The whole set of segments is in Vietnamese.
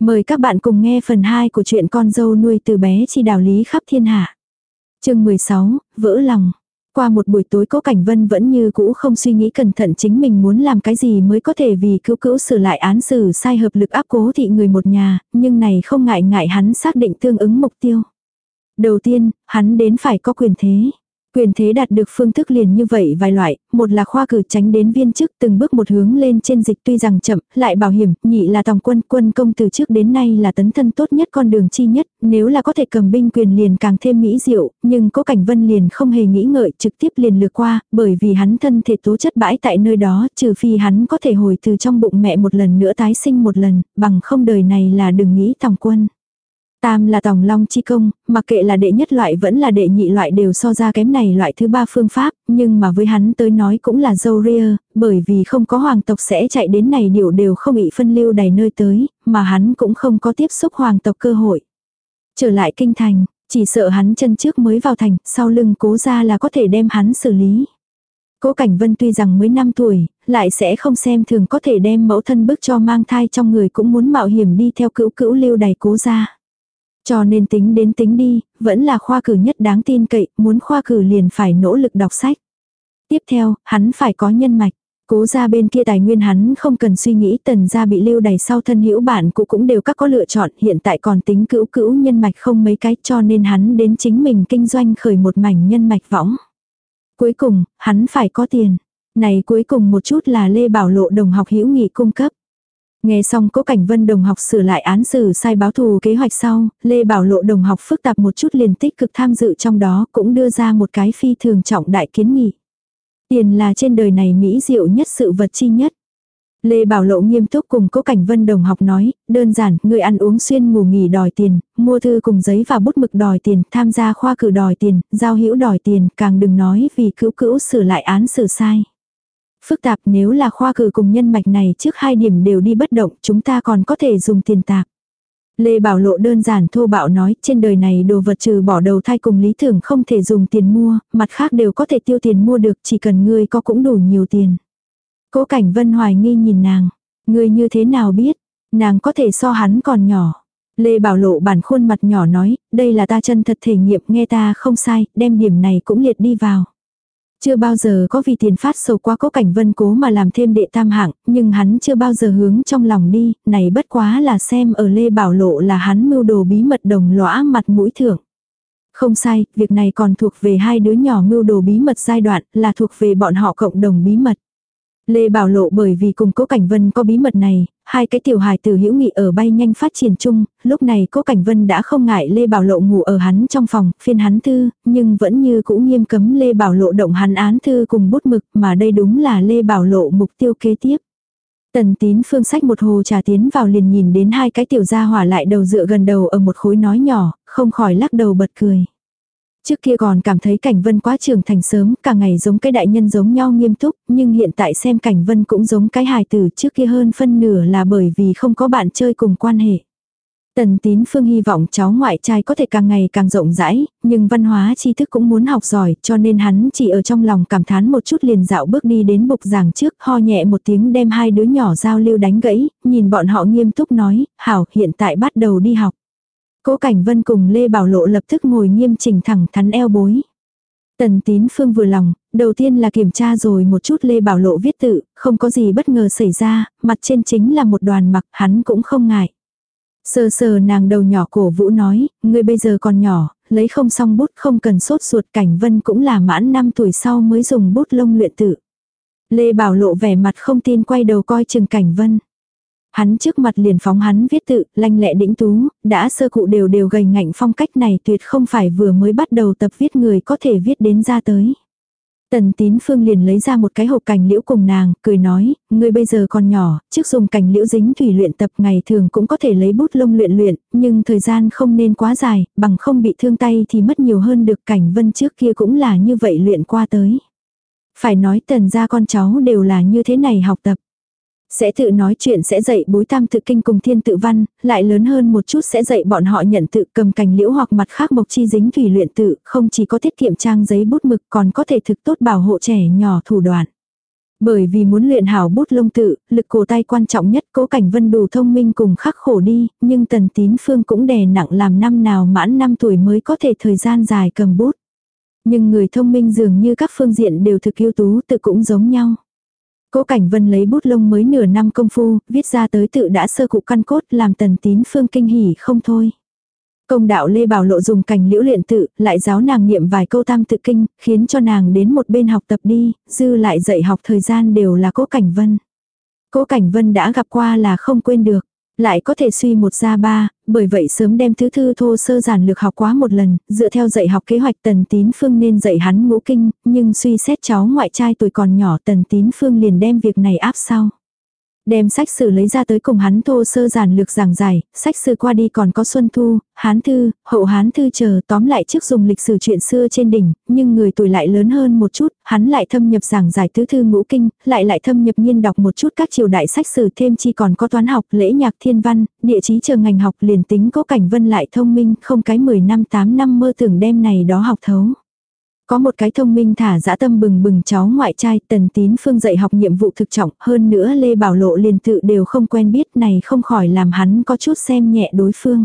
Mời các bạn cùng nghe phần 2 của truyện con dâu nuôi từ bé chi đào lý khắp thiên hạ. chương 16, vỡ lòng. Qua một buổi tối cố Cảnh Vân vẫn như cũ không suy nghĩ cẩn thận chính mình muốn làm cái gì mới có thể vì cứu cứu sửa lại án xử sai hợp lực áp cố thị người một nhà, nhưng này không ngại ngại hắn xác định tương ứng mục tiêu. Đầu tiên, hắn đến phải có quyền thế. Quyền thế đạt được phương thức liền như vậy vài loại, một là khoa cử tránh đến viên chức từng bước một hướng lên trên dịch tuy rằng chậm, lại bảo hiểm, nhị là tòng quân, quân công từ trước đến nay là tấn thân tốt nhất con đường chi nhất, nếu là có thể cầm binh quyền liền càng thêm mỹ diệu, nhưng cố cảnh vân liền không hề nghĩ ngợi trực tiếp liền lược qua, bởi vì hắn thân thể tố chất bãi tại nơi đó, trừ phi hắn có thể hồi từ trong bụng mẹ một lần nữa tái sinh một lần, bằng không đời này là đừng nghĩ tòng quân. Tam là tòng long chi công, mặc kệ là đệ nhất loại vẫn là đệ nhị loại đều so ra kém này loại thứ ba phương pháp, nhưng mà với hắn tới nói cũng là dâu ria, bởi vì không có hoàng tộc sẽ chạy đến này điệu đều không bị phân lưu đầy nơi tới, mà hắn cũng không có tiếp xúc hoàng tộc cơ hội. Trở lại kinh thành, chỉ sợ hắn chân trước mới vào thành, sau lưng cố ra là có thể đem hắn xử lý. Cố Cảnh Vân tuy rằng mới 5 tuổi, lại sẽ không xem thường có thể đem mẫu thân bức cho mang thai trong người cũng muốn mạo hiểm đi theo cữu cữu lưu đầy cố ra. Cho nên tính đến tính đi, vẫn là khoa cử nhất đáng tin cậy, muốn khoa cử liền phải nỗ lực đọc sách. Tiếp theo, hắn phải có nhân mạch. Cố ra bên kia tài nguyên hắn không cần suy nghĩ tần ra bị lưu đày sau thân hữu bản cũ cũng đều các có lựa chọn hiện tại còn tính cữu cữu nhân mạch không mấy cái cho nên hắn đến chính mình kinh doanh khởi một mảnh nhân mạch võng. Cuối cùng, hắn phải có tiền. Này cuối cùng một chút là Lê Bảo Lộ đồng học hữu nghị cung cấp. Nghe xong cố cảnh vân đồng học sửa lại án xử sai báo thù kế hoạch sau, Lê Bảo Lộ đồng học phức tạp một chút liền tích cực tham dự trong đó cũng đưa ra một cái phi thường trọng đại kiến nghị. Tiền là trên đời này mỹ diệu nhất sự vật chi nhất. Lê Bảo Lộ nghiêm túc cùng Cố Cảnh Vân đồng học nói, đơn giản, người ăn uống xuyên ngủ nghỉ đòi tiền, mua thư cùng giấy và bút mực đòi tiền, tham gia khoa cử đòi tiền, giao hữu đòi tiền, càng đừng nói vì cứu cữu sửa lại án xử sai. Phức tạp nếu là khoa cử cùng nhân mạch này trước hai điểm đều đi bất động, chúng ta còn có thể dùng tiền tạp. Lê Bảo Lộ đơn giản thô bạo nói, trên đời này đồ vật trừ bỏ đầu thai cùng lý tưởng không thể dùng tiền mua, mặt khác đều có thể tiêu tiền mua được, chỉ cần ngươi có cũng đủ nhiều tiền. Cố Cảnh Vân hoài nghi nhìn nàng, ngươi như thế nào biết, nàng có thể so hắn còn nhỏ. Lê Bảo Lộ bản khuôn mặt nhỏ nói, đây là ta chân thật thể nghiệm nghe ta không sai, đem điểm này cũng liệt đi vào. Chưa bao giờ có vì tiền phát sầu qua cố cảnh vân cố mà làm thêm đệ tam hạng, nhưng hắn chưa bao giờ hướng trong lòng đi, này bất quá là xem ở Lê Bảo Lộ là hắn mưu đồ bí mật đồng lõa mặt mũi thưởng. Không sai, việc này còn thuộc về hai đứa nhỏ mưu đồ bí mật giai đoạn, là thuộc về bọn họ cộng đồng bí mật. Lê Bảo Lộ bởi vì cùng Cố Cảnh Vân có bí mật này, hai cái tiểu hài tử hữu nghị ở bay nhanh phát triển chung, lúc này Cố Cảnh Vân đã không ngại Lê Bảo Lộ ngủ ở hắn trong phòng, phiên hắn thư, nhưng vẫn như cũng nghiêm cấm Lê Bảo Lộ động hắn án thư cùng bút mực, mà đây đúng là Lê Bảo Lộ mục tiêu kế tiếp. Tần tín phương sách một hồ trà tiến vào liền nhìn đến hai cái tiểu gia hỏa lại đầu dựa gần đầu ở một khối nói nhỏ, không khỏi lắc đầu bật cười. Trước kia còn cảm thấy cảnh vân quá trưởng thành sớm, cả ngày giống cái đại nhân giống nhau nghiêm túc, nhưng hiện tại xem cảnh vân cũng giống cái hài tử trước kia hơn phân nửa là bởi vì không có bạn chơi cùng quan hệ. Tần tín phương hy vọng cháu ngoại trai có thể càng ngày càng rộng rãi, nhưng văn hóa tri thức cũng muốn học giỏi, cho nên hắn chỉ ở trong lòng cảm thán một chút liền dạo bước đi đến bục giảng trước, ho nhẹ một tiếng đem hai đứa nhỏ giao lưu đánh gãy, nhìn bọn họ nghiêm túc nói, hảo hiện tại bắt đầu đi học. Cố Cảnh Vân cùng Lê Bảo Lộ lập tức ngồi nghiêm chỉnh thẳng thắn eo bối. Tần tín phương vừa lòng, đầu tiên là kiểm tra rồi một chút Lê Bảo Lộ viết tự, không có gì bất ngờ xảy ra, mặt trên chính là một đoàn mặc hắn cũng không ngại. Sờ sờ nàng đầu nhỏ cổ vũ nói, ngươi bây giờ còn nhỏ, lấy không xong bút không cần sốt ruột cảnh vân cũng là mãn 5 tuổi sau mới dùng bút lông luyện tự. Lê Bảo Lộ vẻ mặt không tin quay đầu coi chừng cảnh vân. Hắn trước mặt liền phóng hắn viết tự, lanh lẹ đĩnh tú, đã sơ cụ đều đều gầy ngạnh phong cách này tuyệt không phải vừa mới bắt đầu tập viết người có thể viết đến ra tới. Tần tín phương liền lấy ra một cái hộp cành liễu cùng nàng, cười nói, ngươi bây giờ còn nhỏ, trước dùng cành liễu dính thủy luyện tập ngày thường cũng có thể lấy bút lông luyện luyện, nhưng thời gian không nên quá dài, bằng không bị thương tay thì mất nhiều hơn được cảnh vân trước kia cũng là như vậy luyện qua tới. Phải nói tần gia con cháu đều là như thế này học tập. Sẽ tự nói chuyện sẽ dạy bối tam tự kinh cùng thiên tự văn, lại lớn hơn một chút sẽ dạy bọn họ nhận tự cầm cành liễu hoặc mặt khác mộc chi dính thủy luyện tự, không chỉ có tiết kiệm trang giấy bút mực còn có thể thực tốt bảo hộ trẻ nhỏ thủ đoạn. Bởi vì muốn luyện hảo bút lông tự, lực cổ tay quan trọng nhất cố cảnh vân đủ thông minh cùng khắc khổ đi, nhưng tần tín phương cũng đè nặng làm năm nào mãn năm tuổi mới có thể thời gian dài cầm bút. Nhưng người thông minh dường như các phương diện đều thực ưu tú tự cũng giống nhau. Cố Cảnh Vân lấy bút lông mới nửa năm công phu, viết ra tới tự đã sơ cụ căn cốt làm tần tín phương kinh hỉ không thôi. Công đạo Lê Bảo Lộ dùng cành liễu luyện tự, lại giáo nàng niệm vài câu tam tự kinh, khiến cho nàng đến một bên học tập đi, dư lại dạy học thời gian đều là Cố Cảnh Vân. Cố Cảnh Vân đã gặp qua là không quên được lại có thể suy một ra ba, bởi vậy sớm đem thứ thư thô sơ giản lược học quá một lần, dựa theo dạy học kế hoạch Tần Tín Phương nên dạy hắn ngũ kinh, nhưng suy xét cháu ngoại trai tuổi còn nhỏ Tần Tín Phương liền đem việc này áp sau. Đem sách sử lấy ra tới cùng hắn thô sơ giản lược giảng giải, sách sử qua đi còn có Xuân Thu, Hán Thư, Hậu Hán Thư chờ tóm lại trước dùng lịch sử chuyện xưa trên đỉnh, nhưng người tuổi lại lớn hơn một chút, hắn lại thâm nhập giảng giải tứ thư ngũ kinh, lại lại thâm nhập nghiên đọc một chút các triều đại sách sử thêm chi còn có toán học, lễ nhạc thiên văn, địa chí chờ ngành học liền tính có cảnh vân lại thông minh, không cái 10 năm 8 năm mơ tưởng đem này đó học thấu. Có một cái thông minh thả dã tâm bừng bừng cháu ngoại trai tần tín phương dạy học nhiệm vụ thực trọng hơn nữa Lê Bảo Lộ liền tự đều không quen biết này không khỏi làm hắn có chút xem nhẹ đối phương.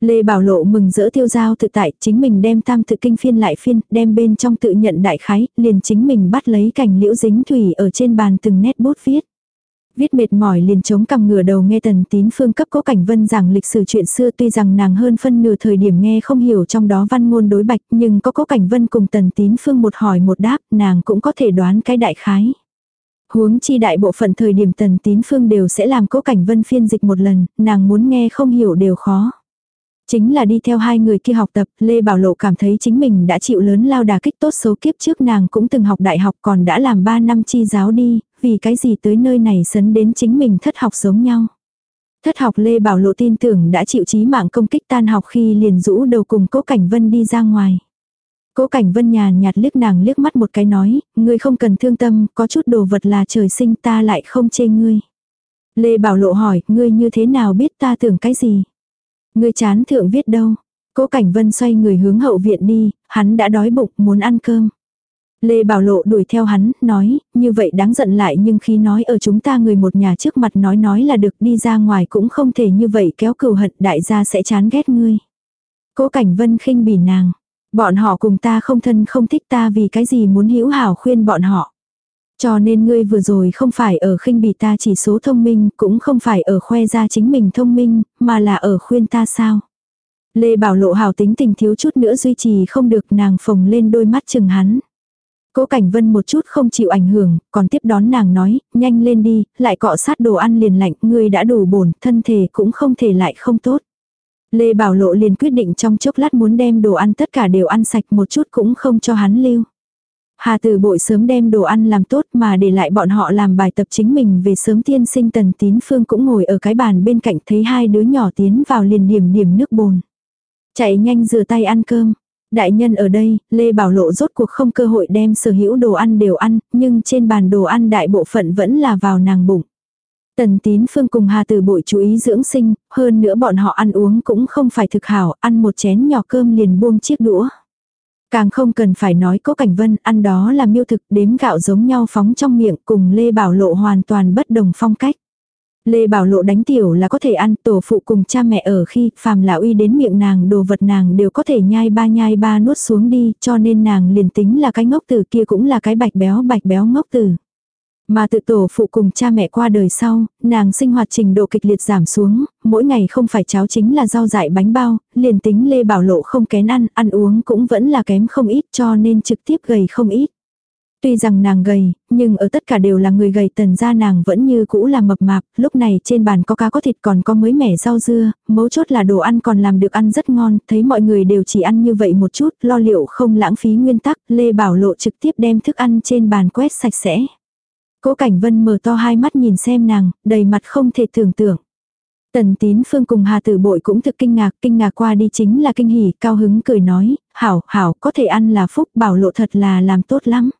Lê Bảo Lộ mừng rỡ tiêu giao tự tại, chính mình đem tam tự kinh phiên lại phiên, đem bên trong tự nhận đại khái, liền chính mình bắt lấy cành liễu dính thủy ở trên bàn từng nét bút viết. Viết mệt mỏi liền chống cằm ngửa đầu nghe tần tín phương cấp cố cảnh vân giảng lịch sử chuyện xưa tuy rằng nàng hơn phân nửa thời điểm nghe không hiểu trong đó văn ngôn đối bạch nhưng có cố cảnh vân cùng tần tín phương một hỏi một đáp nàng cũng có thể đoán cái đại khái. Huống chi đại bộ phận thời điểm tần tín phương đều sẽ làm cố cảnh vân phiên dịch một lần, nàng muốn nghe không hiểu đều khó. Chính là đi theo hai người kia học tập, Lê Bảo Lộ cảm thấy chính mình đã chịu lớn lao đà kích tốt số kiếp trước nàng cũng từng học đại học còn đã làm 3 năm chi giáo đi, vì cái gì tới nơi này sấn đến chính mình thất học giống nhau. Thất học Lê Bảo Lộ tin tưởng đã chịu chí mạng công kích tan học khi liền rũ đầu cùng Cố Cảnh Vân đi ra ngoài. Cố Cảnh Vân nhàn nhạt liếc nàng liếc mắt một cái nói, ngươi không cần thương tâm, có chút đồ vật là trời sinh ta lại không chê ngươi. Lê Bảo Lộ hỏi, ngươi như thế nào biết ta tưởng cái gì? Ngươi chán thượng viết đâu? Cố Cảnh Vân xoay người hướng hậu viện đi, hắn đã đói bụng, muốn ăn cơm. Lê Bảo Lộ đuổi theo hắn, nói, như vậy đáng giận lại nhưng khi nói ở chúng ta người một nhà trước mặt nói nói là được đi ra ngoài cũng không thể như vậy kéo cừu hận đại gia sẽ chán ghét ngươi. Cố Cảnh Vân khinh bỉ nàng. Bọn họ cùng ta không thân không thích ta vì cái gì muốn hữu hảo khuyên bọn họ. Cho nên ngươi vừa rồi không phải ở khinh bỉ ta chỉ số thông minh, cũng không phải ở khoe ra chính mình thông minh, mà là ở khuyên ta sao. Lê Bảo Lộ hào tính tình thiếu chút nữa duy trì không được nàng phồng lên đôi mắt chừng hắn. Cố Cảnh Vân một chút không chịu ảnh hưởng, còn tiếp đón nàng nói, nhanh lên đi, lại cọ sát đồ ăn liền lạnh, ngươi đã đủ bổn, thân thể cũng không thể lại không tốt. Lê Bảo Lộ liền quyết định trong chốc lát muốn đem đồ ăn tất cả đều ăn sạch một chút cũng không cho hắn lưu. Hà Tử Bội sớm đem đồ ăn làm tốt mà để lại bọn họ làm bài tập chính mình về sớm tiên sinh Tần Tín Phương cũng ngồi ở cái bàn bên cạnh thấy hai đứa nhỏ tiến vào liền điểm điểm nước bồn. Chạy nhanh rửa tay ăn cơm. Đại nhân ở đây, Lê Bảo Lộ rốt cuộc không cơ hội đem sở hữu đồ ăn đều ăn, nhưng trên bàn đồ ăn đại bộ phận vẫn là vào nàng bụng. Tần tín phương cùng Hà từ Bội chú ý dưỡng sinh, hơn nữa bọn họ ăn uống cũng không phải thực hảo, ăn một chén nhỏ cơm liền buông chiếc đũa. Càng không cần phải nói có cảnh vân, ăn đó là miêu thực đếm gạo giống nhau phóng trong miệng cùng Lê Bảo Lộ hoàn toàn bất đồng phong cách. Lê Bảo Lộ đánh tiểu là có thể ăn, tổ phụ cùng cha mẹ ở khi phàm là uy đến miệng nàng đồ vật nàng đều có thể nhai ba nhai ba nuốt xuống đi, cho nên nàng liền tính là cái ngốc tử kia cũng là cái bạch béo bạch béo ngốc tử. Mà tự tổ phụ cùng cha mẹ qua đời sau, nàng sinh hoạt trình độ kịch liệt giảm xuống, mỗi ngày không phải cháo chính là rau dại bánh bao, liền tính Lê Bảo Lộ không kén ăn, ăn uống cũng vẫn là kém không ít cho nên trực tiếp gầy không ít. Tuy rằng nàng gầy, nhưng ở tất cả đều là người gầy tần ra nàng vẫn như cũ là mập mạp, lúc này trên bàn có cá có thịt còn có mới mẻ rau dưa, mấu chốt là đồ ăn còn làm được ăn rất ngon, thấy mọi người đều chỉ ăn như vậy một chút, lo liệu không lãng phí nguyên tắc, Lê Bảo Lộ trực tiếp đem thức ăn trên bàn quét sạch sẽ. Cố Cảnh Vân mở to hai mắt nhìn xem nàng, đầy mặt không thể tưởng tượng. Tần tín phương cùng Hà Tử Bội cũng thực kinh ngạc, kinh ngạc qua đi chính là kinh hỉ, cao hứng cười nói, hảo, hảo, có thể ăn là phúc, bảo lộ thật là làm tốt lắm.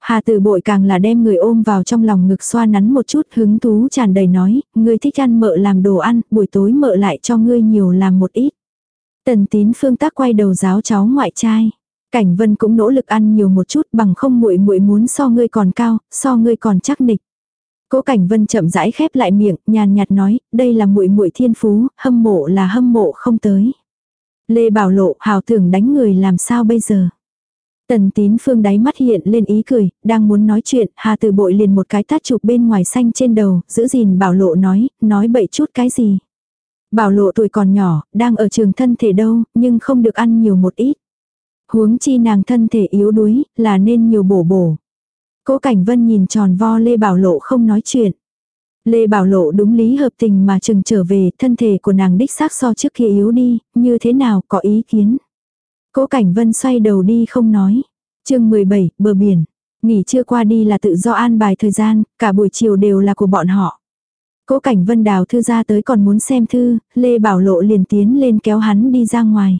Hà Tử Bội càng là đem người ôm vào trong lòng ngực xoa nắn một chút hứng thú tràn đầy nói, ngươi thích ăn mợ làm đồ ăn, buổi tối mợ lại cho ngươi nhiều làm một ít. Tần tín phương tác quay đầu giáo cháu ngoại trai. Cảnh Vân cũng nỗ lực ăn nhiều một chút bằng không muội muội muốn so ngươi còn cao, so ngươi còn chắc nịch. Cố Cảnh Vân chậm rãi khép lại miệng, nhàn nhạt nói, đây là muội muội thiên phú, hâm mộ là hâm mộ không tới. Lê Bảo Lộ, hào tưởng đánh người làm sao bây giờ? Tần tín phương đáy mắt hiện lên ý cười, đang muốn nói chuyện, Hà Từ Bội liền một cái tát chụp bên ngoài xanh trên đầu, giữ gìn Bảo Lộ nói, nói bậy chút cái gì. Bảo Lộ tuổi còn nhỏ, đang ở trường thân thể đâu, nhưng không được ăn nhiều một ít. Huống chi nàng thân thể yếu đuối, là nên nhiều bổ bổ. Cố Cảnh Vân nhìn tròn vo Lê Bảo Lộ không nói chuyện. Lê Bảo Lộ đúng lý hợp tình mà chừng trở về, thân thể của nàng đích xác so trước kia yếu đi, như thế nào, có ý kiến. Cố Cảnh Vân xoay đầu đi không nói. chương 17, bờ biển. Nghỉ trưa qua đi là tự do an bài thời gian, cả buổi chiều đều là của bọn họ. Cố Cảnh Vân đào thư ra tới còn muốn xem thư, Lê Bảo Lộ liền tiến lên kéo hắn đi ra ngoài.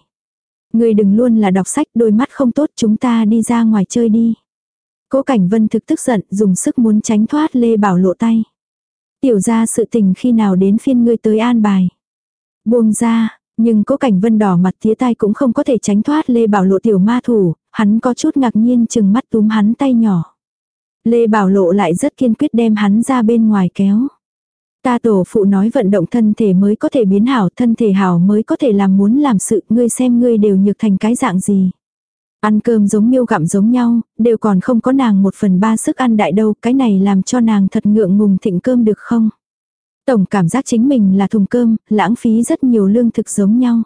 Người đừng luôn là đọc sách đôi mắt không tốt chúng ta đi ra ngoài chơi đi. Cố Cảnh Vân thực tức giận dùng sức muốn tránh thoát Lê Bảo Lộ tay. Tiểu ra sự tình khi nào đến phiên ngươi tới an bài. Buông ra, nhưng cố cảnh vân đỏ mặt tía tai cũng không có thể tránh thoát Lê Bảo Lộ tiểu ma thủ, hắn có chút ngạc nhiên chừng mắt túm hắn tay nhỏ. Lê Bảo Lộ lại rất kiên quyết đem hắn ra bên ngoài kéo. Ta tổ phụ nói vận động thân thể mới có thể biến hảo, thân thể hảo mới có thể làm muốn làm sự, ngươi xem ngươi đều nhược thành cái dạng gì. Ăn cơm giống miêu gặm giống nhau, đều còn không có nàng một phần ba sức ăn đại đâu, cái này làm cho nàng thật ngượng ngùng thịnh cơm được không? Tổng cảm giác chính mình là thùng cơm, lãng phí rất nhiều lương thực giống nhau.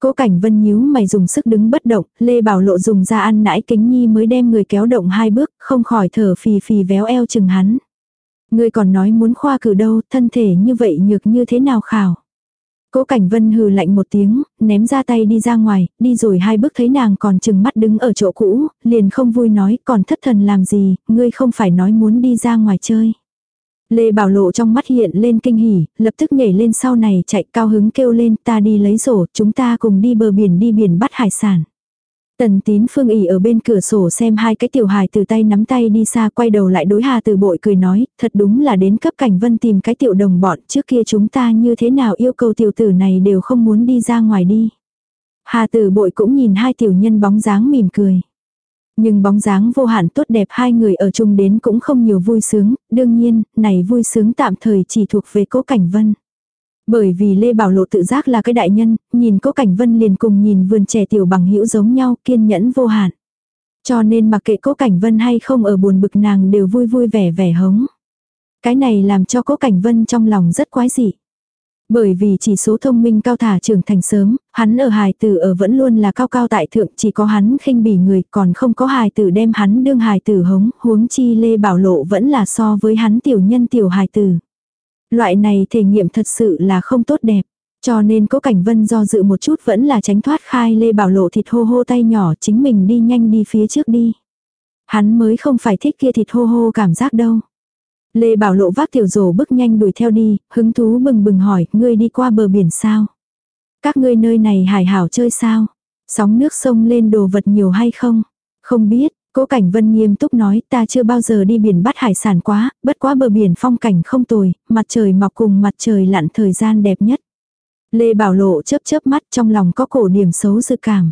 Cố cảnh vân nhíu mày dùng sức đứng bất động, Lê Bảo Lộ dùng ra ăn nãi kính nhi mới đem người kéo động hai bước, không khỏi thở phì phì véo eo chừng hắn. Người còn nói muốn khoa cử đâu, thân thể như vậy nhược như thế nào khảo. Cố Cảnh Vân hừ lạnh một tiếng, ném ra tay đi ra ngoài, đi rồi hai bước thấy nàng còn chừng mắt đứng ở chỗ cũ, liền không vui nói còn thất thần làm gì, ngươi không phải nói muốn đi ra ngoài chơi. Lê Bảo Lộ trong mắt hiện lên kinh hỉ, lập tức nhảy lên sau này chạy cao hứng kêu lên ta đi lấy rổ, chúng ta cùng đi bờ biển đi biển bắt hải sản. Tần tín phương ỉ ở bên cửa sổ xem hai cái tiểu hài từ tay nắm tay đi xa quay đầu lại đối hà từ bội cười nói, thật đúng là đến cấp cảnh vân tìm cái tiểu đồng bọn trước kia chúng ta như thế nào yêu cầu tiểu tử này đều không muốn đi ra ngoài đi. Hà tử bội cũng nhìn hai tiểu nhân bóng dáng mỉm cười. Nhưng bóng dáng vô hạn tốt đẹp hai người ở chung đến cũng không nhiều vui sướng, đương nhiên, này vui sướng tạm thời chỉ thuộc về cố cảnh vân. Bởi vì Lê Bảo Lộ tự giác là cái đại nhân, nhìn cố cảnh vân liền cùng nhìn vườn trẻ tiểu bằng hữu giống nhau, kiên nhẫn vô hạn. Cho nên mặc kệ cố cảnh vân hay không ở buồn bực nàng đều vui vui vẻ vẻ hống. Cái này làm cho cố cảnh vân trong lòng rất quái dị. Bởi vì chỉ số thông minh cao thả trưởng thành sớm, hắn ở hài tử ở vẫn luôn là cao cao tại thượng, chỉ có hắn khinh bỉ người, còn không có hài tử đem hắn đương hài tử hống, huống chi Lê Bảo Lộ vẫn là so với hắn tiểu nhân tiểu hài tử. Loại này thể nghiệm thật sự là không tốt đẹp. Cho nên cố cảnh vân do dự một chút vẫn là tránh thoát khai Lê Bảo Lộ thịt hô hô tay nhỏ chính mình đi nhanh đi phía trước đi. Hắn mới không phải thích kia thịt hô hô cảm giác đâu. Lê Bảo Lộ vác tiểu rổ bước nhanh đuổi theo đi, hứng thú bừng bừng hỏi, ngươi đi qua bờ biển sao? Các ngươi nơi này hải hảo chơi sao? Sóng nước sông lên đồ vật nhiều hay không? Không biết, Cố Cảnh Vân nghiêm túc nói ta chưa bao giờ đi biển bắt hải sản quá, bất quá bờ biển phong cảnh không tồi, mặt trời mọc cùng mặt trời lặn thời gian đẹp nhất. Lê Bảo Lộ chớp chớp mắt trong lòng có cổ điểm xấu dự cảm.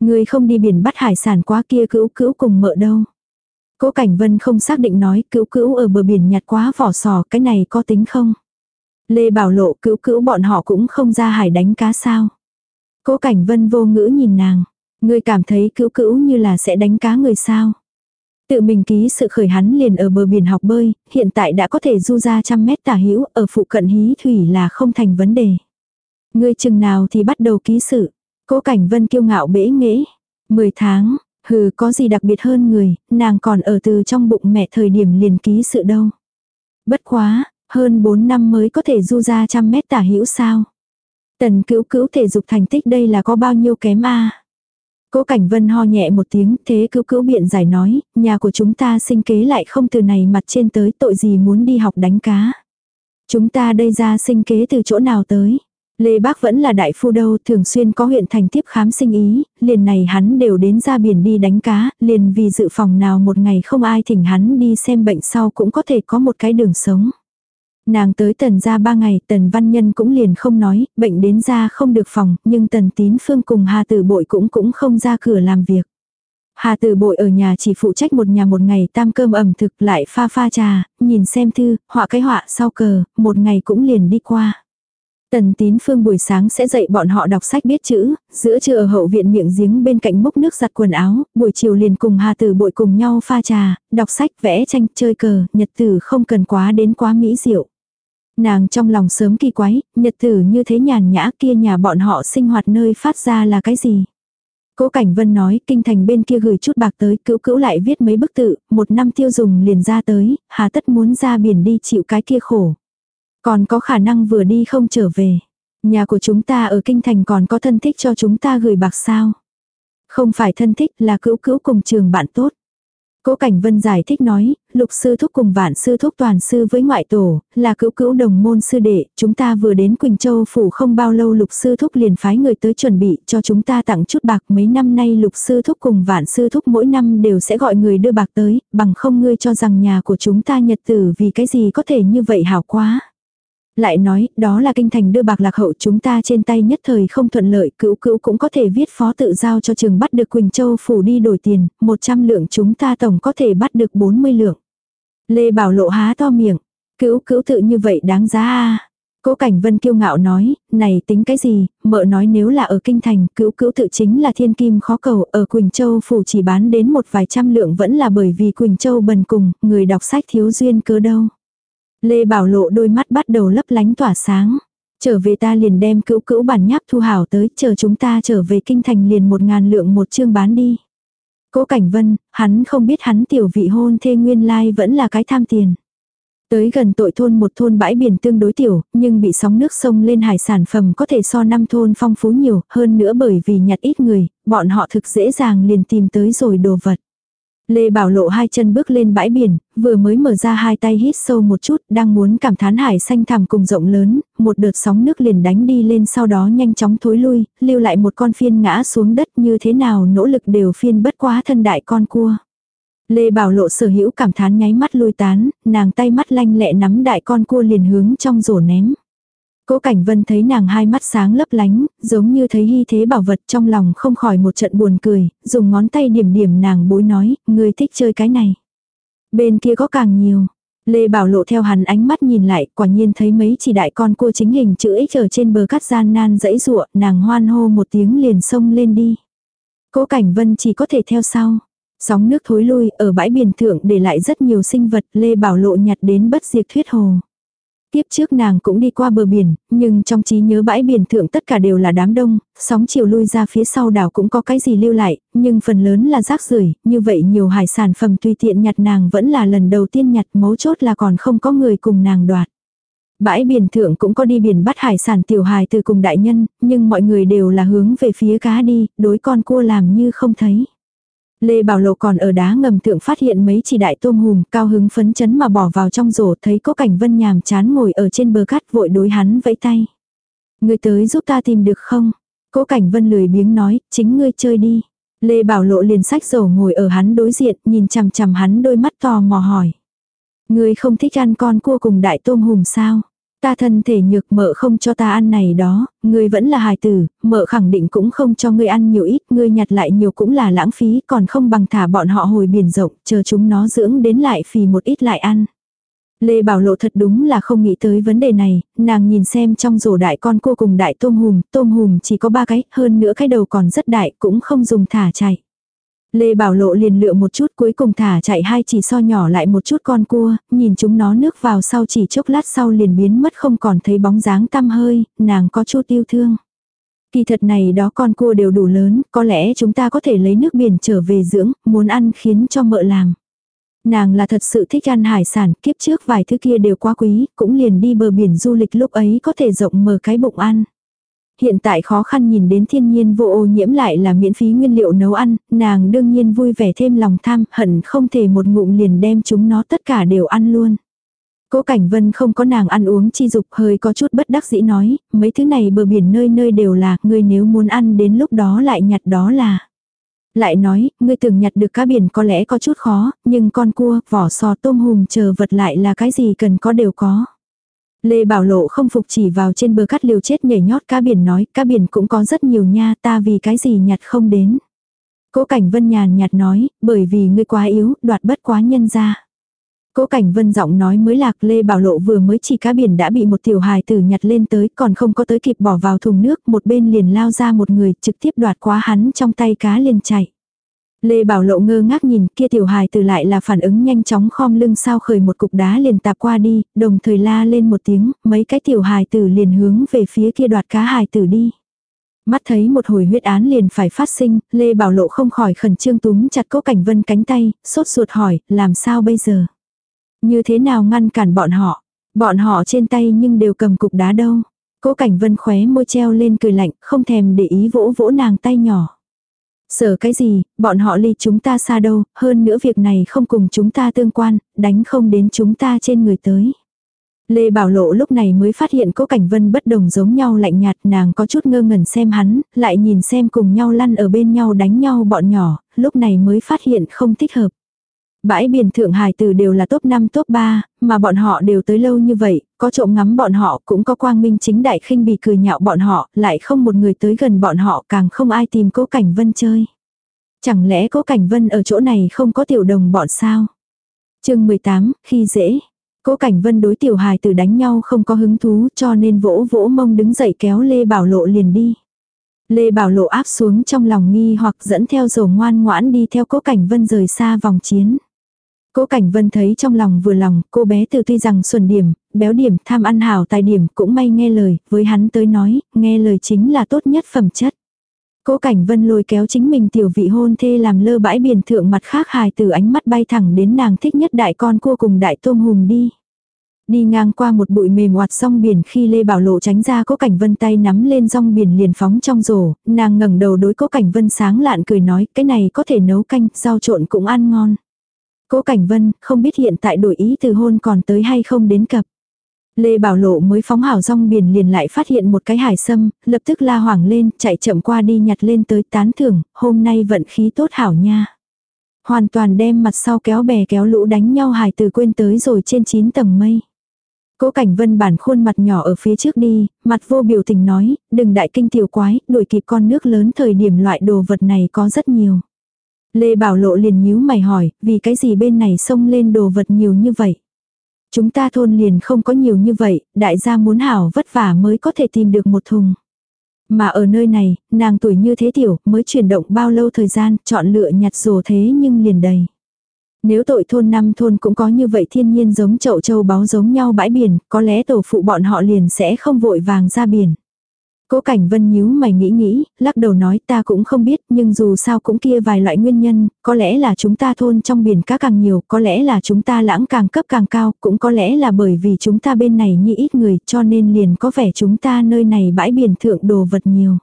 Người không đi biển bắt hải sản quá kia cữu cữu cùng mợ đâu. Cố Cảnh Vân không xác định nói cữu cữu ở bờ biển nhặt quá vỏ sò cái này có tính không. Lê Bảo Lộ cữu cữu bọn họ cũng không ra hải đánh cá sao. Cố Cảnh Vân vô ngữ nhìn nàng. Ngươi cảm thấy cữu cữu như là sẽ đánh cá người sao. Tự mình ký sự khởi hắn liền ở bờ biển học bơi, hiện tại đã có thể du ra trăm mét tả hữu ở phụ cận hí thủy là không thành vấn đề. Ngươi chừng nào thì bắt đầu ký sự. Cố Cảnh Vân kiêu ngạo bể nghễ. Mười tháng, hừ có gì đặc biệt hơn người, nàng còn ở từ trong bụng mẹ thời điểm liền ký sự đâu. Bất quá, hơn 4 năm mới có thể du ra trăm mét tả hữu sao. Tần cữu cữu thể dục thành tích đây là có bao nhiêu kém a Cố Cảnh Vân ho nhẹ một tiếng, thế cứu cứu biện giải nói, nhà của chúng ta sinh kế lại không từ này mặt trên tới tội gì muốn đi học đánh cá. Chúng ta đây ra sinh kế từ chỗ nào tới. Lê Bác vẫn là đại phu đâu, thường xuyên có huyện thành tiếp khám sinh ý, liền này hắn đều đến ra biển đi đánh cá, liền vì dự phòng nào một ngày không ai thỉnh hắn đi xem bệnh sau cũng có thể có một cái đường sống. Nàng tới tần ra ba ngày, tần văn nhân cũng liền không nói, bệnh đến ra không được phòng, nhưng tần tín phương cùng hà tử bội cũng cũng không ra cửa làm việc. Hà Tử Bội ở nhà chỉ phụ trách một nhà một ngày tam cơm ẩm thực lại pha pha trà, nhìn xem thư, họa cái họa sau cờ, một ngày cũng liền đi qua. Tần tín phương buổi sáng sẽ dạy bọn họ đọc sách biết chữ, giữa trưa ở hậu viện miệng giếng bên cạnh múc nước giặt quần áo, buổi chiều liền cùng Hà Tử Bội cùng nhau pha trà, đọc sách, vẽ tranh, chơi cờ, nhật tử không cần quá đến quá mỹ diệu. Nàng trong lòng sớm kỳ quái, nhật tử như thế nhàn nhã kia nhà bọn họ sinh hoạt nơi phát ra là cái gì. Cố Cảnh Vân nói, kinh thành bên kia gửi chút bạc tới, cữu cữu lại viết mấy bức tự, một năm tiêu dùng liền ra tới, hà tất muốn ra biển đi chịu cái kia khổ. Còn có khả năng vừa đi không trở về. Nhà của chúng ta ở kinh thành còn có thân thích cho chúng ta gửi bạc sao. Không phải thân thích là cữu cữu cùng trường bạn tốt. Cố Cảnh Vân giải thích nói, lục sư thúc cùng vạn sư thúc toàn sư với ngoại tổ, là cữu cữu đồng môn sư đệ, chúng ta vừa đến Quỳnh Châu phủ không bao lâu lục sư thúc liền phái người tới chuẩn bị cho chúng ta tặng chút bạc mấy năm nay lục sư thúc cùng vạn sư thúc mỗi năm đều sẽ gọi người đưa bạc tới, bằng không ngươi cho rằng nhà của chúng ta nhật tử vì cái gì có thể như vậy hảo quá. Lại nói, đó là kinh thành đưa bạc lạc hậu chúng ta trên tay nhất thời không thuận lợi, cữu cữu cũng có thể viết phó tự giao cho trường bắt được Quỳnh Châu phủ đi đổi tiền, 100 lượng chúng ta tổng có thể bắt được 40 lượng. Lê Bảo Lộ há to miệng, cữu cữu tự như vậy đáng giá à. Cố Cảnh Vân kiêu ngạo nói, này tính cái gì, mợ nói nếu là ở Kinh Thành, cữu cữu tự chính là thiên kim khó cầu, ở Quỳnh Châu phủ chỉ bán đến một vài trăm lượng vẫn là bởi vì Quỳnh Châu bần cùng, người đọc sách thiếu duyên cớ đâu. Lê Bảo Lộ đôi mắt bắt đầu lấp lánh tỏa sáng. Trở về ta liền đem cữu cữu bản nháp thu hảo tới, chờ chúng ta trở về kinh thành liền một ngàn lượng một chương bán đi. Cố Cảnh Vân, hắn không biết hắn tiểu vị hôn thê nguyên lai vẫn là cái tham tiền. Tới gần tội thôn một thôn bãi biển tương đối tiểu, nhưng bị sóng nước sông lên hải sản phẩm có thể so năm thôn phong phú nhiều, hơn nữa bởi vì nhặt ít người, bọn họ thực dễ dàng liền tìm tới rồi đồ vật. Lê Bảo Lộ hai chân bước lên bãi biển, vừa mới mở ra hai tay hít sâu một chút, đang muốn cảm thán hải xanh thẳm cùng rộng lớn, một đợt sóng nước liền đánh đi lên sau đó nhanh chóng thối lui, lưu lại một con phiên ngã xuống đất như thế nào nỗ lực đều phiên bất quá thân đại con cua. Lê Bảo Lộ sở hữu cảm thán nháy mắt lui tán, nàng tay mắt lanh lẹ nắm đại con cua liền hướng trong rổ ném. Cố Cảnh Vân thấy nàng hai mắt sáng lấp lánh, giống như thấy hy thế bảo vật trong lòng không khỏi một trận buồn cười, dùng ngón tay điểm điểm nàng bối nói, ngươi thích chơi cái này. Bên kia có càng nhiều. Lê Bảo Lộ theo hắn ánh mắt nhìn lại, quả nhiên thấy mấy chỉ đại con cua chính hình chữ X ở trên bờ cắt gian nan dãy rụa, nàng hoan hô một tiếng liền xông lên đi. Cố Cảnh Vân chỉ có thể theo sau. Sóng nước thối lui, ở bãi biển thượng để lại rất nhiều sinh vật, Lê Bảo Lộ nhặt đến bất diệt thuyết hồ. Tiếp trước nàng cũng đi qua bờ biển, nhưng trong trí nhớ bãi biển thượng tất cả đều là đám đông, sóng chiều lui ra phía sau đảo cũng có cái gì lưu lại, nhưng phần lớn là rác rưởi như vậy nhiều hải sản phẩm tùy tiện nhặt nàng vẫn là lần đầu tiên nhặt mấu chốt là còn không có người cùng nàng đoạt. Bãi biển thượng cũng có đi biển bắt hải sản tiểu hài từ cùng đại nhân, nhưng mọi người đều là hướng về phía cá đi, đối con cua làm như không thấy. Lê Bảo Lộ còn ở đá ngầm thượng phát hiện mấy chỉ đại tôm hùm cao hứng phấn chấn mà bỏ vào trong rổ thấy có cảnh vân nhàm chán ngồi ở trên bờ cát vội đối hắn vẫy tay. Người tới giúp ta tìm được không? Cố cảnh vân lười biếng nói, chính ngươi chơi đi. Lê Bảo Lộ liền sách rổ ngồi ở hắn đối diện, nhìn chằm chằm hắn đôi mắt to mò hỏi. Ngươi không thích ăn con cua cùng đại tôm hùm sao? Ta thân thể nhược mợ không cho ta ăn này đó, ngươi vẫn là hài tử, mợ khẳng định cũng không cho ngươi ăn nhiều ít, ngươi nhặt lại nhiều cũng là lãng phí, còn không bằng thả bọn họ hồi biển rộng, chờ chúng nó dưỡng đến lại phì một ít lại ăn. Lê Bảo Lộ thật đúng là không nghĩ tới vấn đề này, nàng nhìn xem trong rổ đại con cua cùng đại tôm hùm, tôm hùm chỉ có ba cái, hơn nữa cái đầu còn rất đại, cũng không dùng thả chạy. Lê Bảo Lộ liền lựa một chút cuối cùng thả chạy hai chỉ so nhỏ lại một chút con cua, nhìn chúng nó nước vào sau chỉ chốc lát sau liền biến mất không còn thấy bóng dáng tăm hơi, nàng có chút yêu thương. Kỳ thật này đó con cua đều đủ lớn, có lẽ chúng ta có thể lấy nước biển trở về dưỡng, muốn ăn khiến cho mợ làm. Nàng là thật sự thích ăn hải sản, kiếp trước vài thứ kia đều quá quý, cũng liền đi bờ biển du lịch lúc ấy có thể rộng mở cái bụng ăn. Hiện tại khó khăn nhìn đến thiên nhiên vô ô nhiễm lại là miễn phí nguyên liệu nấu ăn, nàng đương nhiên vui vẻ thêm lòng tham, hận không thể một ngụm liền đem chúng nó tất cả đều ăn luôn. Cố Cảnh Vân không có nàng ăn uống chi dục hơi có chút bất đắc dĩ nói, mấy thứ này bờ biển nơi nơi đều là, ngươi nếu muốn ăn đến lúc đó lại nhặt đó là. Lại nói, ngươi tưởng nhặt được cá biển có lẽ có chút khó, nhưng con cua, vỏ sò tôm hùm chờ vật lại là cái gì cần có đều có. Lê Bảo Lộ không phục chỉ vào trên bờ cắt liều chết nhảy nhót cá biển nói, cá biển cũng có rất nhiều nha ta vì cái gì nhặt không đến. Cố Cảnh Vân nhàn nhạt nói, bởi vì ngươi quá yếu, đoạt bất quá nhân ra. Cố Cảnh Vân giọng nói mới lạc Lê Bảo Lộ vừa mới chỉ cá biển đã bị một tiểu hài tử nhặt lên tới còn không có tới kịp bỏ vào thùng nước một bên liền lao ra một người trực tiếp đoạt quá hắn trong tay cá liền chạy. Lê Bảo Lộ ngơ ngác nhìn kia tiểu hài tử lại là phản ứng nhanh chóng khom lưng sao khởi một cục đá liền tạp qua đi, đồng thời la lên một tiếng, mấy cái tiểu hài tử liền hướng về phía kia đoạt cá hài tử đi. Mắt thấy một hồi huyết án liền phải phát sinh, Lê Bảo Lộ không khỏi khẩn trương túm chặt cố cảnh vân cánh tay, sốt ruột hỏi, làm sao bây giờ? Như thế nào ngăn cản bọn họ? Bọn họ trên tay nhưng đều cầm cục đá đâu. Cố cảnh vân khóe môi treo lên cười lạnh, không thèm để ý vỗ vỗ nàng tay nhỏ. Sợ cái gì, bọn họ ly chúng ta xa đâu, hơn nữa việc này không cùng chúng ta tương quan, đánh không đến chúng ta trên người tới. Lê Bảo Lộ lúc này mới phát hiện cố cảnh vân bất đồng giống nhau lạnh nhạt nàng có chút ngơ ngẩn xem hắn, lại nhìn xem cùng nhau lăn ở bên nhau đánh nhau bọn nhỏ, lúc này mới phát hiện không thích hợp. Bãi biển Thượng Hải từ đều là top 5 top 3, mà bọn họ đều tới lâu như vậy, có trộm ngắm bọn họ cũng có quang minh chính đại khinh bì cười nhạo bọn họ, lại không một người tới gần bọn họ càng không ai tìm cố cảnh vân chơi. Chẳng lẽ cố cảnh vân ở chỗ này không có tiểu đồng bọn sao? chương 18, khi dễ. Cố Cảnh Vân đối tiểu hài tử đánh nhau không có hứng thú cho nên vỗ vỗ mông đứng dậy kéo Lê Bảo Lộ liền đi. Lê Bảo Lộ áp xuống trong lòng nghi hoặc dẫn theo rổ ngoan ngoãn đi theo Cố Cảnh Vân rời xa vòng chiến. Cố Cảnh Vân thấy trong lòng vừa lòng, cô bé từ tuy rằng xuẩn điểm, béo điểm, tham ăn hảo tài điểm cũng may nghe lời, với hắn tới nói, nghe lời chính là tốt nhất phẩm chất. Cố Cảnh Vân lôi kéo chính mình tiểu vị hôn thê làm lơ bãi biển thượng mặt khác hài từ ánh mắt bay thẳng đến nàng thích nhất đại con cua cùng đại tôm hùm đi. Đi ngang qua một bụi mềm oạt song biển khi Lê Bảo Lộ tránh ra Cố Cảnh Vân tay nắm lên rong biển liền phóng trong rổ, nàng ngẩng đầu đối Cố Cảnh Vân sáng lạn cười nói cái này có thể nấu canh, rau trộn cũng ăn ngon. Cố Cảnh Vân không biết hiện tại đổi ý từ hôn còn tới hay không đến cập. Lê Bảo Lộ mới phóng hảo rong biển liền lại phát hiện một cái hải sâm, lập tức la hoảng lên, chạy chậm qua đi nhặt lên tới tán thưởng, hôm nay vận khí tốt hảo nha. Hoàn toàn đem mặt sau kéo bè kéo lũ đánh nhau hải từ quên tới rồi trên 9 tầng mây. Cố Cảnh Vân bản khuôn mặt nhỏ ở phía trước đi, mặt vô biểu tình nói, đừng đại kinh tiểu quái, đuổi kịp con nước lớn thời điểm loại đồ vật này có rất nhiều. Lê Bảo Lộ liền nhíu mày hỏi, vì cái gì bên này xông lên đồ vật nhiều như vậy? Chúng ta thôn liền không có nhiều như vậy, đại gia muốn hảo vất vả mới có thể tìm được một thùng. Mà ở nơi này, nàng tuổi như thế tiểu, mới chuyển động bao lâu thời gian, chọn lựa nhặt rồ thế nhưng liền đầy. Nếu tội thôn năm thôn cũng có như vậy thiên nhiên giống chậu châu báu giống nhau bãi biển, có lẽ tổ phụ bọn họ liền sẽ không vội vàng ra biển. Cố Cảnh Vân nhíu mày nghĩ nghĩ, lắc đầu nói ta cũng không biết, nhưng dù sao cũng kia vài loại nguyên nhân, có lẽ là chúng ta thôn trong biển cá càng nhiều, có lẽ là chúng ta lãng càng cấp càng cao, cũng có lẽ là bởi vì chúng ta bên này như ít người, cho nên liền có vẻ chúng ta nơi này bãi biển thượng đồ vật nhiều.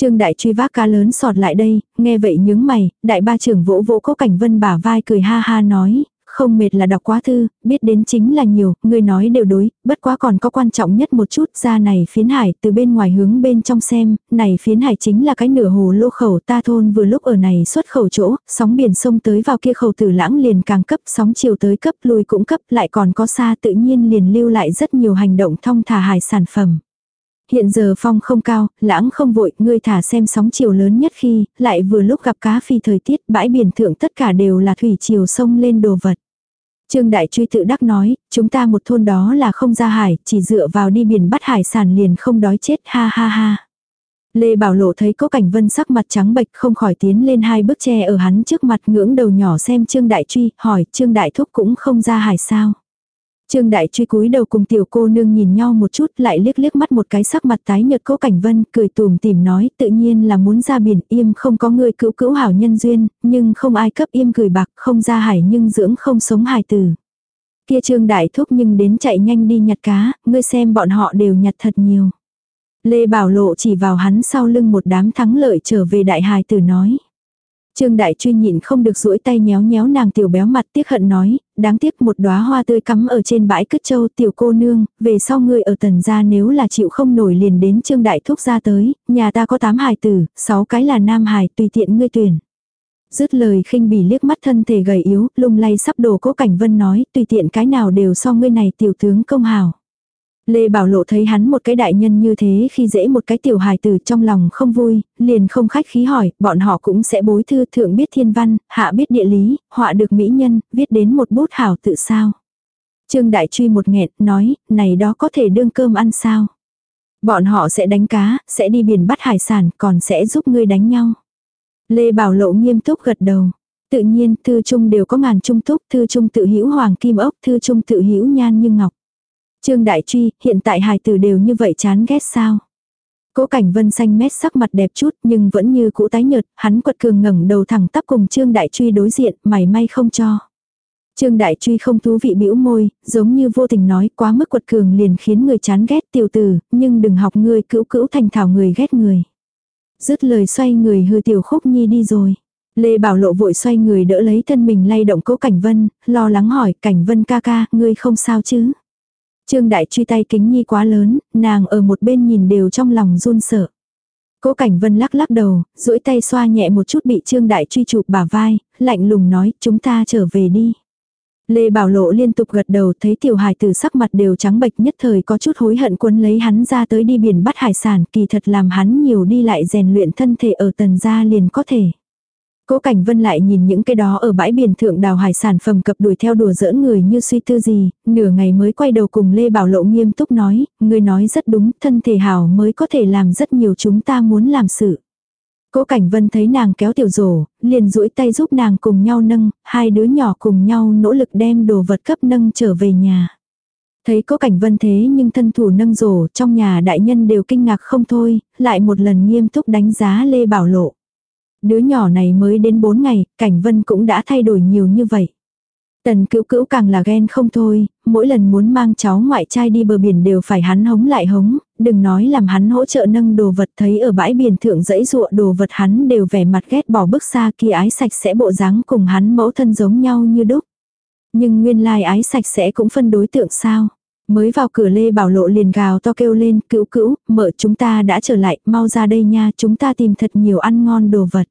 Trương Đại truy vác cá lớn sọt lại đây, nghe vậy nhướng mày, đại ba trưởng vỗ vỗ Cố Cảnh Vân bả vai cười ha ha nói, không mệt là đọc quá thư, biết đến chính là nhiều, người nói đều đối, bất quá còn có quan trọng nhất một chút, ra này phiến hải từ bên ngoài hướng bên trong xem, này phiến hải chính là cái nửa hồ lô khẩu ta thôn vừa lúc ở này xuất khẩu chỗ, sóng biển sông tới vào kia khẩu tử lãng liền càng cấp, sóng chiều tới cấp lùi cũng cấp, lại còn có xa tự nhiên liền lưu lại rất nhiều hành động thong thả hải sản phẩm. Hiện giờ phong không cao, lãng không vội, ngươi thả xem sóng chiều lớn nhất khi, lại vừa lúc gặp cá phi thời tiết, bãi biển thượng tất cả đều là thủy chiều sông lên đồ vật. Trương Đại Truy tự đắc nói, chúng ta một thôn đó là không ra hải, chỉ dựa vào đi biển bắt hải sản liền không đói chết ha ha ha. Lê Bảo Lộ thấy Cố Cảnh Vân sắc mặt trắng bệch không khỏi tiến lên hai bước che ở hắn trước mặt ngưỡng đầu nhỏ xem Trương Đại Truy, hỏi Trương Đại Thúc cũng không ra hải sao. Trương Đại Truy cúi đầu cùng tiểu cô nương nhìn nhau một chút lại liếc liếc mắt một cái sắc mặt tái nhợt Cố Cảnh Vân cười tùm tìm nói tự nhiên là muốn ra biển im không có người cứu cứu hảo nhân duyên, nhưng không ai cấp im gửi bạc không ra hải nhưng dưỡng không sống hài tử. Kia Trương Đại Thúc nhưng đến chạy nhanh đi nhặt cá, ngươi xem bọn họ đều nhặt thật nhiều. Lê Bảo Lộ chỉ vào hắn sau lưng một đám thắng lợi trở về đại hài tử nói. Trương Đại Truy nhịn không được duỗi tay nhéo nhéo nàng tiểu béo mặt tiếc hận nói, đáng tiếc một đóa hoa tươi cắm ở trên bãi cất châu tiểu cô nương, về sau ngươi ở tần gia nếu là chịu không nổi liền đến Trương Đại Thúc ra tới, nhà ta có 8 hài tử, 6 cái là nam hài tùy tiện ngươi tuyển. Dứt lời khinh bỉ liếc mắt thân thể gầy yếu, lung lay sắp đổ cố cảnh vân nói, tùy tiện cái nào đều so ngươi này tiểu tướng công hào. Lê Bảo Lộ thấy hắn một cái đại nhân như thế khi dễ một cái tiểu hài tử trong lòng không vui, liền không khách khí hỏi, bọn họ cũng sẽ bối thư thượng biết thiên văn, hạ biết địa lý, họa được mỹ nhân, viết đến một bút hảo tự sao. Trương Đại Truy một nghẹn, nói, này đó có thể đương cơm ăn sao. Bọn họ sẽ đánh cá, sẽ đi biển bắt hải sản, còn sẽ giúp ngươi đánh nhau. Lê Bảo Lộ nghiêm túc gật đầu. Tự nhiên, thư trung đều có ngàn trung túc, thư trung tự hữu hoàng kim ốc, thư trung tự hữu nhan như ngọc. Trương Đại Truy, hiện tại hài tử đều như vậy chán ghét sao? Cố Cảnh Vân xanh mét sắc mặt đẹp chút nhưng vẫn như cũ tái nhợt, hắn quật cường ngẩng đầu thẳng tắp cùng Trương Đại Truy đối diện, mày may không cho. Trương Đại Truy không thú vị bĩu môi, giống như vô tình nói quá mức quật cường liền khiến người chán ghét tiểu tử, nhưng đừng học ngươi cữu cữu thành thảo người ghét người. Dứt lời xoay người hư tiểu khúc nhi đi rồi. Lê Bảo Lộ vội xoay người đỡ lấy thân mình lay động cố Cảnh Vân, lo lắng hỏi Cảnh Vân ca ca, ngươi không sao chứ? Trương Đại truy tay kính nhi quá lớn, nàng ở một bên nhìn đều trong lòng run sợ. Cố Cảnh Vân lắc lắc đầu, duỗi tay xoa nhẹ một chút bị Trương Đại truy chụp bả vai, lạnh lùng nói, chúng ta trở về đi. Lê Bảo Lộ liên tục gật đầu thấy tiểu hài từ sắc mặt đều trắng bệch nhất thời có chút hối hận cuốn lấy hắn ra tới đi biển bắt hải sản kỳ thật làm hắn nhiều đi lại rèn luyện thân thể ở tần gia liền có thể. Cố Cảnh Vân lại nhìn những cái đó ở bãi biển thượng đào hải sản phẩm cập đuổi theo đùa giỡn người như suy tư gì, nửa ngày mới quay đầu cùng Lê Bảo Lộ nghiêm túc nói, người nói rất đúng, thân thể hảo mới có thể làm rất nhiều chúng ta muốn làm sự. Cố Cảnh Vân thấy nàng kéo tiểu rổ, liền duỗi tay giúp nàng cùng nhau nâng, hai đứa nhỏ cùng nhau nỗ lực đem đồ vật cấp nâng trở về nhà. Thấy Cố Cảnh Vân thế nhưng thân thủ nâng rổ, trong nhà đại nhân đều kinh ngạc không thôi, lại một lần nghiêm túc đánh giá Lê Bảo Lộ. Đứa nhỏ này mới đến 4 ngày, Cảnh Vân cũng đã thay đổi nhiều như vậy. Tần cữu cữu càng là ghen không thôi, mỗi lần muốn mang cháu ngoại trai đi bờ biển đều phải hắn hống lại hống, đừng nói làm hắn hỗ trợ nâng đồ vật thấy ở bãi biển thượng dãy ruộng đồ vật hắn đều vẻ mặt ghét bỏ bước xa kia ái sạch sẽ bộ dáng cùng hắn mẫu thân giống nhau như đúc. Nhưng nguyên lai ái sạch sẽ cũng phân đối tượng sao. Mới vào cửa Lê Bảo Lộ liền gào to kêu lên, cữu cữu, mợ chúng ta đã trở lại, mau ra đây nha, chúng ta tìm thật nhiều ăn ngon đồ vật.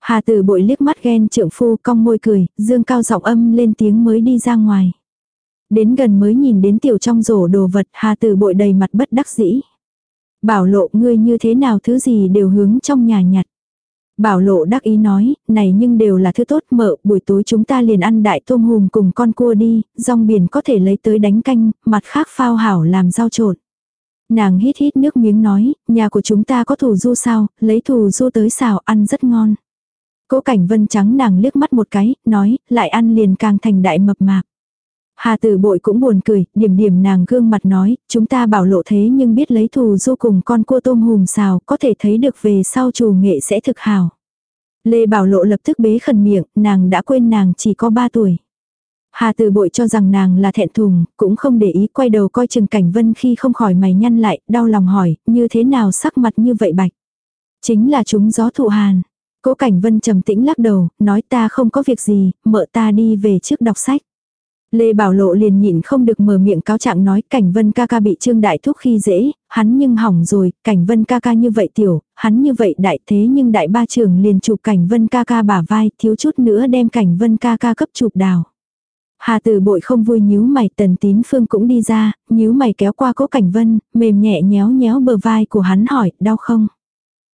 Hà tử bội liếc mắt ghen trượng phu cong môi cười, dương cao giọng âm lên tiếng mới đi ra ngoài. Đến gần mới nhìn đến tiểu trong rổ đồ vật, hà tử bội đầy mặt bất đắc dĩ. Bảo lộ ngươi như thế nào thứ gì đều hướng trong nhà nhặt. Bảo lộ đắc ý nói, này nhưng đều là thứ tốt mợ, buổi tối chúng ta liền ăn đại tôm hùm cùng con cua đi, rong biển có thể lấy tới đánh canh, mặt khác phao hảo làm rau trộn. Nàng hít hít nước miếng nói, nhà của chúng ta có thù du sao, lấy thù du tới xào ăn rất ngon. Cố cảnh vân trắng nàng liếc mắt một cái, nói, lại ăn liền càng thành đại mập mạp. Hà tử bội cũng buồn cười, điểm điểm nàng gương mặt nói, chúng ta bảo lộ thế nhưng biết lấy thù du cùng con cua tôm hùm xào, có thể thấy được về sau chủ nghệ sẽ thực hào. Lê bảo lộ lập tức bế khẩn miệng, nàng đã quên nàng chỉ có 3 tuổi. Hà tử bội cho rằng nàng là thẹn thùng, cũng không để ý quay đầu coi chừng cảnh vân khi không khỏi mày nhăn lại, đau lòng hỏi, như thế nào sắc mặt như vậy bạch. Chính là chúng gió thụ hàn. Cố Cảnh Vân trầm tĩnh lắc đầu, nói ta không có việc gì, mợ ta đi về trước đọc sách. Lê Bảo Lộ liền nhịn không được mở miệng cáo trạng nói Cảnh Vân ca ca bị Trương Đại Thúc khi dễ, hắn nhưng hỏng rồi, Cảnh Vân ca ca như vậy tiểu, hắn như vậy đại thế nhưng đại ba trường liền chụp Cảnh Vân ca ca bả vai, thiếu chút nữa đem Cảnh Vân ca ca cấp chụp đào. Hà Tử Bội không vui nhíu mày, Tần Tín Phương cũng đi ra, nhíu mày kéo qua Cố Cảnh Vân, mềm nhẹ nhéo nhéo bờ vai của hắn hỏi, đau không?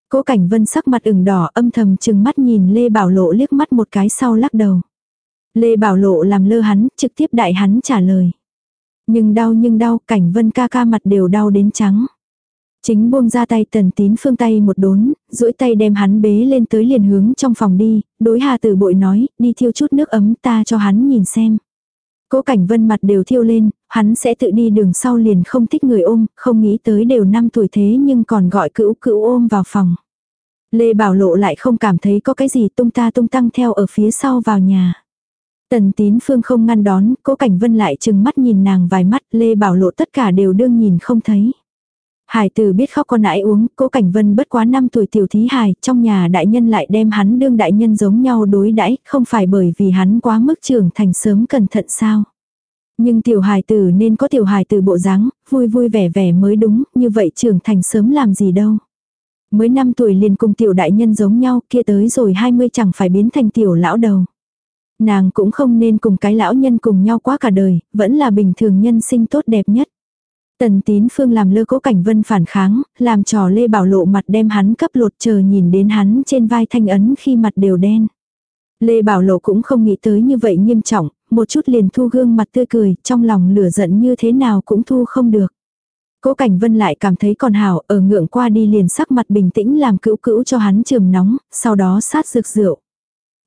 Cố Cảnh Vân sắc mặt ửng đỏ âm thầm chừng mắt nhìn Lê Bảo Lộ liếc mắt một cái sau lắc đầu. Lê Bảo Lộ làm lơ hắn, trực tiếp đại hắn trả lời. Nhưng đau nhưng đau, Cảnh Vân ca ca mặt đều đau đến trắng. Chính buông ra tay tần tín phương tay một đốn, duỗi tay đem hắn bế lên tới liền hướng trong phòng đi, đối hà tử bội nói, đi thiêu chút nước ấm ta cho hắn nhìn xem. Cố cảnh vân mặt đều thiêu lên, hắn sẽ tự đi đường sau liền không thích người ôm, không nghĩ tới đều năm tuổi thế nhưng còn gọi cữu cữu ôm vào phòng. Lê Bảo Lộ lại không cảm thấy có cái gì tung ta tung tăng theo ở phía sau vào nhà. Tần tín phương không ngăn đón, cố cảnh vân lại chừng mắt nhìn nàng vài mắt, Lê Bảo Lộ tất cả đều đương nhìn không thấy. Hải tử biết khóc con nãi uống, cố cảnh vân bất quá 5 tuổi tiểu thí hài, trong nhà đại nhân lại đem hắn đương đại nhân giống nhau đối đãi không phải bởi vì hắn quá mức trưởng thành sớm cẩn thận sao. Nhưng tiểu hài tử nên có tiểu hài tử bộ dáng, vui vui vẻ vẻ mới đúng, như vậy trưởng thành sớm làm gì đâu. Mới 5 tuổi liền cùng tiểu đại nhân giống nhau, kia tới rồi 20 chẳng phải biến thành tiểu lão đầu. Nàng cũng không nên cùng cái lão nhân cùng nhau quá cả đời, vẫn là bình thường nhân sinh tốt đẹp nhất. Tần tín phương làm lơ cố cảnh vân phản kháng, làm trò Lê Bảo Lộ mặt đem hắn cấp lột chờ nhìn đến hắn trên vai thanh ấn khi mặt đều đen. Lê Bảo Lộ cũng không nghĩ tới như vậy nghiêm trọng, một chút liền thu gương mặt tươi cười, trong lòng lửa giận như thế nào cũng thu không được. Cố Cảnh Vân lại cảm thấy còn hảo, ở ngượng qua đi liền sắc mặt bình tĩnh làm cữu cữu cho hắn trường nóng, sau đó sát dược rượu.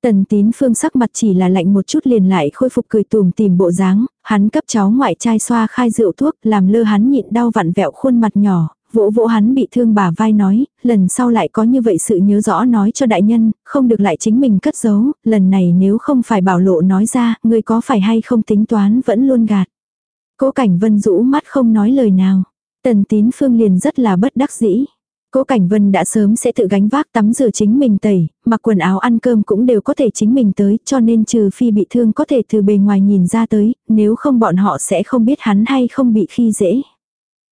Tần tín phương sắc mặt chỉ là lạnh một chút liền lại khôi phục cười tùm tìm bộ dáng, hắn cấp cháu ngoại trai xoa khai rượu thuốc, làm lơ hắn nhịn đau vặn vẹo khuôn mặt nhỏ, vỗ vỗ hắn bị thương bà vai nói, lần sau lại có như vậy sự nhớ rõ nói cho đại nhân, không được lại chính mình cất giấu, lần này nếu không phải bảo lộ nói ra, ngươi có phải hay không tính toán vẫn luôn gạt. Cố cảnh vân rũ mắt không nói lời nào. Tần tín phương liền rất là bất đắc dĩ. Cố Cảnh Vân đã sớm sẽ tự gánh vác tắm rửa chính mình tẩy, mặc quần áo ăn cơm cũng đều có thể chính mình tới, cho nên trừ phi bị thương có thể từ bề ngoài nhìn ra tới, nếu không bọn họ sẽ không biết hắn hay không bị khi dễ.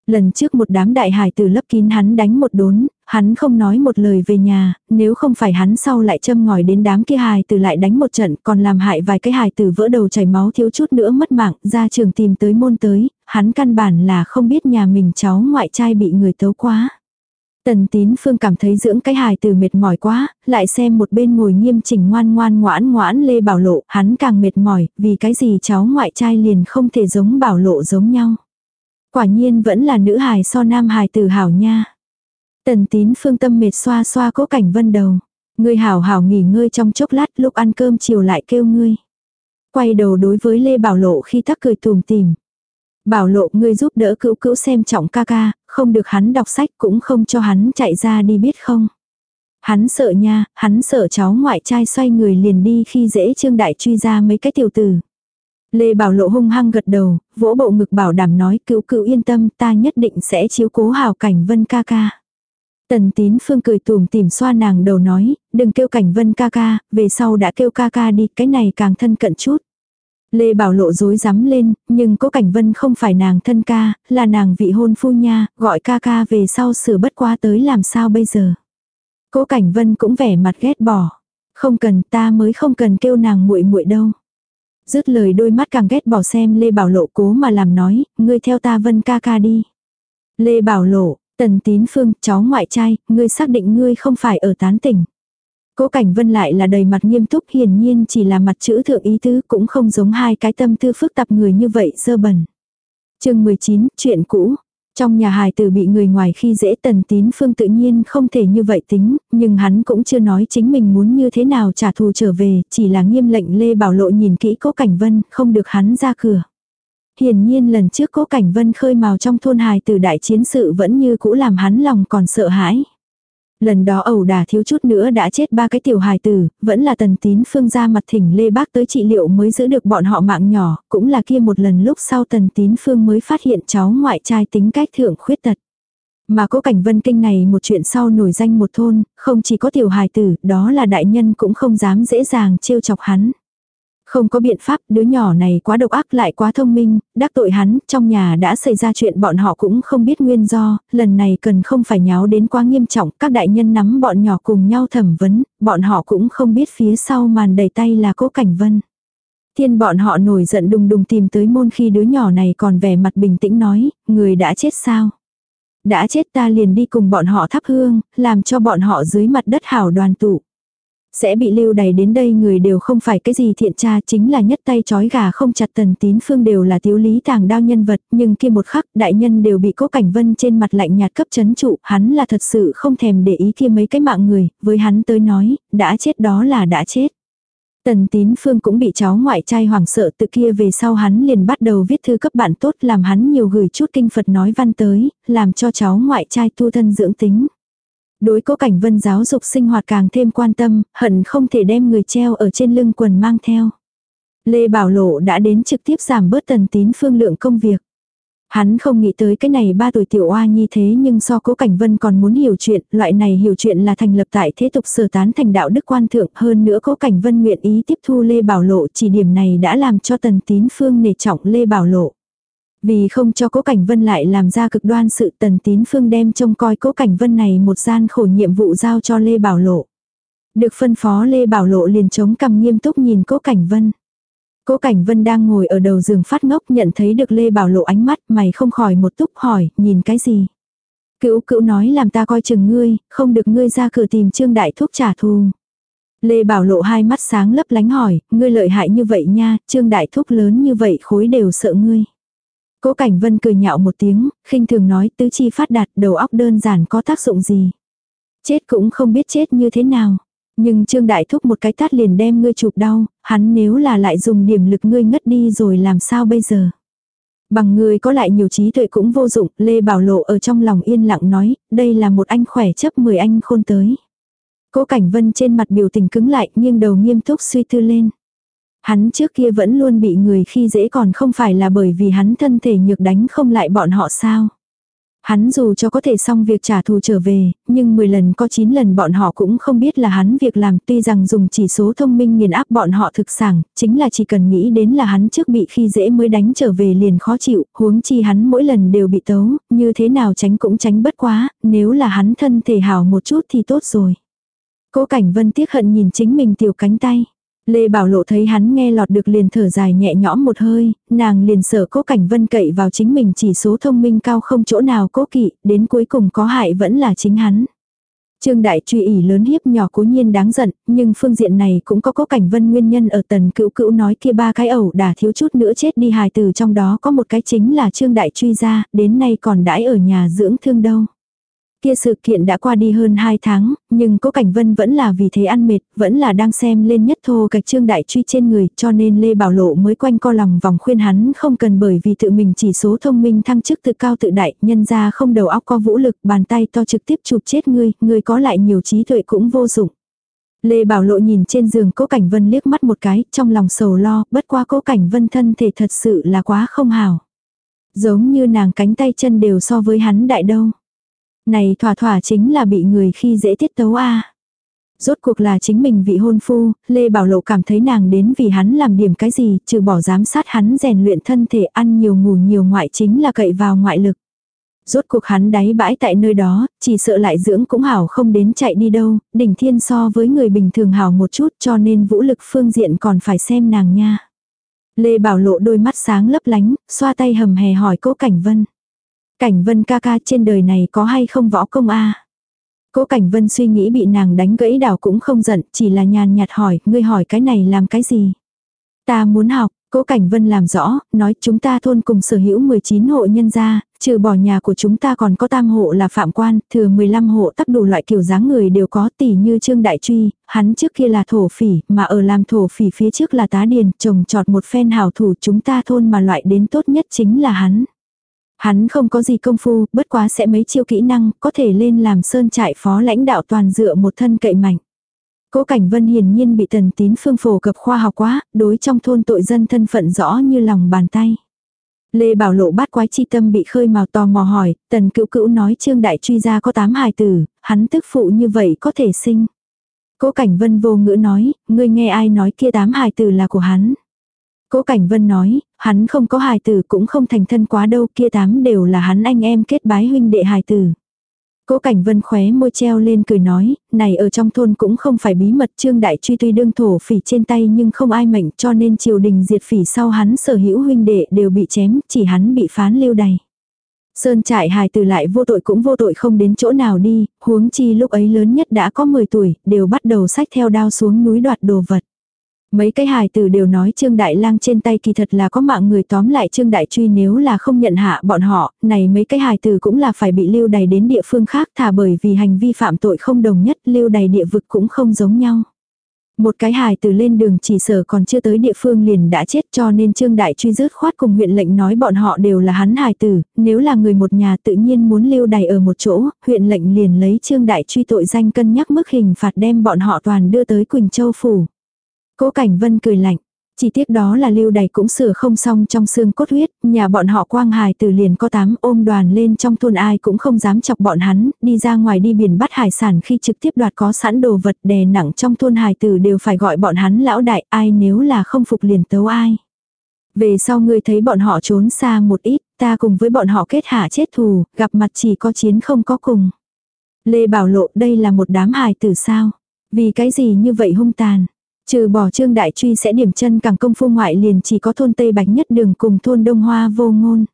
Lần trước một đám đại hải từ lấp kín hắn đánh một đốn, hắn không nói một lời về nhà, nếu không phải hắn sau lại châm ngòi đến đám kia hài từ lại đánh một trận còn làm hại vài cái hài từ vỡ đầu chảy máu thiếu chút nữa mất mạng, ra trường tìm tới môn tới, hắn căn bản là không biết nhà mình cháu ngoại trai bị người tấu quá. Tần tín phương cảm thấy dưỡng cái hài từ mệt mỏi quá, lại xem một bên ngồi nghiêm chỉnh ngoan ngoan ngoãn ngoãn lê bảo lộ, hắn càng mệt mỏi, vì cái gì cháu ngoại trai liền không thể giống bảo lộ giống nhau. Quả nhiên vẫn là nữ hài so nam hài từ hảo nha. Tần tín phương tâm mệt xoa xoa cố cảnh vân đầu. Ngươi hảo hảo nghỉ ngơi trong chốc lát lúc ăn cơm chiều lại kêu ngươi. Quay đầu đối với Lê Bảo Lộ khi tắc cười tùm tìm. Bảo Lộ ngươi giúp đỡ cữu cữu xem trọng ca ca, không được hắn đọc sách cũng không cho hắn chạy ra đi biết không. Hắn sợ nha, hắn sợ cháu ngoại trai xoay người liền đi khi dễ trương đại truy ra mấy cái tiểu tử. Lê Bảo Lộ hung hăng gật đầu, vỗ bộ ngực bảo đảm nói cứu cứu yên tâm ta nhất định sẽ chiếu cố hào cảnh vân ca ca. Tần tín phương cười tùm tìm xoa nàng đầu nói, đừng kêu cảnh vân ca ca, về sau đã kêu ca ca đi, cái này càng thân cận chút. Lê Bảo Lộ dối rắm lên, nhưng cố cảnh vân không phải nàng thân ca, là nàng vị hôn phu nha, gọi ca ca về sau sửa bất quá tới làm sao bây giờ. Cố cảnh vân cũng vẻ mặt ghét bỏ. Không cần ta mới không cần kêu nàng muội muội đâu. Dứt lời đôi mắt càng ghét bỏ xem Lê Bảo Lộ cố mà làm nói, ngươi theo ta vân ca ca đi. Lê Bảo Lộ, Tần Tín Phương, cháu ngoại trai, ngươi xác định ngươi không phải ở tán tỉnh. Cố Cảnh Vân lại là đầy mặt nghiêm túc hiển nhiên chỉ là mặt chữ thượng ý tứ cũng không giống hai cái tâm tư phức tạp người như vậy dơ bẩn. chương 19, chuyện cũ. Trong nhà hài tử bị người ngoài khi dễ tần tín phương tự nhiên không thể như vậy tính, nhưng hắn cũng chưa nói chính mình muốn như thế nào trả thù trở về, chỉ là nghiêm lệnh Lê Bảo Lộ nhìn kỹ cố cảnh vân, không được hắn ra cửa. Hiển nhiên lần trước cố cảnh vân khơi màu trong thôn hài tử đại chiến sự vẫn như cũ làm hắn lòng còn sợ hãi. Lần đó ẩu đả thiếu chút nữa đã chết ba cái tiểu hài tử, vẫn là tần tín phương ra mặt thỉnh Lê Bác tới trị liệu mới giữ được bọn họ mạng nhỏ, cũng là kia một lần lúc sau tần tín phương mới phát hiện cháu ngoại trai tính cách thượng khuyết tật. Mà cố cảnh vân kinh này một chuyện sau nổi danh một thôn, không chỉ có tiểu hài tử, đó là đại nhân cũng không dám dễ dàng trêu chọc hắn. Không có biện pháp, đứa nhỏ này quá độc ác lại quá thông minh, đắc tội hắn, trong nhà đã xảy ra chuyện bọn họ cũng không biết nguyên do, lần này cần không phải nháo đến quá nghiêm trọng, các đại nhân nắm bọn nhỏ cùng nhau thẩm vấn, bọn họ cũng không biết phía sau màn đầy tay là cố cảnh vân. Thiên bọn họ nổi giận đùng đùng tìm tới môn khi đứa nhỏ này còn vẻ mặt bình tĩnh nói, người đã chết sao? Đã chết ta liền đi cùng bọn họ thắp hương, làm cho bọn họ dưới mặt đất hảo đoàn tụ. Sẽ bị lưu đày đến đây người đều không phải cái gì thiện tra chính là nhất tay chói gà không chặt tần tín phương đều là thiếu lý tàng đao nhân vật nhưng kia một khắc đại nhân đều bị cố cảnh vân trên mặt lạnh nhạt cấp chấn trụ hắn là thật sự không thèm để ý kia mấy cái mạng người với hắn tới nói đã chết đó là đã chết. Tần tín phương cũng bị cháu ngoại trai hoảng sợ từ kia về sau hắn liền bắt đầu viết thư cấp bạn tốt làm hắn nhiều gửi chút kinh Phật nói văn tới, làm cho cháu ngoại trai tu thân dưỡng tính. Đối cố cảnh vân giáo dục sinh hoạt càng thêm quan tâm, hận không thể đem người treo ở trên lưng quần mang theo. Lê Bảo Lộ đã đến trực tiếp giảm bớt tần tín phương lượng công việc. Hắn không nghĩ tới cái này ba tuổi tiểu oa như thế nhưng so cố cảnh vân còn muốn hiểu chuyện, loại này hiểu chuyện là thành lập tại thế tục sở tán thành đạo đức quan thượng hơn nữa cố cảnh vân nguyện ý tiếp thu Lê Bảo Lộ chỉ điểm này đã làm cho tần tín phương nể trọng Lê Bảo Lộ. Vì không cho cố cảnh vân lại làm ra cực đoan sự tần tín phương đem trông coi cố cảnh vân này một gian khổ nhiệm vụ giao cho Lê Bảo Lộ. Được phân phó Lê Bảo Lộ liền chống cầm nghiêm túc nhìn cố cảnh vân. Cố Cảnh Vân đang ngồi ở đầu giường phát ngốc nhận thấy được Lê Bảo Lộ ánh mắt mày không khỏi một túc hỏi, nhìn cái gì. cựu cựu nói làm ta coi chừng ngươi, không được ngươi ra cửa tìm Trương Đại Thúc trả thù. Lê Bảo Lộ hai mắt sáng lấp lánh hỏi, ngươi lợi hại như vậy nha, Trương Đại Thúc lớn như vậy khối đều sợ ngươi. Cố Cảnh Vân cười nhạo một tiếng, khinh thường nói tứ chi phát đạt đầu óc đơn giản có tác dụng gì. Chết cũng không biết chết như thế nào. Nhưng Trương Đại Thúc một cái tát liền đem ngươi chụp đau, hắn nếu là lại dùng điểm lực ngươi ngất đi rồi làm sao bây giờ. Bằng người có lại nhiều trí tuệ cũng vô dụng, Lê Bảo Lộ ở trong lòng yên lặng nói, đây là một anh khỏe chấp 10 anh khôn tới. Cố Cảnh Vân trên mặt biểu tình cứng lại nhưng đầu nghiêm túc suy tư lên. Hắn trước kia vẫn luôn bị người khi dễ còn không phải là bởi vì hắn thân thể nhược đánh không lại bọn họ sao. Hắn dù cho có thể xong việc trả thù trở về, nhưng 10 lần có 9 lần bọn họ cũng không biết là hắn việc làm tuy rằng dùng chỉ số thông minh nghiền áp bọn họ thực sản, chính là chỉ cần nghĩ đến là hắn trước bị khi dễ mới đánh trở về liền khó chịu, huống chi hắn mỗi lần đều bị tấu, như thế nào tránh cũng tránh bất quá, nếu là hắn thân thể hảo một chút thì tốt rồi. Cố Cảnh Vân tiếc hận nhìn chính mình tiểu cánh tay. Lê Bảo Lộ thấy hắn nghe lọt được liền thở dài nhẹ nhõm một hơi, nàng liền sợ cố cảnh vân cậy vào chính mình chỉ số thông minh cao không chỗ nào cố kỵ, đến cuối cùng có hại vẫn là chính hắn. Trương Đại truy ỉ lớn hiếp nhỏ cố nhiên đáng giận, nhưng phương diện này cũng có cố cảnh vân nguyên nhân ở tần cữu cữu nói kia ba cái ẩu đả thiếu chút nữa chết đi hài từ trong đó có một cái chính là Trương Đại truy ra, đến nay còn đãi ở nhà dưỡng thương đâu. Kia sự kiện đã qua đi hơn 2 tháng, nhưng cố Cảnh Vân vẫn là vì thế ăn mệt, vẫn là đang xem lên nhất thô cạch trương đại truy trên người, cho nên Lê Bảo Lộ mới quanh co lòng vòng khuyên hắn không cần bởi vì tự mình chỉ số thông minh thăng chức tự cao tự đại, nhân ra không đầu óc có vũ lực, bàn tay to trực tiếp chụp chết ngươi, ngươi có lại nhiều trí tuệ cũng vô dụng. Lê Bảo Lộ nhìn trên giường Cố Cảnh Vân liếc mắt một cái, trong lòng sầu lo, bất qua Cố Cảnh Vân thân thể thật sự là quá không hảo. Giống như nàng cánh tay chân đều so với hắn đại đâu. Này thỏa thỏa chính là bị người khi dễ tiết tấu a Rốt cuộc là chính mình vị hôn phu, Lê Bảo Lộ cảm thấy nàng đến vì hắn làm điểm cái gì, trừ bỏ giám sát hắn rèn luyện thân thể ăn nhiều ngủ nhiều ngoại chính là cậy vào ngoại lực. Rốt cuộc hắn đáy bãi tại nơi đó, chỉ sợ lại dưỡng cũng hảo không đến chạy đi đâu, đỉnh thiên so với người bình thường hảo một chút cho nên vũ lực phương diện còn phải xem nàng nha. Lê Bảo Lộ đôi mắt sáng lấp lánh, xoa tay hầm hè hỏi cố Cảnh Vân. Cảnh vân ca ca trên đời này có hay không võ công a Cố cảnh vân suy nghĩ bị nàng đánh gãy đảo cũng không giận, chỉ là nhàn nhạt hỏi, ngươi hỏi cái này làm cái gì? Ta muốn học, cố cảnh vân làm rõ, nói chúng ta thôn cùng sở hữu 19 hộ nhân gia, trừ bỏ nhà của chúng ta còn có tam hộ là phạm quan, thừa 15 hộ tất đủ loại kiểu dáng người đều có tỷ như Trương Đại Truy, hắn trước kia là thổ phỉ, mà ở làm thổ phỉ phía trước là tá điền, trồng trọt một phen hảo thủ chúng ta thôn mà loại đến tốt nhất chính là hắn. Hắn không có gì công phu, bất quá sẽ mấy chiêu kỹ năng, có thể lên làm sơn trại phó lãnh đạo toàn dựa một thân cậy mạnh. Cố Cảnh Vân hiển nhiên bị tần tín phương phổ cập khoa học quá, đối trong thôn tội dân thân phận rõ như lòng bàn tay. Lê Bảo Lộ bát quái chi tâm bị khơi mào tò mò hỏi, tần cữu cữu nói trương đại truy gia có tám hài tử, hắn tức phụ như vậy có thể sinh. Cố Cảnh Vân vô ngữ nói, ngươi nghe ai nói kia tám hài tử là của hắn. Cố Cảnh Vân nói, hắn không có hài tử cũng không thành thân quá đâu, kia tám đều là hắn anh em kết bái huynh đệ hài tử. Cố Cảnh Vân khóe môi treo lên cười nói, này ở trong thôn cũng không phải bí mật trương đại truy tuy đương thổ phỉ trên tay nhưng không ai mệnh cho nên triều đình diệt phỉ sau hắn sở hữu huynh đệ đều bị chém, chỉ hắn bị phán lưu đày. Sơn trại hài tử lại vô tội cũng vô tội không đến chỗ nào đi, huống chi lúc ấy lớn nhất đã có 10 tuổi, đều bắt đầu sách theo đao xuống núi đoạt đồ vật. Mấy cái hài tử đều nói Trương Đại Lang trên tay kỳ thật là có mạng người tóm lại Trương Đại Truy nếu là không nhận hạ bọn họ, này mấy cái hài tử cũng là phải bị lưu đày đến địa phương khác thả bởi vì hành vi phạm tội không đồng nhất lưu đày địa vực cũng không giống nhau. Một cái hài tử lên đường chỉ sở còn chưa tới địa phương liền đã chết cho nên Trương Đại Truy rớt khoát cùng huyện lệnh nói bọn họ đều là hắn hài tử, nếu là người một nhà tự nhiên muốn lưu đày ở một chỗ, huyện lệnh liền lấy Trương Đại Truy tội danh cân nhắc mức hình phạt đem bọn họ toàn đưa tới Quỳnh Châu Phủ. Cố Cảnh Vân cười lạnh. Chỉ tiếc đó là lưu đầy cũng sửa không xong trong xương cốt huyết, nhà bọn họ quang hài từ liền có tám ôm đoàn lên trong thôn ai cũng không dám chọc bọn hắn, đi ra ngoài đi biển bắt hải sản khi trực tiếp đoạt có sẵn đồ vật đè nặng trong thôn hài tử đều phải gọi bọn hắn lão đại ai nếu là không phục liền tấu ai. Về sau ngươi thấy bọn họ trốn xa một ít, ta cùng với bọn họ kết hạ chết thù, gặp mặt chỉ có chiến không có cùng. Lê Bảo Lộ đây là một đám hài tử sao? Vì cái gì như vậy hung tàn? Trừ bỏ trương đại truy sẽ điểm chân càng công phu ngoại liền chỉ có thôn Tây Bạch nhất đường cùng thôn Đông Hoa vô ngôn.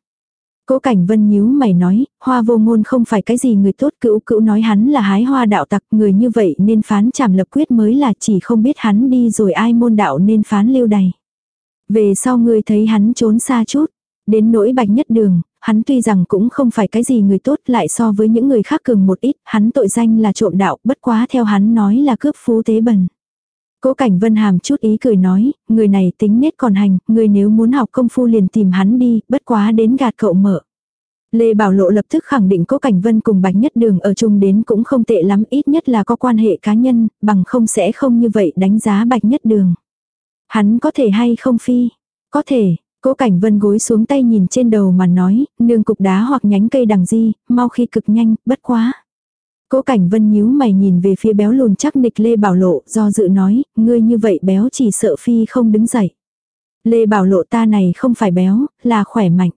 Cố Cảnh Vân nhíu mày nói, hoa vô ngôn không phải cái gì người tốt cữu cữu nói hắn là hái hoa đạo tặc người như vậy nên phán trảm lập quyết mới là chỉ không biết hắn đi rồi ai môn đạo nên phán lưu đày. Về sau người thấy hắn trốn xa chút, đến nỗi bạch nhất đường, hắn tuy rằng cũng không phải cái gì người tốt lại so với những người khác cường một ít, hắn tội danh là trộm đạo, bất quá theo hắn nói là cướp phú tế bần. Cố Cảnh Vân hàm chút ý cười nói, người này tính nết còn hành, người nếu muốn học công phu liền tìm hắn đi, bất quá đến gạt cậu mở. Lê Bảo Lộ lập tức khẳng định Cố Cảnh Vân cùng Bạch Nhất Đường ở chung đến cũng không tệ lắm, ít nhất là có quan hệ cá nhân, bằng không sẽ không như vậy đánh giá Bạch Nhất Đường. Hắn có thể hay không phi? Có thể, Cố Cảnh Vân gối xuống tay nhìn trên đầu mà nói, nương cục đá hoặc nhánh cây đằng di, mau khi cực nhanh, bất quá. Cố Cảnh Vân nhíu mày nhìn về phía béo lùn chắc nịch Lê Bảo Lộ, do dự nói, ngươi như vậy béo chỉ sợ phi không đứng dậy. Lê Bảo Lộ ta này không phải béo, là khỏe mạnh.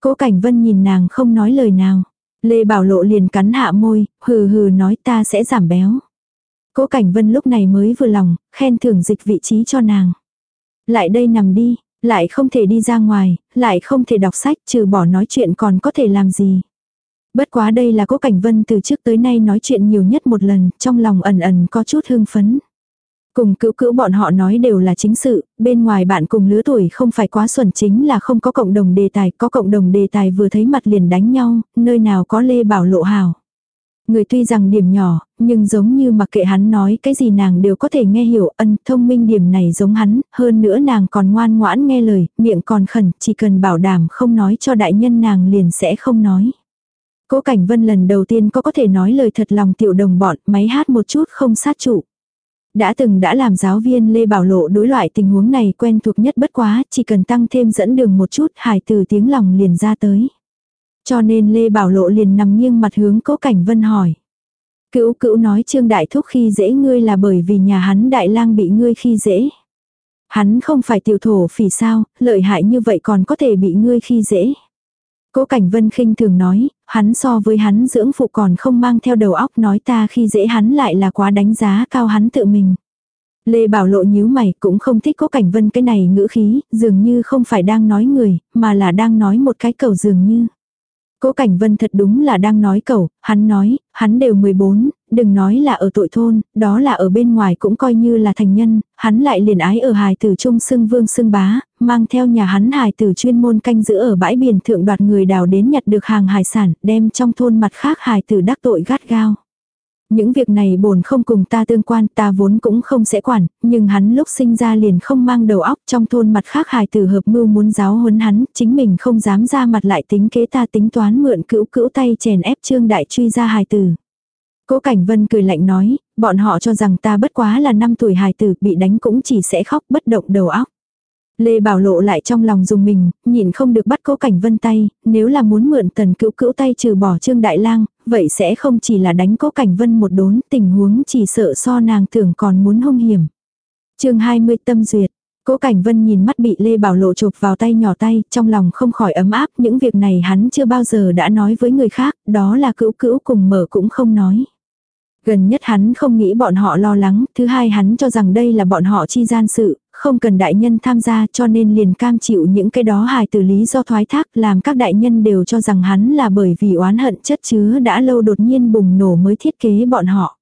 Cố Cảnh Vân nhìn nàng không nói lời nào. Lê Bảo Lộ liền cắn hạ môi, hừ hừ nói ta sẽ giảm béo. Cố Cảnh Vân lúc này mới vừa lòng, khen thưởng dịch vị trí cho nàng. Lại đây nằm đi, lại không thể đi ra ngoài, lại không thể đọc sách trừ bỏ nói chuyện còn có thể làm gì. Bất quá đây là cố cảnh vân từ trước tới nay nói chuyện nhiều nhất một lần, trong lòng ẩn ẩn có chút hưng phấn. Cùng cữu cữu bọn họ nói đều là chính sự, bên ngoài bạn cùng lứa tuổi không phải quá xuẩn chính là không có cộng đồng đề tài, có cộng đồng đề tài vừa thấy mặt liền đánh nhau, nơi nào có lê bảo lộ hào. Người tuy rằng điểm nhỏ, nhưng giống như mặc kệ hắn nói cái gì nàng đều có thể nghe hiểu ân thông minh điểm này giống hắn, hơn nữa nàng còn ngoan ngoãn nghe lời, miệng còn khẩn, chỉ cần bảo đảm không nói cho đại nhân nàng liền sẽ không nói. Cố Cảnh Vân lần đầu tiên có có thể nói lời thật lòng tiểu đồng bọn, máy hát một chút không sát trụ. Đã từng đã làm giáo viên Lê Bảo Lộ đối loại tình huống này quen thuộc nhất bất quá, chỉ cần tăng thêm dẫn đường một chút, hài từ tiếng lòng liền ra tới. Cho nên Lê Bảo Lộ liền nằm nghiêng mặt hướng Cố Cảnh Vân hỏi. Cữu cữu nói Trương Đại Thúc khi dễ ngươi là bởi vì nhà hắn Đại lang bị ngươi khi dễ. Hắn không phải tiểu thổ phỉ sao, lợi hại như vậy còn có thể bị ngươi khi dễ. Cố Cảnh Vân khinh thường nói, hắn so với hắn dưỡng phụ còn không mang theo đầu óc nói ta khi dễ hắn lại là quá đánh giá cao hắn tự mình. Lê Bảo Lộ nhíu mày cũng không thích Cố Cảnh Vân cái này ngữ khí, dường như không phải đang nói người, mà là đang nói một cái cầu dường như. Cố Cảnh Vân thật đúng là đang nói cẩu, hắn nói, hắn đều 14, đừng nói là ở tội thôn, đó là ở bên ngoài cũng coi như là thành nhân, hắn lại liền ái ở hài tử trung xưng vương xưng bá, mang theo nhà hắn hài tử chuyên môn canh giữ ở bãi biển thượng đoạt người đào đến nhặt được hàng hải sản, đem trong thôn mặt khác hài tử đắc tội gắt gao. Những việc này bổn không cùng ta tương quan, ta vốn cũng không sẽ quản, nhưng hắn lúc sinh ra liền không mang đầu óc trong thôn mặt khác hài tử hợp mưu muốn giáo huấn hắn, chính mình không dám ra mặt lại tính kế ta tính toán mượn cữu cữu tay chèn ép trương đại truy ra hài tử. Cố Cảnh Vân cười lạnh nói, bọn họ cho rằng ta bất quá là năm tuổi hài tử bị đánh cũng chỉ sẽ khóc bất động đầu óc. Lê Bảo Lộ lại trong lòng dùng mình, nhìn không được bắt cố cảnh vân tay, nếu là muốn mượn tần cữu cữu tay trừ bỏ Trương Đại Lang, vậy sẽ không chỉ là đánh cố cảnh vân một đốn, tình huống chỉ sợ so nàng tưởng còn muốn hung hiểm. chương 20 tâm duyệt, Cố Cảnh Vân nhìn mắt bị Lê Bảo Lộ chụp vào tay nhỏ tay, trong lòng không khỏi ấm áp, những việc này hắn chưa bao giờ đã nói với người khác, đó là cữu cữu cùng mở cũng không nói. Gần nhất hắn không nghĩ bọn họ lo lắng, thứ hai hắn cho rằng đây là bọn họ chi gian sự, không cần đại nhân tham gia cho nên liền cam chịu những cái đó hài từ lý do thoái thác làm các đại nhân đều cho rằng hắn là bởi vì oán hận chất chứa đã lâu đột nhiên bùng nổ mới thiết kế bọn họ.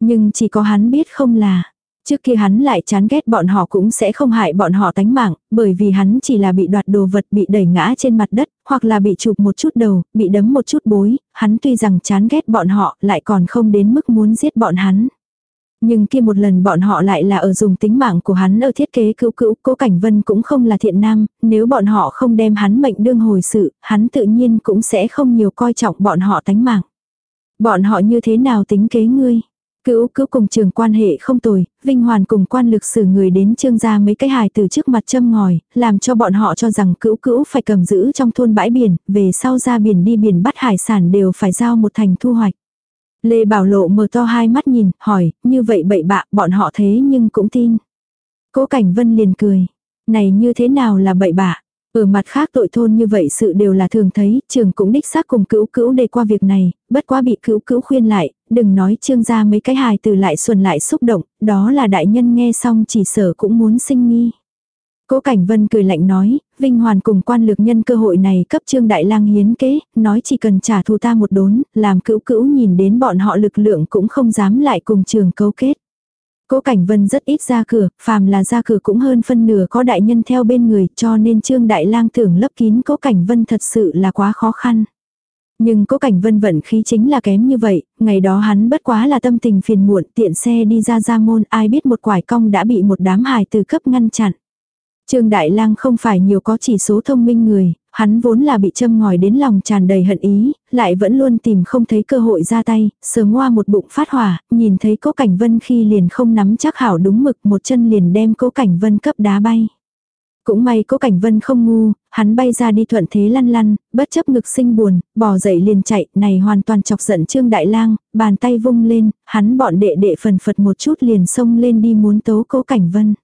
Nhưng chỉ có hắn biết không là, Trước kia hắn lại chán ghét bọn họ cũng sẽ không hại bọn họ tánh mạng, bởi vì hắn chỉ là bị đoạt đồ vật bị đẩy ngã trên mặt đất, hoặc là bị chụp một chút đầu, bị đấm một chút bối, hắn tuy rằng chán ghét bọn họ lại còn không đến mức muốn giết bọn hắn. Nhưng kia một lần bọn họ lại là ở dùng tính mạng của hắn ở thiết kế cứu cứu, cố cảnh vân cũng không là thiện nam, nếu bọn họ không đem hắn mệnh đương hồi sự, hắn tự nhiên cũng sẽ không nhiều coi trọng bọn họ tánh mạng. Bọn họ như thế nào tính kế ngươi? Cữu cữu cùng trường quan hệ không tồi, Vinh Hoàn cùng quan lực xử người đến trương gia mấy cái hài từ trước mặt châm ngòi, làm cho bọn họ cho rằng cữu cữu phải cầm giữ trong thôn bãi biển, về sau ra biển đi biển bắt hải sản đều phải giao một thành thu hoạch. Lê Bảo Lộ mở to hai mắt nhìn, hỏi, như vậy bậy bạ, bọn họ thế nhưng cũng tin. Cố Cảnh Vân liền cười. Này như thế nào là bậy bạ? Ở mặt khác tội thôn như vậy sự đều là thường thấy, trường cũng đích xác cùng cữu cữu đề qua việc này, bất quá bị cữu cữu khuyên lại, đừng nói trương ra mấy cái hài từ lại xuân lại xúc động, đó là đại nhân nghe xong chỉ sở cũng muốn sinh nghi. Cố Cảnh Vân cười lạnh nói, Vinh Hoàn cùng quan lực nhân cơ hội này cấp trương đại lang hiến kế, nói chỉ cần trả thù ta một đốn, làm cữu cữu nhìn đến bọn họ lực lượng cũng không dám lại cùng trường cấu kết. Cố Cảnh Vân rất ít ra cửa, phàm là ra cửa cũng hơn phân nửa có đại nhân theo bên người cho nên Trương Đại Lang tưởng lấp kín Cố Cảnh Vân thật sự là quá khó khăn. Nhưng Cố Cảnh Vân vận khí chính là kém như vậy, ngày đó hắn bất quá là tâm tình phiền muộn tiện xe đi ra ra môn ai biết một quải cong đã bị một đám hài từ cấp ngăn chặn. Trương Đại Lang không phải nhiều có chỉ số thông minh người, hắn vốn là bị châm ngòi đến lòng tràn đầy hận ý, lại vẫn luôn tìm không thấy cơ hội ra tay, sớm qua một bụng phát hỏa, nhìn thấy cố cảnh vân khi liền không nắm chắc hảo đúng mực một chân liền đem cố cảnh vân cấp đá bay. Cũng may cố cảnh vân không ngu, hắn bay ra đi thuận thế lăn lăn, bất chấp ngực sinh buồn, bò dậy liền chạy, này hoàn toàn chọc giận Trương Đại Lang, bàn tay vung lên, hắn bọn đệ đệ phần phật một chút liền xông lên đi muốn tấu cố cảnh vân.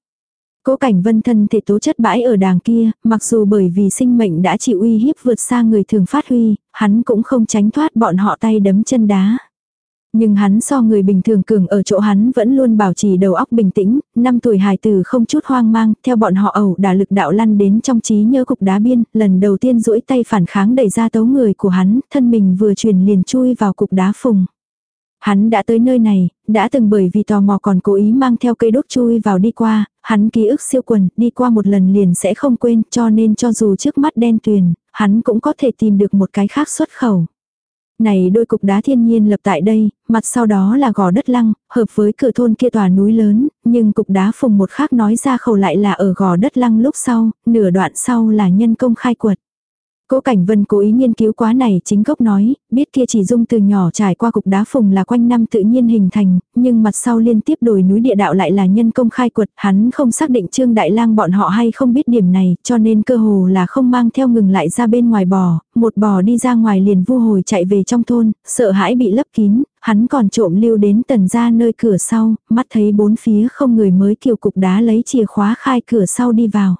Cố cảnh vân thân thể tố chất bãi ở đàng kia, mặc dù bởi vì sinh mệnh đã chịu uy hiếp vượt xa người thường phát huy, hắn cũng không tránh thoát bọn họ tay đấm chân đá. Nhưng hắn so người bình thường cường ở chỗ hắn vẫn luôn bảo trì đầu óc bình tĩnh, năm tuổi hài tử không chút hoang mang, theo bọn họ ẩu đả lực đạo lăn đến trong trí nhớ cục đá biên, lần đầu tiên duỗi tay phản kháng đẩy ra tấu người của hắn, thân mình vừa truyền liền chui vào cục đá phùng. Hắn đã tới nơi này, đã từng bởi vì tò mò còn cố ý mang theo cây đốt chui vào đi qua, hắn ký ức siêu quần, đi qua một lần liền sẽ không quên cho nên cho dù trước mắt đen tuyền, hắn cũng có thể tìm được một cái khác xuất khẩu. Này đôi cục đá thiên nhiên lập tại đây, mặt sau đó là gò đất lăng, hợp với cửa thôn kia tòa núi lớn, nhưng cục đá phùng một khác nói ra khẩu lại là ở gò đất lăng lúc sau, nửa đoạn sau là nhân công khai quật. Cố Cảnh Vân cố ý nghiên cứu quá này chính gốc nói, biết kia chỉ dung từ nhỏ trải qua cục đá phùng là quanh năm tự nhiên hình thành, nhưng mặt sau liên tiếp đồi núi địa đạo lại là nhân công khai quật, hắn không xác định Trương Đại Lang bọn họ hay không biết điểm này, cho nên cơ hồ là không mang theo ngừng lại ra bên ngoài bò, một bò đi ra ngoài liền vu hồi chạy về trong thôn, sợ hãi bị lấp kín, hắn còn trộm lưu đến tần ra nơi cửa sau, mắt thấy bốn phía không người mới kiều cục đá lấy chìa khóa khai cửa sau đi vào.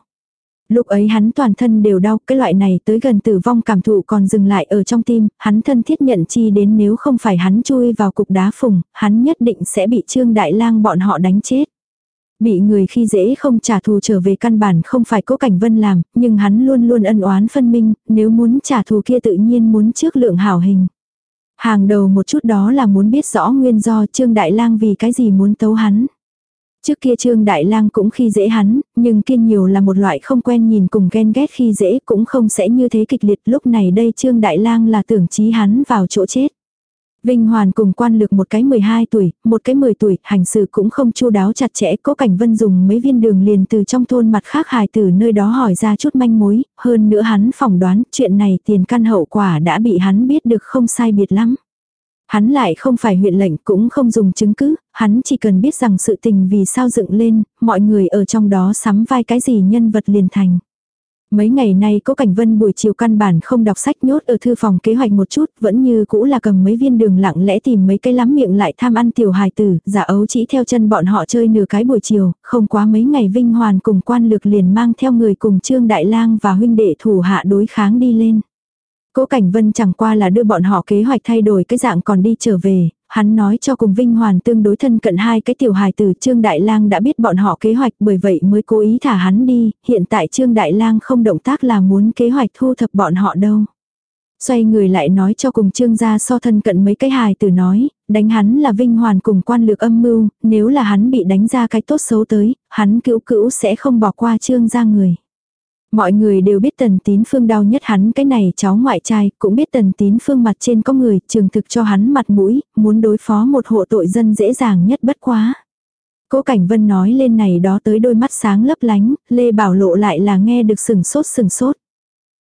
Lúc ấy hắn toàn thân đều đau, cái loại này tới gần tử vong cảm thụ còn dừng lại ở trong tim, hắn thân thiết nhận chi đến nếu không phải hắn chui vào cục đá phùng, hắn nhất định sẽ bị Trương Đại Lang bọn họ đánh chết. Bị người khi dễ không trả thù trở về căn bản không phải cố cảnh vân làm, nhưng hắn luôn luôn ân oán phân minh, nếu muốn trả thù kia tự nhiên muốn trước lượng hảo hình. Hàng đầu một chút đó là muốn biết rõ nguyên do Trương Đại Lang vì cái gì muốn tấu hắn. Trước kia Trương Đại Lang cũng khi dễ hắn, nhưng kiên nhiều là một loại không quen nhìn cùng ghen ghét khi dễ cũng không sẽ như thế kịch liệt. Lúc này đây Trương Đại Lang là tưởng chí hắn vào chỗ chết. Vinh Hoàn cùng quan lực một cái 12 tuổi, một cái 10 tuổi, hành sự cũng không chu đáo chặt chẽ. Cố Cảnh Vân dùng mấy viên đường liền từ trong thôn mặt khác hài tử nơi đó hỏi ra chút manh mối, hơn nữa hắn phỏng đoán chuyện này tiền căn hậu quả đã bị hắn biết được không sai biệt lắm. Hắn lại không phải huyện lệnh cũng không dùng chứng cứ, hắn chỉ cần biết rằng sự tình vì sao dựng lên, mọi người ở trong đó sắm vai cái gì nhân vật liền thành. Mấy ngày nay có cảnh vân buổi chiều căn bản không đọc sách nhốt ở thư phòng kế hoạch một chút, vẫn như cũ là cầm mấy viên đường lặng lẽ tìm mấy cây lắm miệng lại tham ăn tiểu hài tử, giả ấu chỉ theo chân bọn họ chơi nửa cái buổi chiều, không quá mấy ngày Vinh Hoàn cùng quan lực liền mang theo người cùng Trương Đại Lang và huynh đệ thủ hạ đối kháng đi lên. Cố Cảnh Vân chẳng qua là đưa bọn họ kế hoạch thay đổi cái dạng còn đi trở về, hắn nói cho cùng Vinh Hoàn tương đối thân cận hai cái tiểu hài tử Trương Đại Lang đã biết bọn họ kế hoạch bởi vậy mới cố ý thả hắn đi, hiện tại Trương Đại Lang không động tác là muốn kế hoạch thu thập bọn họ đâu. Xoay người lại nói cho cùng Trương gia so thân cận mấy cái hài tử nói, đánh hắn là Vinh Hoàn cùng quan lược âm mưu, nếu là hắn bị đánh ra cái tốt xấu tới, hắn cữu cữu sẽ không bỏ qua Trương gia người. Mọi người đều biết tần tín phương đau nhất hắn cái này cháu ngoại trai, cũng biết tần tín phương mặt trên có người, trường thực cho hắn mặt mũi, muốn đối phó một hộ tội dân dễ dàng nhất bất quá. Cố Cảnh Vân nói lên này đó tới đôi mắt sáng lấp lánh, Lê Bảo Lộ lại là nghe được sừng sốt sừng sốt.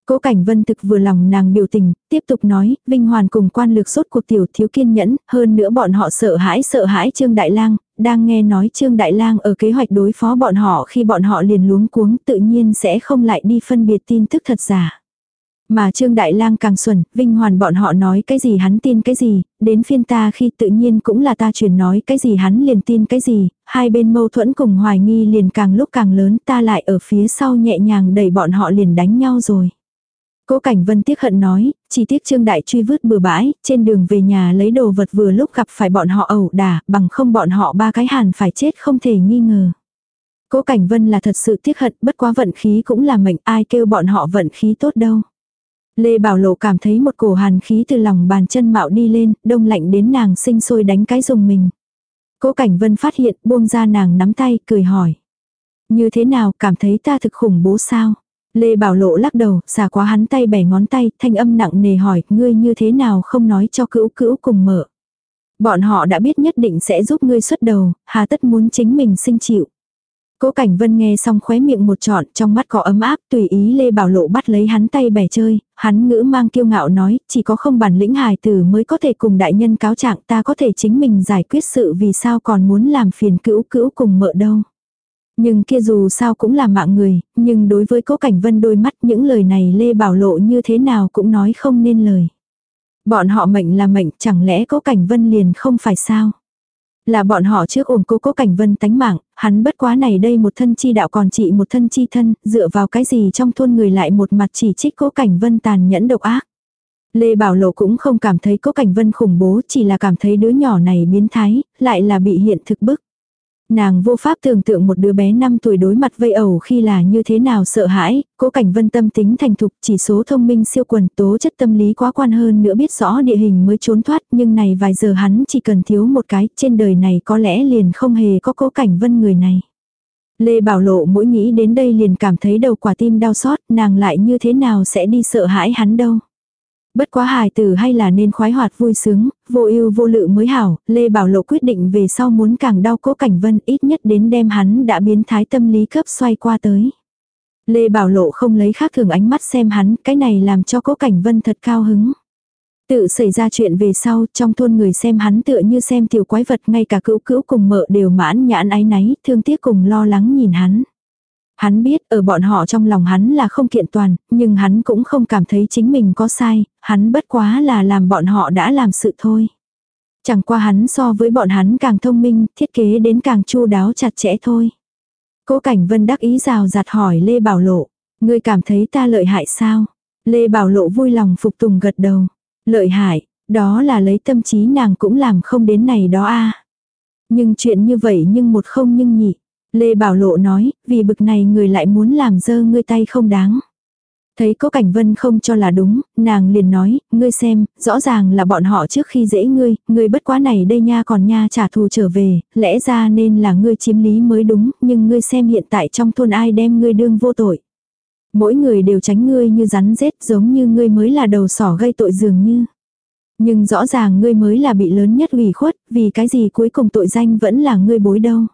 Cố Cảnh Vân thực vừa lòng nàng biểu tình, tiếp tục nói, Vinh Hoàn cùng quan lược sốt cuộc tiểu thiếu kiên nhẫn, hơn nữa bọn họ sợ hãi sợ hãi Trương Đại Lang, đang nghe nói Trương Đại Lang ở kế hoạch đối phó bọn họ khi bọn họ liền luống cuống tự nhiên sẽ không lại đi phân biệt tin tức thật giả. Mà Trương Đại Lang càng xuẩn, Vinh Hoàn bọn họ nói cái gì hắn tin cái gì, đến phiên ta khi tự nhiên cũng là ta truyền nói cái gì hắn liền tin cái gì, hai bên mâu thuẫn cùng hoài nghi liền càng lúc càng lớn ta lại ở phía sau nhẹ nhàng đẩy bọn họ liền đánh nhau rồi. Cố Cảnh Vân tiếc hận nói, chỉ tiếc Trương Đại truy vứt bừa bãi, trên đường về nhà lấy đồ vật vừa lúc gặp phải bọn họ ẩu đả, bằng không bọn họ ba cái hàn phải chết không thể nghi ngờ. Cố Cảnh Vân là thật sự tiếc hận, bất quá vận khí cũng là mệnh, ai kêu bọn họ vận khí tốt đâu. Lê Bảo Lộ cảm thấy một cổ hàn khí từ lòng bàn chân mạo đi lên, đông lạnh đến nàng sinh sôi đánh cái dùng mình. Cố Cảnh Vân phát hiện, buông ra nàng nắm tay, cười hỏi. Như thế nào, cảm thấy ta thực khủng bố sao? Lê Bảo Lộ lắc đầu, xả quá hắn tay bẻ ngón tay, thanh âm nặng nề hỏi, ngươi như thế nào không nói cho cữu cữu cùng mở. Bọn họ đã biết nhất định sẽ giúp ngươi xuất đầu, hà tất muốn chính mình sinh chịu. Cố Cảnh Vân nghe xong khóe miệng một trọn, trong mắt có ấm áp, tùy ý Lê Bảo Lộ bắt lấy hắn tay bẻ chơi, hắn ngữ mang kiêu ngạo nói, chỉ có không bản lĩnh hài tử mới có thể cùng đại nhân cáo trạng ta có thể chính mình giải quyết sự vì sao còn muốn làm phiền cữu cữu cùng mợ đâu. Nhưng kia dù sao cũng là mạng người, nhưng đối với Cố Cảnh Vân đôi mắt những lời này Lê Bảo Lộ như thế nào cũng nói không nên lời. Bọn họ mệnh là mệnh, chẳng lẽ Cố Cảnh Vân liền không phải sao? Là bọn họ trước ổn cố cố cảnh vân tánh mạng, hắn bất quá này đây một thân chi đạo còn trị một thân chi thân, dựa vào cái gì trong thôn người lại một mặt chỉ trích cố cảnh vân tàn nhẫn độc ác. Lê Bảo Lộ cũng không cảm thấy cố cảnh vân khủng bố, chỉ là cảm thấy đứa nhỏ này biến thái, lại là bị hiện thực bức. Nàng vô pháp tưởng tượng một đứa bé 5 tuổi đối mặt vây ẩu khi là như thế nào sợ hãi, cố cảnh vân tâm tính thành thục chỉ số thông minh siêu quần tố chất tâm lý quá quan hơn nữa biết rõ địa hình mới trốn thoát nhưng này vài giờ hắn chỉ cần thiếu một cái trên đời này có lẽ liền không hề có cố cảnh vân người này. Lê Bảo Lộ mỗi nghĩ đến đây liền cảm thấy đầu quả tim đau xót nàng lại như thế nào sẽ đi sợ hãi hắn đâu. Bất quá hài tử hay là nên khoái hoạt vui sướng, vô ưu vô lự mới hảo, Lê Bảo Lộ quyết định về sau muốn càng đau cố cảnh vân ít nhất đến đem hắn đã biến thái tâm lý cấp xoay qua tới. Lê Bảo Lộ không lấy khác thường ánh mắt xem hắn, cái này làm cho cố cảnh vân thật cao hứng. Tự xảy ra chuyện về sau, trong thôn người xem hắn tựa như xem tiểu quái vật ngay cả cữu cữu cùng mợ đều mãn nhãn ái náy, thương tiếc cùng lo lắng nhìn hắn. Hắn biết ở bọn họ trong lòng hắn là không kiện toàn, nhưng hắn cũng không cảm thấy chính mình có sai, hắn bất quá là làm bọn họ đã làm sự thôi. Chẳng qua hắn so với bọn hắn càng thông minh, thiết kế đến càng chu đáo chặt chẽ thôi. Cố Cảnh Vân đắc ý rào giặt hỏi Lê Bảo Lộ, ngươi cảm thấy ta lợi hại sao? Lê Bảo Lộ vui lòng phục tùng gật đầu. Lợi hại, đó là lấy tâm trí nàng cũng làm không đến này đó a. Nhưng chuyện như vậy nhưng một không nhưng nhị. Lê Bảo Lộ nói, vì bực này người lại muốn làm dơ ngươi tay không đáng. Thấy có cảnh vân không cho là đúng, nàng liền nói, ngươi xem, rõ ràng là bọn họ trước khi dễ ngươi, ngươi bất quá này đây nha còn nha trả thù trở về, lẽ ra nên là ngươi chiếm lý mới đúng, nhưng ngươi xem hiện tại trong thôn ai đem ngươi đương vô tội. Mỗi người đều tránh ngươi như rắn rết giống như ngươi mới là đầu sỏ gây tội dường như. Nhưng rõ ràng ngươi mới là bị lớn nhất ủy khuất, vì cái gì cuối cùng tội danh vẫn là ngươi bối đâu.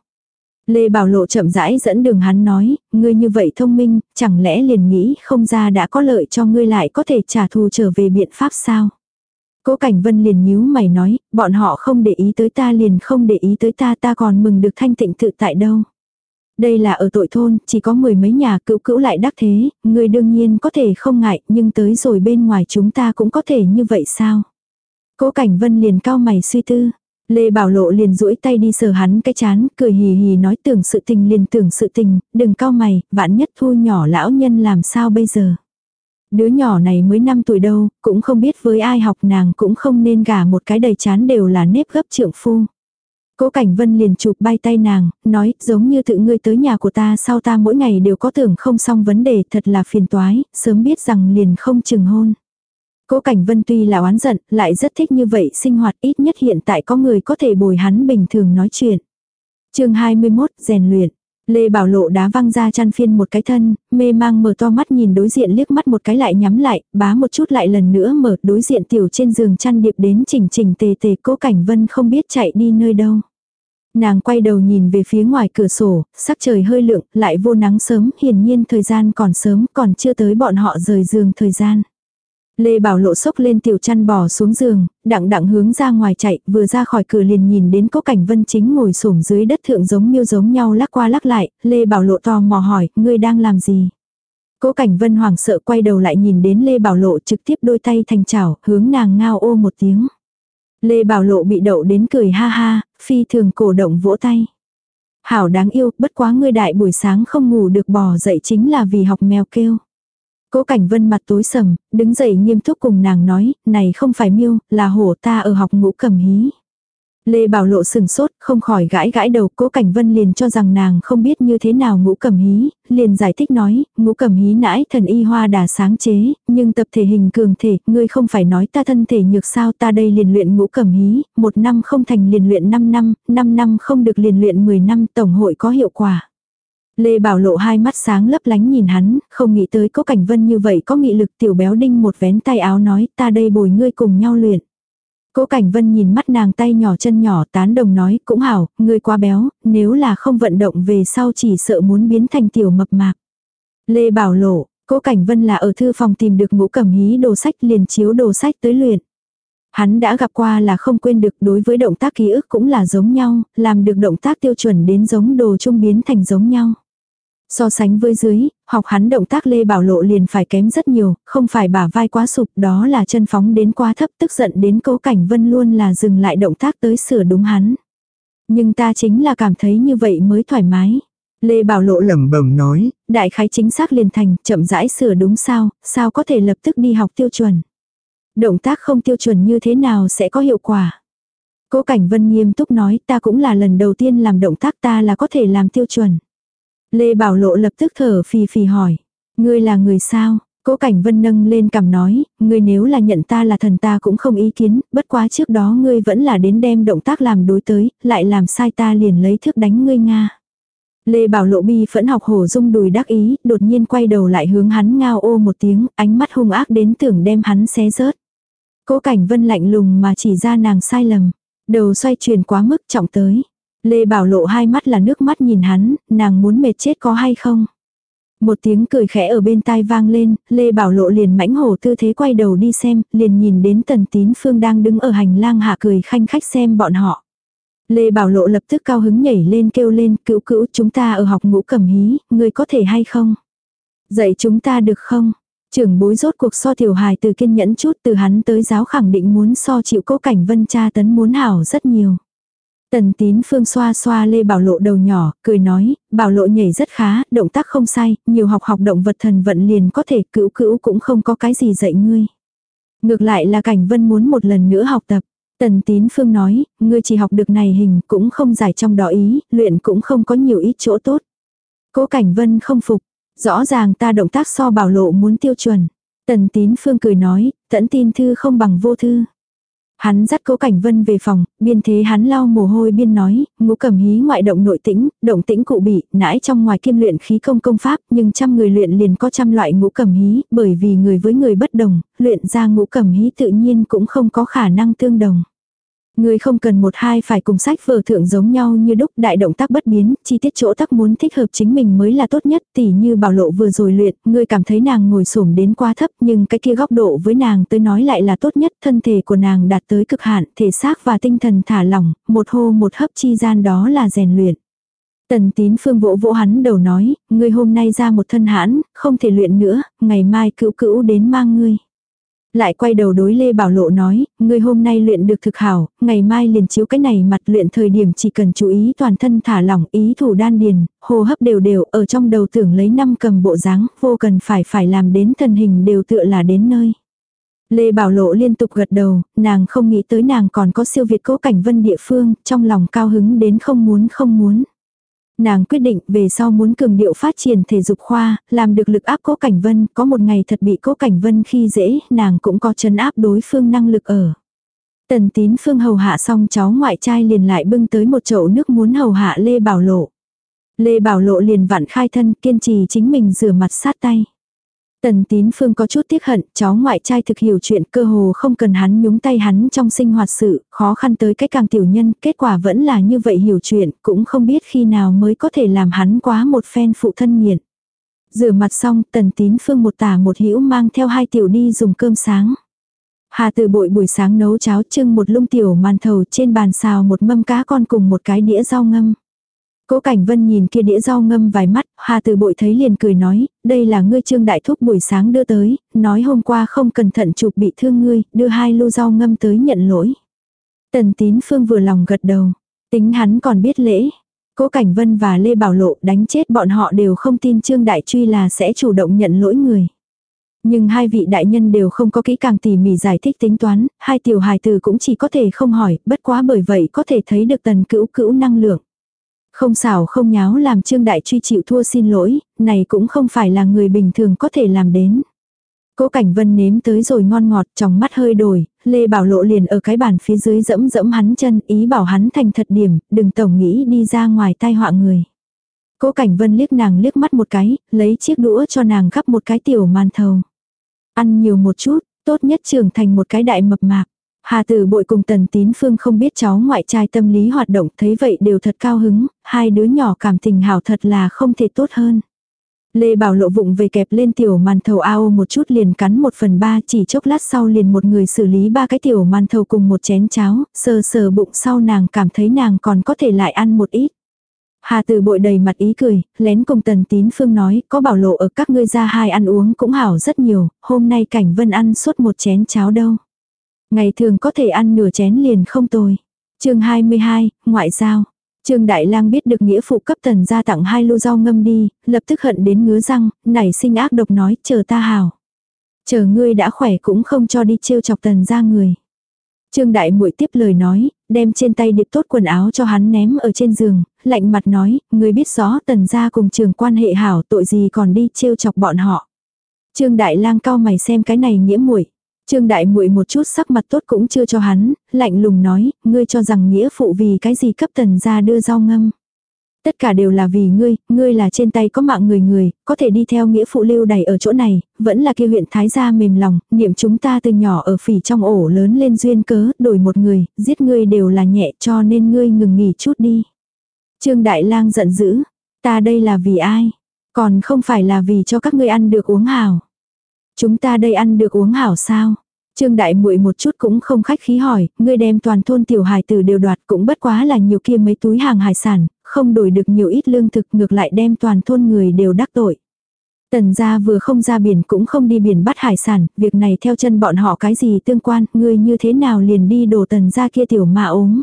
Lê Bảo Lộ chậm rãi dẫn đường hắn nói, ngươi như vậy thông minh, chẳng lẽ liền nghĩ không ra đã có lợi cho ngươi lại có thể trả thù trở về biện pháp sao? Cố Cảnh Vân liền nhíu mày nói, bọn họ không để ý tới ta liền không để ý tới ta ta còn mừng được thanh tịnh tự tại đâu. Đây là ở tội thôn, chỉ có mười mấy nhà cựu cữu lại đắc thế, người đương nhiên có thể không ngại, nhưng tới rồi bên ngoài chúng ta cũng có thể như vậy sao? Cố Cảnh Vân liền cao mày suy tư. Lê Bảo Lộ liền duỗi tay đi sờ hắn cái chán, cười hì hì nói tưởng sự tình liền tưởng sự tình, đừng cao mày, vạn nhất thu nhỏ lão nhân làm sao bây giờ. Đứa nhỏ này mới 5 tuổi đâu, cũng không biết với ai học nàng cũng không nên gả một cái đầy chán đều là nếp gấp trượng phu. Cố Cảnh Vân liền chụp bay tay nàng, nói giống như tự ngươi tới nhà của ta sau ta mỗi ngày đều có tưởng không xong vấn đề thật là phiền toái, sớm biết rằng liền không chừng hôn. Cố Cảnh Vân tuy là oán giận, lại rất thích như vậy sinh hoạt ít nhất hiện tại có người có thể bồi hắn bình thường nói chuyện. chương 21, rèn luyện. Lê Bảo Lộ đá văng ra chăn phiên một cái thân, mê mang mở to mắt nhìn đối diện liếc mắt một cái lại nhắm lại, bá một chút lại lần nữa mở đối diện tiểu trên giường chăn điệp đến chỉnh chỉnh tề tề cố cảnh vân không biết chạy đi nơi đâu. Nàng quay đầu nhìn về phía ngoài cửa sổ, sắc trời hơi lượng, lại vô nắng sớm, hiển nhiên thời gian còn sớm, còn chưa tới bọn họ rời giường thời gian. Lê Bảo Lộ sốc lên tiểu chăn bò xuống giường, đặng đặng hướng ra ngoài chạy, vừa ra khỏi cửa liền nhìn đến có cảnh vân chính ngồi xổm dưới đất thượng giống miêu giống nhau lắc qua lắc lại, Lê Bảo Lộ to mò hỏi, ngươi đang làm gì? Cố Cảnh Vân hoảng sợ quay đầu lại nhìn đến Lê Bảo Lộ trực tiếp đôi tay thành chảo, hướng nàng ngao ô một tiếng. Lê Bảo Lộ bị đậu đến cười ha ha, phi thường cổ động vỗ tay. Hảo đáng yêu, bất quá ngươi đại buổi sáng không ngủ được bò dậy chính là vì học mèo kêu. Cố Cảnh Vân mặt tối sầm, đứng dậy nghiêm túc cùng nàng nói, này không phải miêu, là hổ ta ở học ngũ cầm hí. Lê Bảo Lộ sừng sốt, không khỏi gãi gãi đầu, Cố Cảnh Vân liền cho rằng nàng không biết như thế nào ngũ cầm hí, liền giải thích nói, ngũ cầm hí nãi thần y hoa đà sáng chế, nhưng tập thể hình cường thể, ngươi không phải nói ta thân thể nhược sao ta đây liền luyện ngũ cầm hí, một năm không thành liền luyện 5 năm, 5 năm không được liền luyện 10 năm tổng hội có hiệu quả. Lê Bảo Lộ hai mắt sáng lấp lánh nhìn hắn, không nghĩ tới có Cảnh Vân như vậy có nghị lực tiểu béo đinh một vén tay áo nói ta đây bồi ngươi cùng nhau luyện. Cố Cảnh Vân nhìn mắt nàng tay nhỏ chân nhỏ tán đồng nói cũng hảo, ngươi quá béo, nếu là không vận động về sau chỉ sợ muốn biến thành tiểu mập mạp. Lê Bảo Lộ, Cố Cảnh Vân là ở thư phòng tìm được ngũ cẩm hí đồ sách liền chiếu đồ sách tới luyện. Hắn đã gặp qua là không quên được đối với động tác ký ức cũng là giống nhau, làm được động tác tiêu chuẩn đến giống đồ trung biến thành giống nhau. So sánh với dưới, học hắn động tác Lê Bảo Lộ liền phải kém rất nhiều, không phải bả vai quá sụp đó là chân phóng đến quá thấp tức giận đến cố cảnh vân luôn là dừng lại động tác tới sửa đúng hắn. Nhưng ta chính là cảm thấy như vậy mới thoải mái. Lê Bảo Lộ lẩm bẩm nói, đại khái chính xác liền thành, chậm rãi sửa đúng sao, sao có thể lập tức đi học tiêu chuẩn. Động tác không tiêu chuẩn như thế nào sẽ có hiệu quả. Cố Cảnh Vân nghiêm túc nói ta cũng là lần đầu tiên làm động tác ta là có thể làm tiêu chuẩn. Lê Bảo Lộ lập tức thở phì phì hỏi. Ngươi là người sao? Cố Cảnh Vân nâng lên cằm nói, ngươi nếu là nhận ta là thần ta cũng không ý kiến, bất quá trước đó ngươi vẫn là đến đem động tác làm đối tới, lại làm sai ta liền lấy thước đánh ngươi Nga. Lê Bảo Lộ bi phẫn học hổ dung đùi đắc ý, đột nhiên quay đầu lại hướng hắn ngao ô một tiếng, ánh mắt hung ác đến tưởng đem hắn xé rớt. Cố Cảnh Vân lạnh lùng mà chỉ ra nàng sai lầm, đầu xoay chuyển quá mức trọng tới. Lê Bảo Lộ hai mắt là nước mắt nhìn hắn, nàng muốn mệt chết có hay không. Một tiếng cười khẽ ở bên tai vang lên, Lê Bảo Lộ liền mãnh hổ tư thế quay đầu đi xem, liền nhìn đến Tần Tín Phương đang đứng ở hành lang hạ cười khanh khách xem bọn họ. Lê Bảo Lộ lập tức cao hứng nhảy lên kêu lên, cữu cữu chúng ta ở học ngũ cầm hí, người có thể hay không? Dạy chúng ta được không? Trưởng bối rốt cuộc so tiểu hài từ kiên nhẫn chút từ hắn tới giáo khẳng định muốn so chịu cố cảnh vân cha tấn muốn hảo rất nhiều. Tần tín phương xoa xoa lê bảo lộ đầu nhỏ, cười nói, bảo lộ nhảy rất khá, động tác không sai, nhiều học học động vật thần vận liền có thể cữu cữu cũng không có cái gì dạy ngươi. Ngược lại là cảnh vân muốn một lần nữa học tập. Tần tín phương nói, ngươi chỉ học được này hình cũng không giải trong đó ý, luyện cũng không có nhiều ít chỗ tốt. Cố cảnh vân không phục, rõ ràng ta động tác so bảo lộ muốn tiêu chuẩn. Tần tín phương cười nói, tẫn tin thư không bằng vô thư. Hắn dắt cố cảnh vân về phòng, biên thế hắn lau mồ hôi biên nói, ngũ cầm hí ngoại động nội tĩnh, động tĩnh cụ bị, nãi trong ngoài kiêm luyện khí công công pháp, nhưng trăm người luyện liền có trăm loại ngũ cầm hí, bởi vì người với người bất đồng, luyện ra ngũ cầm hí tự nhiên cũng không có khả năng tương đồng. Người không cần một hai phải cùng sách vở thượng giống nhau như đúc đại động tác bất biến, chi tiết chỗ tác muốn thích hợp chính mình mới là tốt nhất, tỉ như bảo lộ vừa rồi luyện, người cảm thấy nàng ngồi xổm đến quá thấp nhưng cái kia góc độ với nàng tới nói lại là tốt nhất, thân thể của nàng đạt tới cực hạn, thể xác và tinh thần thả lỏng, một hô một hấp chi gian đó là rèn luyện. Tần tín phương vỗ vỗ hắn đầu nói, ngươi hôm nay ra một thân hãn, không thể luyện nữa, ngày mai cữu cữu đến mang ngươi lại quay đầu đối Lê Bảo Lộ nói, người hôm nay luyện được thực hảo, ngày mai liền chiếu cái này mặt luyện thời điểm chỉ cần chú ý toàn thân thả lỏng ý thủ đan điền, hô hấp đều đều ở trong đầu tưởng lấy năm cầm bộ dáng, vô cần phải phải làm đến thân hình đều tựa là đến nơi. Lê Bảo Lộ liên tục gật đầu, nàng không nghĩ tới nàng còn có siêu việt cố cảnh vân địa phương, trong lòng cao hứng đến không muốn không muốn. Nàng quyết định về sau muốn cường điệu phát triển thể dục khoa, làm được lực áp cố cảnh vân, có một ngày thật bị cố cảnh vân khi dễ, nàng cũng có chấn áp đối phương năng lực ở. Tần tín phương hầu hạ xong cháu ngoại trai liền lại bưng tới một chậu nước muốn hầu hạ Lê Bảo Lộ. Lê Bảo Lộ liền vặn khai thân kiên trì chính mình rửa mặt sát tay. Tần tín phương có chút tiếc hận, cháu ngoại trai thực hiểu chuyện cơ hồ không cần hắn nhúng tay hắn trong sinh hoạt sự, khó khăn tới cái càng tiểu nhân, kết quả vẫn là như vậy hiểu chuyện, cũng không biết khi nào mới có thể làm hắn quá một phen phụ thân nghiện. Rửa mặt xong, tần tín phương một tả một hữu mang theo hai tiểu đi dùng cơm sáng. Hà từ bội buổi sáng nấu cháo trưng một lung tiểu màn thầu trên bàn xào một mâm cá con cùng một cái đĩa rau ngâm. Cố Cảnh Vân nhìn kia đĩa rau ngâm vài mắt, Hà Từ Bội thấy liền cười nói, đây là ngươi Trương Đại Thúc buổi sáng đưa tới, nói hôm qua không cẩn thận chụp bị thương ngươi, đưa hai lô rau ngâm tới nhận lỗi. Tần Tín Phương vừa lòng gật đầu, tính hắn còn biết lễ. Cố Cảnh Vân và Lê Bảo Lộ đánh chết bọn họ đều không tin Trương Đại Truy là sẽ chủ động nhận lỗi người. Nhưng hai vị đại nhân đều không có kỹ càng tỉ mỉ giải thích tính toán, hai tiểu hài từ cũng chỉ có thể không hỏi, bất quá bởi vậy có thể thấy được tần cữu cữu năng lượng. Không xảo không nháo làm Trương Đại Truy chịu thua xin lỗi, này cũng không phải là người bình thường có thể làm đến. Cố Cảnh Vân nếm tới rồi ngon ngọt, trong mắt hơi đổi, Lê Bảo Lộ liền ở cái bàn phía dưới dẫm dẫm hắn chân, ý bảo hắn thành thật điểm, đừng tổng nghĩ đi ra ngoài tai họa người. Cố Cảnh Vân liếc nàng liếc mắt một cái, lấy chiếc đũa cho nàng gắp một cái tiểu màn thầu. Ăn nhiều một chút, tốt nhất trưởng thành một cái đại mập mạp. Hà tử bội cùng tần tín phương không biết cháu ngoại trai tâm lý hoạt động thấy vậy đều thật cao hứng, hai đứa nhỏ cảm tình hảo thật là không thể tốt hơn. Lê Bảo lộ vụng về kẹp lên tiểu màn thầu ao một chút liền cắn một phần ba chỉ chốc lát sau liền một người xử lý ba cái tiểu màn thầu cùng một chén cháo, sờ sờ bụng sau nàng cảm thấy nàng còn có thể lại ăn một ít. Hà từ bội đầy mặt ý cười, lén cùng tần tín phương nói, có bảo lộ ở các ngươi ra hai ăn uống cũng hảo rất nhiều, hôm nay cảnh vân ăn suốt một chén cháo đâu. Ngày thường có thể ăn nửa chén liền không tồi. chương 22, Ngoại giao. Trương Đại Lang biết được nghĩa phụ cấp tần gia tặng hai lô rau ngâm đi, lập tức hận đến ngứa răng, nảy sinh ác độc nói, chờ ta hảo. Chờ ngươi đã khỏe cũng không cho đi trêu chọc tần gia người. Trương Đại muội tiếp lời nói, đem trên tay điệp tốt quần áo cho hắn ném ở trên giường, lạnh mặt nói, ngươi biết rõ tần gia cùng trường quan hệ hảo tội gì còn đi trêu chọc bọn họ. Trương Đại Lang cao mày xem cái này nghĩa muội. Trương Đại muội một chút sắc mặt tốt cũng chưa cho hắn, lạnh lùng nói, ngươi cho rằng nghĩa phụ vì cái gì cấp tần gia đưa rau ngâm. Tất cả đều là vì ngươi, ngươi là trên tay có mạng người người, có thể đi theo nghĩa phụ lưu đầy ở chỗ này, vẫn là kia huyện Thái gia mềm lòng, niệm chúng ta từ nhỏ ở phỉ trong ổ lớn lên duyên cớ, đổi một người, giết ngươi đều là nhẹ cho nên ngươi ngừng nghỉ chút đi. Trương Đại Lang giận dữ, ta đây là vì ai? Còn không phải là vì cho các ngươi ăn được uống hào? Chúng ta đây ăn được uống hảo sao? Trương Đại Muội một chút cũng không khách khí hỏi, ngươi đem toàn thôn tiểu hài tử đều đoạt cũng bất quá là nhiều kia mấy túi hàng hải sản, không đổi được nhiều ít lương thực ngược lại đem toàn thôn người đều đắc tội. Tần gia vừa không ra biển cũng không đi biển bắt hải sản, việc này theo chân bọn họ cái gì tương quan, ngươi như thế nào liền đi đổ tần gia kia tiểu mà ốm.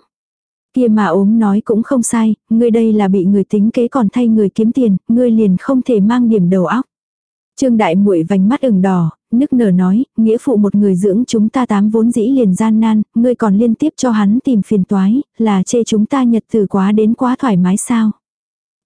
Kia mà ốm nói cũng không sai, ngươi đây là bị người tính kế còn thay người kiếm tiền, ngươi liền không thể mang điểm đầu óc. Trương đại muội vành mắt ửng đỏ, nức nở nói, nghĩa phụ một người dưỡng chúng ta tám vốn dĩ liền gian nan, ngươi còn liên tiếp cho hắn tìm phiền toái, là chê chúng ta nhật từ quá đến quá thoải mái sao.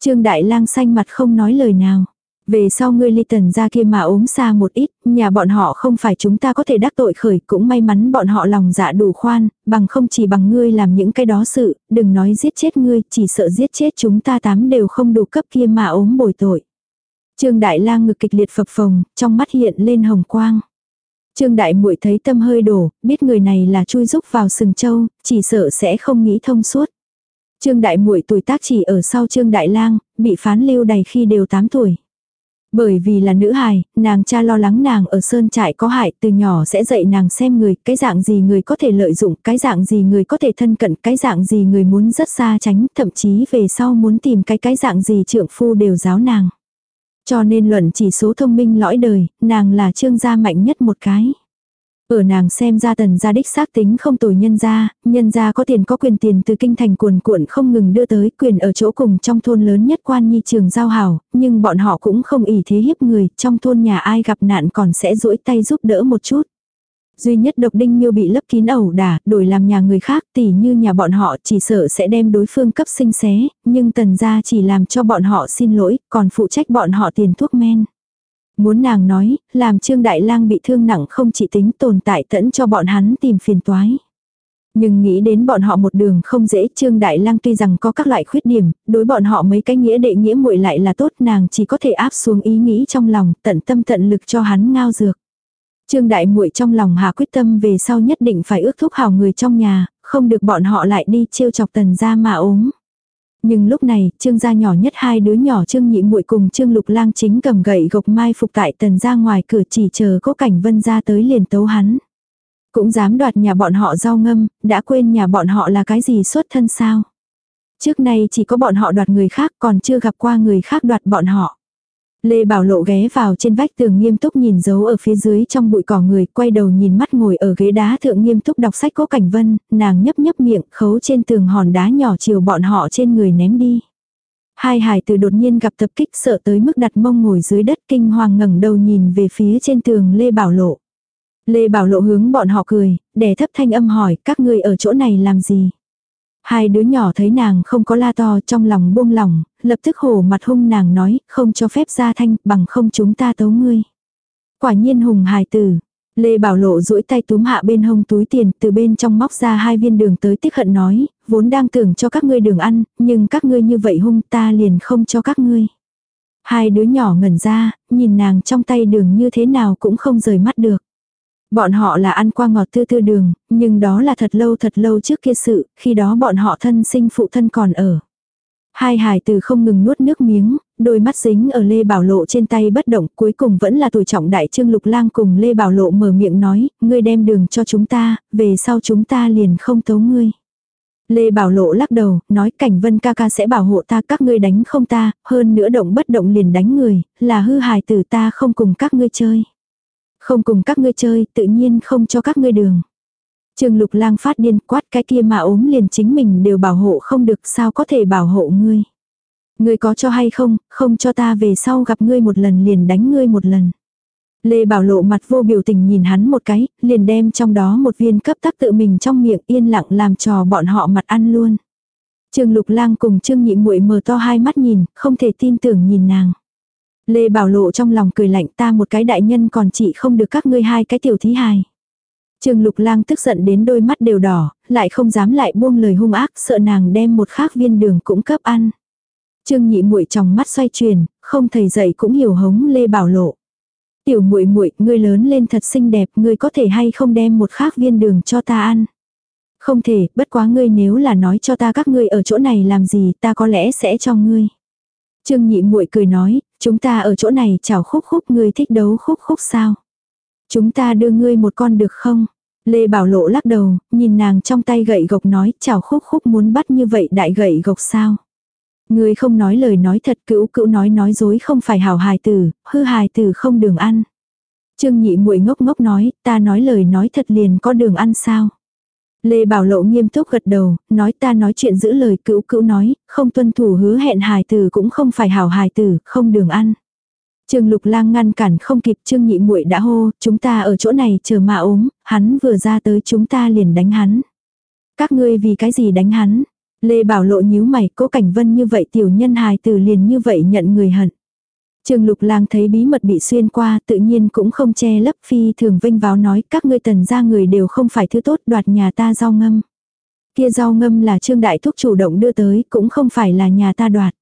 Trương đại lang xanh mặt không nói lời nào. Về sau ngươi ly tần ra kia mà ốm xa một ít, nhà bọn họ không phải chúng ta có thể đắc tội khởi, cũng may mắn bọn họ lòng dạ đủ khoan, bằng không chỉ bằng ngươi làm những cái đó sự, đừng nói giết chết ngươi, chỉ sợ giết chết chúng ta tám đều không đủ cấp kia mà ốm bồi tội. Trương Đại Lang ngực kịch liệt phập phồng, trong mắt hiện lên hồng quang. Trương Đại Muội thấy tâm hơi đổ, biết người này là chui rúc vào sừng châu, chỉ sợ sẽ không nghĩ thông suốt. Trương Đại Muội tuổi tác chỉ ở sau Trương Đại Lang, bị phán lưu đầy khi đều 8 tuổi. Bởi vì là nữ hài, nàng cha lo lắng nàng ở sơn trại có hại từ nhỏ sẽ dạy nàng xem người, cái dạng gì người có thể lợi dụng, cái dạng gì người có thể thân cận, cái dạng gì người muốn rất xa tránh, thậm chí về sau muốn tìm cái cái dạng gì trượng phu đều giáo nàng. Cho nên luận chỉ số thông minh lõi đời, nàng là trương gia mạnh nhất một cái. Ở nàng xem ra tần gia đích xác tính không tồi nhân gia, nhân gia có tiền có quyền tiền từ kinh thành cuồn cuộn không ngừng đưa tới quyền ở chỗ cùng trong thôn lớn nhất quan nhi trường giao hảo, nhưng bọn họ cũng không ỉ thế hiếp người, trong thôn nhà ai gặp nạn còn sẽ duỗi tay giúp đỡ một chút. Duy nhất độc đinh miêu bị lấp kín ẩu đả, đổi làm nhà người khác tỉ như nhà bọn họ chỉ sợ sẽ đem đối phương cấp sinh xé, nhưng tần gia chỉ làm cho bọn họ xin lỗi, còn phụ trách bọn họ tiền thuốc men. Muốn nàng nói, làm Trương Đại Lang bị thương nặng không chỉ tính tồn tại tẫn cho bọn hắn tìm phiền toái. Nhưng nghĩ đến bọn họ một đường không dễ, Trương Đại Lang tuy rằng có các loại khuyết điểm, đối bọn họ mấy cái nghĩa đệ nghĩa muội lại là tốt, nàng chỉ có thể áp xuống ý nghĩ trong lòng, tận tâm tận lực cho hắn ngao dược. Trương Đại muội trong lòng hà quyết tâm về sau nhất định phải ước thúc hảo người trong nhà, không được bọn họ lại đi trêu chọc tần gia mà ốm. Nhưng lúc này, trương gia nhỏ nhất hai đứa nhỏ trương nhị muội cùng trương lục lang chính cầm gậy gộc mai phục tại tần gia ngoài cửa chỉ chờ cố cảnh vân ra tới liền tấu hắn. Cũng dám đoạt nhà bọn họ rau ngâm, đã quên nhà bọn họ là cái gì xuất thân sao. Trước nay chỉ có bọn họ đoạt người khác còn chưa gặp qua người khác đoạt bọn họ. Lê Bảo Lộ ghé vào trên vách tường nghiêm túc nhìn dấu ở phía dưới trong bụi cỏ người, quay đầu nhìn mắt ngồi ở ghế đá thượng nghiêm túc đọc sách cố cảnh vân, nàng nhấp nhấp miệng khấu trên tường hòn đá nhỏ chiều bọn họ trên người ném đi. Hai hải từ đột nhiên gặp tập kích sợ tới mức đặt mông ngồi dưới đất kinh hoàng ngẩng đầu nhìn về phía trên tường Lê Bảo Lộ. Lê Bảo Lộ hướng bọn họ cười, đè thấp thanh âm hỏi các ngươi ở chỗ này làm gì. Hai đứa nhỏ thấy nàng không có la to trong lòng buông lòng, lập tức hổ mặt hung nàng nói, không cho phép ra thanh, bằng không chúng ta tấu ngươi. Quả nhiên hùng hài tử. Lê Bảo Lộ duỗi tay túm hạ bên hông túi tiền, từ bên trong móc ra hai viên đường tới tiếc hận nói, vốn đang tưởng cho các ngươi đường ăn, nhưng các ngươi như vậy hung ta liền không cho các ngươi. Hai đứa nhỏ ngẩn ra, nhìn nàng trong tay đường như thế nào cũng không rời mắt được. Bọn họ là ăn qua ngọt tư tư đường, nhưng đó là thật lâu thật lâu trước kia sự, khi đó bọn họ thân sinh phụ thân còn ở. Hai hài từ không ngừng nuốt nước miếng, đôi mắt dính ở Lê Bảo Lộ trên tay bất động, cuối cùng vẫn là tuổi trọng đại trương lục lang cùng Lê Bảo Lộ mở miệng nói, ngươi đem đường cho chúng ta, về sau chúng ta liền không tấu ngươi. Lê Bảo Lộ lắc đầu, nói cảnh vân ca ca sẽ bảo hộ ta các ngươi đánh không ta, hơn nữa động bất động liền đánh người, là hư hài tử ta không cùng các ngươi chơi. Không cùng các ngươi chơi, tự nhiên không cho các ngươi đường. Trương Lục Lang phát điên quát cái kia mà ốm liền chính mình đều bảo hộ không được sao có thể bảo hộ ngươi. Ngươi có cho hay không, không cho ta về sau gặp ngươi một lần liền đánh ngươi một lần. Lê Bảo Lộ mặt vô biểu tình nhìn hắn một cái, liền đem trong đó một viên cấp tắc tự mình trong miệng yên lặng làm trò bọn họ mặt ăn luôn. Trương Lục Lang cùng Trương Nhị Muội mở to hai mắt nhìn, không thể tin tưởng nhìn nàng. Lê Bảo Lộ trong lòng cười lạnh ta một cái đại nhân còn chị không được các ngươi hai cái tiểu thí hài. Trương Lục Lang tức giận đến đôi mắt đều đỏ, lại không dám lại buông lời hung ác, sợ nàng đem một khác viên đường cũng cấp ăn. Trương Nhị muội trong mắt xoay chuyển, không thầy dạy cũng hiểu hống Lê Bảo Lộ. Tiểu muội muội, ngươi lớn lên thật xinh đẹp, ngươi có thể hay không đem một khác viên đường cho ta ăn? Không thể, bất quá ngươi nếu là nói cho ta các ngươi ở chỗ này làm gì, ta có lẽ sẽ cho ngươi. Trương Nhị muội cười nói, chúng ta ở chỗ này chào khúc khúc, ngươi thích đấu khúc khúc sao? Chúng ta đưa ngươi một con được không? Lê Bảo Lộ lắc đầu, nhìn nàng trong tay gậy gộc nói, chào khúc khúc muốn bắt như vậy đại gậy gộc sao? Ngươi không nói lời nói thật cữu cữu nói nói dối không phải hảo hài tử, hư hài tử không đường ăn. Trương nhị muội ngốc ngốc nói, ta nói lời nói thật liền có đường ăn sao? Lê Bảo Lộ nghiêm túc gật đầu, nói ta nói chuyện giữ lời cữu cữu nói, không tuân thủ hứa hẹn hài tử cũng không phải hảo hài tử, không đường ăn. Trương Lục Lang ngăn cản không kịp Trương Nhị Muội đã hô, chúng ta ở chỗ này chờ mà ốm, hắn vừa ra tới chúng ta liền đánh hắn. Các ngươi vì cái gì đánh hắn? Lê Bảo Lộ nhíu mày, Cố Cảnh Vân như vậy tiểu nhân hài tử liền như vậy nhận người hận. Trương Lục Lang thấy bí mật bị xuyên qua, tự nhiên cũng không che lấp phi thường vinh váo nói, các ngươi tần gia người đều không phải thứ tốt, đoạt nhà ta rau ngâm. Kia rau ngâm là Trương Đại Thúc chủ động đưa tới, cũng không phải là nhà ta đoạt.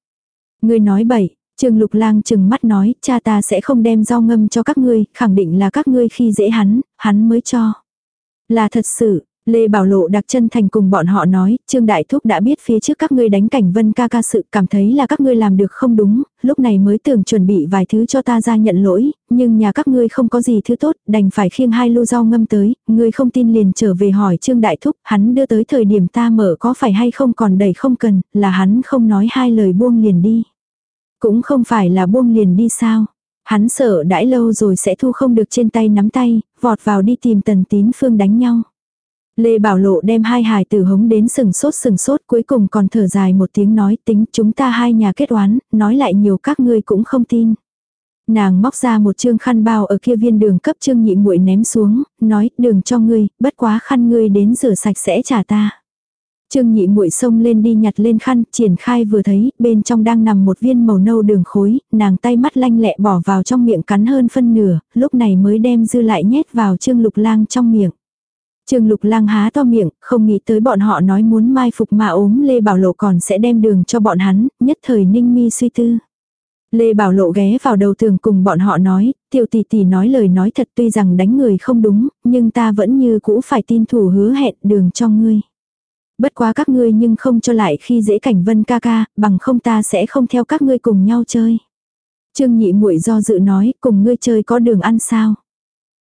Ngươi nói bậy, Trương Lục Lang chừng mắt nói, cha ta sẽ không đem rau ngâm cho các ngươi, khẳng định là các ngươi khi dễ hắn, hắn mới cho. Là thật sự, Lê Bảo Lộ đặc chân thành cùng bọn họ nói, Trương Đại Thúc đã biết phía trước các ngươi đánh cảnh vân ca ca sự cảm thấy là các ngươi làm được không đúng, lúc này mới tưởng chuẩn bị vài thứ cho ta ra nhận lỗi, nhưng nhà các ngươi không có gì thứ tốt, đành phải khiêng hai lô rau ngâm tới, ngươi không tin liền trở về hỏi Trương Đại Thúc, hắn đưa tới thời điểm ta mở có phải hay không còn đầy không cần, là hắn không nói hai lời buông liền đi. Cũng không phải là buông liền đi sao. Hắn sợ đãi lâu rồi sẽ thu không được trên tay nắm tay, vọt vào đi tìm tần tín phương đánh nhau. Lê Bảo Lộ đem hai hài tử hống đến sừng sốt sừng sốt cuối cùng còn thở dài một tiếng nói tính chúng ta hai nhà kết oán, nói lại nhiều các ngươi cũng không tin. Nàng móc ra một chương khăn bao ở kia viên đường cấp trương nhị muội ném xuống, nói đường cho ngươi, bất quá khăn ngươi đến rửa sạch sẽ trả ta. Trương nhị muội xông lên đi nhặt lên khăn, triển khai vừa thấy, bên trong đang nằm một viên màu nâu đường khối, nàng tay mắt lanh lẹ bỏ vào trong miệng cắn hơn phân nửa, lúc này mới đem dư lại nhét vào trương lục lang trong miệng. Trương Lục Lang há to miệng, không nghĩ tới bọn họ nói muốn mai phục mà ốm Lê Bảo Lộ còn sẽ đem đường cho bọn hắn, nhất thời ninh mi suy tư. Lê Bảo Lộ ghé vào đầu tường cùng bọn họ nói, tiểu tỷ tỷ nói lời nói thật tuy rằng đánh người không đúng, nhưng ta vẫn như cũ phải tin thủ hứa hẹn đường cho ngươi. Bất quá các ngươi nhưng không cho lại khi dễ cảnh vân ca ca, bằng không ta sẽ không theo các ngươi cùng nhau chơi. Trương nhị muội do dự nói, cùng ngươi chơi có đường ăn sao?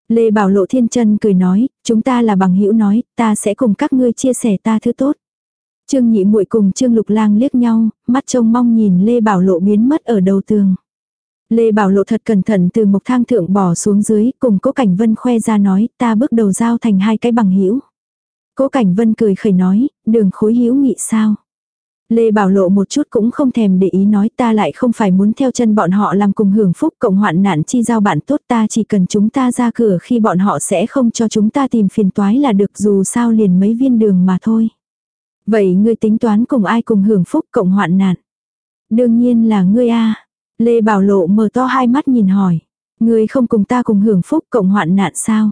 Lê Bảo Lộ Thiên chân cười nói, chúng ta là bằng hữu nói, ta sẽ cùng các ngươi chia sẻ ta thứ tốt. Trương Nhị Muội cùng Trương Lục Lang liếc nhau, mắt trông mong nhìn Lê Bảo Lộ biến mất ở đầu tường. Lê Bảo Lộ thật cẩn thận từ một thang thượng bỏ xuống dưới, cùng Cố Cảnh Vân khoe ra nói, ta bước đầu giao thành hai cái bằng hữu. Cố Cảnh Vân cười khẩy nói, đường khối hữu nghị sao? Lê Bảo Lộ một chút cũng không thèm để ý nói ta lại không phải muốn theo chân bọn họ làm cùng hưởng phúc cộng hoạn nạn chi giao bạn tốt ta chỉ cần chúng ta ra cửa khi bọn họ sẽ không cho chúng ta tìm phiền toái là được dù sao liền mấy viên đường mà thôi. Vậy ngươi tính toán cùng ai cùng hưởng phúc cộng hoạn nạn? Đương nhiên là ngươi a. Lê Bảo Lộ mở to hai mắt nhìn hỏi. Ngươi không cùng ta cùng hưởng phúc cộng hoạn nạn sao?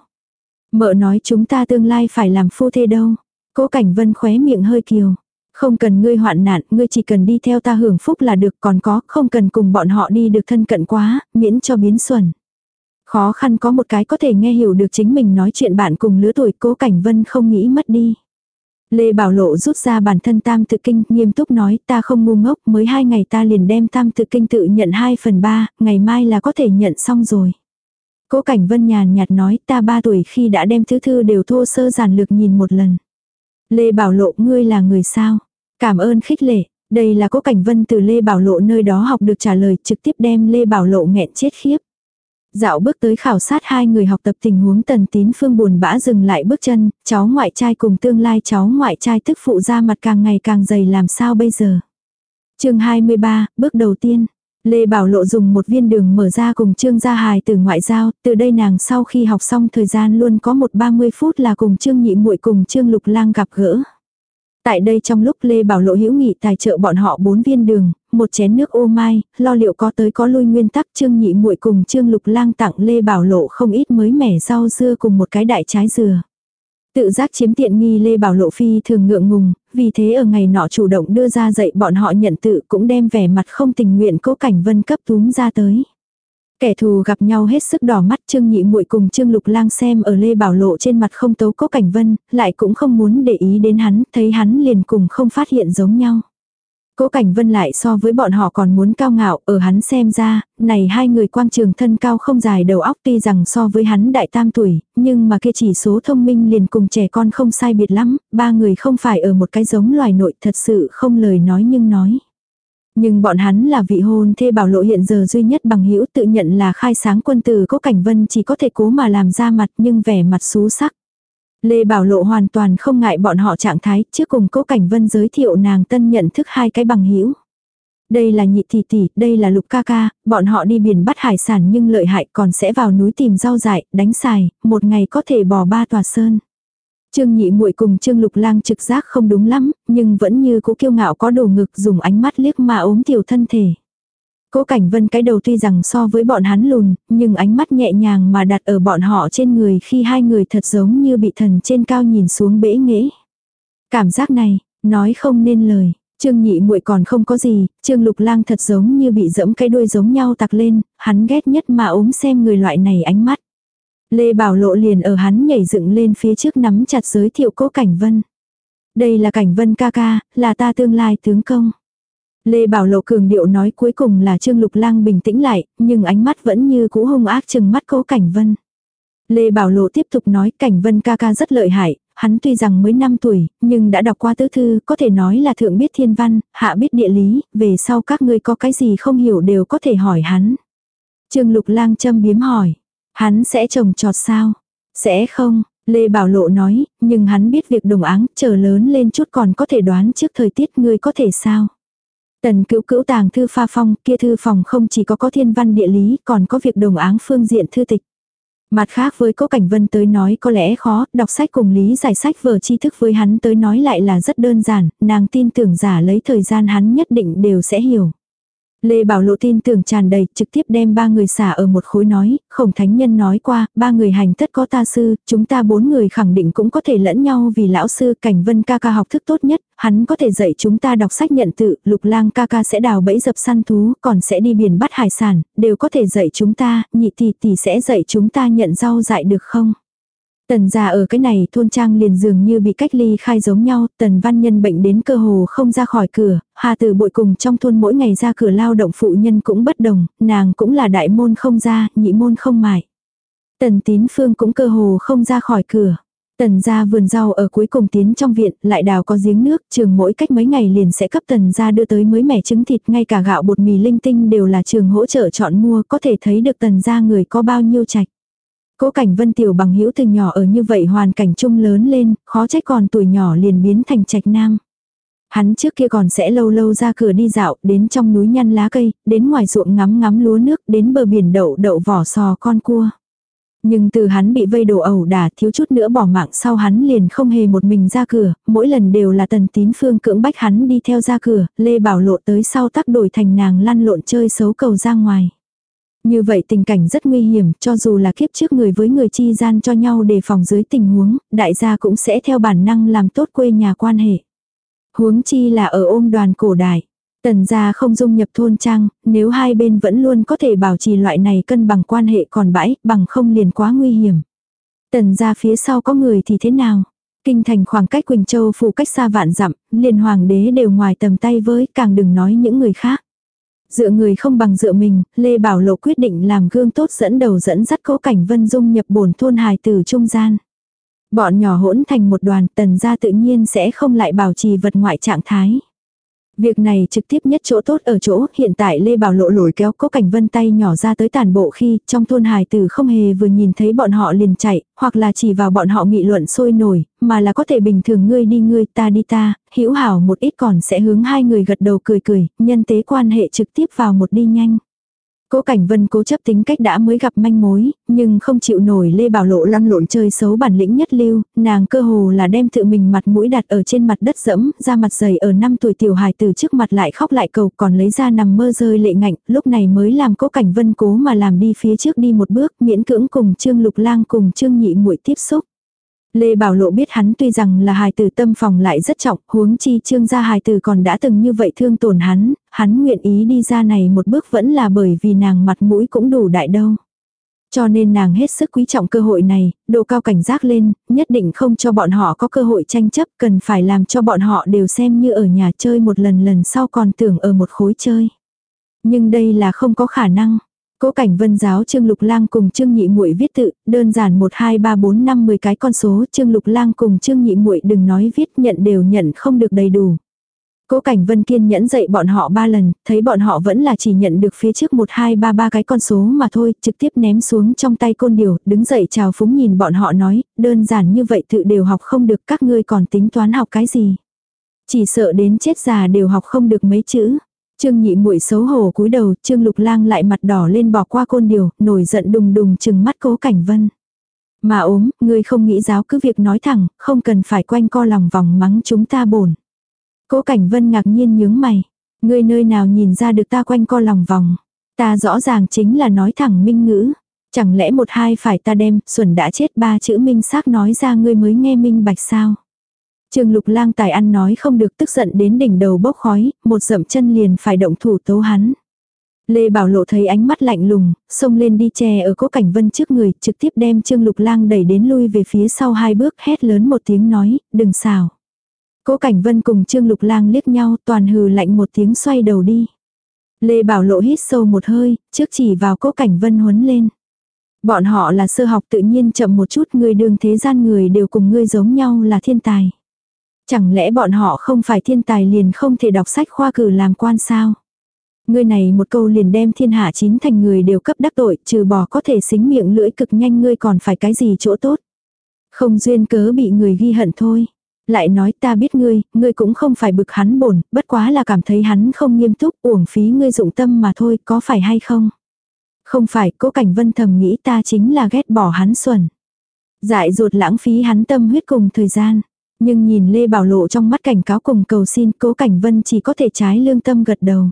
Mợ nói chúng ta tương lai phải làm phu thê đâu. Cố Cảnh Vân khóe miệng hơi kiều. Không cần ngươi hoạn nạn, ngươi chỉ cần đi theo ta hưởng phúc là được còn có, không cần cùng bọn họ đi được thân cận quá, miễn cho biến xuẩn. Khó khăn có một cái có thể nghe hiểu được chính mình nói chuyện bạn cùng lứa tuổi cố cảnh vân không nghĩ mất đi. Lê Bảo Lộ rút ra bản thân tam tự kinh, nghiêm túc nói ta không ngu ngốc, mới hai ngày ta liền đem tam tự kinh tự nhận 2 phần 3, ngày mai là có thể nhận xong rồi. Cố Cảnh Vân nhàn nhạt nói ta ba tuổi khi đã đem thứ thư đều thô sơ giản lược nhìn một lần. Lê Bảo Lộ ngươi là người sao? Cảm ơn khích lệ. Đây là cố cảnh vân từ Lê Bảo Lộ nơi đó học được trả lời trực tiếp đem Lê Bảo Lộ nghẹn chết khiếp. Dạo bước tới khảo sát hai người học tập tình huống tần tín phương buồn bã dừng lại bước chân, cháu ngoại trai cùng tương lai cháu ngoại trai tức phụ ra mặt càng ngày càng dày làm sao bây giờ. chương 23, bước đầu tiên, Lê Bảo Lộ dùng một viên đường mở ra cùng Trương Gia Hài từ ngoại giao, từ đây nàng sau khi học xong thời gian luôn có một 30 phút là cùng Trương Nhị muội cùng Trương Lục Lang gặp gỡ. Tại đây trong lúc Lê Bảo Lộ hữu nghị tài trợ bọn họ bốn viên đường, một chén nước ô mai, lo liệu có tới có lui nguyên tắc Trương Nhị muội cùng Trương Lục Lang tặng Lê Bảo Lộ không ít mới mẻ rau dưa cùng một cái đại trái dừa. Tự giác chiếm tiện nghi Lê Bảo Lộ Phi thường ngượng ngùng, vì thế ở ngày nọ chủ động đưa ra dạy bọn họ nhận tự cũng đem vẻ mặt không tình nguyện cố cảnh vân cấp túm ra tới. Kẻ thù gặp nhau hết sức đỏ mắt Trương Nhị muội cùng Trương Lục Lang xem ở Lê Bảo Lộ trên mặt không tấu cố cảnh vân, lại cũng không muốn để ý đến hắn, thấy hắn liền cùng không phát hiện giống nhau. Cố Cảnh Vân lại so với bọn họ còn muốn cao ngạo, ở hắn xem ra, này hai người quang trường thân cao không dài đầu óc tuy rằng so với hắn đại tam tuổi, nhưng mà kia chỉ số thông minh liền cùng trẻ con không sai biệt lắm, ba người không phải ở một cái giống loài nội thật sự không lời nói nhưng nói. Nhưng bọn hắn là vị hôn thê bảo lộ hiện giờ duy nhất bằng hữu tự nhận là khai sáng quân tử Cố Cảnh Vân chỉ có thể cố mà làm ra mặt nhưng vẻ mặt xú sắc. Lê Bảo Lộ hoàn toàn không ngại bọn họ trạng thái, trước cùng Cố Cảnh Vân giới thiệu nàng tân nhận thức hai cái bằng hữu. Đây là nhị tỷ tỷ, đây là lục ca ca, bọn họ đi biển bắt hải sản nhưng lợi hại còn sẽ vào núi tìm rau dại, đánh xài, một ngày có thể bỏ ba tòa sơn. Trương nhị muội cùng Trương Lục Lang trực giác không đúng lắm, nhưng vẫn như cũ kiêu ngạo có đồ ngực dùng ánh mắt liếc mà ốm tiểu thân thể. Cố Cảnh Vân cái đầu tuy rằng so với bọn hắn lùn, nhưng ánh mắt nhẹ nhàng mà đặt ở bọn họ trên người khi hai người thật giống như bị thần trên cao nhìn xuống bể nghễ. Cảm giác này, nói không nên lời. Trương Nhị muội còn không có gì, Trương Lục Lang thật giống như bị dẫm cái đuôi giống nhau tặc lên, hắn ghét nhất mà ốm xem người loại này ánh mắt. Lê Bảo Lộ liền ở hắn nhảy dựng lên phía trước nắm chặt giới thiệu Cố Cảnh Vân. Đây là Cảnh Vân ca ca, là ta tương lai tướng công. Lê Bảo Lộ cường điệu nói cuối cùng là Trương Lục Lang bình tĩnh lại, nhưng ánh mắt vẫn như cũ hung ác chừng mắt Cố Cảnh Vân. Lê Bảo Lộ tiếp tục nói Cảnh Vân ca ca rất lợi hại, hắn tuy rằng mới 5 tuổi, nhưng đã đọc qua tứ thư, có thể nói là thượng biết thiên văn, hạ biết địa lý, về sau các ngươi có cái gì không hiểu đều có thể hỏi hắn. Trương Lục Lang châm biếm hỏi, hắn sẽ trồng trọt sao? Sẽ không, Lê Bảo Lộ nói, nhưng hắn biết việc đồng áng, chờ lớn lên chút còn có thể đoán trước thời tiết ngươi có thể sao? Tần cữu cữu tàng thư pha phong, kia thư phòng không chỉ có có thiên văn địa lý, còn có việc đồng áng phương diện thư tịch. Mặt khác với Cố Cảnh Vân tới nói có lẽ khó, đọc sách cùng lý giải sách vở tri thức với hắn tới nói lại là rất đơn giản, nàng tin tưởng giả lấy thời gian hắn nhất định đều sẽ hiểu. Lê Bảo Lộ tin tưởng tràn đầy, trực tiếp đem ba người xả ở một khối nói, khổng thánh nhân nói qua, ba người hành tất có ta sư, chúng ta bốn người khẳng định cũng có thể lẫn nhau vì lão sư cảnh vân ca ca học thức tốt nhất, hắn có thể dạy chúng ta đọc sách nhận tự, lục lang ca ca sẽ đào bẫy dập săn thú, còn sẽ đi biển bắt hải sản, đều có thể dạy chúng ta, nhị tỷ tỷ sẽ dạy chúng ta nhận rau dại được không? Tần già ở cái này thôn trang liền dường như bị cách ly khai giống nhau, tần văn nhân bệnh đến cơ hồ không ra khỏi cửa, hà từ bội cùng trong thôn mỗi ngày ra cửa lao động phụ nhân cũng bất đồng, nàng cũng là đại môn không ra, nhị môn không mại. Tần tín phương cũng cơ hồ không ra khỏi cửa. Tần gia vườn rau ở cuối cùng tiến trong viện, lại đào có giếng nước, trường mỗi cách mấy ngày liền sẽ cấp tần gia đưa tới mới mẻ trứng thịt, ngay cả gạo bột mì linh tinh đều là trường hỗ trợ chọn mua, có thể thấy được tần gia người có bao nhiêu trạch. Cố cảnh vân tiểu bằng hữu từ nhỏ ở như vậy hoàn cảnh chung lớn lên, khó trách còn tuổi nhỏ liền biến thành trạch nam. Hắn trước kia còn sẽ lâu lâu ra cửa đi dạo, đến trong núi nhăn lá cây, đến ngoài ruộng ngắm ngắm lúa nước, đến bờ biển đậu đậu vỏ sò con cua. Nhưng từ hắn bị vây đổ ẩu đả thiếu chút nữa bỏ mạng sau hắn liền không hề một mình ra cửa, mỗi lần đều là tần tín phương cưỡng bách hắn đi theo ra cửa, Lê Bảo Lộ tới sau tắc đổi thành nàng lăn lộn chơi xấu cầu ra ngoài. Như vậy tình cảnh rất nguy hiểm, cho dù là kiếp trước người với người chi gian cho nhau đề phòng dưới tình huống, đại gia cũng sẽ theo bản năng làm tốt quê nhà quan hệ. Huống chi là ở ôm đoàn cổ đại. Tần gia không dung nhập thôn trang, nếu hai bên vẫn luôn có thể bảo trì loại này cân bằng quan hệ còn bãi, bằng không liền quá nguy hiểm. Tần gia phía sau có người thì thế nào? Kinh thành khoảng cách Quỳnh Châu phủ cách xa vạn dặm, liền hoàng đế đều ngoài tầm tay với, càng đừng nói những người khác. Dựa người không bằng dựa mình, Lê Bảo Lộ quyết định làm gương tốt dẫn đầu dẫn dắt cố cảnh vân dung nhập bổn thôn hài từ trung gian. Bọn nhỏ hỗn thành một đoàn tần gia tự nhiên sẽ không lại bảo trì vật ngoại trạng thái. Việc này trực tiếp nhất chỗ tốt ở chỗ hiện tại Lê Bảo Lộ lổi kéo cố cảnh vân tay nhỏ ra tới tàn bộ khi trong thôn hài tử không hề vừa nhìn thấy bọn họ liền chạy, hoặc là chỉ vào bọn họ nghị luận sôi nổi, mà là có thể bình thường ngươi đi ngươi ta đi ta, hữu hảo một ít còn sẽ hướng hai người gật đầu cười cười, nhân tế quan hệ trực tiếp vào một đi nhanh. Cố Cảnh Vân cố chấp tính cách đã mới gặp manh mối, nhưng không chịu nổi Lê Bảo Lộ lăn lộn chơi xấu bản lĩnh nhất lưu, nàng cơ hồ là đem tự mình mặt mũi đặt ở trên mặt đất dẫm, ra mặt dày ở năm tuổi tiểu hài từ trước mặt lại khóc lại cầu còn lấy ra nằm mơ rơi lệ ngạnh, lúc này mới làm Cố Cảnh Vân cố mà làm đi phía trước đi một bước, miễn cưỡng cùng Trương Lục Lang cùng Trương Nhị muội tiếp xúc. Lê Bảo Lộ biết hắn tuy rằng là hài tử tâm phòng lại rất trọng, huống chi trương gia hài tử còn đã từng như vậy thương tổn hắn, hắn nguyện ý đi ra này một bước vẫn là bởi vì nàng mặt mũi cũng đủ đại đâu. Cho nên nàng hết sức quý trọng cơ hội này, độ cao cảnh giác lên, nhất định không cho bọn họ có cơ hội tranh chấp, cần phải làm cho bọn họ đều xem như ở nhà chơi một lần lần sau còn tưởng ở một khối chơi. Nhưng đây là không có khả năng. Cố Cảnh Vân giáo Trương Lục Lang cùng Trương Nhị Muội viết tự, đơn giản 1 2 3 4 5 10 cái con số, Trương Lục Lang cùng Trương Nhị Muội đừng nói viết nhận đều nhận không được đầy đủ. Cố Cảnh Vân kiên nhẫn dạy bọn họ ba lần, thấy bọn họ vẫn là chỉ nhận được phía trước 1 2 3 3 cái con số mà thôi, trực tiếp ném xuống trong tay côn điều, đứng dậy chào phúng nhìn bọn họ nói, đơn giản như vậy tự đều học không được các ngươi còn tính toán học cái gì. Chỉ sợ đến chết già đều học không được mấy chữ. Trương nhị muội xấu hổ cúi đầu, Trương Lục Lang lại mặt đỏ lên bỏ qua côn điều, nổi giận đùng đùng chừng mắt Cố Cảnh Vân. Mà ốm, ngươi không nghĩ giáo cứ việc nói thẳng, không cần phải quanh co lòng vòng mắng chúng ta bổn. Cố Cảnh Vân ngạc nhiên nhướng mày, ngươi nơi nào nhìn ra được ta quanh co lòng vòng? Ta rõ ràng chính là nói thẳng minh ngữ. Chẳng lẽ một hai phải ta đem, xuẩn đã chết ba chữ minh xác nói ra ngươi mới nghe minh bạch sao? Trường lục lang tài ăn nói không được tức giận đến đỉnh đầu bốc khói, một dậm chân liền phải động thủ tấu hắn. Lê Bảo Lộ thấy ánh mắt lạnh lùng, xông lên đi che ở cố cảnh vân trước người, trực tiếp đem Trương Lục Lang đẩy đến lui về phía sau hai bước hét lớn một tiếng nói, đừng xào. Cố cảnh vân cùng Trương Lục Lang liếc nhau toàn hừ lạnh một tiếng xoay đầu đi. Lê Bảo Lộ hít sâu một hơi, trước chỉ vào cố cảnh vân huấn lên. Bọn họ là sơ học tự nhiên chậm một chút người đường thế gian người đều cùng ngươi giống nhau là thiên tài. Chẳng lẽ bọn họ không phải thiên tài liền không thể đọc sách khoa cử làm quan sao? Ngươi này một câu liền đem thiên hạ chín thành người đều cấp đắc tội, trừ bỏ có thể xính miệng lưỡi cực nhanh ngươi còn phải cái gì chỗ tốt. Không duyên cớ bị người ghi hận thôi. Lại nói ta biết ngươi, ngươi cũng không phải bực hắn bổn, bất quá là cảm thấy hắn không nghiêm túc, uổng phí ngươi dụng tâm mà thôi, có phải hay không? Không phải, cố cảnh vân thầm nghĩ ta chính là ghét bỏ hắn xuẩn. Dại ruột lãng phí hắn tâm huyết cùng thời gian. Nhưng nhìn Lê Bảo Lộ trong mắt cảnh cáo cùng cầu xin cố cảnh vân chỉ có thể trái lương tâm gật đầu.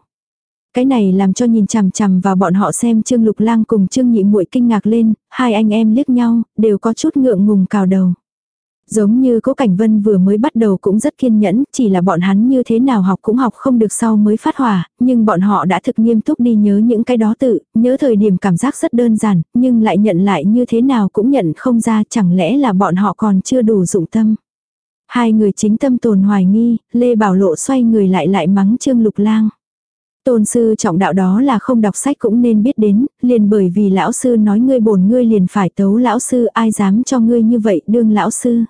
Cái này làm cho nhìn chằm chằm vào bọn họ xem Trương Lục Lang cùng Trương Nhị Muội kinh ngạc lên, hai anh em liếc nhau, đều có chút ngượng ngùng cào đầu. Giống như Cố Cảnh Vân vừa mới bắt đầu cũng rất kiên nhẫn, chỉ là bọn hắn như thế nào học cũng học không được sau mới phát hỏa, nhưng bọn họ đã thực nghiêm túc đi nhớ những cái đó tự, nhớ thời điểm cảm giác rất đơn giản, nhưng lại nhận lại như thế nào cũng nhận không ra chẳng lẽ là bọn họ còn chưa đủ dụng tâm. Hai người chính tâm tồn hoài nghi, Lê Bảo Lộ xoay người lại lại mắng Trương Lục Lang. Tôn sư trọng đạo đó là không đọc sách cũng nên biết đến, liền bởi vì lão sư nói ngươi bổn ngươi liền phải tấu lão sư ai dám cho ngươi như vậy đương lão sư.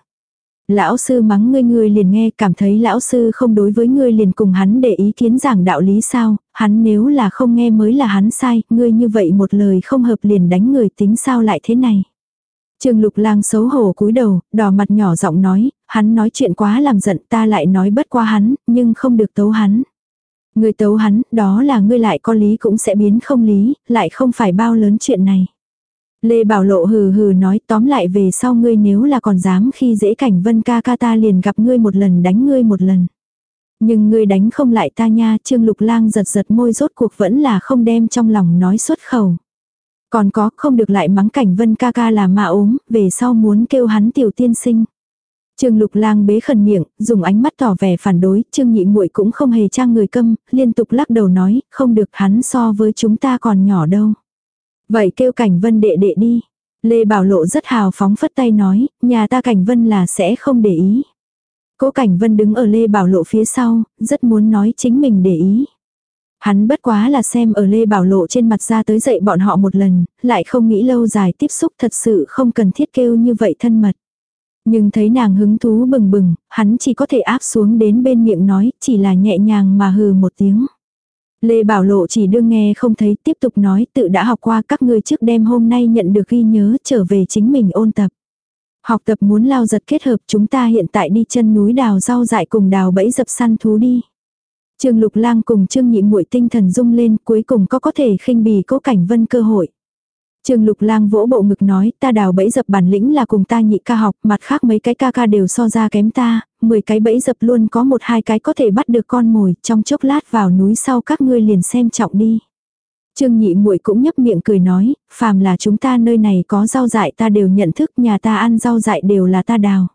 Lão sư mắng ngươi ngươi liền nghe cảm thấy lão sư không đối với ngươi liền cùng hắn để ý kiến giảng đạo lý sao, hắn nếu là không nghe mới là hắn sai, ngươi như vậy một lời không hợp liền đánh người tính sao lại thế này. Trương Lục Lang xấu hổ cúi đầu, đỏ mặt nhỏ giọng nói, hắn nói chuyện quá làm giận ta lại nói bất qua hắn, nhưng không được tấu hắn. Người tấu hắn, đó là ngươi lại có lý cũng sẽ biến không lý, lại không phải bao lớn chuyện này. Lê Bảo Lộ hừ hừ nói tóm lại về sau ngươi nếu là còn dám khi dễ cảnh vân ca ca ta liền gặp ngươi một lần đánh ngươi một lần. Nhưng ngươi đánh không lại ta nha, Trương Lục Lang giật giật môi rốt cuộc vẫn là không đem trong lòng nói xuất khẩu. Còn có, không được lại mắng cảnh vân ca ca là ma ốm, về sau muốn kêu hắn tiểu tiên sinh. Trương Lục Lang bế khẩn miệng, dùng ánh mắt tỏ vẻ phản đối, Trương Nhị Muội cũng không hề trang người câm, liên tục lắc đầu nói, không được hắn so với chúng ta còn nhỏ đâu. Vậy kêu cảnh vân đệ đệ đi. Lê Bảo Lộ rất hào phóng phất tay nói, nhà ta cảnh vân là sẽ không để ý. Cố cảnh vân đứng ở Lê Bảo Lộ phía sau, rất muốn nói chính mình để ý. Hắn bất quá là xem ở Lê Bảo Lộ trên mặt ra tới dậy bọn họ một lần, lại không nghĩ lâu dài tiếp xúc thật sự không cần thiết kêu như vậy thân mật. Nhưng thấy nàng hứng thú bừng bừng, hắn chỉ có thể áp xuống đến bên miệng nói, chỉ là nhẹ nhàng mà hừ một tiếng. Lê Bảo Lộ chỉ đương nghe không thấy tiếp tục nói tự đã học qua các ngươi trước đêm hôm nay nhận được ghi nhớ trở về chính mình ôn tập. Học tập muốn lao giật kết hợp chúng ta hiện tại đi chân núi đào rau dại cùng đào bẫy dập săn thú đi. Trương Lục Lang cùng Trương Nhị Muội tinh thần rung lên, cuối cùng có có thể khinh bì Cố Cảnh Vân cơ hội. Trương Lục Lang vỗ bộ ngực nói, ta đào bẫy dập bản lĩnh là cùng ta nhị ca học, mặt khác mấy cái ca ca đều so ra kém ta, 10 cái bẫy dập luôn có một hai cái có thể bắt được con mồi, trong chốc lát vào núi sau các ngươi liền xem trọng đi. Trương Nhị Muội cũng nhấp miệng cười nói, phàm là chúng ta nơi này có rau dại ta đều nhận thức, nhà ta ăn rau dại đều là ta đào.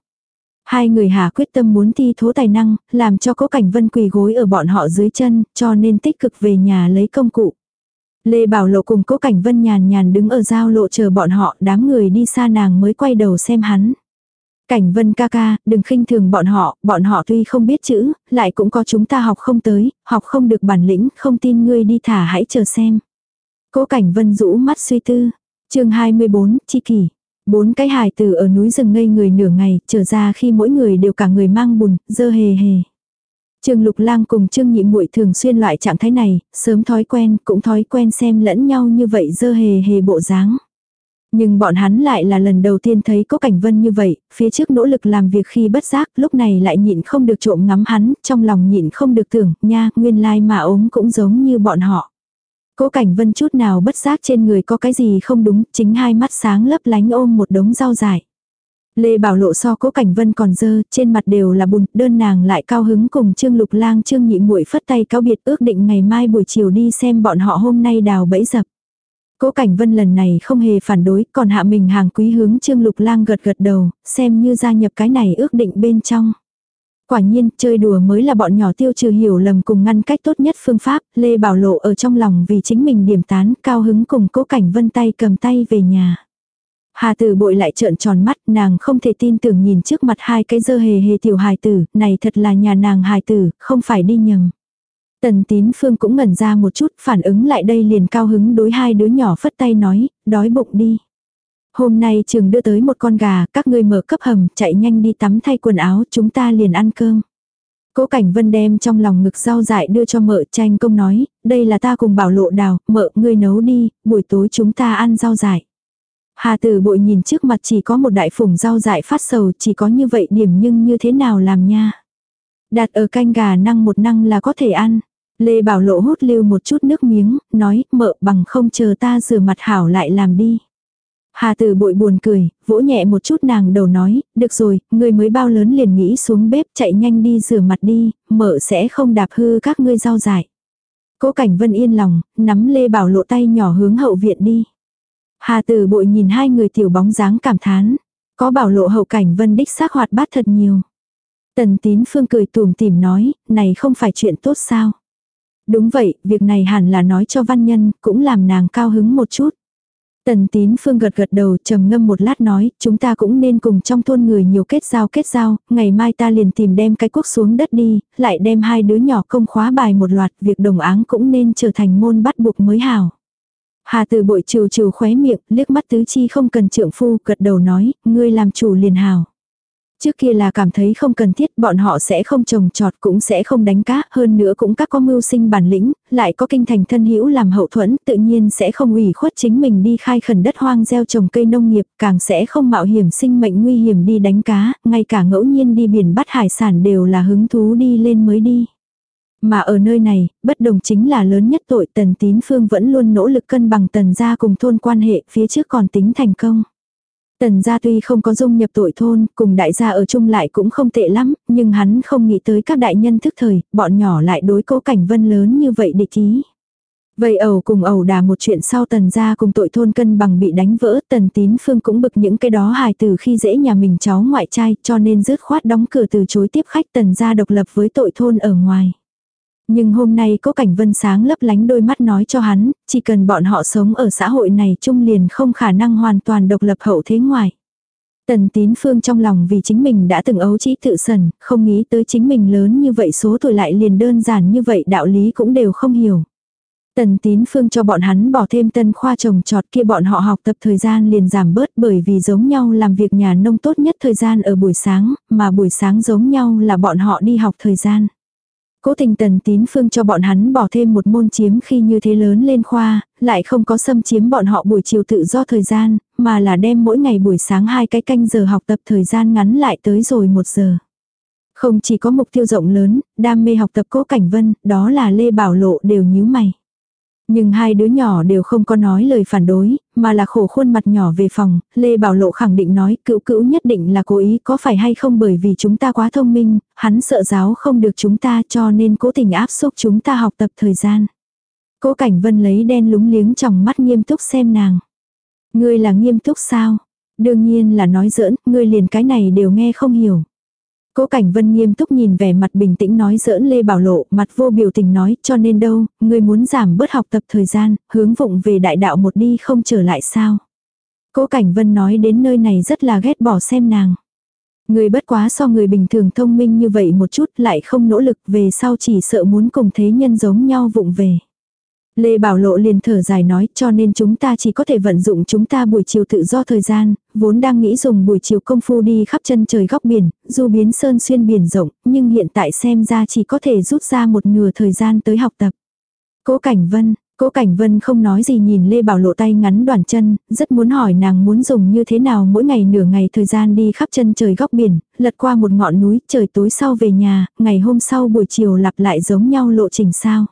Hai người hà quyết tâm muốn thi thố tài năng, làm cho cố cảnh vân quỳ gối ở bọn họ dưới chân, cho nên tích cực về nhà lấy công cụ. Lê Bảo Lộ cùng cố cảnh vân nhàn nhàn đứng ở giao lộ chờ bọn họ, đám người đi xa nàng mới quay đầu xem hắn. Cảnh vân ca ca, đừng khinh thường bọn họ, bọn họ tuy không biết chữ, lại cũng có chúng ta học không tới, học không được bản lĩnh, không tin ngươi đi thả hãy chờ xem. Cố cảnh vân rũ mắt suy tư. chương 24, chi kỷ. Bốn cái hài tử ở núi rừng ngây người nửa ngày, trở ra khi mỗi người đều cả người mang bùn, dơ hề hề. Trương Lục Lang cùng Trương Nhị Muội thường xuyên loại trạng thái này, sớm thói quen, cũng thói quen xem lẫn nhau như vậy dơ hề hề bộ dáng. Nhưng bọn hắn lại là lần đầu tiên thấy có cảnh vân như vậy, phía trước nỗ lực làm việc khi bất giác, lúc này lại nhịn không được trộm ngắm hắn, trong lòng nhịn không được tưởng, nha, nguyên lai mà ốm cũng giống như bọn họ. Cố cảnh vân chút nào bất giác trên người có cái gì không đúng, chính hai mắt sáng lấp lánh ôm một đống rau dại. Lê Bảo Lộ so cố cảnh vân còn dơ, trên mặt đều là bùn, đơn nàng lại cao hứng cùng Trương Lục Lang Trương Nhị muội phất tay cáo biệt ước định ngày mai buổi chiều đi xem bọn họ hôm nay đào bẫy dập. Cố Cảnh Vân lần này không hề phản đối, còn hạ mình hàng quý hướng Trương Lục Lang gật gật đầu, xem như gia nhập cái này ước định bên trong. Quả nhiên, chơi đùa mới là bọn nhỏ tiêu trừ hiểu lầm cùng ngăn cách tốt nhất phương pháp, Lê Bảo Lộ ở trong lòng vì chính mình điểm tán, cao hứng cùng Cố Cảnh Vân tay cầm tay về nhà. Hà tử bội lại trợn tròn mắt, nàng không thể tin tưởng nhìn trước mặt hai cái dơ hề hề tiểu hài tử, này thật là nhà nàng hài tử, không phải đi nhầm. Tần tín phương cũng ngẩn ra một chút, phản ứng lại đây liền cao hứng đối hai đứa nhỏ phất tay nói, đói bụng đi. Hôm nay trường đưa tới một con gà, các ngươi mở cấp hầm, chạy nhanh đi tắm thay quần áo, chúng ta liền ăn cơm. Cố Cảnh Vân đem trong lòng ngực rau dại đưa cho mợ tranh công nói, đây là ta cùng bảo lộ đào, mợ ngươi nấu đi, buổi tối chúng ta ăn rau dại. Hà tử bội nhìn trước mặt chỉ có một đại phủng rau dại phát sầu chỉ có như vậy điểm nhưng như thế nào làm nha. Đặt ở canh gà năng một năng là có thể ăn. Lê Bảo Lộ hút lưu một chút nước miếng, nói, mợ bằng không chờ ta rửa mặt hảo lại làm đi. Hà tử bội buồn cười, vỗ nhẹ một chút nàng đầu nói, được rồi, người mới bao lớn liền nghĩ xuống bếp chạy nhanh đi rửa mặt đi, mợ sẽ không đạp hư các ngươi rau dại. Cố cảnh vân yên lòng, nắm Lê Bảo Lộ tay nhỏ hướng hậu viện đi. Hà tử bội nhìn hai người tiểu bóng dáng cảm thán. Có bảo lộ hậu cảnh vân đích xác hoạt bát thật nhiều. Tần tín phương cười tùm tìm nói, này không phải chuyện tốt sao. Đúng vậy, việc này hẳn là nói cho văn nhân, cũng làm nàng cao hứng một chút. Tần tín phương gật gật đầu trầm ngâm một lát nói, chúng ta cũng nên cùng trong thôn người nhiều kết giao kết giao, ngày mai ta liền tìm đem cái quốc xuống đất đi, lại đem hai đứa nhỏ công khóa bài một loạt, việc đồng áng cũng nên trở thành môn bắt buộc mới hảo. Hà từ bội trừ trừ khóe miệng, liếc mắt tứ chi không cần trượng phu, gật đầu nói, ngươi làm chủ liền hảo. Trước kia là cảm thấy không cần thiết bọn họ sẽ không trồng trọt cũng sẽ không đánh cá, hơn nữa cũng các có mưu sinh bản lĩnh, lại có kinh thành thân hữu làm hậu thuẫn, tự nhiên sẽ không ủy khuất chính mình đi khai khẩn đất hoang gieo trồng cây nông nghiệp, càng sẽ không mạo hiểm sinh mệnh nguy hiểm đi đánh cá, ngay cả ngẫu nhiên đi biển bắt hải sản đều là hứng thú đi lên mới đi. Mà ở nơi này, bất đồng chính là lớn nhất tội tần tín phương vẫn luôn nỗ lực cân bằng tần gia cùng thôn quan hệ phía trước còn tính thành công. Tần gia tuy không có dung nhập tội thôn, cùng đại gia ở chung lại cũng không tệ lắm, nhưng hắn không nghĩ tới các đại nhân thức thời, bọn nhỏ lại đối cố cảnh vân lớn như vậy địch ý. Vậy ẩu cùng ẩu đà một chuyện sau tần gia cùng tội thôn cân bằng bị đánh vỡ, tần tín phương cũng bực những cái đó hài từ khi dễ nhà mình cháu ngoại trai cho nên rứt khoát đóng cửa từ chối tiếp khách tần gia độc lập với tội thôn ở ngoài. Nhưng hôm nay có cảnh vân sáng lấp lánh đôi mắt nói cho hắn, chỉ cần bọn họ sống ở xã hội này chung liền không khả năng hoàn toàn độc lập hậu thế ngoài. Tần tín phương trong lòng vì chính mình đã từng ấu trĩ tự sần, không nghĩ tới chính mình lớn như vậy số tuổi lại liền đơn giản như vậy đạo lý cũng đều không hiểu. Tần tín phương cho bọn hắn bỏ thêm tân khoa trồng trọt kia bọn họ học tập thời gian liền giảm bớt bởi vì giống nhau làm việc nhà nông tốt nhất thời gian ở buổi sáng, mà buổi sáng giống nhau là bọn họ đi học thời gian. Cố tình tần tín phương cho bọn hắn bỏ thêm một môn chiếm khi như thế lớn lên khoa, lại không có xâm chiếm bọn họ buổi chiều tự do thời gian, mà là đem mỗi ngày buổi sáng hai cái canh giờ học tập thời gian ngắn lại tới rồi một giờ. Không chỉ có mục tiêu rộng lớn, đam mê học tập cố cảnh vân, đó là Lê Bảo Lộ đều nhíu mày. Nhưng hai đứa nhỏ đều không có nói lời phản đối, mà là khổ khuôn mặt nhỏ về phòng, Lê Bảo Lộ khẳng định nói cựu cữu nhất định là cố ý có phải hay không bởi vì chúng ta quá thông minh, hắn sợ giáo không được chúng ta cho nên cố tình áp xúc chúng ta học tập thời gian. Cố Cảnh Vân lấy đen lúng liếng trong mắt nghiêm túc xem nàng. Ngươi là nghiêm túc sao? Đương nhiên là nói giỡn, ngươi liền cái này đều nghe không hiểu. Cố Cảnh Vân nghiêm túc nhìn vẻ mặt bình tĩnh nói giỡn Lê Bảo Lộ, mặt vô biểu tình nói, cho nên đâu, ngươi muốn giảm bớt học tập thời gian, hướng vụng về đại đạo một đi không trở lại sao. Cố Cảnh Vân nói đến nơi này rất là ghét bỏ xem nàng. Người bất quá so người bình thường thông minh như vậy một chút lại không nỗ lực về sau chỉ sợ muốn cùng thế nhân giống nhau vụng về. Lê Bảo Lộ liền thở dài nói cho nên chúng ta chỉ có thể vận dụng chúng ta buổi chiều tự do thời gian, vốn đang nghĩ dùng buổi chiều công phu đi khắp chân trời góc biển, dù biến sơn xuyên biển rộng, nhưng hiện tại xem ra chỉ có thể rút ra một nửa thời gian tới học tập. Cố Cảnh Vân, Cố Cảnh Vân không nói gì nhìn Lê Bảo Lộ tay ngắn đoàn chân, rất muốn hỏi nàng muốn dùng như thế nào mỗi ngày nửa ngày thời gian đi khắp chân trời góc biển, lật qua một ngọn núi, trời tối sau về nhà, ngày hôm sau buổi chiều lặp lại giống nhau lộ trình sao.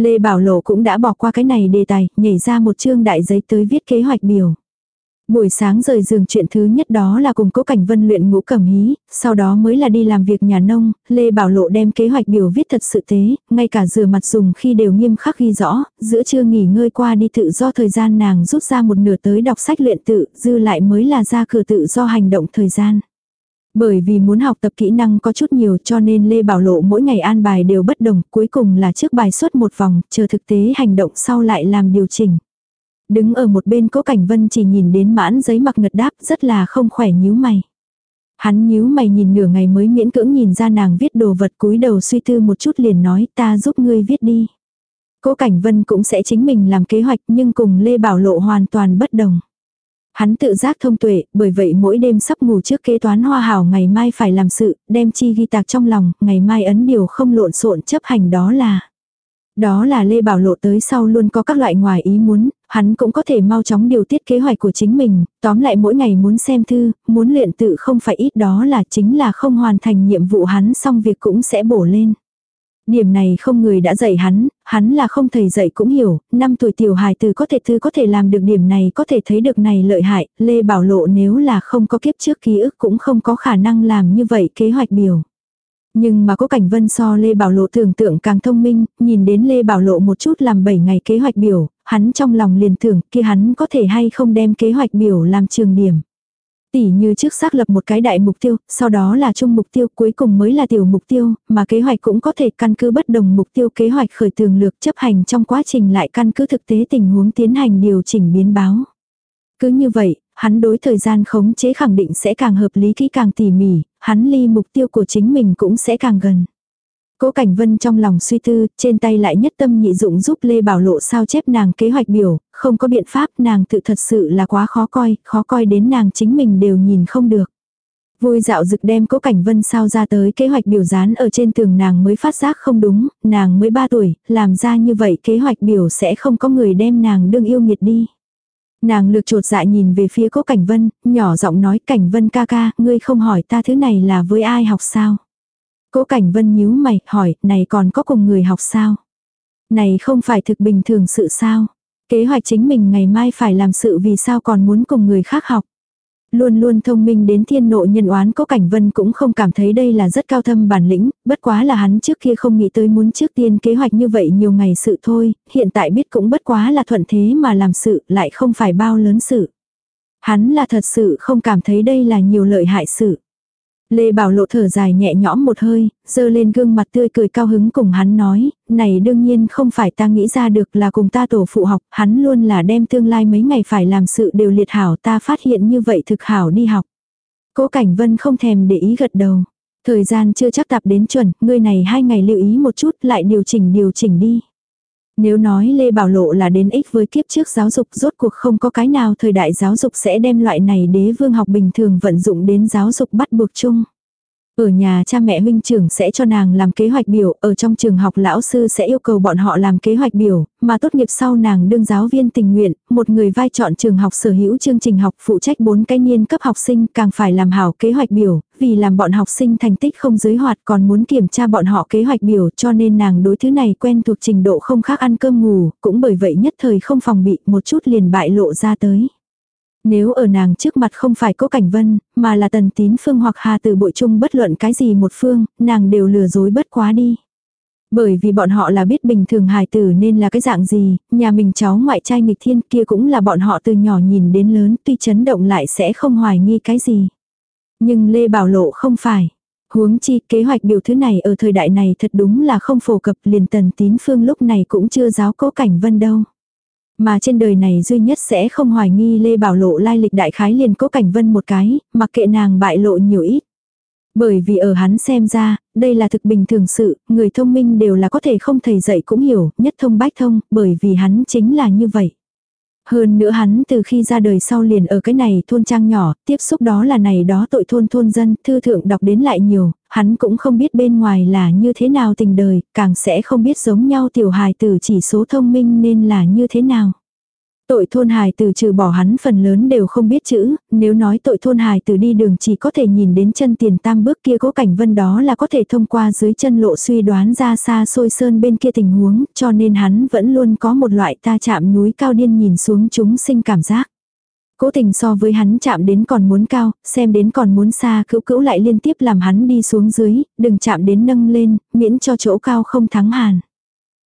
Lê Bảo Lộ cũng đã bỏ qua cái này đề tài, nhảy ra một chương đại giấy tới viết kế hoạch biểu. Buổi sáng rời giường chuyện thứ nhất đó là cùng cố cảnh vân luyện ngũ cẩm hí, sau đó mới là đi làm việc nhà nông, Lê Bảo Lộ đem kế hoạch biểu viết thật sự tế, ngay cả rửa mặt dùng khi đều nghiêm khắc ghi rõ, giữa trưa nghỉ ngơi qua đi tự do thời gian nàng rút ra một nửa tới đọc sách luyện tự, dư lại mới là ra cửa tự do hành động thời gian. Bởi vì muốn học tập kỹ năng có chút nhiều cho nên Lê Bảo Lộ mỗi ngày an bài đều bất đồng, cuối cùng là trước bài suốt một vòng, chờ thực tế hành động sau lại làm điều chỉnh. Đứng ở một bên cố cảnh vân chỉ nhìn đến mãn giấy mặc ngật đáp rất là không khỏe nhíu mày. Hắn nhíu mày nhìn nửa ngày mới miễn cưỡng nhìn ra nàng viết đồ vật cúi đầu suy tư một chút liền nói ta giúp ngươi viết đi. Cố Cảnh Vân cũng sẽ chính mình làm kế hoạch nhưng cùng Lê Bảo Lộ hoàn toàn bất đồng. Hắn tự giác thông tuệ, bởi vậy mỗi đêm sắp ngủ trước kế toán hoa hảo ngày mai phải làm sự, đem chi ghi tạc trong lòng, ngày mai ấn điều không lộn xộn chấp hành đó là. Đó là Lê Bảo Lộ tới sau luôn có các loại ngoài ý muốn, hắn cũng có thể mau chóng điều tiết kế hoạch của chính mình, tóm lại mỗi ngày muốn xem thư, muốn luyện tự không phải ít đó là chính là không hoàn thành nhiệm vụ hắn xong việc cũng sẽ bổ lên. Điểm này không người đã dạy hắn, hắn là không thầy dạy cũng hiểu, năm tuổi tiểu hài từ có thể thư có thể làm được điểm này có thể thấy được này lợi hại, Lê Bảo Lộ nếu là không có kiếp trước ký ức cũng không có khả năng làm như vậy kế hoạch biểu. Nhưng mà có cảnh vân so Lê Bảo Lộ tưởng tượng càng thông minh, nhìn đến Lê Bảo Lộ một chút làm 7 ngày kế hoạch biểu, hắn trong lòng liền tưởng kia hắn có thể hay không đem kế hoạch biểu làm trường điểm. Tỉ như trước xác lập một cái đại mục tiêu, sau đó là chung mục tiêu, cuối cùng mới là tiểu mục tiêu, mà kế hoạch cũng có thể căn cứ bất đồng mục tiêu kế hoạch khởi tường lược chấp hành trong quá trình lại căn cứ thực tế tình huống tiến hành điều chỉnh biến báo. Cứ như vậy, hắn đối thời gian khống chế khẳng định sẽ càng hợp lý kỹ càng tỉ mỉ, hắn ly mục tiêu của chính mình cũng sẽ càng gần. Cố Cảnh Vân trong lòng suy tư, trên tay lại nhất tâm nhị dụng giúp Lê Bảo Lộ sao chép nàng kế hoạch biểu, không có biện pháp nàng tự thật sự là quá khó coi, khó coi đến nàng chính mình đều nhìn không được. Vui dạo dực đem cố cảnh vân sao ra tới kế hoạch biểu dán ở trên tường nàng mới phát giác không đúng, nàng mới 3 tuổi, làm ra như vậy kế hoạch biểu sẽ không có người đem nàng đương yêu nghiệt đi. Nàng lược trột dạ nhìn về phía cố cảnh vân, nhỏ giọng nói cảnh vân ca ca, ngươi không hỏi ta thứ này là với ai học sao. Cố cảnh vân nhíu mày, hỏi, này còn có cùng người học sao? Này không phải thực bình thường sự sao? Kế hoạch chính mình ngày mai phải làm sự vì sao còn muốn cùng người khác học? Luôn luôn thông minh đến thiên nộ nhân oán cố cảnh vân cũng không cảm thấy đây là rất cao thâm bản lĩnh, bất quá là hắn trước kia không nghĩ tới muốn trước tiên kế hoạch như vậy nhiều ngày sự thôi, hiện tại biết cũng bất quá là thuận thế mà làm sự, lại không phải bao lớn sự. Hắn là thật sự không cảm thấy đây là nhiều lợi hại sự. Lê Bảo Lộ thở dài nhẹ nhõm một hơi, dơ lên gương mặt tươi cười cao hứng cùng hắn nói, này đương nhiên không phải ta nghĩ ra được là cùng ta tổ phụ học, hắn luôn là đem tương lai mấy ngày phải làm sự đều liệt hảo ta phát hiện như vậy thực hảo đi học. Cố Cảnh Vân không thèm để ý gật đầu. Thời gian chưa chắc tập đến chuẩn, ngươi này hai ngày lưu ý một chút lại điều chỉnh điều chỉnh đi. Nếu nói Lê Bảo Lộ là đến ích với kiếp trước giáo dục, rốt cuộc không có cái nào thời đại giáo dục sẽ đem loại này đế vương học bình thường vận dụng đến giáo dục bắt buộc chung. Ở nhà cha mẹ huynh trưởng sẽ cho nàng làm kế hoạch biểu, ở trong trường học lão sư sẽ yêu cầu bọn họ làm kế hoạch biểu, mà tốt nghiệp sau nàng đương giáo viên tình nguyện, một người vai chọn trường học sở hữu chương trình học phụ trách bốn cái niên cấp học sinh càng phải làm hảo kế hoạch biểu, vì làm bọn học sinh thành tích không giới hoạt còn muốn kiểm tra bọn họ kế hoạch biểu cho nên nàng đối thứ này quen thuộc trình độ không khác ăn cơm ngủ, cũng bởi vậy nhất thời không phòng bị một chút liền bại lộ ra tới. Nếu ở nàng trước mặt không phải cố cảnh vân, mà là tần tín phương hoặc hà từ bội chung bất luận cái gì một phương, nàng đều lừa dối bất quá đi. Bởi vì bọn họ là biết bình thường hài tử nên là cái dạng gì, nhà mình cháu ngoại trai nghịch thiên kia cũng là bọn họ từ nhỏ nhìn đến lớn tuy chấn động lại sẽ không hoài nghi cái gì. Nhưng Lê Bảo Lộ không phải. Huống chi kế hoạch biểu thứ này ở thời đại này thật đúng là không phổ cập liền tần tín phương lúc này cũng chưa giáo cố cảnh vân đâu. Mà trên đời này duy nhất sẽ không hoài nghi Lê Bảo Lộ lai lịch đại khái liền cố cảnh vân một cái, mặc kệ nàng bại lộ nhiều ít. Bởi vì ở hắn xem ra, đây là thực bình thường sự, người thông minh đều là có thể không thầy dạy cũng hiểu, nhất thông bách thông, bởi vì hắn chính là như vậy. Hơn nữa hắn từ khi ra đời sau liền ở cái này thôn trang nhỏ, tiếp xúc đó là này đó tội thôn thôn dân, thư thượng đọc đến lại nhiều, hắn cũng không biết bên ngoài là như thế nào tình đời, càng sẽ không biết giống nhau tiểu hài tử chỉ số thông minh nên là như thế nào. Tội thôn hài từ trừ bỏ hắn phần lớn đều không biết chữ, nếu nói tội thôn hài từ đi đường chỉ có thể nhìn đến chân tiền tam bước kia cố cảnh vân đó là có thể thông qua dưới chân lộ suy đoán ra xa xôi sơn bên kia tình huống, cho nên hắn vẫn luôn có một loại ta chạm núi cao điên nhìn xuống chúng sinh cảm giác. Cố tình so với hắn chạm đến còn muốn cao, xem đến còn muốn xa cữu cữu lại liên tiếp làm hắn đi xuống dưới, đừng chạm đến nâng lên, miễn cho chỗ cao không thắng hàn.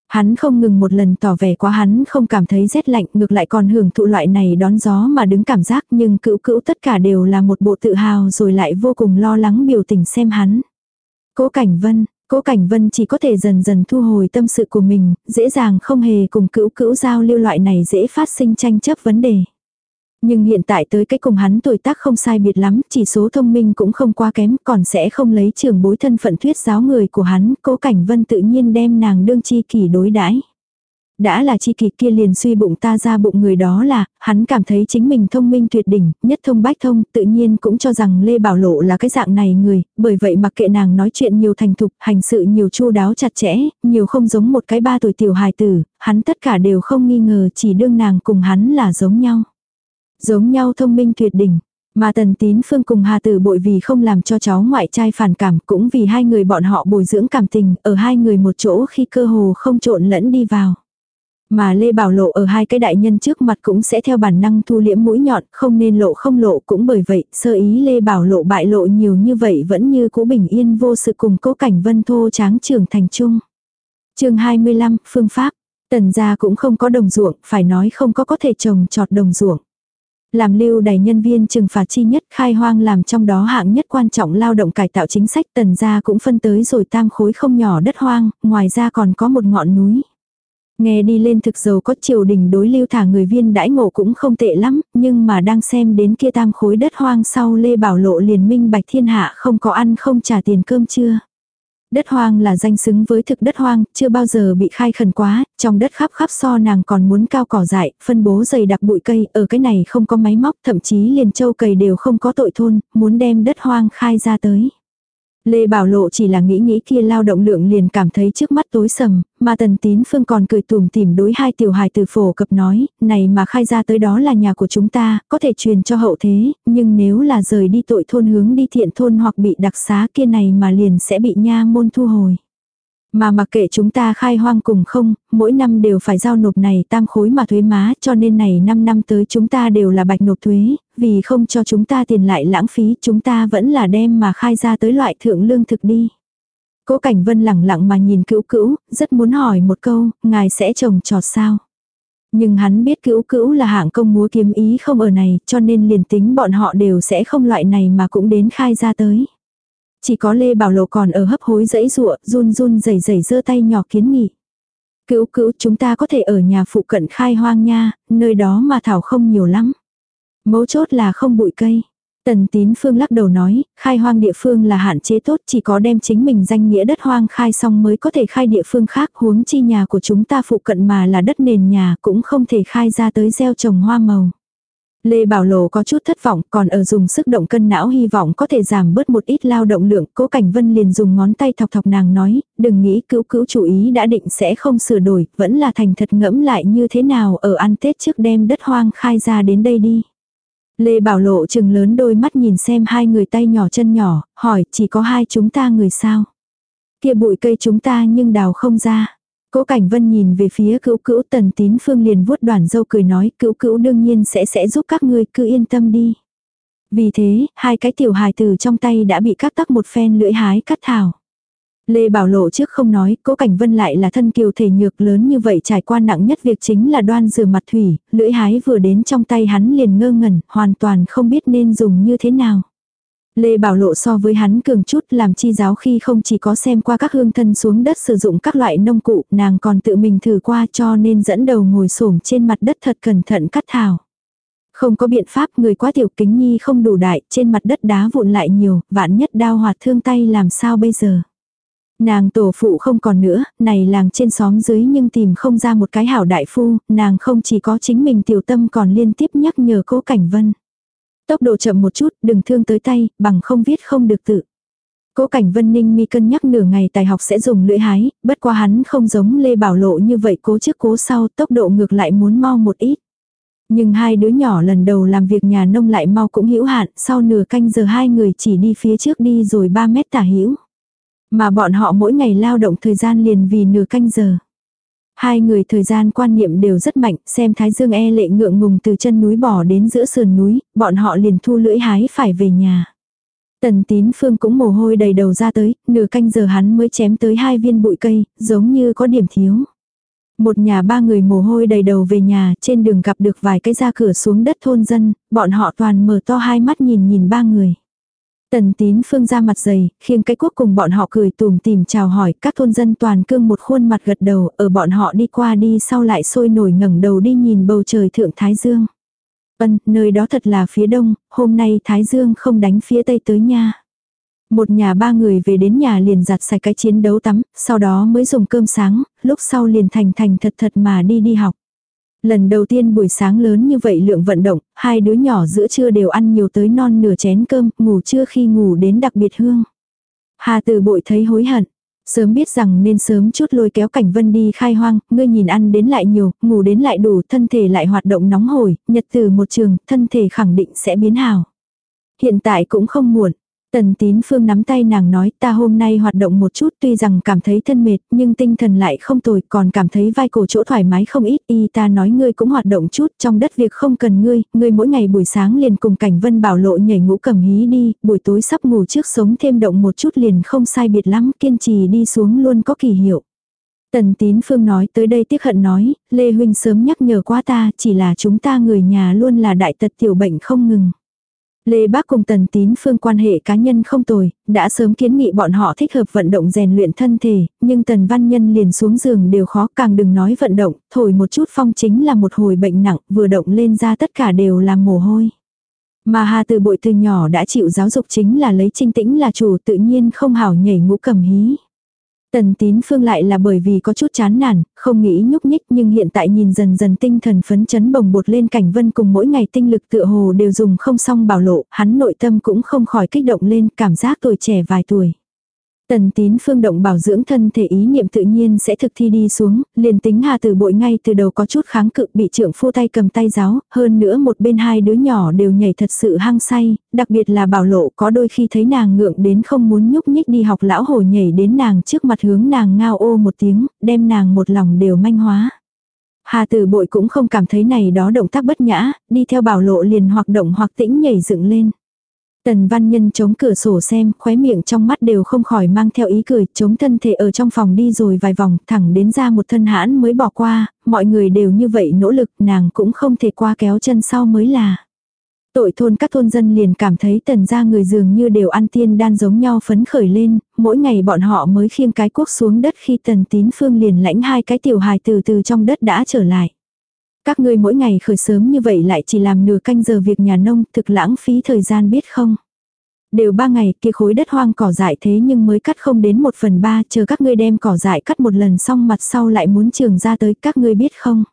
Hắn không ngừng một lần tỏ vẻ quá hắn không cảm thấy rét lạnh ngược lại còn hưởng thụ loại này đón gió mà đứng cảm giác nhưng cữu cữu tất cả đều là một bộ tự hào rồi lại vô cùng lo lắng biểu tình xem hắn. Cố Cảnh Vân, Cố Cảnh Vân chỉ có thể dần dần thu hồi tâm sự của mình, dễ dàng không hề cùng cữu cữu giao lưu loại này dễ phát sinh tranh chấp vấn đề. Nhưng hiện tại tới cái cùng hắn tuổi tác không sai biệt lắm, chỉ số thông minh cũng không quá kém, còn sẽ không lấy trường bối thân phận thuyết giáo người của hắn, cố cảnh vân tự nhiên đem nàng đương chi kỷ đối đãi đã là chi kỷ kia liền suy bụng ta ra bụng người đó là, hắn cảm thấy chính mình thông minh tuyệt đỉnh, nhất thông bách thông, tự nhiên cũng cho rằng Lê Bảo Lộ là cái dạng này người, bởi vậy mặc kệ nàng nói chuyện nhiều thành thục, hành sự nhiều chu đáo chặt chẽ, nhiều không giống một cái ba tuổi tiểu hài tử, hắn tất cả đều không nghi ngờ chỉ đương nàng cùng hắn là giống nhau. Giống nhau thông minh tuyệt đỉnh. Mà tần tín phương cùng Hà Tử bội vì không làm cho cháu ngoại trai phản cảm cũng vì hai người bọn họ bồi dưỡng cảm tình ở hai người một chỗ khi cơ hồ không trộn lẫn đi vào. Mà Lê Bảo Lộ ở hai cái đại nhân trước mặt cũng sẽ theo bản năng thu liễm mũi nhọn, không nên lộ không lộ cũng bởi vậy, sơ ý Lê Bảo Lộ bại lộ nhiều như vậy vẫn như cũ bình yên vô sự cùng cố cảnh vân thô tráng trưởng thành chung. chương 25, phương pháp. Tần gia cũng không có đồng ruộng, phải nói không có có thể trồng trọt đồng ruộng. Làm lưu đầy nhân viên trừng phạt chi nhất khai hoang làm trong đó hạng nhất quan trọng lao động cải tạo chính sách tần gia cũng phân tới rồi tam khối không nhỏ đất hoang, ngoài ra còn có một ngọn núi. Nghe đi lên thực dầu có triều đình đối lưu thả người viên đãi ngộ cũng không tệ lắm, nhưng mà đang xem đến kia tam khối đất hoang sau Lê Bảo Lộ liền minh bạch thiên hạ không có ăn không trả tiền cơm chưa. Đất hoang là danh xứng với thực đất hoang, chưa bao giờ bị khai khẩn quá, trong đất khắp khắp so nàng còn muốn cao cỏ dại, phân bố dày đặc bụi cây, ở cái này không có máy móc, thậm chí liền châu cầy đều không có tội thôn, muốn đem đất hoang khai ra tới. Lê Bảo Lộ chỉ là nghĩ nghĩ kia lao động lượng liền cảm thấy trước mắt tối sầm, mà Tần Tín Phương còn cười tùm tìm đối hai tiểu hài từ phổ cập nói, này mà khai ra tới đó là nhà của chúng ta, có thể truyền cho hậu thế, nhưng nếu là rời đi tội thôn hướng đi thiện thôn hoặc bị đặc xá kia này mà liền sẽ bị nha môn thu hồi. Mà mặc kệ chúng ta khai hoang cùng không, mỗi năm đều phải giao nộp này tam khối mà thuế má cho nên này 5 năm tới chúng ta đều là bạch nộp thuế, vì không cho chúng ta tiền lại lãng phí chúng ta vẫn là đem mà khai ra tới loại thượng lương thực đi. Cố Cảnh Vân lẳng lặng mà nhìn cữu cữu, rất muốn hỏi một câu, ngài sẽ trồng trọt sao? Nhưng hắn biết cữu cữu là hạng công múa kiếm ý không ở này, cho nên liền tính bọn họ đều sẽ không loại này mà cũng đến khai ra tới. Chỉ có Lê Bảo Lộ còn ở hấp hối dãy rụa, run run rẩy rẩy giơ tay nhỏ kiến nghị. Cữu cữu chúng ta có thể ở nhà phụ cận khai hoang nha, nơi đó mà thảo không nhiều lắm. Mấu chốt là không bụi cây. Tần tín phương lắc đầu nói, khai hoang địa phương là hạn chế tốt chỉ có đem chính mình danh nghĩa đất hoang khai xong mới có thể khai địa phương khác huống chi nhà của chúng ta phụ cận mà là đất nền nhà cũng không thể khai ra tới gieo trồng hoa màu. Lê Bảo Lộ có chút thất vọng, còn ở dùng sức động cân não hy vọng có thể giảm bớt một ít lao động lượng. Cố Cảnh Vân liền dùng ngón tay thọc thọc nàng nói, đừng nghĩ cứu cứu chủ ý đã định sẽ không sửa đổi, vẫn là thành thật ngẫm lại như thế nào ở ăn Tết trước đem đất hoang khai ra đến đây đi. Lê Bảo Lộ chừng lớn đôi mắt nhìn xem hai người tay nhỏ chân nhỏ, hỏi chỉ có hai chúng ta người sao. Kia bụi cây chúng ta nhưng đào không ra. Cố Cảnh Vân nhìn về phía cữu cữu tần tín phương liền vuốt đoàn dâu cười nói cữu cữu đương nhiên sẽ sẽ giúp các ngươi cứ yên tâm đi. Vì thế, hai cái tiểu hài từ trong tay đã bị cắt tắc một phen lưỡi hái cắt thảo. Lê Bảo Lộ trước không nói, Cố Cảnh Vân lại là thân kiều thể nhược lớn như vậy trải qua nặng nhất việc chính là đoan rửa mặt thủy, lưỡi hái vừa đến trong tay hắn liền ngơ ngẩn, hoàn toàn không biết nên dùng như thế nào. Lê Bảo Lộ so với hắn cường chút làm chi giáo khi không chỉ có xem qua các hương thân xuống đất sử dụng các loại nông cụ, nàng còn tự mình thử qua cho nên dẫn đầu ngồi xổm trên mặt đất thật cẩn thận cắt thảo. Không có biện pháp người quá tiểu kính nhi không đủ đại, trên mặt đất đá vụn lại nhiều, vạn nhất đau hoạt thương tay làm sao bây giờ. Nàng tổ phụ không còn nữa, này làng trên xóm dưới nhưng tìm không ra một cái hảo đại phu, nàng không chỉ có chính mình tiểu tâm còn liên tiếp nhắc nhở cố cảnh vân. Tốc độ chậm một chút, đừng thương tới tay, bằng không viết không được tự. Cố cảnh vân ninh mi cân nhắc nửa ngày tài học sẽ dùng lưỡi hái, bất qua hắn không giống Lê Bảo Lộ như vậy cố trước cố sau, tốc độ ngược lại muốn mau một ít. Nhưng hai đứa nhỏ lần đầu làm việc nhà nông lại mau cũng hữu hạn, sau nửa canh giờ hai người chỉ đi phía trước đi rồi 3 mét tả hữu Mà bọn họ mỗi ngày lao động thời gian liền vì nửa canh giờ. Hai người thời gian quan niệm đều rất mạnh, xem Thái Dương e lệ ngượng ngùng từ chân núi bỏ đến giữa sườn núi, bọn họ liền thu lưỡi hái phải về nhà. Tần tín phương cũng mồ hôi đầy đầu ra tới, nửa canh giờ hắn mới chém tới hai viên bụi cây, giống như có điểm thiếu. Một nhà ba người mồ hôi đầy đầu về nhà, trên đường gặp được vài cái ra cửa xuống đất thôn dân, bọn họ toàn mở to hai mắt nhìn nhìn ba người. Tần tín phương ra mặt dày, khiêng cái quốc cùng bọn họ cười tùm tìm chào hỏi, các thôn dân toàn cương một khuôn mặt gật đầu, ở bọn họ đi qua đi sau lại sôi nổi ngẩng đầu đi nhìn bầu trời thượng Thái Dương. Vân, nơi đó thật là phía đông, hôm nay Thái Dương không đánh phía tây tới nha. Một nhà ba người về đến nhà liền giặt sạch cái chiến đấu tắm, sau đó mới dùng cơm sáng, lúc sau liền thành thành thật thật mà đi đi học. Lần đầu tiên buổi sáng lớn như vậy lượng vận động, hai đứa nhỏ giữa trưa đều ăn nhiều tới non nửa chén cơm, ngủ trưa khi ngủ đến đặc biệt hương. Hà từ bội thấy hối hận. Sớm biết rằng nên sớm chút lôi kéo cảnh vân đi khai hoang, ngươi nhìn ăn đến lại nhiều, ngủ đến lại đủ, thân thể lại hoạt động nóng hổi, nhật từ một trường, thân thể khẳng định sẽ biến hào. Hiện tại cũng không muộn, Tần tín phương nắm tay nàng nói ta hôm nay hoạt động một chút tuy rằng cảm thấy thân mệt nhưng tinh thần lại không tồi còn cảm thấy vai cổ chỗ thoải mái không ít y ta nói ngươi cũng hoạt động chút trong đất việc không cần ngươi, ngươi mỗi ngày buổi sáng liền cùng cảnh vân bảo lộ nhảy ngũ cầm hí đi, buổi tối sắp ngủ trước sống thêm động một chút liền không sai biệt lắm kiên trì đi xuống luôn có kỳ hiệu. Tần tín phương nói tới đây tiếc hận nói, Lê Huynh sớm nhắc nhở quá ta chỉ là chúng ta người nhà luôn là đại tật tiểu bệnh không ngừng. Lê Bác cùng Tần Tín Phương quan hệ cá nhân không tồi, đã sớm kiến nghị bọn họ thích hợp vận động rèn luyện thân thể, nhưng Tần Văn Nhân liền xuống giường đều khó càng đừng nói vận động, thổi một chút phong chính là một hồi bệnh nặng, vừa động lên ra tất cả đều là mồ hôi. Mà Hà từ bội từ nhỏ đã chịu giáo dục chính là lấy trinh tĩnh là chủ tự nhiên không hảo nhảy ngũ cầm hí. Tần tín phương lại là bởi vì có chút chán nản, không nghĩ nhúc nhích nhưng hiện tại nhìn dần dần tinh thần phấn chấn bồng bột lên cảnh vân cùng mỗi ngày tinh lực tựa hồ đều dùng không xong bảo lộ, hắn nội tâm cũng không khỏi kích động lên cảm giác tuổi trẻ vài tuổi. Tần tín phương động bảo dưỡng thân thể ý niệm tự nhiên sẽ thực thi đi xuống, liền tính hà từ bội ngay từ đầu có chút kháng cự bị trưởng phu tay cầm tay giáo, hơn nữa một bên hai đứa nhỏ đều nhảy thật sự hăng say, đặc biệt là bảo lộ có đôi khi thấy nàng ngượng đến không muốn nhúc nhích đi học lão hồ nhảy đến nàng trước mặt hướng nàng ngao ô một tiếng, đem nàng một lòng đều manh hóa. Hà tử bội cũng không cảm thấy này đó động tác bất nhã, đi theo bảo lộ liền hoặc động hoặc tĩnh nhảy dựng lên. Tần văn nhân chống cửa sổ xem, khóe miệng trong mắt đều không khỏi mang theo ý cười, chống thân thể ở trong phòng đi rồi vài vòng, thẳng đến ra một thân hãn mới bỏ qua, mọi người đều như vậy nỗ lực, nàng cũng không thể qua kéo chân sau mới là. Tội thôn các thôn dân liền cảm thấy tần ra người dường như đều ăn tiên đan giống nhau phấn khởi lên, mỗi ngày bọn họ mới khiêng cái quốc xuống đất khi tần tín phương liền lãnh hai cái tiểu hài từ từ trong đất đã trở lại. Các ngươi mỗi ngày khởi sớm như vậy lại chỉ làm nửa canh giờ việc nhà nông thực lãng phí thời gian biết không. Đều ba ngày kia khối đất hoang cỏ dại thế nhưng mới cắt không đến một phần ba chờ các ngươi đem cỏ dại cắt một lần xong mặt sau lại muốn trường ra tới các ngươi biết không.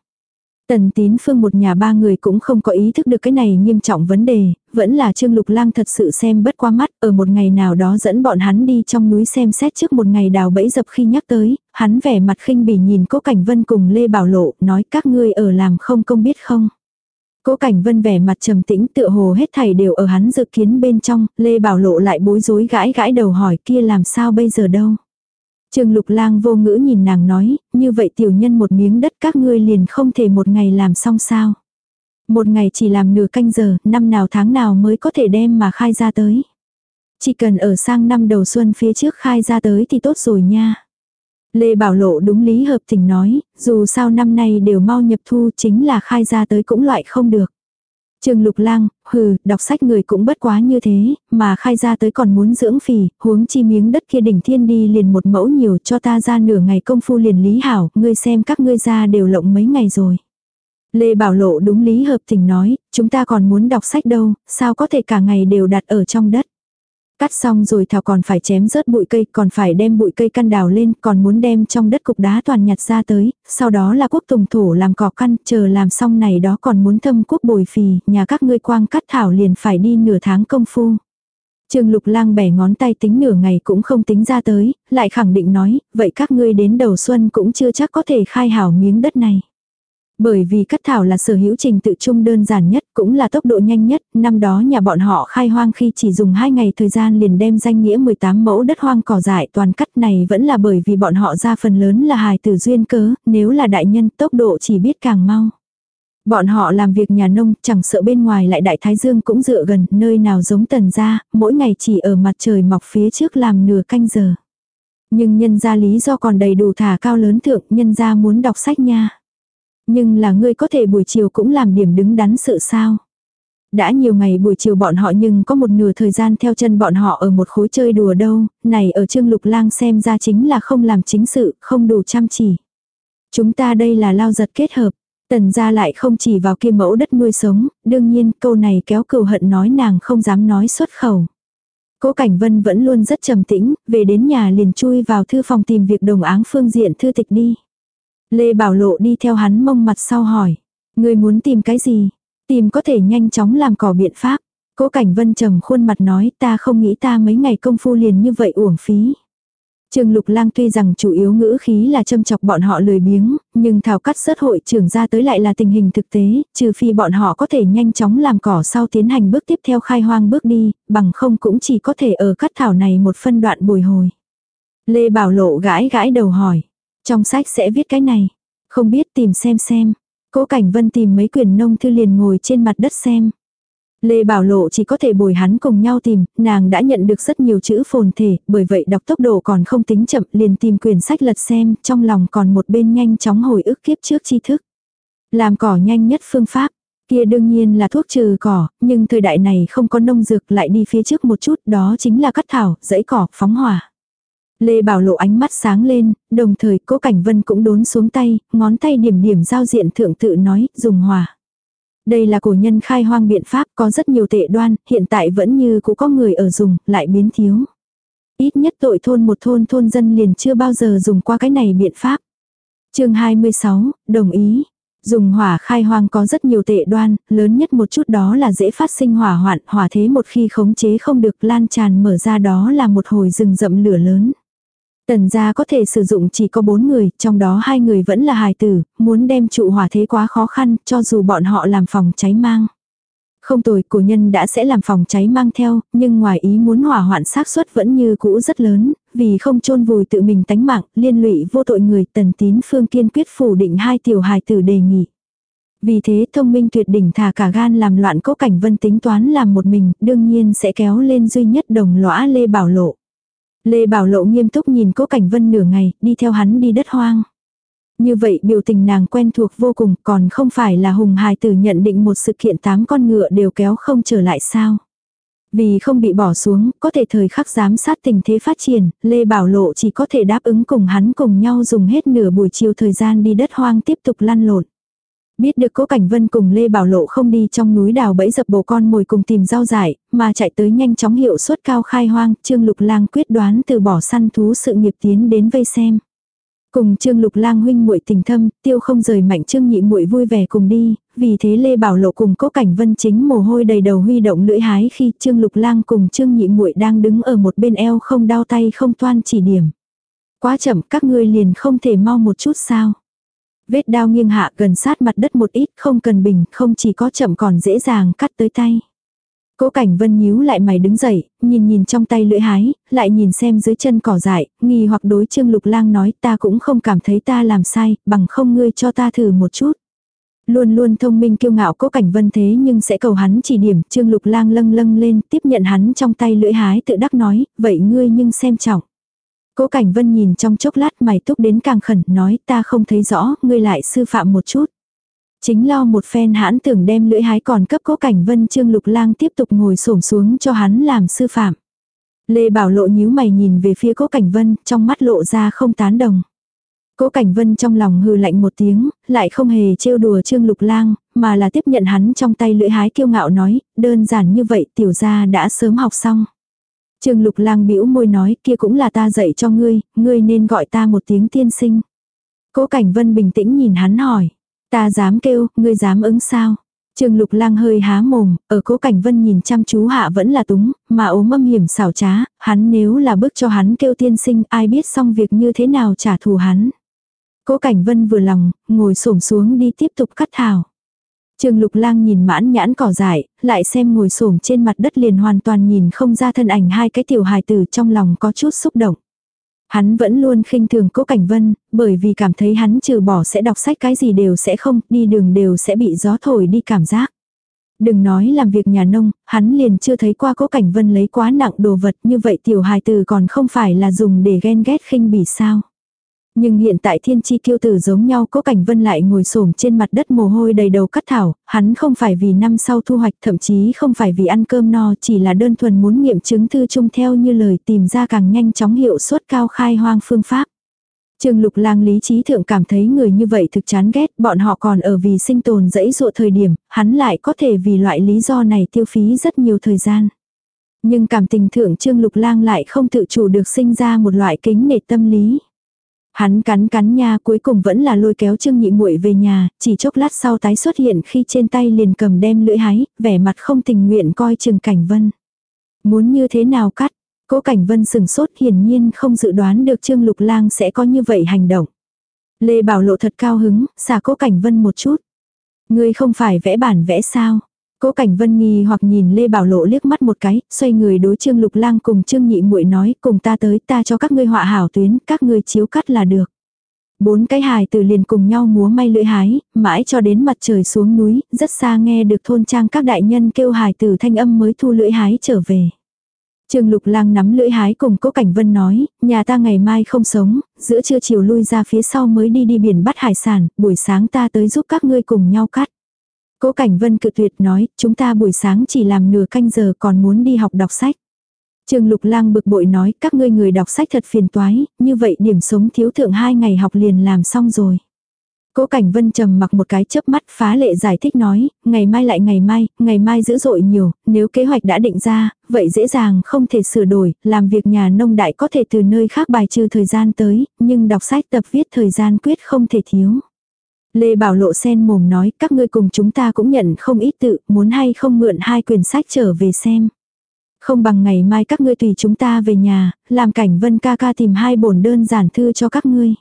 Tần tín phương một nhà ba người cũng không có ý thức được cái này nghiêm trọng vấn đề, vẫn là Trương Lục Lang thật sự xem bất qua mắt, ở một ngày nào đó dẫn bọn hắn đi trong núi xem xét trước một ngày đào bẫy dập khi nhắc tới, hắn vẻ mặt khinh bỉ nhìn Cố Cảnh Vân cùng Lê Bảo Lộ, nói các ngươi ở làm không công biết không. Cố Cảnh Vân vẻ mặt trầm tĩnh tựa hồ hết thảy đều ở hắn dự kiến bên trong, Lê Bảo Lộ lại bối rối gãi gãi đầu hỏi kia làm sao bây giờ đâu. Trương Lục Lang vô ngữ nhìn nàng nói, như vậy tiểu nhân một miếng đất các ngươi liền không thể một ngày làm xong sao. Một ngày chỉ làm nửa canh giờ, năm nào tháng nào mới có thể đem mà khai ra tới. Chỉ cần ở sang năm đầu xuân phía trước khai ra tới thì tốt rồi nha. Lê Bảo Lộ đúng lý hợp tình nói, dù sao năm nay đều mau nhập thu chính là khai ra tới cũng loại không được. Trường Lục Lang, hừ, đọc sách người cũng bất quá như thế, mà khai ra tới còn muốn dưỡng phì, huống chi miếng đất kia đỉnh thiên đi liền một mẫu nhiều cho ta ra nửa ngày công phu liền lý hảo, ngươi xem các ngươi ra đều lộng mấy ngày rồi. Lê Bảo Lộ đúng lý hợp tình nói, chúng ta còn muốn đọc sách đâu, sao có thể cả ngày đều đặt ở trong đất. Cắt xong rồi thảo còn phải chém rớt bụi cây, còn phải đem bụi cây căn đào lên, còn muốn đem trong đất cục đá toàn nhặt ra tới, sau đó là quốc tùng thổ làm cỏ căn, chờ làm xong này đó còn muốn thâm quốc bồi phì, nhà các ngươi quang cắt thảo liền phải đi nửa tháng công phu. Trương Lục Lang bẻ ngón tay tính nửa ngày cũng không tính ra tới, lại khẳng định nói, vậy các ngươi đến đầu xuân cũng chưa chắc có thể khai hảo miếng đất này. Bởi vì cắt thảo là sở hữu trình tự chung đơn giản nhất, cũng là tốc độ nhanh nhất, năm đó nhà bọn họ khai hoang khi chỉ dùng 2 ngày thời gian liền đem danh nghĩa 18 mẫu đất hoang cỏ dại toàn cắt này vẫn là bởi vì bọn họ ra phần lớn là hài tử duyên cớ, nếu là đại nhân tốc độ chỉ biết càng mau. Bọn họ làm việc nhà nông chẳng sợ bên ngoài lại đại thái dương cũng dựa gần nơi nào giống tần ra, mỗi ngày chỉ ở mặt trời mọc phía trước làm nửa canh giờ. Nhưng nhân ra lý do còn đầy đủ thả cao lớn thượng nhân ra muốn đọc sách nha. Nhưng là ngươi có thể buổi chiều cũng làm điểm đứng đắn sự sao. Đã nhiều ngày buổi chiều bọn họ nhưng có một nửa thời gian theo chân bọn họ ở một khối chơi đùa đâu, này ở Trương Lục Lang xem ra chính là không làm chính sự, không đủ chăm chỉ. Chúng ta đây là lao giật kết hợp. Tần gia lại không chỉ vào kia mẫu đất nuôi sống, đương nhiên câu này kéo cừu hận nói nàng không dám nói xuất khẩu. Cố Cảnh Vân vẫn luôn rất trầm tĩnh, về đến nhà liền chui vào thư phòng tìm việc đồng áng phương diện thư tịch đi. Lê Bảo Lộ đi theo hắn mông mặt sau hỏi. Người muốn tìm cái gì? Tìm có thể nhanh chóng làm cỏ biện pháp. Cố Cảnh Vân trầm khuôn mặt nói ta không nghĩ ta mấy ngày công phu liền như vậy uổng phí. Trường Lục Lang tuy rằng chủ yếu ngữ khí là châm chọc bọn họ lười biếng, nhưng thảo cắt sớt hội trưởng ra tới lại là tình hình thực tế, trừ phi bọn họ có thể nhanh chóng làm cỏ sau tiến hành bước tiếp theo khai hoang bước đi, bằng không cũng chỉ có thể ở cắt thảo này một phân đoạn bồi hồi. Lê Bảo Lộ gãi gãi đầu hỏi, trong sách sẽ viết cái này. Không biết tìm xem xem. Cố Cảnh Vân tìm mấy quyển nông thư liền ngồi trên mặt đất xem. Lê Bảo Lộ chỉ có thể bồi hắn cùng nhau tìm, nàng đã nhận được rất nhiều chữ phồn thể, bởi vậy đọc tốc độ còn không tính chậm liền tìm quyển sách lật xem, trong lòng còn một bên nhanh chóng hồi ức kiếp trước tri thức. Làm cỏ nhanh nhất phương pháp, kia đương nhiên là thuốc trừ cỏ, nhưng thời đại này không có nông dược lại đi phía trước một chút, đó chính là cắt thảo, dẫy cỏ, phóng hỏa. Lê Bảo Lộ ánh mắt sáng lên, đồng thời cố Cảnh Vân cũng đốn xuống tay, ngón tay điểm điểm giao diện thượng tự nói, dùng hòa. Đây là cổ nhân khai hoang biện pháp có rất nhiều tệ đoan, hiện tại vẫn như cũng có người ở dùng, lại biến thiếu. Ít nhất tội thôn một thôn thôn dân liền chưa bao giờ dùng qua cái này biện pháp. chương 26, đồng ý. Dùng hỏa khai hoang có rất nhiều tệ đoan, lớn nhất một chút đó là dễ phát sinh hỏa hoạn, hỏa thế một khi khống chế không được lan tràn mở ra đó là một hồi rừng rậm lửa lớn. Tần gia có thể sử dụng chỉ có bốn người, trong đó hai người vẫn là hài tử, muốn đem trụ hỏa thế quá khó khăn, cho dù bọn họ làm phòng cháy mang. Không tồi, cổ nhân đã sẽ làm phòng cháy mang theo, nhưng ngoài ý muốn hỏa hoạn xác suất vẫn như cũ rất lớn, vì không chôn vùi tự mình tánh mạng, liên lụy vô tội người, tần tín phương kiên quyết phủ định hai tiểu hài tử đề nghị. Vì thế thông minh tuyệt đỉnh thả cả gan làm loạn cố cảnh vân tính toán làm một mình, đương nhiên sẽ kéo lên duy nhất đồng lõa Lê Bảo Lộ. Lê Bảo Lộ nghiêm túc nhìn cố cảnh vân nửa ngày, đi theo hắn đi đất hoang. Như vậy biểu tình nàng quen thuộc vô cùng còn không phải là hùng hài tử nhận định một sự kiện tám con ngựa đều kéo không trở lại sao. Vì không bị bỏ xuống, có thể thời khắc giám sát tình thế phát triển, Lê Bảo Lộ chỉ có thể đáp ứng cùng hắn cùng nhau dùng hết nửa buổi chiều thời gian đi đất hoang tiếp tục lăn lộn. Biết được cố Cảnh Vân cùng Lê Bảo Lộ không đi trong núi đào bẫy dập bồ con mồi cùng tìm rau dại, mà chạy tới nhanh chóng hiệu suất cao khai hoang, Trương Lục Lang quyết đoán từ bỏ săn thú sự nghiệp tiến đến vây xem. Cùng Trương Lục Lang huynh muội tình thâm, tiêu không rời mạnh Trương Nhị muội vui vẻ cùng đi, vì thế Lê Bảo Lộ cùng Cố Cảnh Vân chính mồ hôi đầy đầu huy động lưỡi hái khi Trương Lục Lang cùng Trương Nhị muội đang đứng ở một bên eo không đau tay không toan chỉ điểm. Quá chậm, các ngươi liền không thể mau một chút sao? Vết đao nghiêng hạ gần sát mặt đất một ít, không cần bình, không chỉ có chậm còn dễ dàng cắt tới tay. Cố Cảnh Vân nhíu lại mày đứng dậy, nhìn nhìn trong tay lưỡi hái, lại nhìn xem dưới chân cỏ dại, nghi hoặc đối Trương Lục Lang nói ta cũng không cảm thấy ta làm sai, bằng không ngươi cho ta thử một chút. Luôn luôn thông minh kiêu ngạo Cố Cảnh Vân thế nhưng sẽ cầu hắn chỉ điểm, Trương Lục Lang lâng lâng lên, tiếp nhận hắn trong tay lưỡi hái tự đắc nói, vậy ngươi nhưng xem trọng. Cố Cảnh Vân nhìn trong chốc lát mày túc đến càng khẩn, nói ta không thấy rõ, ngươi lại sư phạm một chút. Chính lo một phen hãn tưởng đem lưỡi hái còn cấp cố cảnh vân trương lục lang tiếp tục ngồi xổm xuống cho hắn làm sư phạm. Lê Bảo Lộ nhíu mày nhìn về phía cố cảnh vân, trong mắt lộ ra không tán đồng. Cố Cảnh Vân trong lòng hừ lạnh một tiếng, lại không hề trêu đùa Trương Lục Lang, mà là tiếp nhận hắn trong tay lưỡi hái kiêu ngạo nói, đơn giản như vậy tiểu gia đã sớm học xong. Trương Lục Lang bĩu môi nói, kia cũng là ta dạy cho ngươi, ngươi nên gọi ta một tiếng tiên sinh. Cố Cảnh Vân bình tĩnh nhìn hắn hỏi, Ta dám kêu, ngươi dám ứng sao? Trương Lục Lang hơi há mồm, ở Cố Cảnh Vân nhìn chăm chú hạ vẫn là túng, mà ốm âm hiểm xảo trá, hắn nếu là bước cho hắn kêu tiên sinh, ai biết xong việc như thế nào trả thù hắn. Cố Cảnh Vân vừa lòng, ngồi xổm xuống đi tiếp tục cắt thảo. Trương Lục Lang nhìn mãn nhãn cỏ dại, lại xem ngồi xổm trên mặt đất liền hoàn toàn nhìn không ra thân ảnh hai cái tiểu hài tử trong lòng có chút xúc động. Hắn vẫn luôn khinh thường Cố Cảnh Vân, bởi vì cảm thấy hắn trừ bỏ sẽ đọc sách cái gì đều sẽ không, đi đường đều sẽ bị gió thổi đi cảm giác. Đừng nói làm việc nhà nông, hắn liền chưa thấy qua Cố Cảnh Vân lấy quá nặng đồ vật như vậy tiểu hài tử còn không phải là dùng để ghen ghét khinh bỉ sao. Nhưng hiện tại thiên chi kiêu tử giống nhau cố cảnh vân lại ngồi xổm trên mặt đất mồ hôi đầy đầu cắt thảo, hắn không phải vì năm sau thu hoạch thậm chí không phải vì ăn cơm no chỉ là đơn thuần muốn nghiệm chứng thư chung theo như lời tìm ra càng nhanh chóng hiệu suất cao khai hoang phương pháp. Trương Lục Lang lý trí thượng cảm thấy người như vậy thực chán ghét, bọn họ còn ở vì sinh tồn dẫy dụa thời điểm, hắn lại có thể vì loại lý do này tiêu phí rất nhiều thời gian. Nhưng cảm tình thượng Trương Lục Lang lại không tự chủ được sinh ra một loại kính nể tâm lý. Hắn cắn cắn nha cuối cùng vẫn là lôi kéo Trương Nhị muội về nhà, chỉ chốc lát sau tái xuất hiện khi trên tay liền cầm đem lưỡi hái, vẻ mặt không tình nguyện coi trương Cảnh Vân. Muốn như thế nào cắt? Cố Cảnh Vân sừng sốt hiển nhiên không dự đoán được Trương Lục Lang sẽ có như vậy hành động. Lê Bảo Lộ thật cao hứng, xả Cố Cảnh Vân một chút. Ngươi không phải vẽ bản vẽ sao? Cố Cảnh Vân nghi hoặc nhìn Lê Bảo Lộ liếc mắt một cái, xoay người đối Trương Lục Lang cùng Trương Nhị Muội nói, cùng ta tới, ta cho các ngươi họa hảo tuyến, các ngươi chiếu cắt là được. Bốn cái hài từ liền cùng nhau múa may lưỡi hái, mãi cho đến mặt trời xuống núi, rất xa nghe được thôn trang các đại nhân kêu hài từ thanh âm mới thu lưỡi hái trở về. Trương Lục Lang nắm lưỡi hái cùng Cố Cảnh Vân nói, nhà ta ngày mai không sống, giữa trưa chiều lui ra phía sau mới đi đi biển bắt hải sản, buổi sáng ta tới giúp các ngươi cùng nhau cắt. Cố Cảnh Vân cự tuyệt nói, chúng ta buổi sáng chỉ làm nửa canh giờ còn muốn đi học đọc sách. Trường Lục Lang bực bội nói, các ngươi người đọc sách thật phiền toái, như vậy điểm sống thiếu thượng hai ngày học liền làm xong rồi. Cố Cảnh Vân trầm mặc một cái chớp mắt phá lệ giải thích nói, ngày mai lại ngày mai, ngày mai dữ dội nhiều, nếu kế hoạch đã định ra, vậy dễ dàng không thể sửa đổi, làm việc nhà nông đại có thể từ nơi khác bài trừ thời gian tới, nhưng đọc sách tập viết thời gian quyết không thể thiếu. Lê Bảo Lộ sen mồm nói các ngươi cùng chúng ta cũng nhận không ít tự, muốn hay không mượn hai quyển sách trở về xem. Không bằng ngày mai các ngươi tùy chúng ta về nhà, làm cảnh vân ca ca tìm hai bổn đơn giản thư cho các ngươi.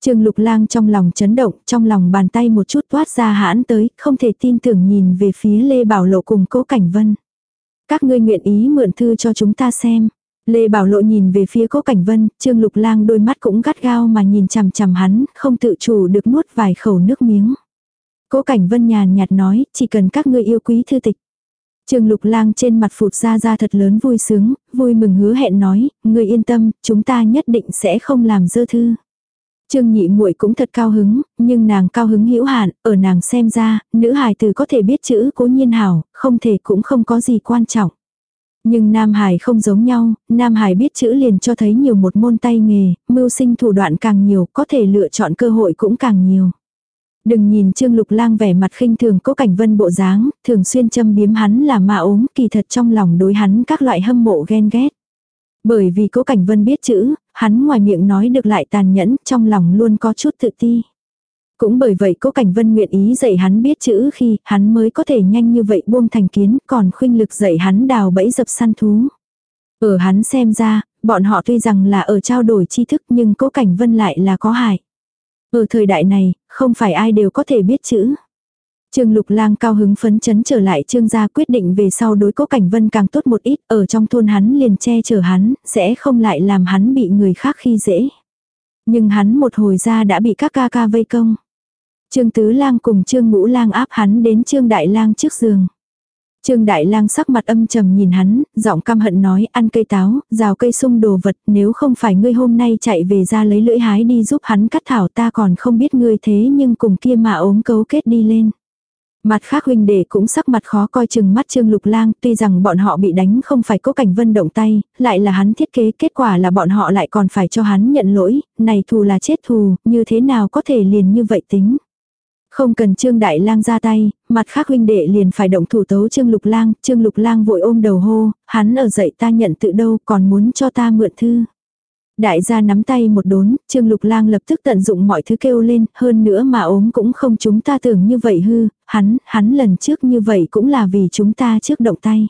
Trương Lục Lang trong lòng chấn động, trong lòng bàn tay một chút toát ra hãn tới, không thể tin tưởng nhìn về phía Lê Bảo Lộ cùng Cố Cảnh Vân. Các ngươi nguyện ý mượn thư cho chúng ta xem. Lê Bảo Lộ nhìn về phía Cố Cảnh Vân, Trương Lục Lang đôi mắt cũng gắt gao mà nhìn chằm chằm hắn, không tự chủ được nuốt vài khẩu nước miếng. Cố Cảnh Vân nhàn nhạt nói, chỉ cần các ngươi yêu quý thư tịch. Trương Lục Lang trên mặt phụt ra ra thật lớn vui sướng, vui mừng hứa hẹn nói, ngươi yên tâm, chúng ta nhất định sẽ không làm dơ thư. Trương Nhị muội cũng thật cao hứng, nhưng nàng cao hứng hữu hạn, ở nàng xem ra, nữ hài tử có thể biết chữ cố nhiên hảo, không thể cũng không có gì quan trọng. Nhưng Nam Hải không giống nhau, Nam Hải biết chữ liền cho thấy nhiều một môn tay nghề, mưu sinh thủ đoạn càng nhiều, có thể lựa chọn cơ hội cũng càng nhiều. Đừng nhìn Trương Lục Lang vẻ mặt khinh thường cố cảnh vân bộ dáng, thường xuyên châm biếm hắn là ma ốm, kỳ thật trong lòng đối hắn các loại hâm mộ ghen ghét. Bởi vì cố cảnh vân biết chữ, hắn ngoài miệng nói được lại tàn nhẫn, trong lòng luôn có chút tự ti. Cũng bởi vậy cố cảnh vân nguyện ý dạy hắn biết chữ khi hắn mới có thể nhanh như vậy buông thành kiến, còn khuynh lực dạy hắn đào bẫy dập săn thú. Ở hắn xem ra, bọn họ tuy rằng là ở trao đổi tri thức nhưng cố cảnh vân lại là có hại. Ở thời đại này, không phải ai đều có thể biết chữ. Trương Lục Lang cao hứng phấn chấn trở lại Trương gia quyết định về sau đối cố cảnh vân càng tốt một ít, ở trong thôn hắn liền che chở hắn, sẽ không lại làm hắn bị người khác khi dễ. Nhưng hắn một hồi ra đã bị các ca ca vây công. Trương Tứ Lang cùng Trương Ngũ Lang áp hắn đến Trương Đại Lang trước giường. Trương Đại Lang sắc mặt âm trầm nhìn hắn, giọng căm hận nói ăn cây táo, rào cây sung đồ vật, nếu không phải ngươi hôm nay chạy về ra lấy lưỡi hái đi giúp hắn cắt thảo ta còn không biết ngươi thế nhưng cùng kia mà ốm cấu kết đi lên. Mặt khác huynh đệ cũng sắc mặt khó coi chừng mắt Trương Lục Lang, tuy rằng bọn họ bị đánh không phải cố cảnh vân động tay, lại là hắn thiết kế, kết quả là bọn họ lại còn phải cho hắn nhận lỗi, này thù là chết thù, như thế nào có thể liền như vậy tính. Không cần Trương Đại Lang ra tay, mặt khác huynh đệ liền phải động thủ tấu Trương Lục Lang, Trương Lục Lang vội ôm đầu hô, hắn ở dậy ta nhận tự đâu còn muốn cho ta mượn thư. Đại gia nắm tay một đốn, Trương Lục Lang lập tức tận dụng mọi thứ kêu lên, hơn nữa mà ốm cũng không chúng ta tưởng như vậy hư, hắn, hắn lần trước như vậy cũng là vì chúng ta trước động tay.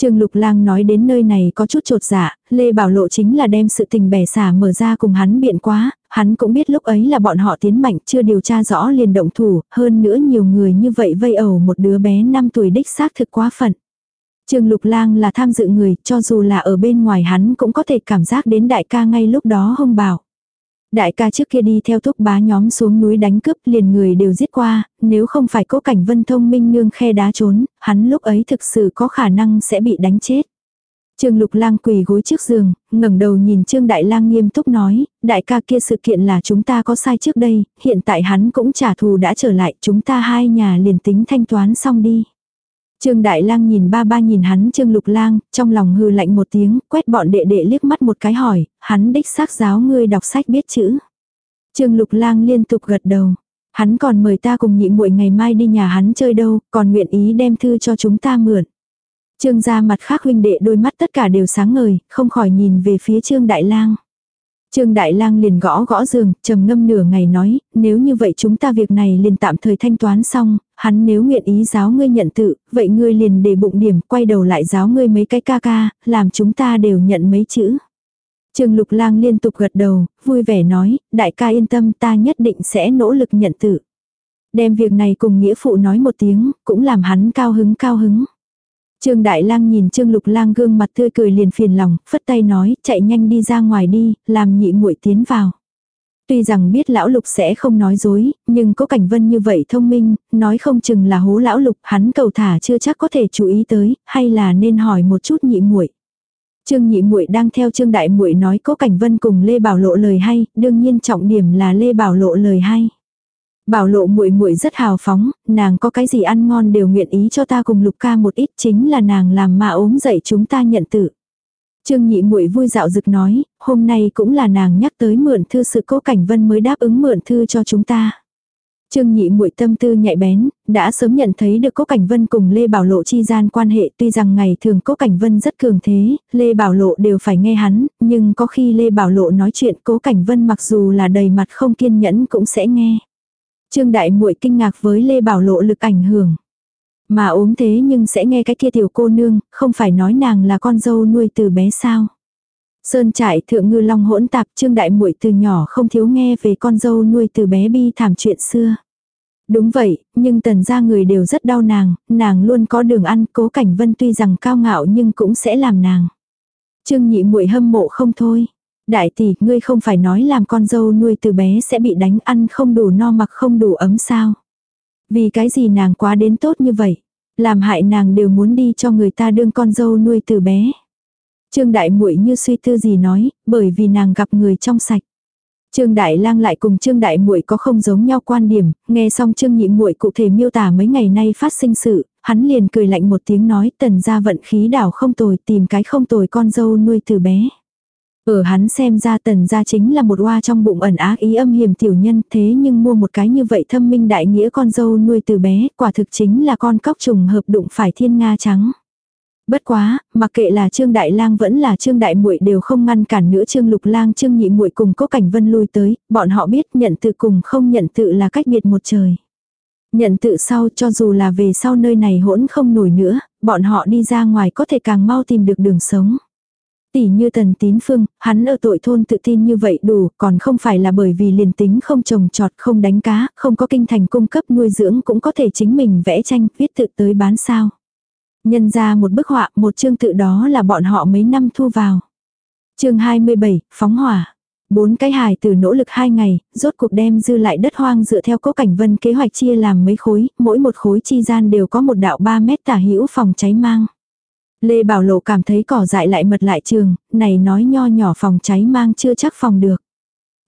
Trương Lục Lang nói đến nơi này có chút trột dạ, Lê Bảo Lộ chính là đem sự tình bẻ xả mở ra cùng hắn biện quá, hắn cũng biết lúc ấy là bọn họ tiến mạnh chưa điều tra rõ liền động thủ, hơn nữa nhiều người như vậy vây ẩu một đứa bé 5 tuổi đích xác thực quá phận. Trương Lục Lang là tham dự người, cho dù là ở bên ngoài hắn cũng có thể cảm giác đến đại ca ngay lúc đó hông bảo. Đại ca trước kia đi theo thúc bá nhóm xuống núi đánh cướp liền người đều giết qua, nếu không phải cố cảnh vân thông minh nương khe đá trốn, hắn lúc ấy thực sự có khả năng sẽ bị đánh chết. Trương Lục Lang quỳ gối trước giường, ngẩng đầu nhìn Trương Đại Lang nghiêm túc nói, đại ca kia sự kiện là chúng ta có sai trước đây, hiện tại hắn cũng trả thù đã trở lại, chúng ta hai nhà liền tính thanh toán xong đi. Trương Đại Lang nhìn ba ba nhìn hắn Trương Lục Lang, trong lòng hư lạnh một tiếng, quét bọn đệ đệ liếc mắt một cái hỏi, hắn đích xác giáo ngươi đọc sách biết chữ. Trương Lục Lang liên tục gật đầu. Hắn còn mời ta cùng nhị muội ngày mai đi nhà hắn chơi đâu, còn nguyện ý đem thư cho chúng ta mượn. Trương gia mặt khác huynh đệ đôi mắt tất cả đều sáng ngời, không khỏi nhìn về phía Trương Đại Lang. Trương Đại Lang liền gõ gõ giường, trầm ngâm nửa ngày nói, nếu như vậy chúng ta việc này liền tạm thời thanh toán xong, hắn nếu nguyện ý giáo ngươi nhận tự, vậy ngươi liền để bụng điểm, quay đầu lại giáo ngươi mấy cái ca ca, làm chúng ta đều nhận mấy chữ. Trương Lục Lang liên tục gật đầu, vui vẻ nói, đại ca yên tâm ta nhất định sẽ nỗ lực nhận tự. Đem việc này cùng nghĩa phụ nói một tiếng, cũng làm hắn cao hứng cao hứng. Trương Đại Lang nhìn Trương Lục Lang gương mặt tươi cười liền phiền lòng, phất tay nói, chạy nhanh đi ra ngoài đi, làm nhị muội tiến vào. Tuy rằng biết lão lục sẽ không nói dối, nhưng có cảnh vân như vậy thông minh, nói không chừng là hố lão lục, hắn cầu thả chưa chắc có thể chú ý tới, hay là nên hỏi một chút nhị muội. Trương nhị muội đang theo Trương đại muội nói có cảnh vân cùng Lê Bảo Lộ lời hay, đương nhiên trọng điểm là Lê Bảo Lộ lời hay. Bảo lộ muội muội rất hào phóng, nàng có cái gì ăn ngon đều nguyện ý cho ta cùng lục ca một ít chính là nàng làm mà ốm dậy chúng ta nhận tự. Trương nhị muội vui dạo dực nói, hôm nay cũng là nàng nhắc tới mượn thư sự cố cảnh vân mới đáp ứng mượn thư cho chúng ta. Trương Nhị muội tâm tư nhạy bén, đã sớm nhận thấy được Cố Cảnh Vân cùng Lê Bảo Lộ chi gian quan hệ, tuy rằng ngày thường Cố Cảnh Vân rất cường thế, Lê Bảo Lộ đều phải nghe hắn, nhưng có khi Lê Bảo Lộ nói chuyện Cố Cảnh Vân mặc dù là đầy mặt không kiên nhẫn cũng sẽ nghe. Trương Đại muội kinh ngạc với Lê Bảo Lộ lực ảnh hưởng. Mà ốm thế nhưng sẽ nghe cái kia tiểu cô nương, không phải nói nàng là con dâu nuôi từ bé sao. Sơn trại thượng ngư long hỗn tạp trương đại muội từ nhỏ không thiếu nghe về con dâu nuôi từ bé bi thảm chuyện xưa. Đúng vậy, nhưng tần gia người đều rất đau nàng, nàng luôn có đường ăn, cố cảnh vân tuy rằng cao ngạo nhưng cũng sẽ làm nàng. Trương nhị muội hâm mộ không thôi. Đại tỷ, ngươi không phải nói làm con dâu nuôi từ bé sẽ bị đánh ăn không đủ no mặc không đủ ấm sao. Vì cái gì nàng quá đến tốt như vậy. Làm hại nàng đều muốn đi cho người ta đương con dâu nuôi từ bé. Trương Đại Muội như suy tư gì nói, bởi vì nàng gặp người trong sạch. Trương Đại Lang lại cùng Trương Đại Muội có không giống nhau quan điểm, nghe xong Trương Nhị Muội cụ thể miêu tả mấy ngày nay phát sinh sự, hắn liền cười lạnh một tiếng nói, tần gia vận khí đảo không tồi, tìm cái không tồi con dâu nuôi từ bé. Ở hắn xem ra tần gia chính là một oa trong bụng ẩn ác ý âm hiểm tiểu nhân thế nhưng mua một cái như vậy thâm minh đại nghĩa con dâu nuôi từ bé, quả thực chính là con cóc trùng hợp đụng phải thiên nga trắng. Bất quá, mặc kệ là Trương Đại Lang vẫn là Trương Đại Muội đều không ngăn cản nữa Trương Lục Lang Trương Nhị Muội cùng Cố Cảnh Vân lui tới, bọn họ biết nhận tự cùng không nhận tự là cách biệt một trời. Nhận tự sau cho dù là về sau nơi này hỗn không nổi nữa, bọn họ đi ra ngoài có thể càng mau tìm được đường sống. Tỷ như tần tín phương, hắn ở tội thôn tự tin như vậy đủ, còn không phải là bởi vì liền tính không trồng trọt, không đánh cá, không có kinh thành cung cấp nuôi dưỡng cũng có thể chính mình vẽ tranh, viết tự tới bán sao. Nhân ra một bức họa, một chương tự đó là bọn họ mấy năm thu vào. chương 27, phóng hỏa. Bốn cái hài từ nỗ lực hai ngày, rốt cuộc đem dư lại đất hoang dựa theo cố cảnh vân kế hoạch chia làm mấy khối, mỗi một khối chi gian đều có một đạo 3 mét tả hữu phòng cháy mang. Lê Bảo Lộ cảm thấy cỏ dại lại mật lại trường, này nói nho nhỏ phòng cháy mang chưa chắc phòng được.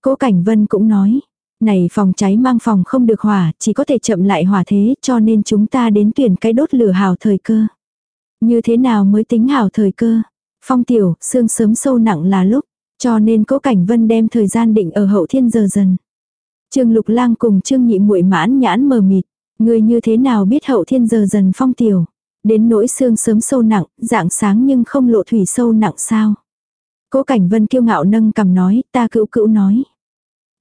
Cố Cảnh Vân cũng nói, này phòng cháy mang phòng không được hỏa, chỉ có thể chậm lại hỏa thế cho nên chúng ta đến tuyển cái đốt lửa hào thời cơ. Như thế nào mới tính hào thời cơ? Phong tiểu, xương sớm sâu nặng là lúc, cho nên cố cảnh vân đem thời gian định ở hậu thiên giờ dần. Trương Lục Lang cùng Trương Nhị Muội mãn nhãn mờ mịt, người như thế nào biết hậu thiên giờ dần phong tiểu? Đến nỗi xương sớm sâu nặng, dạng sáng nhưng không lộ thủy sâu nặng sao? Cố Cảnh Vân kiêu ngạo nâng cầm nói, ta cữu cữu nói.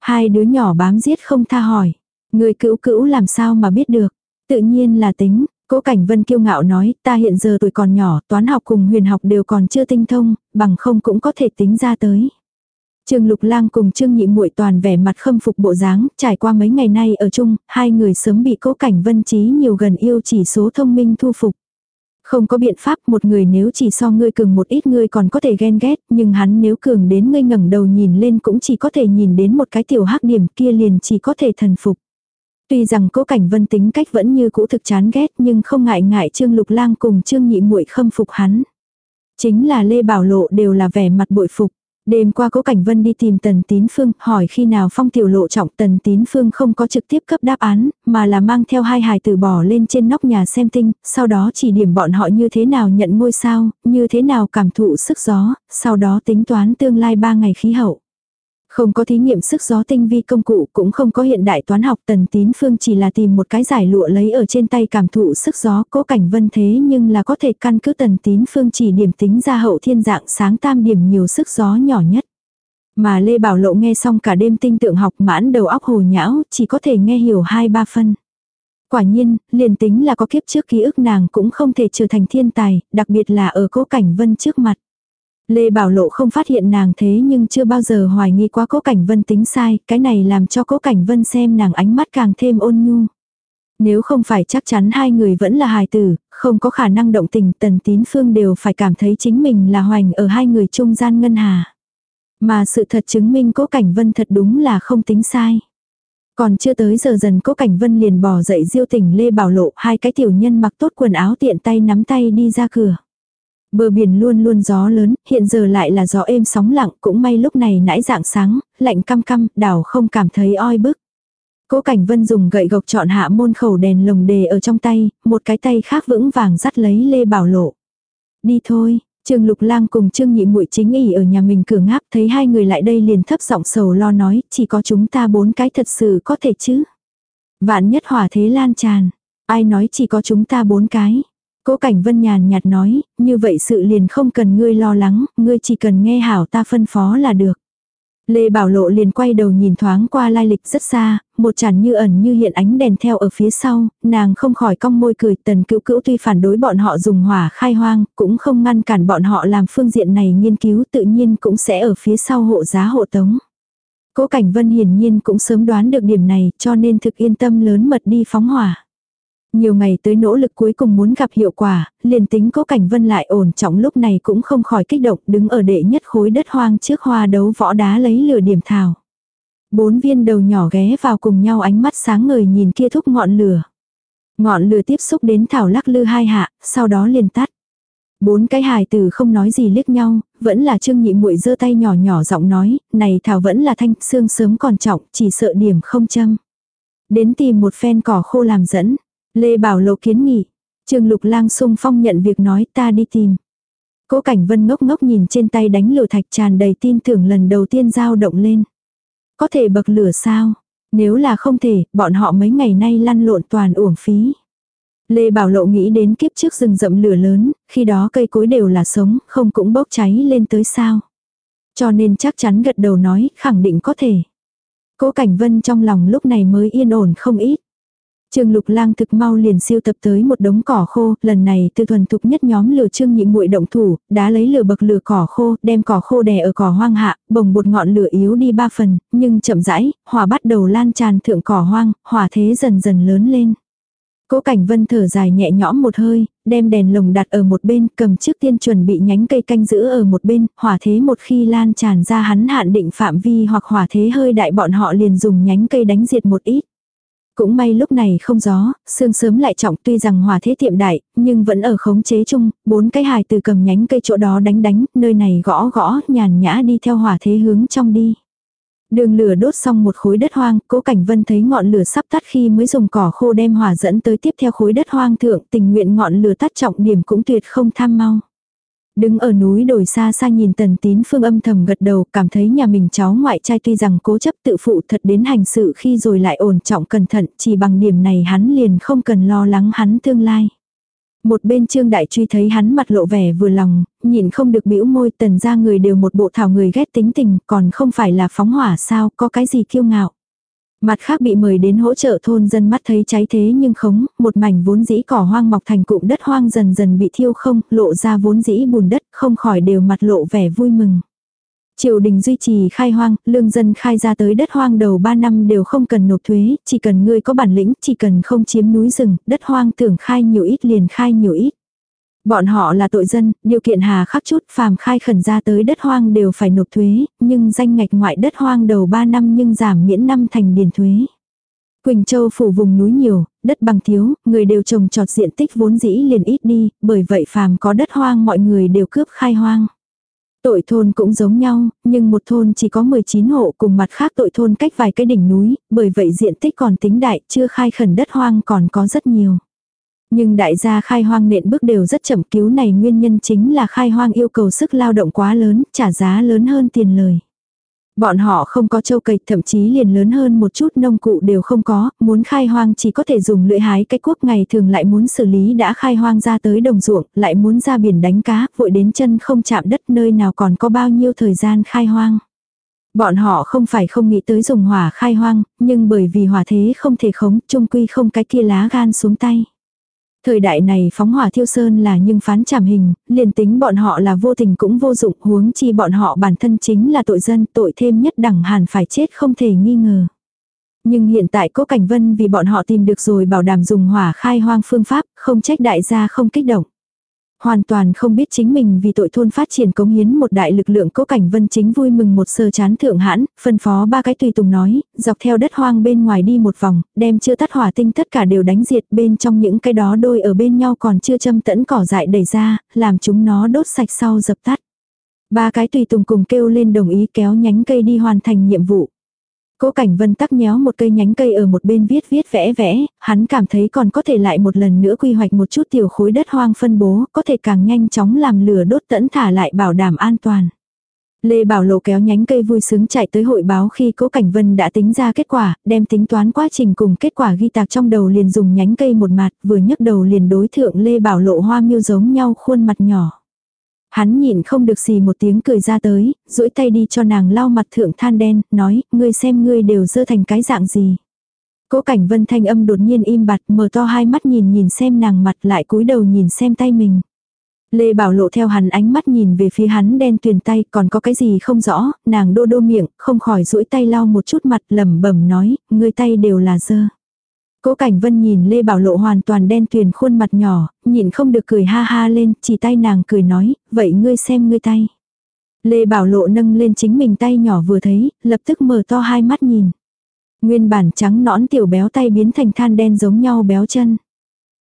Hai đứa nhỏ bám giết không tha hỏi, người cữu cữu làm sao mà biết được? Tự nhiên là tính, Cố Cảnh Vân kiêu ngạo nói, ta hiện giờ tuổi còn nhỏ, toán học cùng huyền học đều còn chưa tinh thông, bằng không cũng có thể tính ra tới. Trương Lục Lang cùng Trương Nhị Muội toàn vẻ mặt khâm phục bộ dáng, trải qua mấy ngày nay ở chung, hai người sớm bị Cố Cảnh Vân trí nhiều gần yêu chỉ số thông minh thu phục. Không có biện pháp, một người nếu chỉ so ngươi cường một ít ngươi còn có thể ghen ghét, nhưng hắn nếu cường đến ngươi ngẩng đầu nhìn lên cũng chỉ có thể nhìn đến một cái tiểu hắc điểm kia liền chỉ có thể thần phục. Tuy rằng cố cảnh vân tính cách vẫn như cũ thực chán ghét nhưng không ngại ngại Trương Lục Lang cùng Trương Nhị muội khâm phục hắn. Chính là Lê Bảo Lộ đều là vẻ mặt bội phục. Đêm qua cố cảnh vân đi tìm Tần Tín Phương hỏi khi nào phong tiểu lộ trọng Tần Tín Phương không có trực tiếp cấp đáp án, mà là mang theo hai hài tử bỏ lên trên nóc nhà xem tinh, sau đó chỉ điểm bọn họ như thế nào nhận ngôi sao, như thế nào cảm thụ sức gió, sau đó tính toán tương lai ba ngày khí hậu. Không có thí nghiệm sức gió tinh vi công cụ cũng không có hiện đại toán học tần tín phương chỉ là tìm một cái giải lụa lấy ở trên tay cảm thụ sức gió cố cảnh vân thế nhưng là có thể căn cứ tần tín phương chỉ điểm tính ra hậu thiên dạng sáng tam điểm nhiều sức gió nhỏ nhất. Mà Lê Bảo Lộ nghe xong cả đêm tinh tượng học mãn đầu óc hồ nhão chỉ có thể nghe hiểu hai ba phân. Quả nhiên, liền tính là có kiếp trước ký ức nàng cũng không thể trở thành thiên tài, đặc biệt là ở cố cảnh vân trước mặt. Lê Bảo Lộ không phát hiện nàng thế nhưng chưa bao giờ hoài nghi quá Cố Cảnh Vân tính sai, cái này làm cho Cố Cảnh Vân xem nàng ánh mắt càng thêm ôn nhu. Nếu không phải chắc chắn hai người vẫn là hài tử, không có khả năng động tình tần tín phương đều phải cảm thấy chính mình là hoành ở hai người trung gian ngân hà. Mà sự thật chứng minh Cố Cảnh Vân thật đúng là không tính sai. Còn chưa tới giờ dần Cố Cảnh Vân liền bỏ dậy diêu tỉnh Lê Bảo Lộ hai cái tiểu nhân mặc tốt quần áo tiện tay nắm tay đi ra cửa. Bờ biển luôn luôn gió lớn, hiện giờ lại là gió êm sóng lặng, cũng may lúc này nãy dạng sáng, lạnh căm căm, đảo không cảm thấy oi bức. Cố Cảnh Vân dùng gậy gộc chọn hạ môn khẩu đèn lồng đề ở trong tay, một cái tay khác vững vàng dắt lấy Lê Bảo Lộ. Đi thôi, Trương Lục Lang cùng Trương Nhị Muội chính ỉ ở nhà mình cửa ngáp, thấy hai người lại đây liền thấp giọng sầu lo nói, chỉ có chúng ta bốn cái thật sự có thể chứ. Vạn nhất hỏa thế lan tràn. Ai nói chỉ có chúng ta bốn cái. Cố Cảnh Vân nhàn nhạt nói, như vậy sự liền không cần ngươi lo lắng, ngươi chỉ cần nghe hảo ta phân phó là được. Lê Bảo Lộ liền quay đầu nhìn thoáng qua lai lịch rất xa, một chản như ẩn như hiện ánh đèn theo ở phía sau, nàng không khỏi cong môi cười tần cữu cữu tuy phản đối bọn họ dùng hỏa khai hoang, cũng không ngăn cản bọn họ làm phương diện này nghiên cứu tự nhiên cũng sẽ ở phía sau hộ giá hộ tống. Cố Cảnh Vân hiển nhiên cũng sớm đoán được điểm này cho nên thực yên tâm lớn mật đi phóng hỏa. Nhiều ngày tới nỗ lực cuối cùng muốn gặp hiệu quả, liền tính cố cảnh vân lại ổn trọng lúc này cũng không khỏi kích động đứng ở đệ nhất khối đất hoang trước hoa đấu võ đá lấy lửa điểm thảo. Bốn viên đầu nhỏ ghé vào cùng nhau ánh mắt sáng ngời nhìn kia thúc ngọn lửa. Ngọn lửa tiếp xúc đến thảo lắc lư hai hạ, sau đó liền tắt. Bốn cái hài tử không nói gì liếc nhau, vẫn là trương nhị muội giơ tay nhỏ nhỏ giọng nói, này thảo vẫn là thanh, xương sớm còn trọng, chỉ sợ điểm không châm. Đến tìm một phen cỏ khô làm dẫn. Lê Bảo Lộ kiến nghị. Trương Lục Lang sung phong nhận việc nói ta đi tìm. Cố Cảnh Vân ngốc ngốc nhìn trên tay đánh lửa thạch tràn đầy tin tưởng lần đầu tiên dao động lên. Có thể bậc lửa sao? Nếu là không thể, bọn họ mấy ngày nay lăn lộn toàn uổng phí. Lê Bảo Lộ nghĩ đến kiếp trước rừng rậm lửa lớn, khi đó cây cối đều là sống, không cũng bốc cháy lên tới sao. Cho nên chắc chắn gật đầu nói, khẳng định có thể. Cố Cảnh Vân trong lòng lúc này mới yên ổn không ít. Trương Lục Lang thực mau liền siêu tập tới một đống cỏ khô, lần này tư thuần thục nhất nhóm lửa Trương Nhị Muội động thủ, đã lấy lửa bậc lửa cỏ khô, đem cỏ khô đè ở cỏ hoang hạ, bồng bột ngọn lửa yếu đi ba phần, nhưng chậm rãi, hỏa bắt đầu lan tràn thượng cỏ hoang, hỏa thế dần dần lớn lên. Cố Cảnh Vân thở dài nhẹ nhõm một hơi, đem đèn lồng đặt ở một bên, cầm trước tiên chuẩn bị nhánh cây canh giữ ở một bên, hỏa thế một khi lan tràn ra hắn hạn định phạm vi hoặc hỏa thế hơi đại bọn họ liền dùng nhánh cây đánh diệt một ít. Cũng may lúc này không gió, sương sớm lại trọng tuy rằng hòa thế tiệm đại, nhưng vẫn ở khống chế chung, bốn cái hài từ cầm nhánh cây chỗ đó đánh đánh, nơi này gõ gõ, nhàn nhã đi theo hòa thế hướng trong đi. Đường lửa đốt xong một khối đất hoang, cố cảnh vân thấy ngọn lửa sắp tắt khi mới dùng cỏ khô đem hỏa dẫn tới tiếp theo khối đất hoang thượng tình nguyện ngọn lửa tắt trọng điểm cũng tuyệt không tham mau. Đứng ở núi đồi xa xa nhìn tần tín phương âm thầm gật đầu cảm thấy nhà mình cháu ngoại trai tuy rằng cố chấp tự phụ thật đến hành sự khi rồi lại ổn trọng cẩn thận chỉ bằng điểm này hắn liền không cần lo lắng hắn tương lai. Một bên trương đại truy thấy hắn mặt lộ vẻ vừa lòng, nhìn không được bĩu môi tần ra người đều một bộ thảo người ghét tính tình còn không phải là phóng hỏa sao có cái gì kiêu ngạo. Mặt khác bị mời đến hỗ trợ thôn dân mắt thấy cháy thế nhưng khống, một mảnh vốn dĩ cỏ hoang mọc thành cụm đất hoang dần dần bị thiêu không, lộ ra vốn dĩ bùn đất, không khỏi đều mặt lộ vẻ vui mừng. Triều đình duy trì khai hoang, lương dân khai ra tới đất hoang đầu 3 năm đều không cần nộp thuế, chỉ cần ngươi có bản lĩnh, chỉ cần không chiếm núi rừng, đất hoang tưởng khai nhiều ít liền khai nhiều ít. Bọn họ là tội dân, điều kiện hà khắc chút phàm khai khẩn ra tới đất hoang đều phải nộp thuế, nhưng danh ngạch ngoại đất hoang đầu 3 năm nhưng giảm miễn năm thành điền thuế. Quỳnh Châu phủ vùng núi nhiều, đất bằng thiếu, người đều trồng trọt diện tích vốn dĩ liền ít đi, bởi vậy phàm có đất hoang mọi người đều cướp khai hoang. Tội thôn cũng giống nhau, nhưng một thôn chỉ có 19 hộ cùng mặt khác tội thôn cách vài cái đỉnh núi, bởi vậy diện tích còn tính đại, chưa khai khẩn đất hoang còn có rất nhiều. Nhưng đại gia khai hoang nện bước đều rất chậm cứu này nguyên nhân chính là khai hoang yêu cầu sức lao động quá lớn, trả giá lớn hơn tiền lời. Bọn họ không có châu cầy, thậm chí liền lớn hơn một chút nông cụ đều không có, muốn khai hoang chỉ có thể dùng lưỡi hái cái cuốc ngày thường lại muốn xử lý đã khai hoang ra tới đồng ruộng, lại muốn ra biển đánh cá, vội đến chân không chạm đất nơi nào còn có bao nhiêu thời gian khai hoang. Bọn họ không phải không nghĩ tới dùng hỏa khai hoang, nhưng bởi vì hỏa thế không thể khống, trung quy không cái kia lá gan xuống tay. Thời đại này phóng hỏa thiêu sơn là nhưng phán trảm hình, liền tính bọn họ là vô tình cũng vô dụng huống chi bọn họ bản thân chính là tội dân tội thêm nhất đẳng hẳn phải chết không thể nghi ngờ. Nhưng hiện tại cố Cảnh Vân vì bọn họ tìm được rồi bảo đảm dùng hỏa khai hoang phương pháp, không trách đại gia không kích động. Hoàn toàn không biết chính mình vì tội thôn phát triển cống hiến một đại lực lượng cố cảnh vân chính vui mừng một sơ chán thượng hãn, phân phó ba cái tùy tùng nói, dọc theo đất hoang bên ngoài đi một vòng, đem chưa tắt hỏa tinh tất cả đều đánh diệt bên trong những cái đó đôi ở bên nhau còn chưa châm tẫn cỏ dại đẩy ra, làm chúng nó đốt sạch sau dập tắt. Ba cái tùy tùng cùng kêu lên đồng ý kéo nhánh cây đi hoàn thành nhiệm vụ. Cố Cảnh Vân tắc nhéo một cây nhánh cây ở một bên viết viết vẽ vẽ, hắn cảm thấy còn có thể lại một lần nữa quy hoạch một chút tiểu khối đất hoang phân bố, có thể càng nhanh chóng làm lửa đốt tẫn thả lại bảo đảm an toàn. Lê Bảo Lộ kéo nhánh cây vui sướng chạy tới hội báo khi Cố Cảnh Vân đã tính ra kết quả, đem tính toán quá trình cùng kết quả ghi tạc trong đầu liền dùng nhánh cây một mặt, vừa nhấc đầu liền đối thượng Lê Bảo Lộ hoa miêu giống nhau khuôn mặt nhỏ. Hắn nhìn không được gì một tiếng cười ra tới, duỗi tay đi cho nàng lau mặt thượng than đen, nói, ngươi xem ngươi đều dơ thành cái dạng gì. Cố cảnh vân thanh âm đột nhiên im bặt mở to hai mắt nhìn nhìn xem nàng mặt lại cúi đầu nhìn xem tay mình. Lê Bảo Lộ theo hắn ánh mắt nhìn về phía hắn đen tuyền tay còn có cái gì không rõ, nàng đô đô miệng, không khỏi duỗi tay lau một chút mặt lẩm bẩm nói, ngươi tay đều là dơ. Cố Cảnh Vân nhìn Lê Bảo Lộ hoàn toàn đen tuyền khuôn mặt nhỏ, nhìn không được cười ha ha lên, chỉ tay nàng cười nói, vậy ngươi xem ngươi tay. Lê Bảo Lộ nâng lên chính mình tay nhỏ vừa thấy, lập tức mở to hai mắt nhìn. Nguyên bản trắng nõn tiểu béo tay biến thành than đen giống nhau béo chân.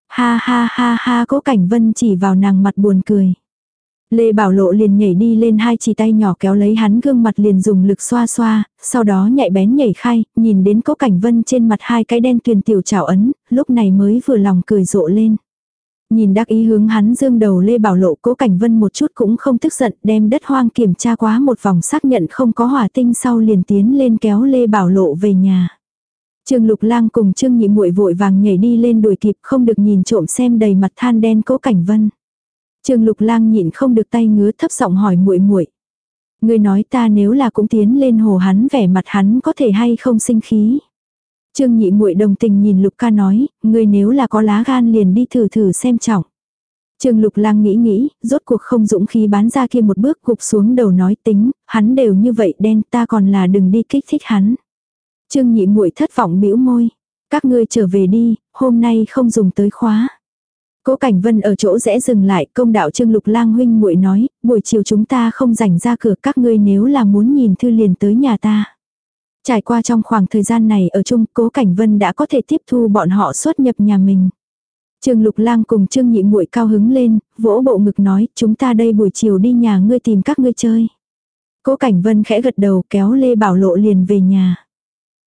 Ha ha ha ha cố cảnh vân chỉ vào nàng mặt buồn cười. Lê Bảo Lộ liền nhảy đi lên hai chỉ tay nhỏ kéo lấy hắn gương mặt liền dùng lực xoa xoa, sau đó nhạy bén nhảy khai, nhìn đến cố cảnh vân trên mặt hai cái đen tuyền tiểu trào ấn, lúc này mới vừa lòng cười rộ lên. Nhìn đắc ý hướng hắn dương đầu Lê Bảo Lộ cố cảnh vân một chút cũng không tức giận đem đất hoang kiểm tra quá một vòng xác nhận không có hỏa tinh sau liền tiến lên kéo Lê Bảo Lộ về nhà. Trương Lục Lang cùng Trương Nhị Muội vội vàng nhảy đi lên đuổi kịp, không được nhìn trộm xem đầy mặt than đen Cố Cảnh Vân. Trương Lục Lang nhịn không được tay ngứa thấp giọng hỏi muội muội. Ngươi nói ta nếu là cũng tiến lên hồ hắn vẻ mặt hắn có thể hay không sinh khí. Trương Nhị Muội đồng tình nhìn Lục Ca nói, ngươi nếu là có lá gan liền đi thử thử xem trọng. Trương Lục Lang nghĩ nghĩ, rốt cuộc không dũng khí bán ra kia một bước gục xuống đầu nói tính, hắn đều như vậy đen ta còn là đừng đi kích thích hắn. Trương nhị muội thất vọng bĩu môi. Các ngươi trở về đi, hôm nay không dùng tới khóa. Cố Cảnh Vân ở chỗ rẽ dừng lại, công đạo Trương Lục Lang huynh muội nói, buổi chiều chúng ta không rảnh ra cửa, các ngươi nếu là muốn nhìn thư liền tới nhà ta. Trải qua trong khoảng thời gian này ở chung, Cố Cảnh Vân đã có thể tiếp thu bọn họ xuất nhập nhà mình. Trương Lục Lang cùng Trương Nhị Muội cao hứng lên, vỗ bộ ngực nói, chúng ta đây buổi chiều đi nhà ngươi tìm các ngươi chơi. Cố Cảnh Vân khẽ gật đầu kéo Lê Bảo Lộ liền về nhà.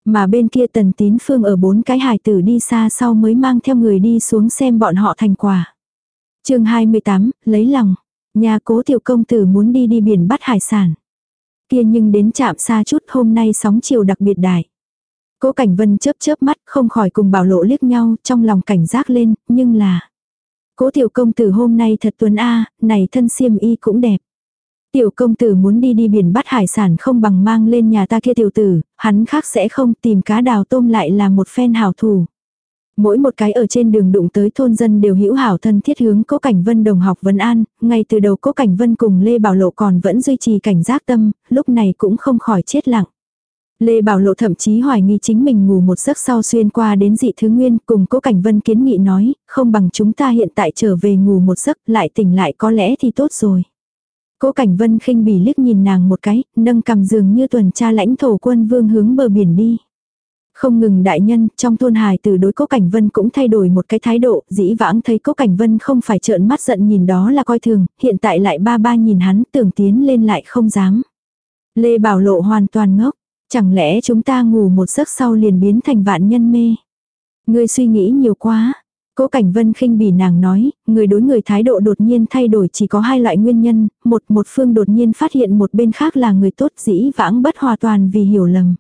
Mà bên kia tần tín phương ở bốn cái hài tử đi xa sau mới mang theo người đi xuống xem bọn họ thành quả. chương 28, lấy lòng. Nhà cố tiểu công tử muốn đi đi biển bắt hải sản. Kia nhưng đến chạm xa chút hôm nay sóng chiều đặc biệt đại. Cố Cảnh Vân chớp chớp mắt không khỏi cùng bảo lộ liếc nhau trong lòng cảnh giác lên, nhưng là. Cố tiểu công tử hôm nay thật tuấn A, này thân xiêm y cũng đẹp. Tiểu công tử muốn đi đi biển bắt hải sản không bằng mang lên nhà ta kia tiểu tử, hắn khác sẽ không tìm cá đào tôm lại là một phen hảo thủ. Mỗi một cái ở trên đường đụng tới thôn dân đều hữu hảo thân thiết hướng Cố Cảnh Vân đồng học Vân An, ngay từ đầu Cố Cảnh Vân cùng Lê Bảo Lộ còn vẫn duy trì cảnh giác tâm, lúc này cũng không khỏi chết lặng. Lê Bảo Lộ thậm chí hoài nghi chính mình ngủ một giấc sau xuyên qua đến dị thứ nguyên cùng Cố Cảnh Vân kiến nghị nói, không bằng chúng ta hiện tại trở về ngủ một giấc lại tỉnh lại có lẽ thì tốt rồi. Cố Cảnh Vân khinh bỉ liếc nhìn nàng một cái, nâng cầm giường như tuần tra lãnh thổ quân vương hướng bờ biển đi. Không ngừng đại nhân, trong thôn hài từ đối Cố Cảnh Vân cũng thay đổi một cái thái độ, dĩ vãng thấy Cố Cảnh Vân không phải trợn mắt giận nhìn đó là coi thường, hiện tại lại ba ba nhìn hắn tưởng tiến lên lại không dám. Lê Bảo Lộ hoàn toàn ngốc, chẳng lẽ chúng ta ngủ một giấc sau liền biến thành vạn nhân mê. Ngươi suy nghĩ nhiều quá, Cố Cảnh Vân khinh bỉ nàng nói, người đối người thái độ đột nhiên thay đổi chỉ có hai loại nguyên nhân, một một phương đột nhiên phát hiện một bên khác là người tốt dĩ vãng bất hòa toàn vì hiểu lầm.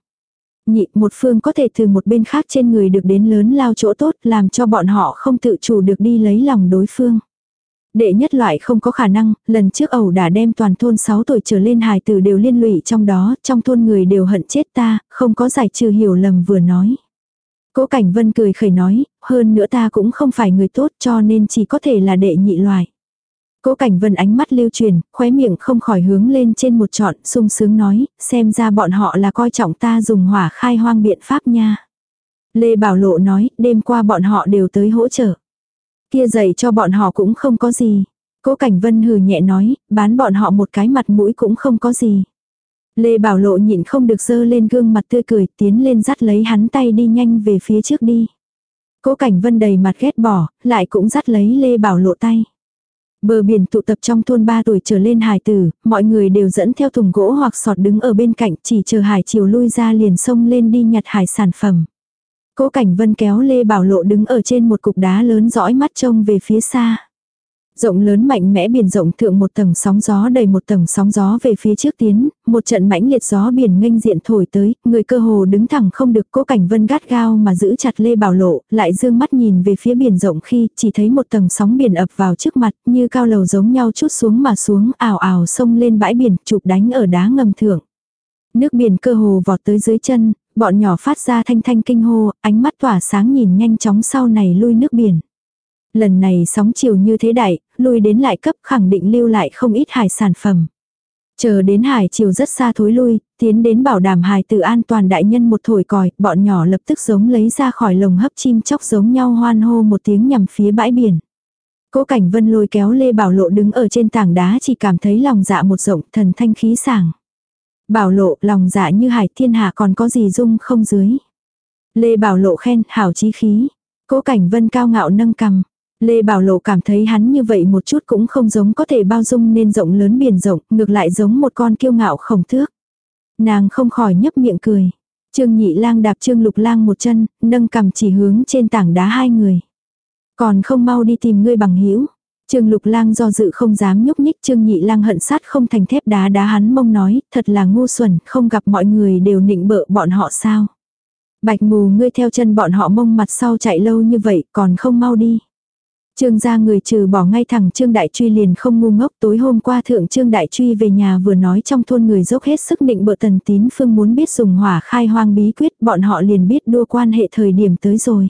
Nhị, một phương có thể từ một bên khác trên người được đến lớn lao chỗ tốt làm cho bọn họ không tự chủ được đi lấy lòng đối phương. Đệ nhất loại không có khả năng, lần trước ẩu đã đem toàn thôn 6 tuổi trở lên hài tử đều liên lụy trong đó, trong thôn người đều hận chết ta, không có giải trừ hiểu lầm vừa nói. Cố Cảnh Vân cười khẩy nói, hơn nữa ta cũng không phải người tốt cho nên chỉ có thể là đệ nhị loại. Cố Cảnh Vân ánh mắt lưu truyền, khóe miệng không khỏi hướng lên trên một trọn, sung sướng nói, xem ra bọn họ là coi trọng ta dùng hỏa khai hoang biện pháp nha. Lê Bảo Lộ nói, đêm qua bọn họ đều tới hỗ trợ. Kia dạy cho bọn họ cũng không có gì. Cố Cảnh Vân hừ nhẹ nói, bán bọn họ một cái mặt mũi cũng không có gì. Lê Bảo Lộ nhịn không được dơ lên gương mặt tươi cười tiến lên dắt lấy hắn tay đi nhanh về phía trước đi. Cố Cảnh Vân đầy mặt ghét bỏ, lại cũng dắt lấy Lê Bảo Lộ tay. Bờ biển tụ tập trong thôn 3 tuổi trở lên hải tử, mọi người đều dẫn theo thùng gỗ hoặc sọt đứng ở bên cạnh chỉ chờ hải chiều lui ra liền sông lên đi nhặt hải sản phẩm. Cố Cảnh Vân kéo Lê Bảo Lộ đứng ở trên một cục đá lớn dõi mắt trông về phía xa. Rộng lớn mạnh mẽ biển rộng thượng một tầng sóng gió đầy một tầng sóng gió về phía trước tiến, một trận mãnh liệt gió biển nghênh diện thổi tới, người cơ hồ đứng thẳng không được cố cảnh vân gắt gao mà giữ chặt lê bảo lộ, lại dương mắt nhìn về phía biển rộng khi chỉ thấy một tầng sóng biển ập vào trước mặt như cao lầu giống nhau chút xuống mà xuống ảo ảo sông lên bãi biển chụp đánh ở đá ngầm thượng. Nước biển cơ hồ vọt tới dưới chân, bọn nhỏ phát ra thanh thanh kinh hô, ánh mắt tỏa sáng nhìn nhanh chóng sau này lui nước biển. Lần này sóng chiều như thế đại, lui đến lại cấp khẳng định lưu lại không ít hải sản phẩm. Chờ đến hải chiều rất xa thối lui, tiến đến bảo đảm hải tự an toàn đại nhân một thổi còi, bọn nhỏ lập tức giống lấy ra khỏi lồng hấp chim chóc giống nhau hoan hô một tiếng nhằm phía bãi biển. Cố cảnh vân lôi kéo Lê Bảo Lộ đứng ở trên tảng đá chỉ cảm thấy lòng dạ một rộng thần thanh khí sảng. Bảo Lộ lòng dạ như hải thiên hạ còn có gì dung không dưới. Lê Bảo Lộ khen hảo chí khí. Cố cảnh vân cao ngạo nâng cầm. Lê Bảo Lộ cảm thấy hắn như vậy một chút cũng không giống có thể bao dung nên rộng lớn biển rộng, ngược lại giống một con kiêu ngạo khổng thước. Nàng không khỏi nhấp miệng cười. Trương Nhị Lang đạp Trương Lục Lang một chân, nâng cầm chỉ hướng trên tảng đá hai người. Còn không mau đi tìm ngươi bằng hữu. Trương Lục Lang do dự không dám nhúc nhích, Trương Nhị Lang hận sát không thành thép đá đá hắn mông nói, thật là ngu xuẩn, không gặp mọi người đều nịnh bợ bọn họ sao? Bạch mù ngươi theo chân bọn họ mông mặt sau chạy lâu như vậy, còn không mau đi. Trương gia người trừ bỏ ngay thẳng Trương Đại Truy liền không ngu ngốc tối hôm qua thượng Trương Đại Truy về nhà vừa nói trong thôn người dốc hết sức định bợ tần tín phương muốn biết dùng hỏa khai hoang bí quyết bọn họ liền biết đua quan hệ thời điểm tới rồi.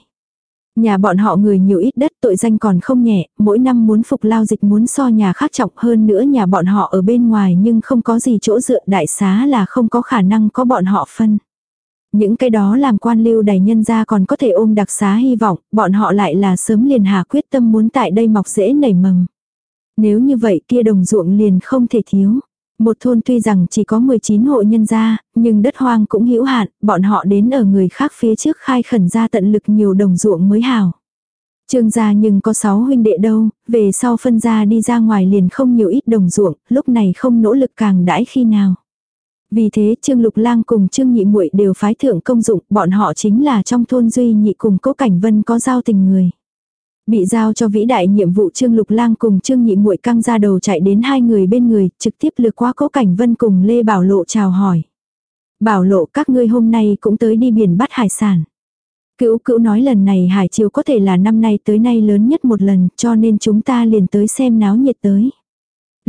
Nhà bọn họ người nhiều ít đất tội danh còn không nhẹ, mỗi năm muốn phục lao dịch muốn so nhà khác trọng hơn nữa nhà bọn họ ở bên ngoài nhưng không có gì chỗ dựa đại xá là không có khả năng có bọn họ phân. Những cái đó làm quan lưu đầy nhân ra còn có thể ôm đặc xá hy vọng, bọn họ lại là sớm liền hà quyết tâm muốn tại đây mọc dễ nảy mầm. Nếu như vậy kia đồng ruộng liền không thể thiếu. Một thôn tuy rằng chỉ có 19 hộ nhân gia, nhưng đất hoang cũng hữu hạn, bọn họ đến ở người khác phía trước khai khẩn ra tận lực nhiều đồng ruộng mới hào. Trương gia nhưng có 6 huynh đệ đâu, về sau phân gia đi ra ngoài liền không nhiều ít đồng ruộng, lúc này không nỗ lực càng đãi khi nào. Vì thế Trương Lục Lang cùng Trương Nhị Muội đều phái thượng công dụng, bọn họ chính là trong thôn duy nhị cùng Cố Cảnh Vân có giao tình người. Bị giao cho vĩ đại nhiệm vụ Trương Lục Lang cùng Trương Nhị Muội căng ra đầu chạy đến hai người bên người, trực tiếp lướt qua Cố Cảnh Vân cùng Lê Bảo Lộ chào hỏi. Bảo Lộ các ngươi hôm nay cũng tới đi biển bắt hải sản. Cữu cữu nói lần này hải chiều có thể là năm nay tới nay lớn nhất một lần, cho nên chúng ta liền tới xem náo nhiệt tới.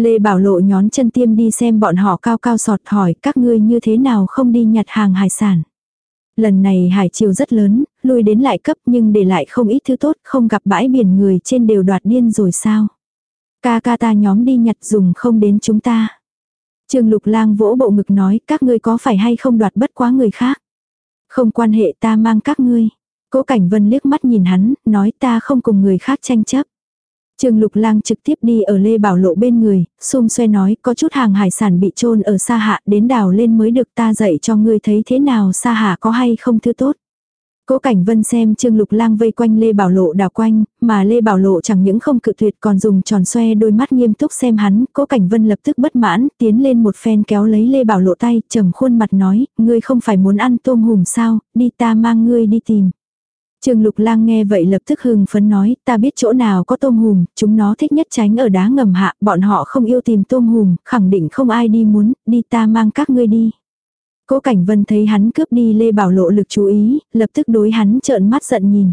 Lê Bảo Lộ nhón chân tiêm đi xem bọn họ cao cao sọt hỏi các ngươi như thế nào không đi nhặt hàng hải sản. Lần này hải chiều rất lớn, lui đến lại cấp nhưng để lại không ít thứ tốt, không gặp bãi biển người trên đều đoạt điên rồi sao. Ca ca ta nhóm đi nhặt dùng không đến chúng ta. Trương Lục Lang vỗ bộ ngực nói các ngươi có phải hay không đoạt bất quá người khác. Không quan hệ ta mang các ngươi. Cố Cảnh Vân liếc mắt nhìn hắn, nói ta không cùng người khác tranh chấp. Trương Lục Lang trực tiếp đi ở Lê Bảo Lộ bên người, xôm xoe nói có chút hàng hải sản bị trôn ở xa hạ đến đào lên mới được ta dạy cho ngươi thấy thế nào xa hạ có hay không thứ tốt. Cố Cảnh Vân xem Trương Lục Lang vây quanh Lê Bảo Lộ đào quanh, mà Lê Bảo Lộ chẳng những không cự tuyệt còn dùng tròn xoe đôi mắt nghiêm túc xem hắn, Cố Cảnh Vân lập tức bất mãn, tiến lên một phen kéo lấy Lê Bảo Lộ tay, trầm khuôn mặt nói, ngươi không phải muốn ăn tôm hùm sao, đi ta mang ngươi đi tìm. Trương Lục Lang nghe vậy lập tức hưng phấn nói, ta biết chỗ nào có tôm hùm, chúng nó thích nhất tránh ở đá ngầm hạ, bọn họ không yêu tìm tôm hùm, khẳng định không ai đi muốn, đi ta mang các ngươi đi. Cố Cảnh Vân thấy hắn cướp đi Lê Bảo Lộ lực chú ý, lập tức đối hắn trợn mắt giận nhìn.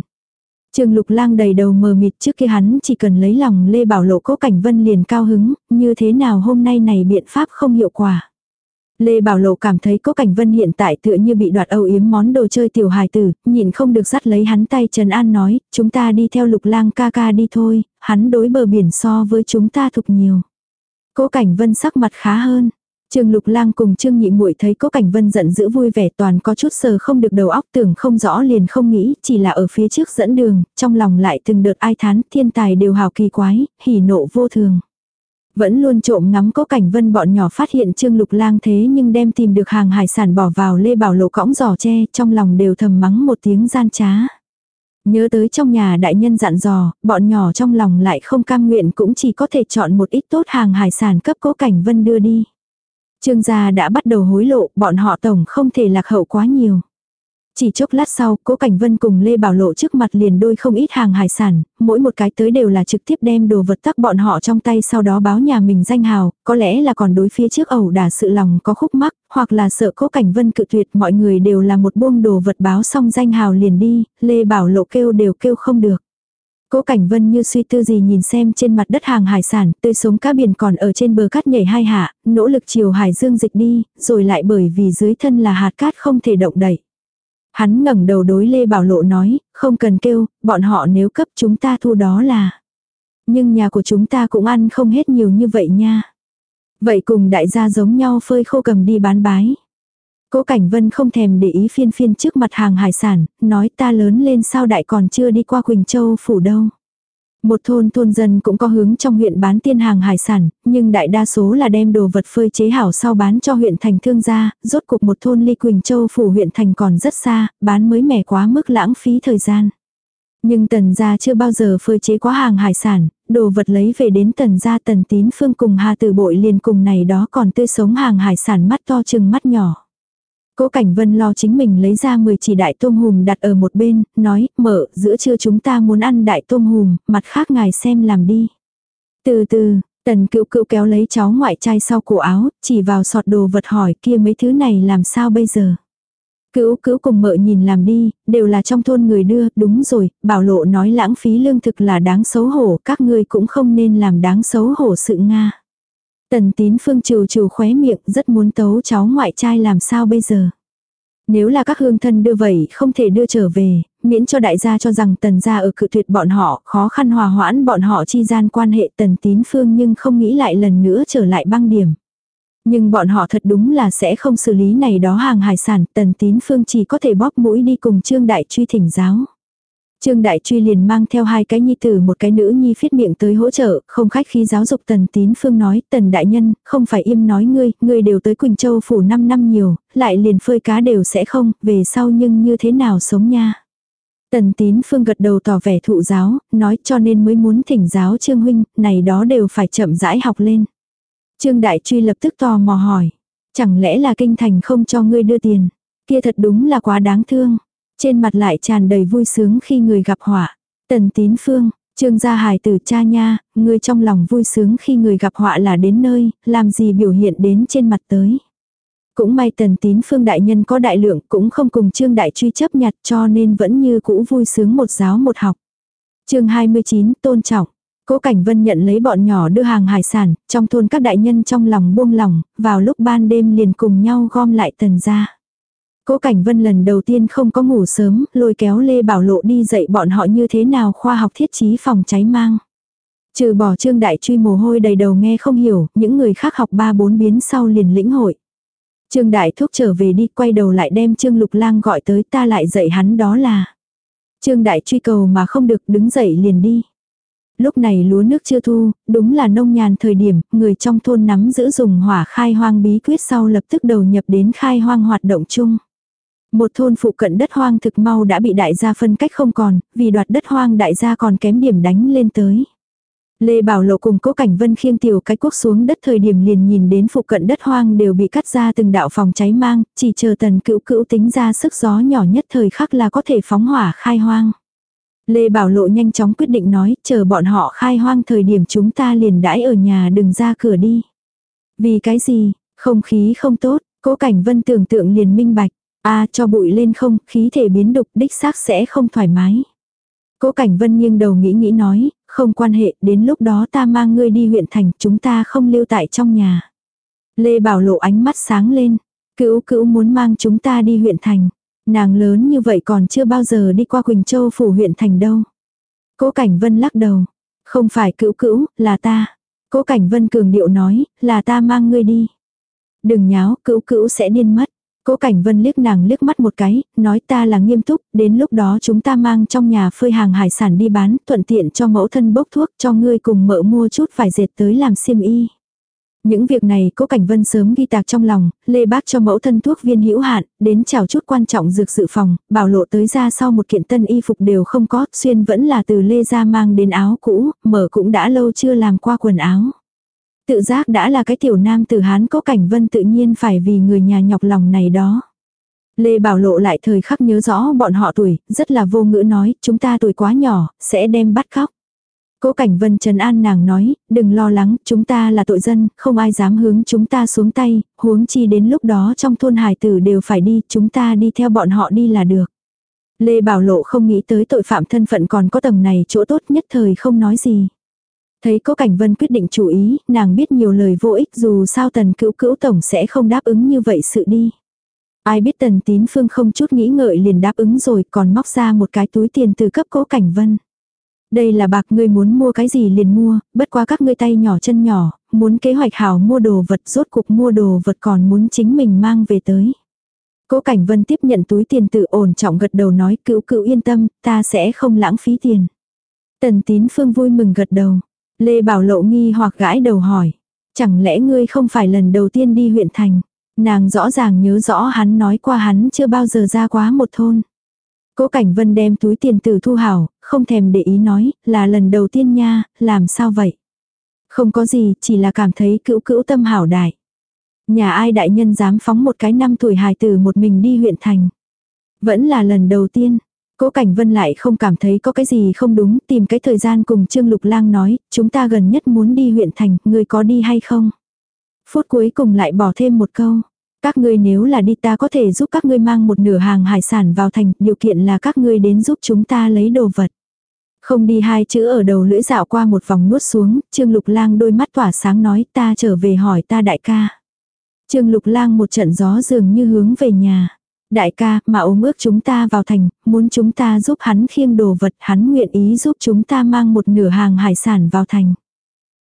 Trương Lục Lang đầy đầu mờ mịt trước kia hắn chỉ cần lấy lòng Lê Bảo Lộ Cố Cảnh Vân liền cao hứng, như thế nào hôm nay này biện pháp không hiệu quả. Lê Bảo Lộ cảm thấy Cố Cảnh Vân hiện tại tựa như bị đoạt âu yếm món đồ chơi tiểu hài tử, nhìn không được dắt lấy hắn tay Trần An nói, chúng ta đi theo lục lang ca ca đi thôi, hắn đối bờ biển so với chúng ta thục nhiều. Cố Cảnh Vân sắc mặt khá hơn. Trương Lục Lang cùng Trương Nhị Muội thấy Cố Cảnh Vân giận dữ vui vẻ toàn có chút sờ không được đầu óc tưởng không rõ liền không nghĩ, chỉ là ở phía trước dẫn đường, trong lòng lại từng đợt ai thán, thiên tài đều hào kỳ quái, hỉ nộ vô thường. Vẫn luôn trộm ngắm có cảnh vân bọn nhỏ phát hiện Trương Lục Lang thế nhưng đem tìm được hàng hải sản bỏ vào lê bảo lộ cõng giò tre, trong lòng đều thầm mắng một tiếng gian trá. Nhớ tới trong nhà đại nhân dặn dò, bọn nhỏ trong lòng lại không cam nguyện cũng chỉ có thể chọn một ít tốt hàng hải sản cấp cố cảnh vân đưa đi. Trương gia đã bắt đầu hối lộ, bọn họ tổng không thể lạc hậu quá nhiều. Chỉ chốc lát sau, Cố Cảnh Vân cùng Lê Bảo Lộ trước mặt liền đôi không ít hàng hải sản, mỗi một cái tới đều là trực tiếp đem đồ vật tắc bọn họ trong tay sau đó báo nhà mình danh hào, có lẽ là còn đối phía trước ẩu đả sự lòng có khúc mắc, hoặc là sợ Cố Cảnh Vân cự tuyệt mọi người đều là một buông đồ vật báo xong danh hào liền đi, Lê Bảo Lộ kêu đều kêu không được. Cố Cảnh Vân như suy tư gì nhìn xem trên mặt đất hàng hải sản, tươi sống cá biển còn ở trên bờ cát nhảy hai hạ, nỗ lực chiều hải dương dịch đi, rồi lại bởi vì dưới thân là hạt cát không thể động đậy. Hắn ngẩng đầu đối Lê Bảo Lộ nói, không cần kêu, bọn họ nếu cấp chúng ta thu đó là. Nhưng nhà của chúng ta cũng ăn không hết nhiều như vậy nha. Vậy cùng đại gia giống nhau phơi khô cầm đi bán bái. Cố Cảnh Vân không thèm để ý phiên phiên trước mặt hàng hải sản, nói ta lớn lên sao đại còn chưa đi qua Quỳnh Châu phủ đâu. Một thôn thôn dân cũng có hướng trong huyện bán tiên hàng hải sản, nhưng đại đa số là đem đồ vật phơi chế hảo sau bán cho huyện thành thương gia, rốt cuộc một thôn ly Quỳnh Châu phủ huyện thành còn rất xa, bán mới mẻ quá mức lãng phí thời gian. Nhưng tần gia chưa bao giờ phơi chế quá hàng hải sản, đồ vật lấy về đến tần gia tần tín phương cùng hà tử bội liền cùng này đó còn tươi sống hàng hải sản mắt to chừng mắt nhỏ. Cố Cảnh Vân lo chính mình lấy ra 10 chỉ đại tôm hùm đặt ở một bên, nói, mở, giữa trưa chúng ta muốn ăn đại tôm hùm, mặt khác ngài xem làm đi. Từ từ, tần cựu cựu kéo lấy cháu ngoại trai sau cổ áo, chỉ vào sọt đồ vật hỏi kia mấy thứ này làm sao bây giờ. Cữu cữu cùng mợ nhìn làm đi, đều là trong thôn người đưa, đúng rồi, bảo lộ nói lãng phí lương thực là đáng xấu hổ, các ngươi cũng không nên làm đáng xấu hổ sự Nga. Tần tín phương trừ trừ khóe miệng rất muốn tấu cháu ngoại trai làm sao bây giờ. Nếu là các hương thân đưa vậy không thể đưa trở về, miễn cho đại gia cho rằng tần gia ở cự tuyệt bọn họ, khó khăn hòa hoãn bọn họ chi gian quan hệ tần tín phương nhưng không nghĩ lại lần nữa trở lại băng điểm. Nhưng bọn họ thật đúng là sẽ không xử lý này đó hàng hải sản, tần tín phương chỉ có thể bóp mũi đi cùng trương đại truy thỉnh giáo. Trương Đại Truy liền mang theo hai cái nhi tử một cái nữ nhi phiết miệng tới hỗ trợ, không khách khí giáo dục Tần Tín Phương nói, Tần Đại Nhân, không phải im nói ngươi, ngươi đều tới Quỳnh Châu phủ 5 năm nhiều, lại liền phơi cá đều sẽ không, về sau nhưng như thế nào sống nha. Tần Tín Phương gật đầu tỏ vẻ thụ giáo, nói cho nên mới muốn thỉnh giáo Trương Huynh, này đó đều phải chậm rãi học lên. Trương Đại Truy lập tức tò mò hỏi, chẳng lẽ là kinh thành không cho ngươi đưa tiền, kia thật đúng là quá đáng thương. Trên mặt lại tràn đầy vui sướng khi người gặp họa. Tần tín phương, trương gia hài tử cha nha, người trong lòng vui sướng khi người gặp họa là đến nơi, làm gì biểu hiện đến trên mặt tới. Cũng may tần tín phương đại nhân có đại lượng cũng không cùng trương đại truy chấp nhặt cho nên vẫn như cũ vui sướng một giáo một học. chương 29 tôn trọng. Cố Cảnh Vân nhận lấy bọn nhỏ đưa hàng hải sản, trong thôn các đại nhân trong lòng buông lòng, vào lúc ban đêm liền cùng nhau gom lại tần ra. Cố Cảnh Vân lần đầu tiên không có ngủ sớm, lôi kéo Lê Bảo Lộ đi dạy bọn họ như thế nào khoa học thiết trí phòng cháy mang. Trừ bỏ Trương Đại Truy mồ hôi đầy đầu nghe không hiểu, những người khác học ba bốn biến sau liền lĩnh hội. Trương Đại Thúc trở về đi, quay đầu lại đem Trương Lục Lang gọi tới ta lại dạy hắn đó là. Trương Đại truy cầu mà không được đứng dậy liền đi. Lúc này lúa nước chưa thu, đúng là nông nhàn thời điểm, người trong thôn nắm giữ dùng hỏa khai hoang bí quyết sau lập tức đầu nhập đến khai hoang hoạt động chung. Một thôn phụ cận đất hoang thực mau đã bị đại gia phân cách không còn, vì đoạt đất hoang đại gia còn kém điểm đánh lên tới. Lê Bảo Lộ cùng Cố Cảnh Vân khiêng tiểu cái quốc xuống đất thời điểm liền nhìn đến phụ cận đất hoang đều bị cắt ra từng đạo phòng cháy mang, chỉ chờ tần cữu cữu tính ra sức gió nhỏ nhất thời khắc là có thể phóng hỏa khai hoang. Lê Bảo Lộ nhanh chóng quyết định nói, chờ bọn họ khai hoang thời điểm chúng ta liền đãi ở nhà đừng ra cửa đi. Vì cái gì, không khí không tốt, Cố Cảnh Vân tưởng tượng liền minh bạch. A cho bụi lên không, khí thể biến đục đích xác sẽ không thoải mái. Cố Cảnh Vân nghiêng đầu nghĩ nghĩ nói, không quan hệ, đến lúc đó ta mang ngươi đi huyện thành, chúng ta không lưu tại trong nhà. Lê Bảo lộ ánh mắt sáng lên, cữu cữu muốn mang chúng ta đi huyện thành. Nàng lớn như vậy còn chưa bao giờ đi qua Quỳnh Châu phủ huyện thành đâu. Cố Cảnh Vân lắc đầu, không phải cữu cữu, là ta. Cố Cảnh Vân cường điệu nói, là ta mang ngươi đi. Đừng nháo, cữu cữu sẽ điên mất. Cố Cảnh Vân liếc nàng liếc mắt một cái, nói ta là nghiêm túc, đến lúc đó chúng ta mang trong nhà phơi hàng hải sản đi bán, thuận tiện cho mẫu thân bốc thuốc cho ngươi cùng mợ mua chút vải dệt tới làm xiêm y. Những việc này Cố Cảnh Vân sớm ghi tạc trong lòng, lê bác cho mẫu thân thuốc viên hữu hạn, đến chào chút quan trọng dược dự phòng, bảo lộ tới ra sau một kiện tân y phục đều không có, xuyên vẫn là từ lê ra mang đến áo cũ, mở cũng đã lâu chưa làm qua quần áo. Tự giác đã là cái tiểu nam tử Hán có cảnh vân tự nhiên phải vì người nhà nhọc lòng này đó. Lê Bảo Lộ lại thời khắc nhớ rõ bọn họ tuổi, rất là vô ngữ nói, chúng ta tuổi quá nhỏ, sẽ đem bắt khóc. Cố Cảnh Vân trấn an nàng nói, đừng lo lắng, chúng ta là tội dân, không ai dám hướng chúng ta xuống tay, huống chi đến lúc đó trong thôn hải tử đều phải đi, chúng ta đi theo bọn họ đi là được. Lê Bảo Lộ không nghĩ tới tội phạm thân phận còn có tầng này chỗ tốt nhất thời không nói gì. Thấy Cố Cảnh Vân quyết định chủ ý, nàng biết nhiều lời vô ích dù sao tần cữu cữu tổng sẽ không đáp ứng như vậy sự đi. Ai biết tần tín phương không chút nghĩ ngợi liền đáp ứng rồi còn móc ra một cái túi tiền từ cấp Cố Cảnh Vân. Đây là bạc ngươi muốn mua cái gì liền mua, bất quá các ngươi tay nhỏ chân nhỏ, muốn kế hoạch hảo mua đồ vật rốt cục mua đồ vật còn muốn chính mình mang về tới. Cố Cảnh Vân tiếp nhận túi tiền tự ổn trọng gật đầu nói cựu cựu yên tâm, ta sẽ không lãng phí tiền. Tần tín phương vui mừng gật đầu. Lê Bảo Lộ nghi hoặc gãi đầu hỏi. Chẳng lẽ ngươi không phải lần đầu tiên đi huyện thành? Nàng rõ ràng nhớ rõ hắn nói qua hắn chưa bao giờ ra quá một thôn. Cố Cảnh Vân đem túi tiền từ thu hảo, không thèm để ý nói, là lần đầu tiên nha, làm sao vậy? Không có gì, chỉ là cảm thấy cữu cữu tâm hảo đại. Nhà ai đại nhân dám phóng một cái năm tuổi hài tử một mình đi huyện thành. Vẫn là lần đầu tiên. Cố Cảnh Vân lại không cảm thấy có cái gì không đúng, tìm cái thời gian cùng Trương Lục Lang nói, chúng ta gần nhất muốn đi huyện thành, người có đi hay không? Phút cuối cùng lại bỏ thêm một câu. Các ngươi nếu là đi ta có thể giúp các ngươi mang một nửa hàng hải sản vào thành, điều kiện là các ngươi đến giúp chúng ta lấy đồ vật. Không đi hai chữ ở đầu lưỡi dạo qua một vòng nuốt xuống, Trương Lục Lang đôi mắt tỏa sáng nói ta trở về hỏi ta đại ca. Trương Lục Lang một trận gió dường như hướng về nhà. Đại ca, mà ốm ước chúng ta vào thành, muốn chúng ta giúp hắn khiêng đồ vật, hắn nguyện ý giúp chúng ta mang một nửa hàng hải sản vào thành.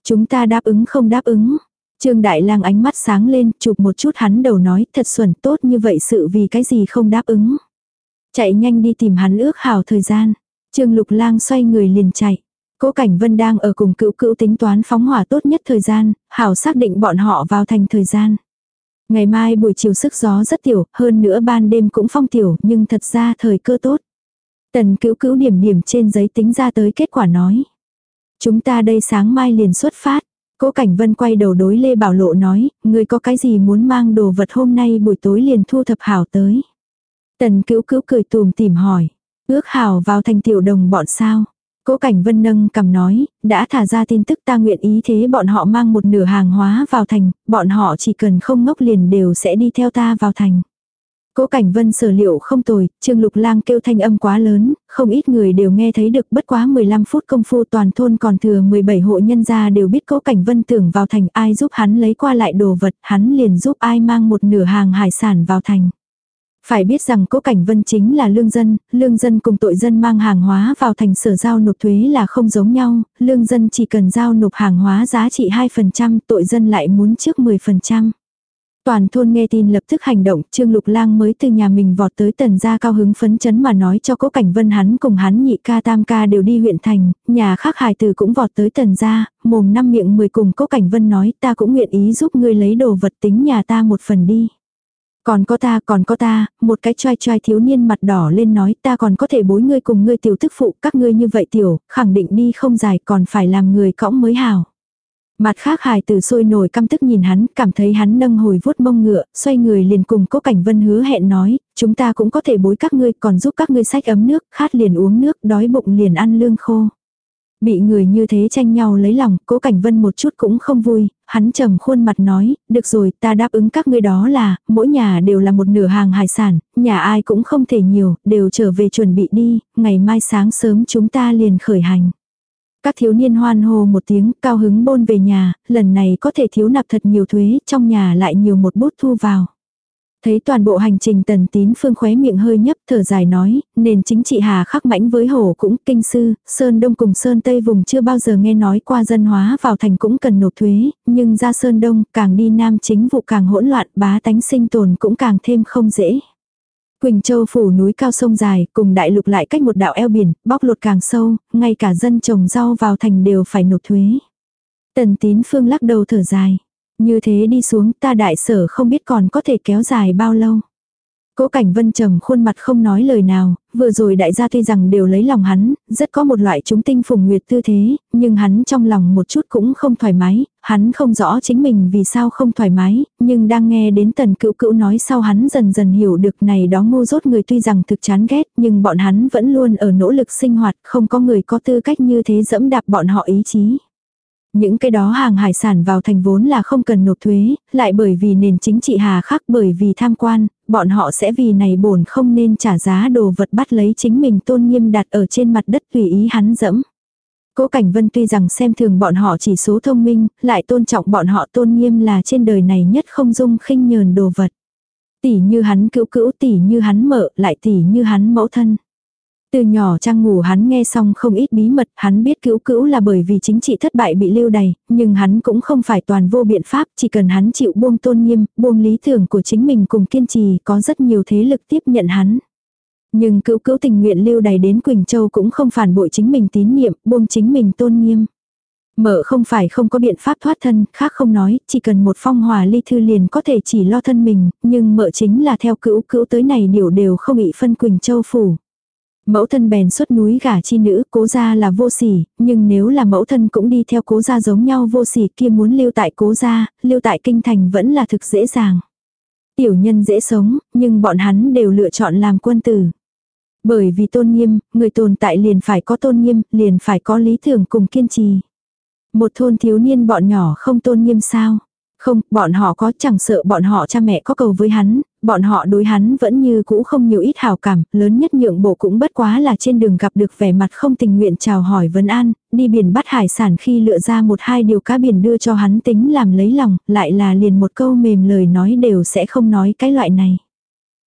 Chúng ta đáp ứng không đáp ứng. Trương Đại Lang ánh mắt sáng lên, chụp một chút hắn đầu nói, thật xuẩn tốt như vậy sự vì cái gì không đáp ứng. Chạy nhanh đi tìm hắn ước hảo thời gian. Trương Lục Lang xoay người liền chạy. Cố Cảnh Vân đang ở cùng cựu cựu tính toán phóng hỏa tốt nhất thời gian, hảo xác định bọn họ vào thành thời gian. Ngày mai buổi chiều sức gió rất tiểu, hơn nữa ban đêm cũng phong tiểu, nhưng thật ra thời cơ tốt. Tần cứu cứu điểm điểm trên giấy tính ra tới kết quả nói. Chúng ta đây sáng mai liền xuất phát. Cố Cảnh Vân quay đầu đối Lê Bảo Lộ nói, người có cái gì muốn mang đồ vật hôm nay buổi tối liền thu thập hảo tới. Tần cứu cứu cười tùm tìm hỏi, ước hảo vào thành tiểu đồng bọn sao. Cố Cảnh Vân nâng cầm nói, đã thả ra tin tức ta nguyện ý thế bọn họ mang một nửa hàng hóa vào thành, bọn họ chỉ cần không ngốc liền đều sẽ đi theo ta vào thành. Cố Cảnh Vân sở liệu không tồi, Trương Lục Lang kêu thanh âm quá lớn, không ít người đều nghe thấy được bất quá 15 phút công phu toàn thôn còn thừa 17 hộ nhân gia đều biết Cố Cảnh Vân tưởng vào thành ai giúp hắn lấy qua lại đồ vật, hắn liền giúp ai mang một nửa hàng hải sản vào thành. Phải biết rằng cố cảnh vân chính là lương dân, lương dân cùng tội dân mang hàng hóa vào thành sở giao nộp thuế là không giống nhau, lương dân chỉ cần giao nộp hàng hóa giá trị 2%, tội dân lại muốn trước 10%. Toàn thôn nghe tin lập tức hành động, Trương Lục Lang mới từ nhà mình vọt tới tần gia cao hứng phấn chấn mà nói cho Cố Cảnh Vân hắn cùng hắn nhị ca tam ca đều đi huyện thành, nhà khác hài từ cũng vọt tới tần gia, mồm năm miệng mười cùng Cố Cảnh Vân nói ta cũng nguyện ý giúp ngươi lấy đồ vật tính nhà ta một phần đi. Còn có ta, còn có ta, một cái choai choai thiếu niên mặt đỏ lên nói ta còn có thể bối ngươi cùng ngươi tiểu thức phụ, các ngươi như vậy tiểu, khẳng định đi không dài còn phải làm người cõng mới hào. Mặt khác hài tử sôi nổi căm tức nhìn hắn, cảm thấy hắn nâng hồi vuốt mông ngựa, xoay người liền cùng cố cảnh vân hứa hẹn nói, chúng ta cũng có thể bối các ngươi còn giúp các ngươi sách ấm nước, khát liền uống nước, đói bụng liền ăn lương khô. Bị người như thế tranh nhau lấy lòng, cố cảnh vân một chút cũng không vui, hắn trầm khuôn mặt nói, được rồi ta đáp ứng các ngươi đó là, mỗi nhà đều là một nửa hàng hải sản, nhà ai cũng không thể nhiều, đều trở về chuẩn bị đi, ngày mai sáng sớm chúng ta liền khởi hành. Các thiếu niên hoan hô một tiếng, cao hứng bôn về nhà, lần này có thể thiếu nạp thật nhiều thuế, trong nhà lại nhiều một bút thu vào. Thấy toàn bộ hành trình tần tín phương khóe miệng hơi nhấp thở dài nói, nền chính trị hà khắc mãnh với hồ cũng kinh sư, Sơn Đông cùng Sơn Tây vùng chưa bao giờ nghe nói qua dân hóa vào thành cũng cần nộp thuế, nhưng ra Sơn Đông càng đi Nam chính vụ càng hỗn loạn bá tánh sinh tồn cũng càng thêm không dễ. Quỳnh Châu phủ núi cao sông dài, cùng đại lục lại cách một đạo eo biển, bóc lột càng sâu, ngay cả dân trồng rau vào thành đều phải nộp thuế. Tần tín phương lắc đầu thở dài. Như thế đi xuống ta đại sở không biết còn có thể kéo dài bao lâu. Cố Cảnh Vân trầm khuôn mặt không nói lời nào, vừa rồi đại gia tuy rằng đều lấy lòng hắn, rất có một loại chúng tinh phùng nguyệt tư thế, nhưng hắn trong lòng một chút cũng không thoải mái, hắn không rõ chính mình vì sao không thoải mái, nhưng đang nghe đến tần cựu cựu nói sau hắn dần dần hiểu được này đó ngu dốt người tuy rằng thực chán ghét, nhưng bọn hắn vẫn luôn ở nỗ lực sinh hoạt, không có người có tư cách như thế dẫm đạp bọn họ ý chí. Những cái đó hàng hải sản vào thành vốn là không cần nộp thuế, lại bởi vì nền chính trị hà khắc bởi vì tham quan, bọn họ sẽ vì này bổn không nên trả giá đồ vật bắt lấy chính mình tôn nghiêm đặt ở trên mặt đất tùy ý hắn dẫm. Cố Cảnh Vân tuy rằng xem thường bọn họ chỉ số thông minh, lại tôn trọng bọn họ tôn nghiêm là trên đời này nhất không dung khinh nhờn đồ vật. Tỷ như hắn cữu cữu tỷ như hắn mợ lại tỷ như hắn mẫu thân. Từ nhỏ trang ngủ hắn nghe xong không ít bí mật, hắn biết cữu cữu là bởi vì chính trị thất bại bị lưu đày, nhưng hắn cũng không phải toàn vô biện pháp, chỉ cần hắn chịu buông tôn nghiêm, buông lý tưởng của chính mình cùng kiên trì, có rất nhiều thế lực tiếp nhận hắn. Nhưng cữu cữu tình nguyện lưu đày đến Quỳnh Châu cũng không phản bội chính mình tín niệm, buông chính mình tôn nghiêm. Mợ không phải không có biện pháp thoát thân, khác không nói, chỉ cần một phong hòa ly thư liền có thể chỉ lo thân mình, nhưng mợ chính là theo cữu cữu tới này điều đều không bị phân Quỳnh Châu phủ. Mẫu thân bèn xuất núi gả chi nữ, cố gia là vô sỉ, nhưng nếu là mẫu thân cũng đi theo cố gia giống nhau vô sỉ kia muốn lưu tại cố gia, lưu tại kinh thành vẫn là thực dễ dàng. Tiểu nhân dễ sống, nhưng bọn hắn đều lựa chọn làm quân tử. Bởi vì tôn nghiêm, người tồn tại liền phải có tôn nghiêm, liền phải có lý tưởng cùng kiên trì. Một thôn thiếu niên bọn nhỏ không tôn nghiêm sao? Không, bọn họ có chẳng sợ bọn họ cha mẹ có cầu với hắn, bọn họ đối hắn vẫn như cũ không nhiều ít hào cảm, lớn nhất nhượng bộ cũng bất quá là trên đường gặp được vẻ mặt không tình nguyện chào hỏi vấn an, đi biển bắt hải sản khi lựa ra một hai điều cá biển đưa cho hắn tính làm lấy lòng, lại là liền một câu mềm lời nói đều sẽ không nói cái loại này.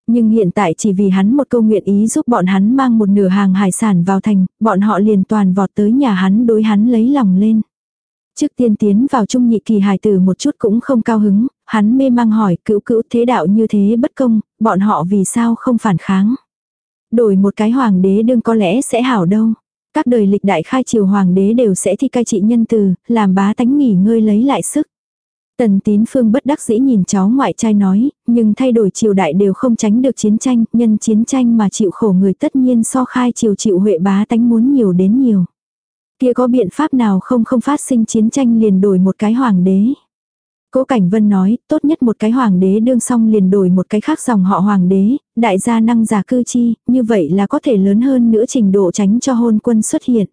Nhưng hiện tại chỉ vì hắn một câu nguyện ý giúp bọn hắn mang một nửa hàng hải sản vào thành, bọn họ liền toàn vọt tới nhà hắn đối hắn lấy lòng lên. Trước tiên tiến vào trung nhị kỳ hài tử một chút cũng không cao hứng, hắn mê mang hỏi cữu cữu thế đạo như thế bất công, bọn họ vì sao không phản kháng. Đổi một cái hoàng đế đương có lẽ sẽ hảo đâu. Các đời lịch đại khai triều hoàng đế đều sẽ thi cai trị nhân từ, làm bá tánh nghỉ ngơi lấy lại sức. Tần tín phương bất đắc dĩ nhìn cháu ngoại trai nói, nhưng thay đổi triều đại đều không tránh được chiến tranh, nhân chiến tranh mà chịu khổ người tất nhiên so khai triều chịu huệ bá tánh muốn nhiều đến nhiều. Kia có biện pháp nào không không phát sinh chiến tranh liền đổi một cái hoàng đế. Cố Cảnh Vân nói, tốt nhất một cái hoàng đế đương xong liền đổi một cái khác dòng họ hoàng đế, đại gia năng giả cư chi, như vậy là có thể lớn hơn nữa trình độ tránh cho hôn quân xuất hiện.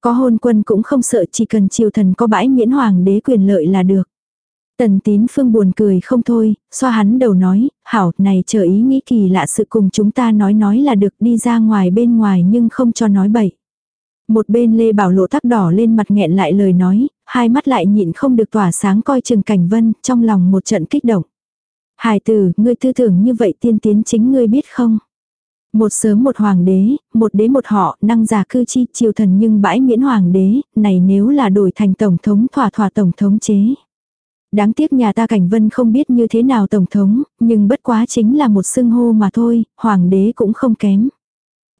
Có hôn quân cũng không sợ chỉ cần triều thần có bãi miễn hoàng đế quyền lợi là được. Tần tín phương buồn cười không thôi, xoa hắn đầu nói, hảo, này chờ ý nghĩ kỳ lạ sự cùng chúng ta nói nói là được đi ra ngoài bên ngoài nhưng không cho nói bậy. Một bên Lê Bảo Lộ tắc đỏ lên mặt nghẹn lại lời nói, hai mắt lại nhịn không được tỏa sáng coi chừng Cảnh Vân, trong lòng một trận kích động. Hài tử, ngươi tư tưởng như vậy tiên tiến chính ngươi biết không? Một sớm một hoàng đế, một đế một họ, năng giả cư chi, triều thần nhưng bãi miễn hoàng đế, này nếu là đổi thành tổng thống thỏa thỏa tổng thống chế. Đáng tiếc nhà ta Cảnh Vân không biết như thế nào tổng thống, nhưng bất quá chính là một xưng hô mà thôi, hoàng đế cũng không kém.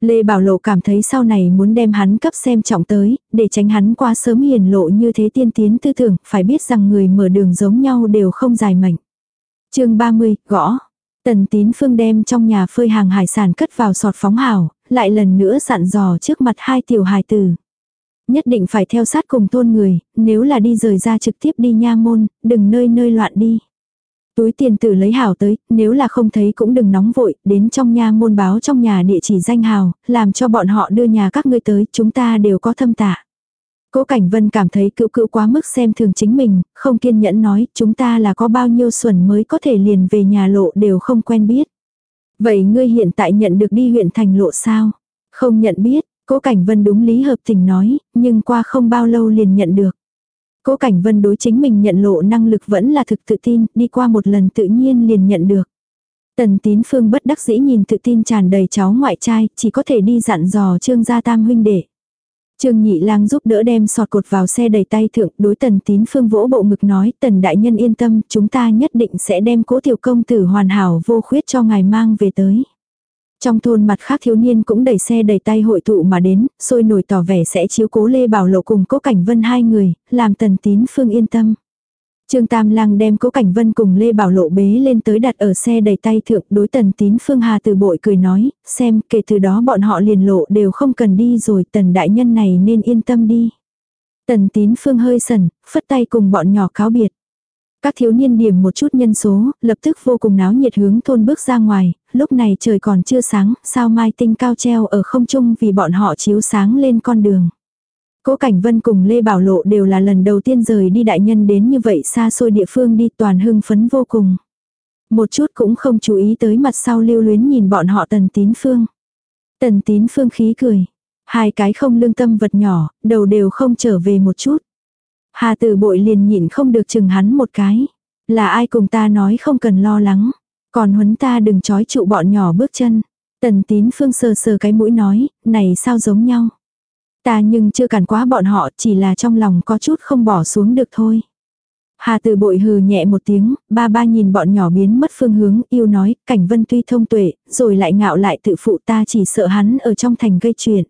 Lê Bảo Lộ cảm thấy sau này muốn đem hắn cấp xem trọng tới, để tránh hắn qua sớm hiền lộ như thế tiên tiến tư tưởng, phải biết rằng người mở đường giống nhau đều không dài mệnh. chương 30, gõ. Tần tín phương đem trong nhà phơi hàng hải sản cất vào sọt phóng hào, lại lần nữa dặn dò trước mặt hai tiểu hài tử. Nhất định phải theo sát cùng thôn người, nếu là đi rời ra trực tiếp đi nha môn, đừng nơi nơi loạn đi. Túi tiền tử lấy hảo tới, nếu là không thấy cũng đừng nóng vội, đến trong nha môn báo trong nhà địa chỉ danh hào, làm cho bọn họ đưa nhà các ngươi tới, chúng ta đều có thâm tạ. Cố Cảnh Vân cảm thấy cựu cựu quá mức xem thường chính mình, không kiên nhẫn nói, chúng ta là có bao nhiêu xuẩn mới có thể liền về nhà lộ đều không quen biết. Vậy ngươi hiện tại nhận được đi huyện thành lộ sao? Không nhận biết, Cố Cảnh Vân đúng lý hợp tình nói, nhưng qua không bao lâu liền nhận được. Cố Cảnh Vân đối chính mình nhận lộ năng lực vẫn là thực tự tin, đi qua một lần tự nhiên liền nhận được. Tần tín phương bất đắc dĩ nhìn tự tin tràn đầy cháu ngoại trai, chỉ có thể đi dặn dò trương gia tam huynh đệ. Trương Nhị Lang giúp đỡ đem sọt cột vào xe đầy tay thượng, đối Tần Tín Phương vỗ bộ ngực nói, Tần đại nhân yên tâm, chúng ta nhất định sẽ đem Cố tiểu công tử hoàn hảo vô khuyết cho ngài mang về tới. Trong thôn mặt khác thiếu niên cũng đẩy xe đẩy tay hội tụ mà đến, sôi nổi tỏ vẻ sẽ chiếu cố Lê Bảo Lộ cùng Cố Cảnh Vân hai người, làm Tần Tín Phương yên tâm. Trương Tam Lang đem Cố Cảnh Vân cùng Lê Bảo Lộ bế lên tới đặt ở xe đầy tay thượng đối tần tín Phương Hà từ bội cười nói, xem kể từ đó bọn họ liền lộ đều không cần đi rồi tần đại nhân này nên yên tâm đi. Tần tín Phương hơi sần, phất tay cùng bọn nhỏ cáo biệt. Các thiếu niên điểm một chút nhân số, lập tức vô cùng náo nhiệt hướng thôn bước ra ngoài, lúc này trời còn chưa sáng, sao mai tinh cao treo ở không trung vì bọn họ chiếu sáng lên con đường. Cố Cảnh Vân cùng Lê Bảo Lộ đều là lần đầu tiên rời đi đại nhân đến như vậy xa xôi địa phương đi toàn hưng phấn vô cùng. Một chút cũng không chú ý tới mặt sau lưu luyến nhìn bọn họ tần tín phương. Tần tín phương khí cười. Hai cái không lương tâm vật nhỏ, đầu đều không trở về một chút. Hà tử bội liền nhịn không được chừng hắn một cái. Là ai cùng ta nói không cần lo lắng. Còn huấn ta đừng trói trụ bọn nhỏ bước chân. Tần tín phương sờ sờ cái mũi nói, này sao giống nhau. Ta nhưng chưa cản quá bọn họ chỉ là trong lòng có chút không bỏ xuống được thôi. Hà từ bội hừ nhẹ một tiếng, ba ba nhìn bọn nhỏ biến mất phương hướng, yêu nói, cảnh vân tuy thông tuệ, rồi lại ngạo lại tự phụ ta chỉ sợ hắn ở trong thành gây chuyện.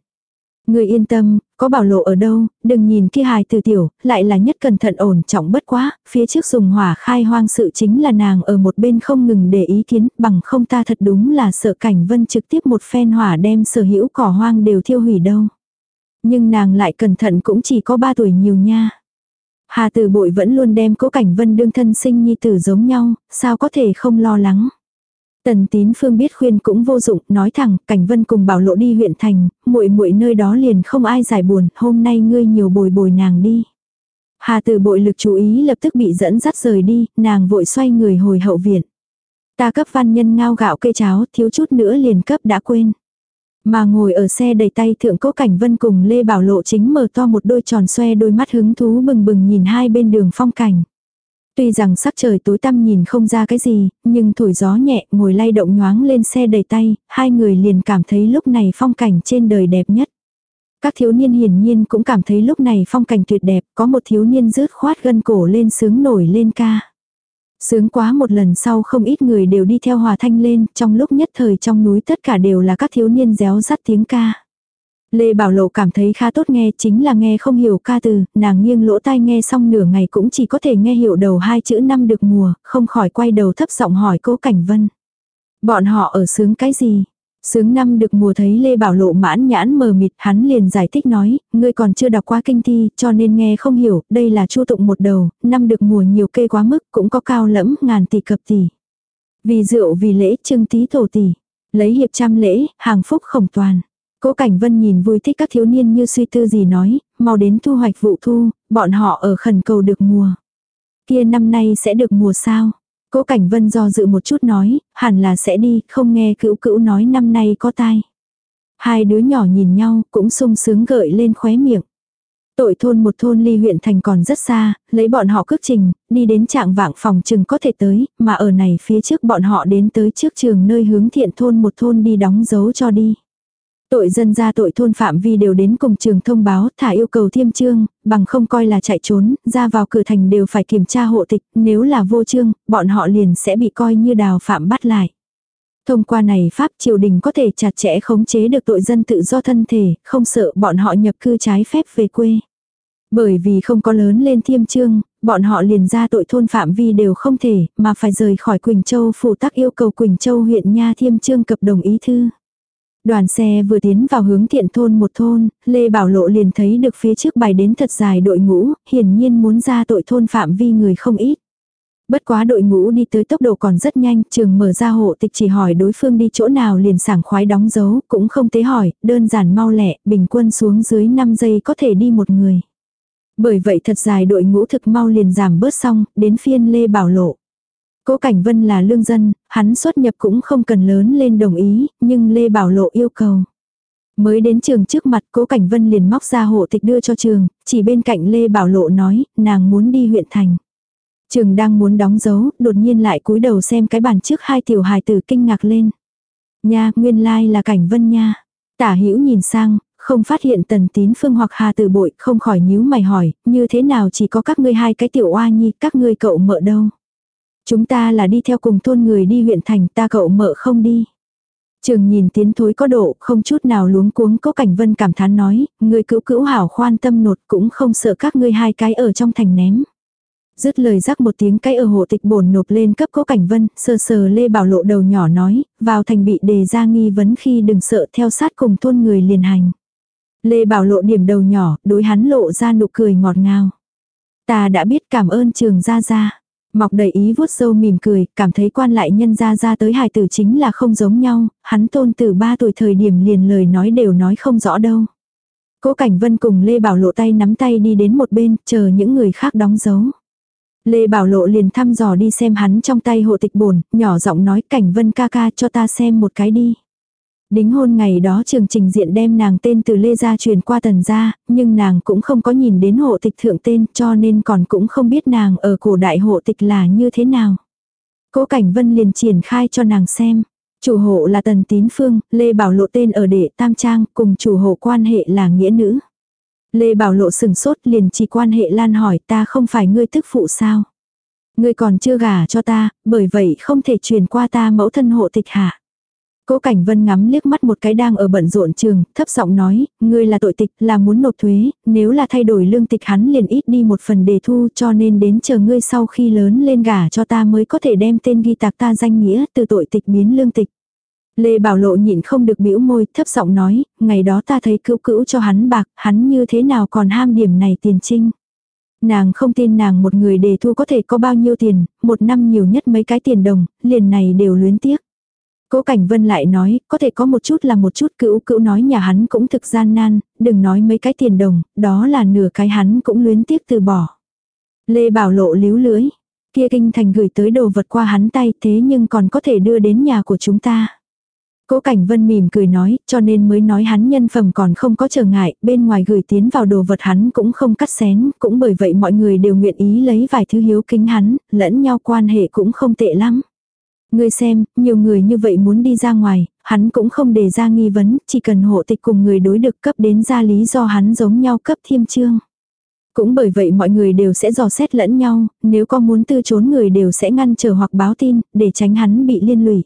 Người yên tâm, có bảo lộ ở đâu, đừng nhìn kia hài từ tiểu, lại là nhất cẩn thận ổn trọng bất quá, phía trước dùng hỏa khai hoang sự chính là nàng ở một bên không ngừng để ý kiến, bằng không ta thật đúng là sợ cảnh vân trực tiếp một phen hỏa đem sở hữu cỏ hoang đều thiêu hủy đâu. Nhưng nàng lại cẩn thận cũng chỉ có ba tuổi nhiều nha. Hà Từ bội vẫn luôn đem cố cảnh vân đương thân sinh nhi tử giống nhau, sao có thể không lo lắng. Tần tín phương biết khuyên cũng vô dụng, nói thẳng, cảnh vân cùng bảo lộ đi huyện thành, muội muội nơi đó liền không ai giải buồn, hôm nay ngươi nhiều bồi bồi nàng đi. Hà tử bội lực chú ý lập tức bị dẫn dắt rời đi, nàng vội xoay người hồi hậu viện. Ta cấp văn nhân ngao gạo cây cháo, thiếu chút nữa liền cấp đã quên. Mà ngồi ở xe đầy tay thượng cố cảnh vân cùng Lê Bảo Lộ chính mở to một đôi tròn xoe đôi mắt hứng thú bừng bừng nhìn hai bên đường phong cảnh. Tuy rằng sắc trời tối tăm nhìn không ra cái gì, nhưng thổi gió nhẹ ngồi lay động nhoáng lên xe đầy tay, hai người liền cảm thấy lúc này phong cảnh trên đời đẹp nhất. Các thiếu niên hiển nhiên cũng cảm thấy lúc này phong cảnh tuyệt đẹp, có một thiếu niên rướt khoát gân cổ lên sướng nổi lên ca. Sướng quá một lần sau không ít người đều đi theo hòa thanh lên, trong lúc nhất thời trong núi tất cả đều là các thiếu niên réo rắt tiếng ca. Lê Bảo Lộ cảm thấy khá tốt nghe, chính là nghe không hiểu ca từ, nàng nghiêng lỗ tai nghe xong nửa ngày cũng chỉ có thể nghe hiểu đầu hai chữ năm được mùa, không khỏi quay đầu thấp giọng hỏi cố Cảnh Vân. Bọn họ ở sướng cái gì? Sướng năm được mùa thấy Lê Bảo Lộ mãn nhãn mờ mịt, hắn liền giải thích nói, ngươi còn chưa đọc qua kinh thi, cho nên nghe không hiểu, đây là chu tụng một đầu, năm được mùa nhiều kê quá mức, cũng có cao lẫm, ngàn tỷ cập tỷ. Vì rượu vì lễ trưng tí thổ tỷ, lấy hiệp trăm lễ, hàng phúc khổng toàn. Cố Cảnh Vân nhìn vui thích các thiếu niên như suy tư gì nói, mau đến thu hoạch vụ thu, bọn họ ở khẩn cầu được mùa. Kia năm nay sẽ được mùa sao? Cố Cảnh Vân do dự một chút nói, hẳn là sẽ đi, không nghe cữu cữu nói năm nay có tai. Hai đứa nhỏ nhìn nhau, cũng sung sướng gợi lên khóe miệng. Tội thôn một thôn ly huyện thành còn rất xa, lấy bọn họ cước trình, đi đến trạng vạng phòng chừng có thể tới, mà ở này phía trước bọn họ đến tới trước trường nơi hướng thiện thôn một thôn đi đóng dấu cho đi. Tội dân ra tội thôn phạm vi đều đến cùng trường thông báo thả yêu cầu thiêm trương, bằng không coi là chạy trốn, ra vào cửa thành đều phải kiểm tra hộ tịch, nếu là vô trương, bọn họ liền sẽ bị coi như đào phạm bắt lại. Thông qua này Pháp triều đình có thể chặt chẽ khống chế được tội dân tự do thân thể, không sợ bọn họ nhập cư trái phép về quê. Bởi vì không có lớn lên thiêm trương, bọn họ liền ra tội thôn phạm vi đều không thể, mà phải rời khỏi Quỳnh Châu phụ tắc yêu cầu Quỳnh Châu huyện Nha thiêm trương cập đồng ý thư. Đoàn xe vừa tiến vào hướng thiện thôn một thôn, Lê Bảo Lộ liền thấy được phía trước bài đến thật dài đội ngũ, hiển nhiên muốn ra tội thôn phạm vi người không ít. Bất quá đội ngũ đi tới tốc độ còn rất nhanh, trường mở ra hộ tịch chỉ hỏi đối phương đi chỗ nào liền sảng khoái đóng dấu, cũng không tế hỏi, đơn giản mau lẹ, bình quân xuống dưới 5 giây có thể đi một người. Bởi vậy thật dài đội ngũ thực mau liền giảm bớt xong, đến phiên Lê Bảo Lộ. Cố Cảnh Vân là lương dân, hắn xuất nhập cũng không cần lớn lên đồng ý, nhưng Lê Bảo Lộ yêu cầu. Mới đến trường trước mặt Cố Cảnh Vân liền móc ra hộ tịch đưa cho trường, chỉ bên cạnh Lê Bảo Lộ nói, nàng muốn đi huyện thành. Trường đang muốn đóng dấu, đột nhiên lại cúi đầu xem cái bàn trước hai tiểu hài tử kinh ngạc lên. Nha, nguyên lai like là Cảnh Vân nha. Tả hữu nhìn sang, không phát hiện tần tín phương hoặc hà tử bội, không khỏi nhíu mày hỏi, như thế nào chỉ có các ngươi hai cái tiểu oa nhi, các ngươi cậu mợ đâu. Chúng ta là đi theo cùng thôn người đi huyện thành ta cậu mợ không đi. Trường nhìn tiến thối có độ, không chút nào luống cuống có cảnh vân cảm thán nói, người cữu cữu hảo khoan tâm nột cũng không sợ các ngươi hai cái ở trong thành ném. Dứt lời rắc một tiếng cái ở hộ tịch bổn nộp lên cấp cố cảnh vân, sờ sờ Lê Bảo Lộ đầu nhỏ nói, vào thành bị đề ra nghi vấn khi đừng sợ theo sát cùng thôn người liền hành. Lê Bảo Lộ điểm đầu nhỏ, đối hắn lộ ra nụ cười ngọt ngào. Ta đã biết cảm ơn trường gia gia. Mọc đầy ý vuốt sâu mỉm cười, cảm thấy quan lại nhân gia ra tới hài tử chính là không giống nhau, hắn tôn từ ba tuổi thời điểm liền lời nói đều nói không rõ đâu. Cố Cảnh Vân cùng Lê Bảo Lộ tay nắm tay đi đến một bên, chờ những người khác đóng dấu. Lê Bảo Lộ liền thăm dò đi xem hắn trong tay hộ tịch bổn, nhỏ giọng nói Cảnh Vân ca ca cho ta xem một cái đi. Đính hôn ngày đó trường trình diện đem nàng tên từ Lê gia truyền qua tần gia, nhưng nàng cũng không có nhìn đến hộ tịch thượng tên cho nên còn cũng không biết nàng ở cổ đại hộ tịch là như thế nào. Cố Cảnh Vân liền triển khai cho nàng xem. Chủ hộ là Tần Tín Phương, Lê Bảo Lộ tên ở đệ Tam Trang, cùng chủ hộ quan hệ là nghĩa nữ. Lê Bảo Lộ sừng sốt liền chỉ quan hệ lan hỏi ta không phải ngươi tức phụ sao. Ngươi còn chưa gả cho ta, bởi vậy không thể truyền qua ta mẫu thân hộ tịch hạ. Cố Cảnh Vân ngắm liếc mắt một cái đang ở bận rộn trường, thấp giọng nói, ngươi là tội tịch, là muốn nộp thuế, nếu là thay đổi lương tịch hắn liền ít đi một phần đề thu cho nên đến chờ ngươi sau khi lớn lên gả cho ta mới có thể đem tên ghi tạc ta danh nghĩa từ tội tịch biến lương tịch. Lê Bảo Lộ nhịn không được bĩu môi, thấp giọng nói, ngày đó ta thấy cữu cữu cho hắn bạc, hắn như thế nào còn ham điểm này tiền trinh. Nàng không tin nàng một người đề thu có thể có bao nhiêu tiền, một năm nhiều nhất mấy cái tiền đồng, liền này đều luyến tiếc. Cố Cảnh Vân lại nói, có thể có một chút là một chút cữu cữu nói nhà hắn cũng thực gian nan, đừng nói mấy cái tiền đồng, đó là nửa cái hắn cũng luyến tiếc từ bỏ. Lê Bảo Lộ líu lưới, kia kinh thành gửi tới đồ vật qua hắn tay thế nhưng còn có thể đưa đến nhà của chúng ta. Cố Cảnh Vân mỉm cười nói, cho nên mới nói hắn nhân phẩm còn không có trở ngại, bên ngoài gửi tiến vào đồ vật hắn cũng không cắt xén, cũng bởi vậy mọi người đều nguyện ý lấy vài thứ hiếu kính hắn, lẫn nhau quan hệ cũng không tệ lắm. Ngươi xem, nhiều người như vậy muốn đi ra ngoài, hắn cũng không đề ra nghi vấn, chỉ cần hộ tịch cùng người đối được cấp đến ra lý do hắn giống nhau cấp thiêm trương. Cũng bởi vậy mọi người đều sẽ dò xét lẫn nhau, nếu có muốn tư trốn người đều sẽ ngăn trở hoặc báo tin, để tránh hắn bị liên lụy.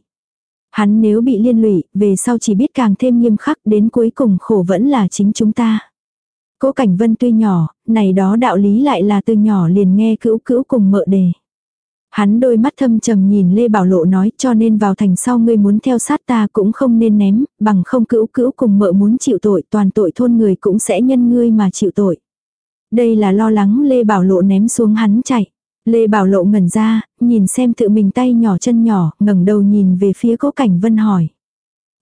Hắn nếu bị liên lụy, về sau chỉ biết càng thêm nghiêm khắc đến cuối cùng khổ vẫn là chính chúng ta. Cố Cảnh Vân tuy nhỏ, này đó đạo lý lại là từ nhỏ liền nghe cữu cữu cùng mợ đề. Hắn đôi mắt thâm trầm nhìn Lê Bảo Lộ nói cho nên vào thành sau ngươi muốn theo sát ta cũng không nên ném, bằng không cữu cữu cùng mợ muốn chịu tội toàn tội thôn người cũng sẽ nhân ngươi mà chịu tội. Đây là lo lắng Lê Bảo Lộ ném xuống hắn chạy. Lê Bảo Lộ ngẩn ra, nhìn xem tự mình tay nhỏ chân nhỏ, ngẩng đầu nhìn về phía cố cảnh vân hỏi.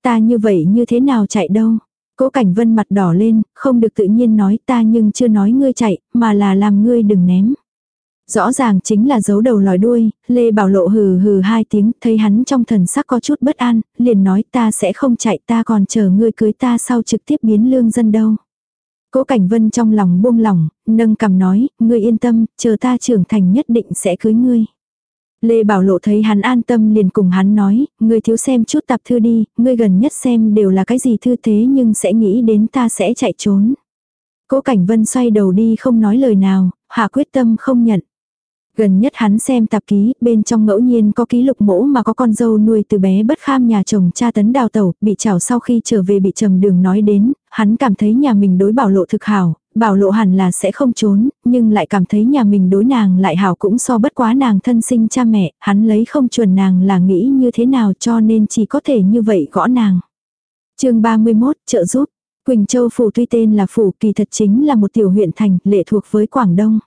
Ta như vậy như thế nào chạy đâu? Cố cảnh vân mặt đỏ lên, không được tự nhiên nói ta nhưng chưa nói ngươi chạy, mà là làm ngươi đừng ném. Rõ ràng chính là giấu đầu lòi đuôi, Lê Bảo Lộ hừ hừ hai tiếng, thấy hắn trong thần sắc có chút bất an, liền nói ta sẽ không chạy ta còn chờ ngươi cưới ta sau trực tiếp biến lương dân đâu. Cố Cảnh Vân trong lòng buông lỏng, nâng cầm nói, ngươi yên tâm, chờ ta trưởng thành nhất định sẽ cưới ngươi. Lê Bảo Lộ thấy hắn an tâm liền cùng hắn nói, ngươi thiếu xem chút tạp thư đi, ngươi gần nhất xem đều là cái gì thư thế nhưng sẽ nghĩ đến ta sẽ chạy trốn. Cố Cảnh Vân xoay đầu đi không nói lời nào, hạ quyết tâm không nhận. Gần nhất hắn xem tạp ký, bên trong ngẫu nhiên có ký lục mẫu mà có con dâu nuôi từ bé bất kham nhà chồng cha tấn đào tẩu, bị chảo sau khi trở về bị trầm đường nói đến, hắn cảm thấy nhà mình đối bảo lộ thực hảo, bảo lộ hẳn là sẽ không trốn, nhưng lại cảm thấy nhà mình đối nàng lại hảo cũng so bất quá nàng thân sinh cha mẹ, hắn lấy không chuẩn nàng là nghĩ như thế nào cho nên chỉ có thể như vậy gõ nàng. chương 31, trợ giúp. Quỳnh Châu Phủ tuy tên là Phủ kỳ thật chính là một tiểu huyện thành lệ thuộc với Quảng Đông.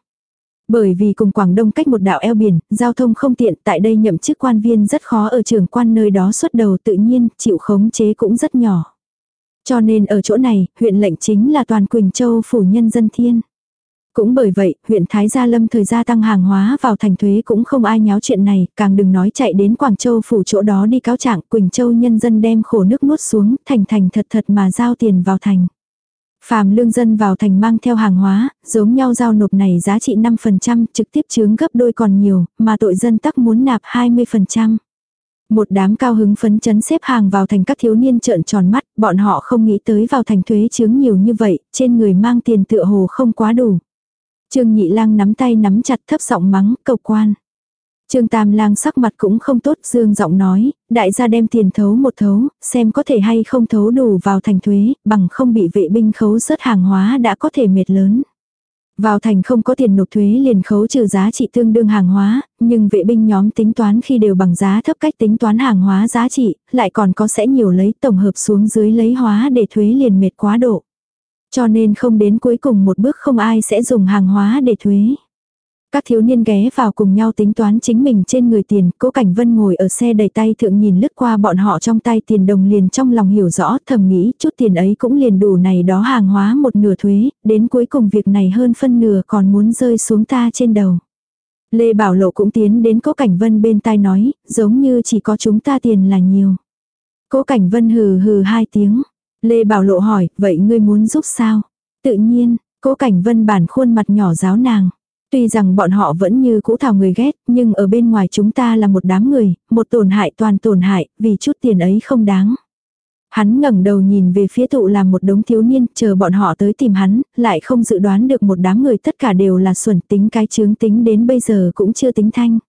Bởi vì cùng Quảng Đông cách một đảo eo biển, giao thông không tiện, tại đây nhậm chức quan viên rất khó ở trường quan nơi đó xuất đầu tự nhiên, chịu khống chế cũng rất nhỏ. Cho nên ở chỗ này, huyện lệnh chính là toàn Quỳnh Châu phủ nhân dân thiên. Cũng bởi vậy, huyện Thái Gia Lâm thời gia tăng hàng hóa vào thành thuế cũng không ai nháo chuyện này, càng đừng nói chạy đến Quảng Châu phủ chỗ đó đi cáo trạng, Quỳnh Châu nhân dân đem khổ nước nuốt xuống, thành thành thật thật mà giao tiền vào thành. Phàm lương dân vào thành mang theo hàng hóa, giống nhau giao nộp này giá trị 5%, trực tiếp chướng gấp đôi còn nhiều, mà tội dân tắc muốn nạp 20%. Một đám cao hứng phấn chấn xếp hàng vào thành các thiếu niên trợn tròn mắt, bọn họ không nghĩ tới vào thành thuế chướng nhiều như vậy, trên người mang tiền tựa hồ không quá đủ. Trương Nhị Lang nắm tay nắm chặt thấp giọng mắng, cầu quan. Trương Tam Lang sắc mặt cũng không tốt, dương giọng nói, đại gia đem tiền thấu một thấu, xem có thể hay không thấu đủ vào thành thuế, bằng không bị vệ binh khấu rớt hàng hóa đã có thể mệt lớn. Vào thành không có tiền nộp thuế liền khấu trừ giá trị tương đương hàng hóa, nhưng vệ binh nhóm tính toán khi đều bằng giá thấp cách tính toán hàng hóa giá trị, lại còn có sẽ nhiều lấy tổng hợp xuống dưới lấy hóa để thuế liền mệt quá độ. Cho nên không đến cuối cùng một bước không ai sẽ dùng hàng hóa để thuế. Các thiếu niên ghé vào cùng nhau tính toán chính mình trên người tiền, cố cảnh vân ngồi ở xe đầy tay thượng nhìn lướt qua bọn họ trong tay tiền đồng liền trong lòng hiểu rõ thầm nghĩ chút tiền ấy cũng liền đủ này đó hàng hóa một nửa thuế, đến cuối cùng việc này hơn phân nửa còn muốn rơi xuống ta trên đầu. Lê Bảo Lộ cũng tiến đến cố cảnh vân bên tai nói, giống như chỉ có chúng ta tiền là nhiều. Cố cảnh vân hừ hừ hai tiếng. Lê Bảo Lộ hỏi, vậy ngươi muốn giúp sao? Tự nhiên, cố cảnh vân bản khuôn mặt nhỏ giáo nàng. Tuy rằng bọn họ vẫn như cũ thảo người ghét, nhưng ở bên ngoài chúng ta là một đám người, một tổn hại toàn tổn hại, vì chút tiền ấy không đáng. Hắn ngẩng đầu nhìn về phía tụ làm một đống thiếu niên, chờ bọn họ tới tìm hắn, lại không dự đoán được một đám người tất cả đều là xuẩn tính cái chướng tính đến bây giờ cũng chưa tính thanh.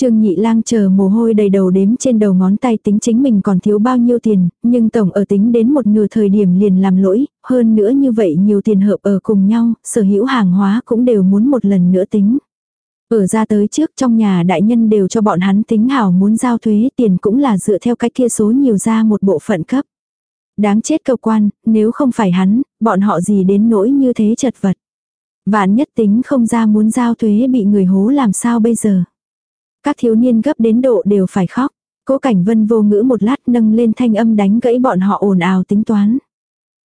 Trương Nhị Lang chờ mồ hôi đầy đầu đếm trên đầu ngón tay tính chính mình còn thiếu bao nhiêu tiền, nhưng tổng ở tính đến một nửa thời điểm liền làm lỗi, hơn nữa như vậy nhiều tiền hợp ở cùng nhau, sở hữu hàng hóa cũng đều muốn một lần nữa tính. Ở ra tới trước trong nhà đại nhân đều cho bọn hắn tính hảo muốn giao thuế tiền cũng là dựa theo cái kia số nhiều ra một bộ phận cấp. Đáng chết cơ quan, nếu không phải hắn, bọn họ gì đến nỗi như thế chật vật. Vạn nhất tính không ra muốn giao thuế bị người hố làm sao bây giờ. Các thiếu niên gấp đến độ đều phải khóc. Cố Cảnh Vân vô ngữ một lát nâng lên thanh âm đánh gãy bọn họ ồn ào tính toán.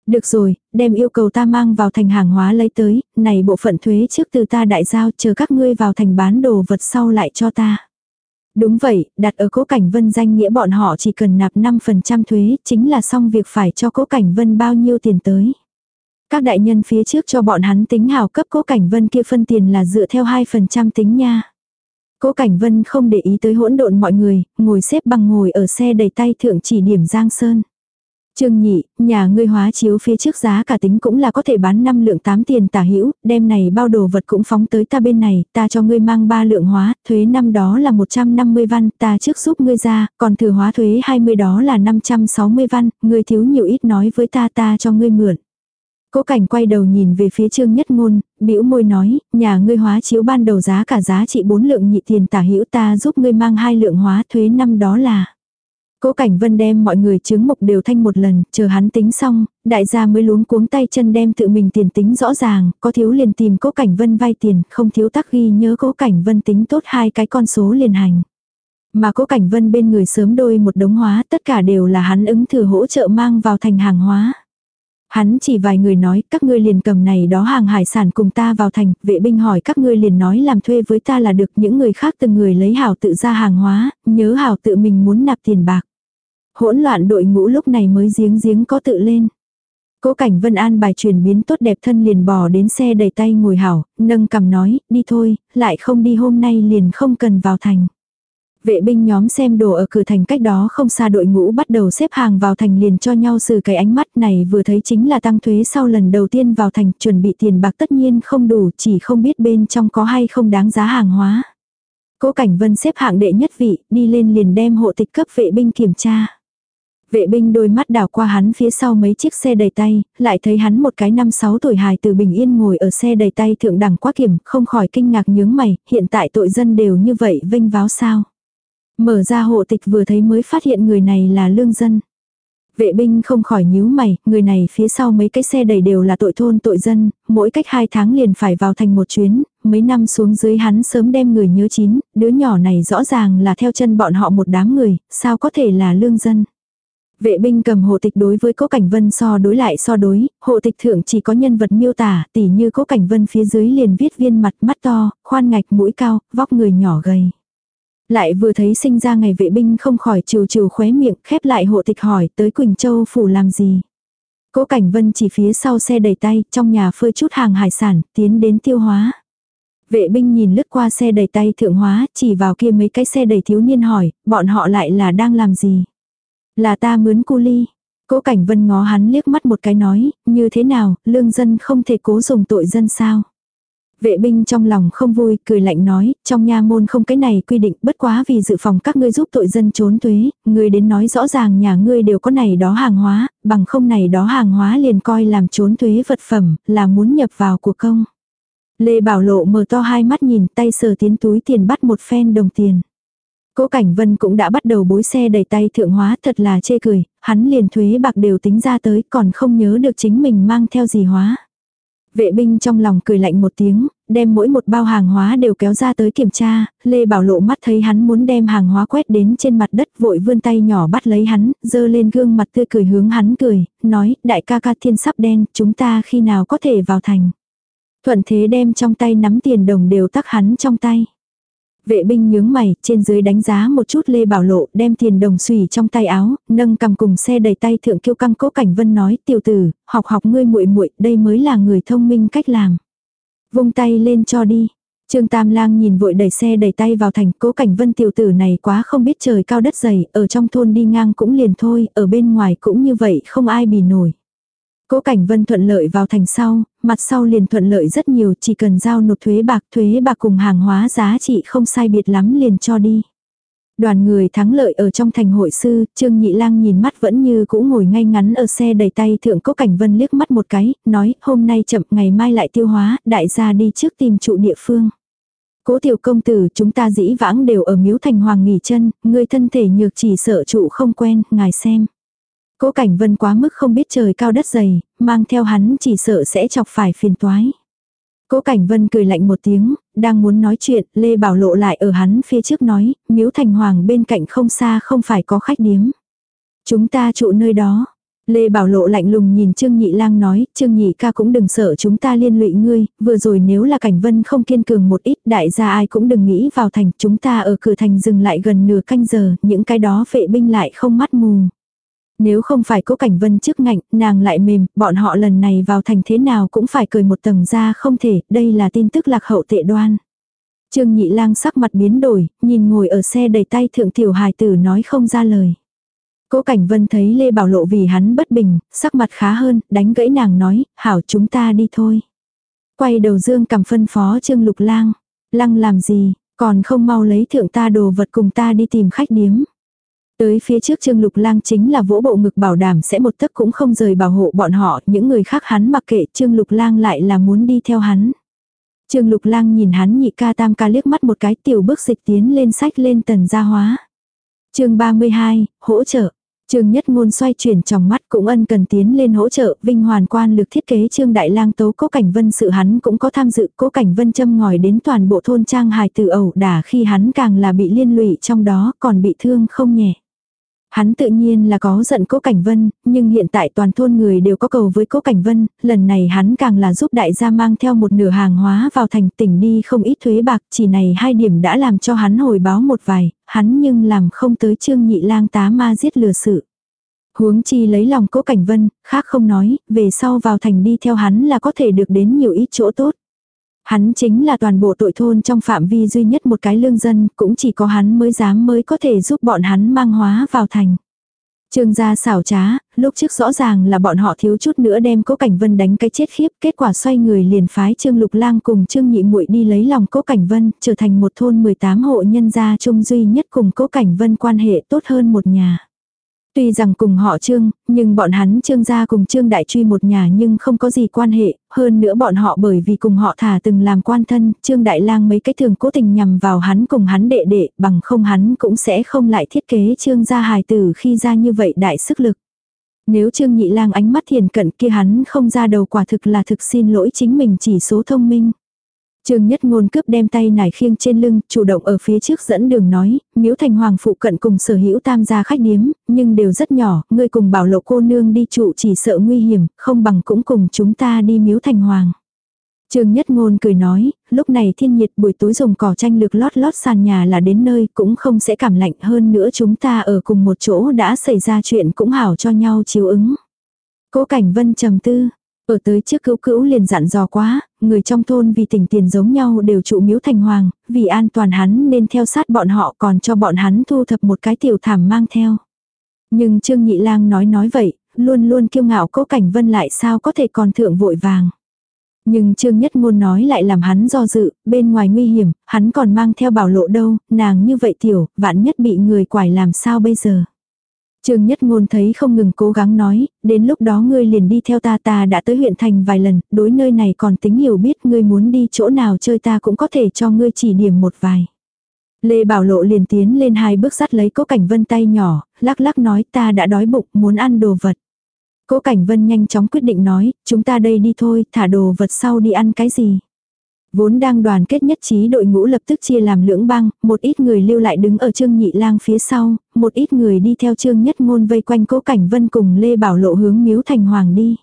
Được rồi, đem yêu cầu ta mang vào thành hàng hóa lấy tới, này bộ phận thuế trước từ ta đại giao chờ các ngươi vào thành bán đồ vật sau lại cho ta. Đúng vậy, đặt ở cố cảnh vân danh nghĩa bọn họ chỉ cần nạp 5% thuế, chính là xong việc phải cho cố cảnh vân bao nhiêu tiền tới. Các đại nhân phía trước cho bọn hắn tính hào cấp cố cảnh vân kia phân tiền là dựa theo 2% tính nha. Cố Cảnh Vân không để ý tới hỗn độn mọi người, ngồi xếp bằng ngồi ở xe đầy tay thượng chỉ điểm Giang Sơn. Trương Nhị, nhà ngươi hóa chiếu phía trước giá cả tính cũng là có thể bán 5 lượng 8 tiền tả hữu, đem này bao đồ vật cũng phóng tới ta bên này, ta cho ngươi mang 3 lượng hóa, thuế năm đó là 150 văn, ta trước giúp ngươi ra, còn thừa hóa thuế 20 đó là 560 văn, ngươi thiếu nhiều ít nói với ta ta cho ngươi mượn. Cố cảnh quay đầu nhìn về phía trương nhất ngôn, bĩu môi nói, nhà ngươi hóa chiếu ban đầu giá cả giá trị 4 lượng nhị tiền tả hữu ta giúp ngươi mang hai lượng hóa thuế năm đó là. Cố Cảnh Vân đem mọi người chứng mục đều thanh một lần, chờ hắn tính xong, đại gia mới luống cuống tay chân đem tự mình tiền tính rõ ràng, có thiếu liền tìm Cố Cảnh Vân vay tiền, không thiếu tắc ghi nhớ Cố Cảnh Vân tính tốt hai cái con số liền hành. Mà Cố Cảnh Vân bên người sớm đôi một đống hóa, tất cả đều là hắn ứng thừa hỗ trợ mang vào thành hàng hóa. Hắn chỉ vài người nói, các ngươi liền cầm này đó hàng hải sản cùng ta vào thành, vệ binh hỏi các ngươi liền nói làm thuê với ta là được những người khác từng người lấy hảo tự ra hàng hóa, nhớ hảo tự mình muốn nạp tiền bạc. Hỗn loạn đội ngũ lúc này mới giếng giếng có tự lên. Cố cảnh Vân An bài chuyển biến tốt đẹp thân liền bò đến xe đầy tay ngồi hảo, nâng cầm nói, đi thôi, lại không đi hôm nay liền không cần vào thành. Vệ binh nhóm xem đồ ở cửa thành cách đó không xa đội ngũ bắt đầu xếp hàng vào thành liền cho nhau xử cái ánh mắt này vừa thấy chính là tăng thuế sau lần đầu tiên vào thành chuẩn bị tiền bạc tất nhiên không đủ chỉ không biết bên trong có hay không đáng giá hàng hóa. Cố Cảnh Vân xếp hạng đệ nhất vị, đi lên liền đem hộ tịch cấp vệ binh kiểm tra. Vệ binh đôi mắt đảo qua hắn phía sau mấy chiếc xe đầy tay, lại thấy hắn một cái năm sáu tuổi hài từ bình yên ngồi ở xe đầy tay thượng đẳng quá kiểm, không khỏi kinh ngạc nhướng mày, hiện tại tội dân đều như vậy vinh váo sao. Mở ra hộ tịch vừa thấy mới phát hiện người này là lương dân. Vệ binh không khỏi nhíu mày, người này phía sau mấy cái xe đầy đều là tội thôn tội dân, mỗi cách hai tháng liền phải vào thành một chuyến, mấy năm xuống dưới hắn sớm đem người nhớ chín, đứa nhỏ này rõ ràng là theo chân bọn họ một đám người, sao có thể là lương dân. Vệ binh cầm hộ tịch đối với cố cảnh vân so đối lại so đối, hộ tịch thượng chỉ có nhân vật miêu tả, tỉ như cố cảnh vân phía dưới liền viết viên mặt mắt to, khoan ngạch mũi cao, vóc người nhỏ gầy. Lại vừa thấy sinh ra ngày vệ binh không khỏi trừ trừ khóe miệng khép lại hộ tịch hỏi tới Quỳnh Châu phủ làm gì. Cố Cảnh Vân chỉ phía sau xe đầy tay, trong nhà phơi chút hàng hải sản, tiến đến tiêu hóa. Vệ binh nhìn lướt qua xe đầy tay thượng hóa, chỉ vào kia mấy cái xe đầy thiếu niên hỏi, bọn họ lại là đang làm gì. Là ta mướn cu ly. Cố Cảnh Vân ngó hắn liếc mắt một cái nói, như thế nào, lương dân không thể cố dùng tội dân sao. Vệ binh trong lòng không vui, cười lạnh nói, trong nha môn không cái này quy định, bất quá vì dự phòng các ngươi giúp tội dân trốn thuế, ngươi đến nói rõ ràng nhà ngươi đều có này đó hàng hóa, bằng không này đó hàng hóa liền coi làm trốn thuế vật phẩm, là muốn nhập vào của công. Lê Bảo Lộ mở to hai mắt nhìn tay sờ tiến túi tiền bắt một phen đồng tiền. Cố Cảnh Vân cũng đã bắt đầu bối xe đầy tay thượng hóa thật là chê cười, hắn liền thuế bạc đều tính ra tới còn không nhớ được chính mình mang theo gì hóa. Vệ binh trong lòng cười lạnh một tiếng, đem mỗi một bao hàng hóa đều kéo ra tới kiểm tra, Lê Bảo Lộ mắt thấy hắn muốn đem hàng hóa quét đến trên mặt đất vội vươn tay nhỏ bắt lấy hắn, dơ lên gương mặt tươi cười hướng hắn cười, nói, đại ca ca thiên sắp đen, chúng ta khi nào có thể vào thành. Thuận thế đem trong tay nắm tiền đồng đều tắc hắn trong tay. Vệ binh nhướng mày, trên dưới đánh giá một chút Lê Bảo Lộ, đem tiền đồng xùy trong tay áo, nâng cầm cùng xe đầy tay thượng kiêu căng cố cảnh vân nói, tiểu tử, học học ngươi muội muội đây mới là người thông minh cách làm. Vung tay lên cho đi. Trương Tam Lang nhìn vội đẩy xe đẩy tay vào thành cố cảnh vân tiểu tử này quá không biết trời cao đất dày, ở trong thôn đi ngang cũng liền thôi, ở bên ngoài cũng như vậy không ai bì nổi. Cố Cảnh Vân thuận lợi vào thành sau, mặt sau liền thuận lợi rất nhiều, chỉ cần giao nộp thuế bạc, thuế bạc cùng hàng hóa giá trị không sai biệt lắm liền cho đi. Đoàn người thắng lợi ở trong thành hội sư, Trương Nhị Lang nhìn mắt vẫn như cũ ngồi ngay ngắn ở xe đầy tay thượng Cố Cảnh Vân liếc mắt một cái, nói hôm nay chậm ngày mai lại tiêu hóa, đại gia đi trước tìm trụ địa phương. Cố tiểu công tử chúng ta dĩ vãng đều ở miếu thành hoàng nghỉ chân, người thân thể nhược chỉ sợ trụ không quen, ngài xem. Cố Cảnh Vân quá mức không biết trời cao đất dày, mang theo hắn chỉ sợ sẽ chọc phải phiền toái. Cố Cảnh Vân cười lạnh một tiếng, đang muốn nói chuyện, Lê Bảo Lộ lại ở hắn phía trước nói, miếu thành hoàng bên cạnh không xa không phải có khách điếm. Chúng ta trụ nơi đó. Lê Bảo Lộ lạnh lùng nhìn Trương Nhị Lang nói, Trương Nhị ca cũng đừng sợ chúng ta liên lụy ngươi, vừa rồi nếu là Cảnh Vân không kiên cường một ít đại gia ai cũng đừng nghĩ vào thành, chúng ta ở cửa thành dừng lại gần nửa canh giờ, những cái đó vệ binh lại không mắt mù. Nếu không phải cố cảnh vân trước ngạnh, nàng lại mềm, bọn họ lần này vào thành thế nào cũng phải cười một tầng ra không thể, đây là tin tức lạc hậu tệ đoan. Trương nhị lang sắc mặt biến đổi, nhìn ngồi ở xe đầy tay thượng tiểu hài tử nói không ra lời. Cố Cảnh Vân thấy Lê Bảo Lộ vì hắn bất bình, sắc mặt khá hơn, đánh gãy nàng nói, hảo chúng ta đi thôi. Quay đầu dương cầm phân phó Trương Lục Lang. Lăng làm gì, còn không mau lấy thượng ta đồ vật cùng ta đi tìm khách điếm. Tới phía trước Trương Lục Lang chính là vỗ bộ ngực bảo đảm sẽ một tấc cũng không rời bảo hộ bọn họ, những người khác hắn mặc kệ, Trương Lục Lang lại là muốn đi theo hắn. Trương Lục Lang nhìn hắn nhị ca tam ca liếc mắt một cái tiểu bước dịch tiến lên sách lên tần gia hóa. Chương 32, hỗ trợ. Trương Nhất Ngôn xoay chuyển trong mắt cũng ân cần tiến lên hỗ trợ, Vinh Hoàn quan lực thiết kế Trương Đại Lang tố Cố Cảnh Vân sự hắn cũng có tham dự, Cố Cảnh Vân châm ngòi đến toàn bộ thôn trang hài tử ẩu đả khi hắn càng là bị liên lụy trong đó, còn bị thương không nhẹ. Hắn tự nhiên là có giận Cố Cảnh Vân, nhưng hiện tại toàn thôn người đều có cầu với Cố Cảnh Vân, lần này hắn càng là giúp đại gia mang theo một nửa hàng hóa vào thành tỉnh đi không ít thuế bạc, chỉ này hai điểm đã làm cho hắn hồi báo một vài, hắn nhưng làm không tới trương nhị lang tá ma giết lừa sự. Huống chi lấy lòng Cố Cảnh Vân, khác không nói, về sau vào thành đi theo hắn là có thể được đến nhiều ít chỗ tốt. Hắn chính là toàn bộ tội thôn trong phạm vi duy nhất một cái lương dân, cũng chỉ có hắn mới dám mới có thể giúp bọn hắn mang hóa vào thành. Trương gia xảo trá, lúc trước rõ ràng là bọn họ thiếu chút nữa đem Cố Cảnh Vân đánh cái chết khiếp, kết quả xoay người liền phái Trương Lục Lang cùng Trương Nhị Muội đi lấy lòng Cố Cảnh Vân, trở thành một thôn 18 hộ nhân gia chung duy nhất cùng Cố Cảnh Vân quan hệ tốt hơn một nhà. Tuy rằng cùng họ Trương, nhưng bọn hắn Trương gia cùng Trương Đại Truy một nhà nhưng không có gì quan hệ, hơn nữa bọn họ bởi vì cùng họ thả từng làm quan thân, Trương Đại Lang mấy cái thường cố tình nhằm vào hắn cùng hắn đệ đệ, bằng không hắn cũng sẽ không lại thiết kế Trương gia hài tử khi ra như vậy đại sức lực. Nếu Trương Nhị Lang ánh mắt thiền cận kia hắn không ra đầu quả thực là thực xin lỗi chính mình chỉ số thông minh. Trương Nhất Ngôn cướp đem tay nải khiêng trên lưng, chủ động ở phía trước dẫn đường nói, miếu thành hoàng phụ cận cùng sở hữu tam gia khách điếm, nhưng đều rất nhỏ, ngươi cùng bảo lộ cô nương đi trụ chỉ sợ nguy hiểm, không bằng cũng cùng chúng ta đi miếu thành hoàng. Trương Nhất Ngôn cười nói, lúc này thiên nhiệt buổi tối dùng cỏ tranh lược lót lót sàn nhà là đến nơi cũng không sẽ cảm lạnh hơn nữa chúng ta ở cùng một chỗ đã xảy ra chuyện cũng hảo cho nhau chiếu ứng. Cố Cảnh Vân trầm tư, ở tới trước cứu cữu liền dặn dò quá, người trong thôn vì tình tiền giống nhau đều trụ miếu thành hoàng, vì an toàn hắn nên theo sát bọn họ còn cho bọn hắn thu thập một cái tiểu thảm mang theo. Nhưng Trương Nhị Lang nói nói vậy, luôn luôn kiêu ngạo cố cảnh vân lại sao có thể còn thượng vội vàng. Nhưng Trương Nhất Ngôn nói lại làm hắn do dự, bên ngoài nguy hiểm, hắn còn mang theo bảo lộ đâu, nàng như vậy tiểu, vạn nhất bị người quải làm sao bây giờ. Trương Nhất Ngôn thấy không ngừng cố gắng nói, đến lúc đó ngươi liền đi theo ta ta đã tới huyện thành vài lần, đối nơi này còn tính hiểu biết ngươi muốn đi chỗ nào chơi ta cũng có thể cho ngươi chỉ điểm một vài. Lê Bảo Lộ liền tiến lên hai bước sắt lấy cố cảnh vân tay nhỏ, lắc lắc nói ta đã đói bụng muốn ăn đồ vật. Cố cảnh vân nhanh chóng quyết định nói, chúng ta đây đi thôi, thả đồ vật sau đi ăn cái gì. Vốn đang đoàn kết nhất trí đội ngũ lập tức chia làm lưỡng băng, một ít người lưu lại đứng ở Trương Nhị Lang phía sau, một ít người đi theo Trương Nhất Ngôn vây quanh Cố Cảnh Vân cùng Lê Bảo Lộ hướng Miếu Thành Hoàng đi.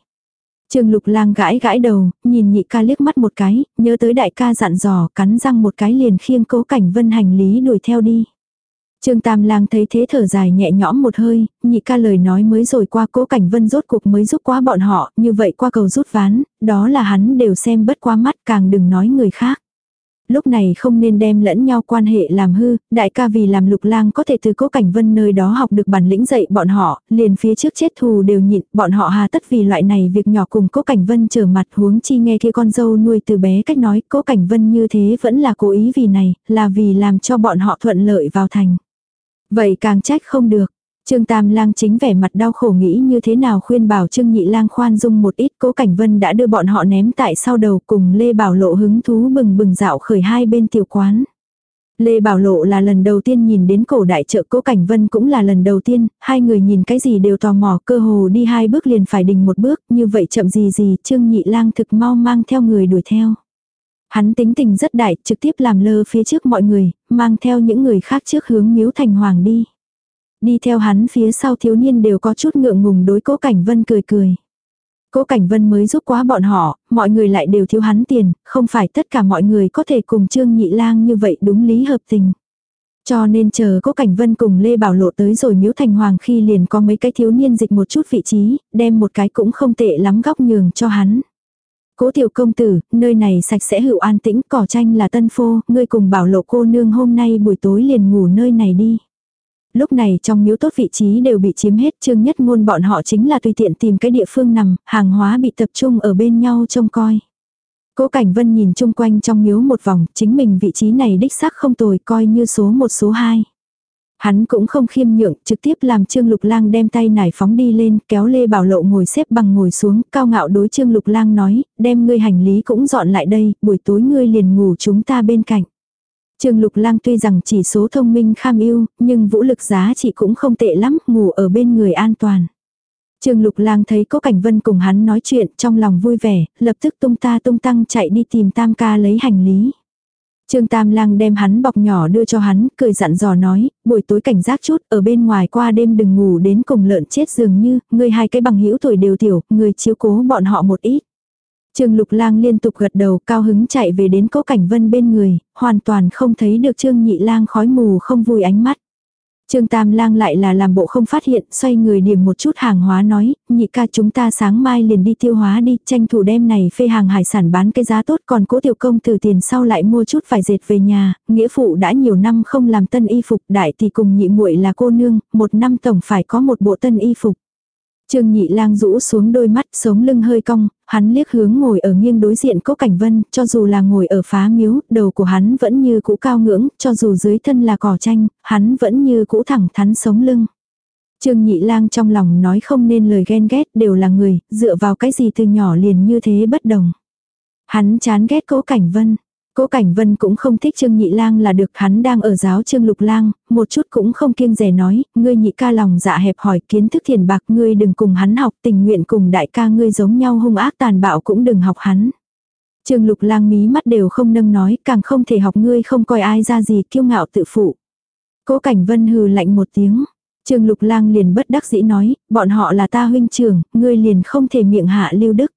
Trương Lục Lang gãi gãi đầu, nhìn nhị ca liếc mắt một cái, nhớ tới đại ca dặn dò, cắn răng một cái liền khiêng Cố Cảnh Vân hành lý đuổi theo đi. Trương Tam Lang thấy thế thở dài nhẹ nhõm một hơi, nhị ca lời nói mới rồi qua cố cảnh vân rốt cuộc mới giúp quá bọn họ, như vậy qua cầu rút ván, đó là hắn đều xem bất qua mắt càng đừng nói người khác. Lúc này không nên đem lẫn nhau quan hệ làm hư, đại ca vì làm lục lang có thể từ cố cảnh vân nơi đó học được bản lĩnh dạy bọn họ, liền phía trước chết thù đều nhịn, bọn họ hà tất vì loại này việc nhỏ cùng cố cảnh vân trở mặt huống chi nghe kia con dâu nuôi từ bé cách nói cố cảnh vân như thế vẫn là cố ý vì này, là vì làm cho bọn họ thuận lợi vào thành. Vậy càng trách không được. Trương Tam Lang chính vẻ mặt đau khổ nghĩ như thế nào khuyên bảo Trương Nhị Lang khoan dung một ít cố cảnh vân đã đưa bọn họ ném tại sau đầu cùng Lê Bảo Lộ hứng thú bừng bừng dạo khởi hai bên tiểu quán. Lê Bảo Lộ là lần đầu tiên nhìn đến cổ đại chợ cố cảnh vân cũng là lần đầu tiên, hai người nhìn cái gì đều tò mò cơ hồ đi hai bước liền phải đình một bước, như vậy chậm gì gì Trương Nhị Lang thực mau mang theo người đuổi theo. Hắn tính tình rất đại, trực tiếp làm lơ phía trước mọi người, mang theo những người khác trước hướng miếu thành hoàng đi. Đi theo hắn phía sau thiếu niên đều có chút ngượng ngùng đối cố cảnh vân cười cười. Cố Cảnh Vân mới giúp quá bọn họ, mọi người lại đều thiếu hắn tiền, không phải tất cả mọi người có thể cùng Trương Nhị Lang như vậy đúng lý hợp tình. Cho nên chờ Cố Cảnh Vân cùng Lê Bảo Lộ tới rồi miếu thành hoàng khi liền có mấy cái thiếu niên dịch một chút vị trí, đem một cái cũng không tệ lắm góc nhường cho hắn. Cố tiểu công tử, nơi này sạch sẽ hữu an tĩnh, cỏ tranh là tân phô, ngươi cùng bảo lộ cô nương hôm nay buổi tối liền ngủ nơi này đi. Lúc này trong miếu tốt vị trí đều bị chiếm hết, trương nhất ngôn bọn họ chính là tùy tiện tìm cái địa phương nằm, hàng hóa bị tập trung ở bên nhau trông coi. Cố Cảnh Vân nhìn chung quanh trong miếu một vòng, chính mình vị trí này đích xác không tồi coi như số một số hai. Hắn cũng không khiêm nhượng, trực tiếp làm Trương Lục Lang đem tay nải phóng đi lên, kéo Lê Bảo Lộ ngồi xếp bằng ngồi xuống, cao ngạo đối Trương Lục Lang nói, đem ngươi hành lý cũng dọn lại đây, buổi tối ngươi liền ngủ chúng ta bên cạnh. Trương Lục Lang tuy rằng chỉ số thông minh kham yêu nhưng vũ lực giá trị cũng không tệ lắm, ngủ ở bên người an toàn. Trương Lục Lang thấy có Cảnh Vân cùng hắn nói chuyện, trong lòng vui vẻ, lập tức tung ta tung tăng chạy đi tìm Tam ca lấy hành lý. Trương Tam Lang đem hắn bọc nhỏ đưa cho hắn, cười dặn dò nói, buổi tối cảnh giác chút, ở bên ngoài qua đêm đừng ngủ đến cùng lợn chết dường như, người hai cái bằng hữu tuổi đều tiểu, người chiếu cố bọn họ một ít. Trương Lục Lang liên tục gật đầu cao hứng chạy về đến cố cảnh vân bên người, hoàn toàn không thấy được Trương Nhị Lang khói mù không vui ánh mắt. Trương Tam Lang lại là làm bộ không phát hiện, xoay người điểm một chút hàng hóa nói, nhị ca chúng ta sáng mai liền đi tiêu hóa đi, tranh thủ đem này phê hàng hải sản bán cái giá tốt còn cố tiểu công từ tiền sau lại mua chút phải dệt về nhà, nghĩa phụ đã nhiều năm không làm tân y phục, đại thì cùng nhị muội là cô nương, một năm tổng phải có một bộ tân y phục. Trương Nhị Lang rũ xuống đôi mắt, sống lưng hơi cong, hắn liếc hướng ngồi ở nghiêng đối diện Cố Cảnh Vân, cho dù là ngồi ở phá miếu, đầu của hắn vẫn như cũ cao ngưỡng, cho dù dưới thân là cỏ tranh, hắn vẫn như cũ thẳng thắn sống lưng. Trương Nhị Lang trong lòng nói không nên lời ghen ghét, đều là người, dựa vào cái gì từ nhỏ liền như thế bất đồng. Hắn chán ghét Cố Cảnh Vân, Cố Cảnh Vân cũng không thích Trương Nhị Lang là được hắn đang ở giáo Trương Lục Lang, một chút cũng không kiêng dè nói, ngươi nhị ca lòng dạ hẹp hỏi kiến thức thiền bạc ngươi đừng cùng hắn học tình nguyện cùng đại ca ngươi giống nhau hung ác tàn bạo cũng đừng học hắn. Trương Lục Lang mí mắt đều không nâng nói, càng không thể học ngươi không coi ai ra gì kiêu ngạo tự phụ. Cố Cảnh Vân hừ lạnh một tiếng. Trương Lục Lang liền bất đắc dĩ nói, bọn họ là ta huynh trưởng, ngươi liền không thể miệng hạ lưu đức.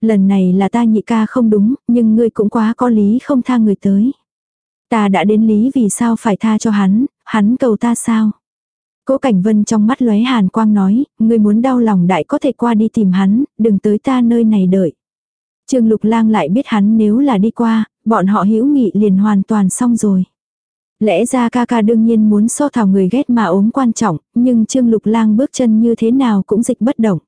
Lần này là ta nhị ca không đúng, nhưng ngươi cũng quá có lý không tha người tới. Ta đã đến lý vì sao phải tha cho hắn, hắn cầu ta sao? Cố Cảnh Vân trong mắt lóe hàn quang nói, ngươi muốn đau lòng đại có thể qua đi tìm hắn, đừng tới ta nơi này đợi. Trương Lục Lang lại biết hắn nếu là đi qua, bọn họ hữu nghị liền hoàn toàn xong rồi. Lẽ ra ca ca đương nhiên muốn so thảo người ghét mà ốm quan trọng, nhưng Trương Lục Lang bước chân như thế nào cũng dịch bất động.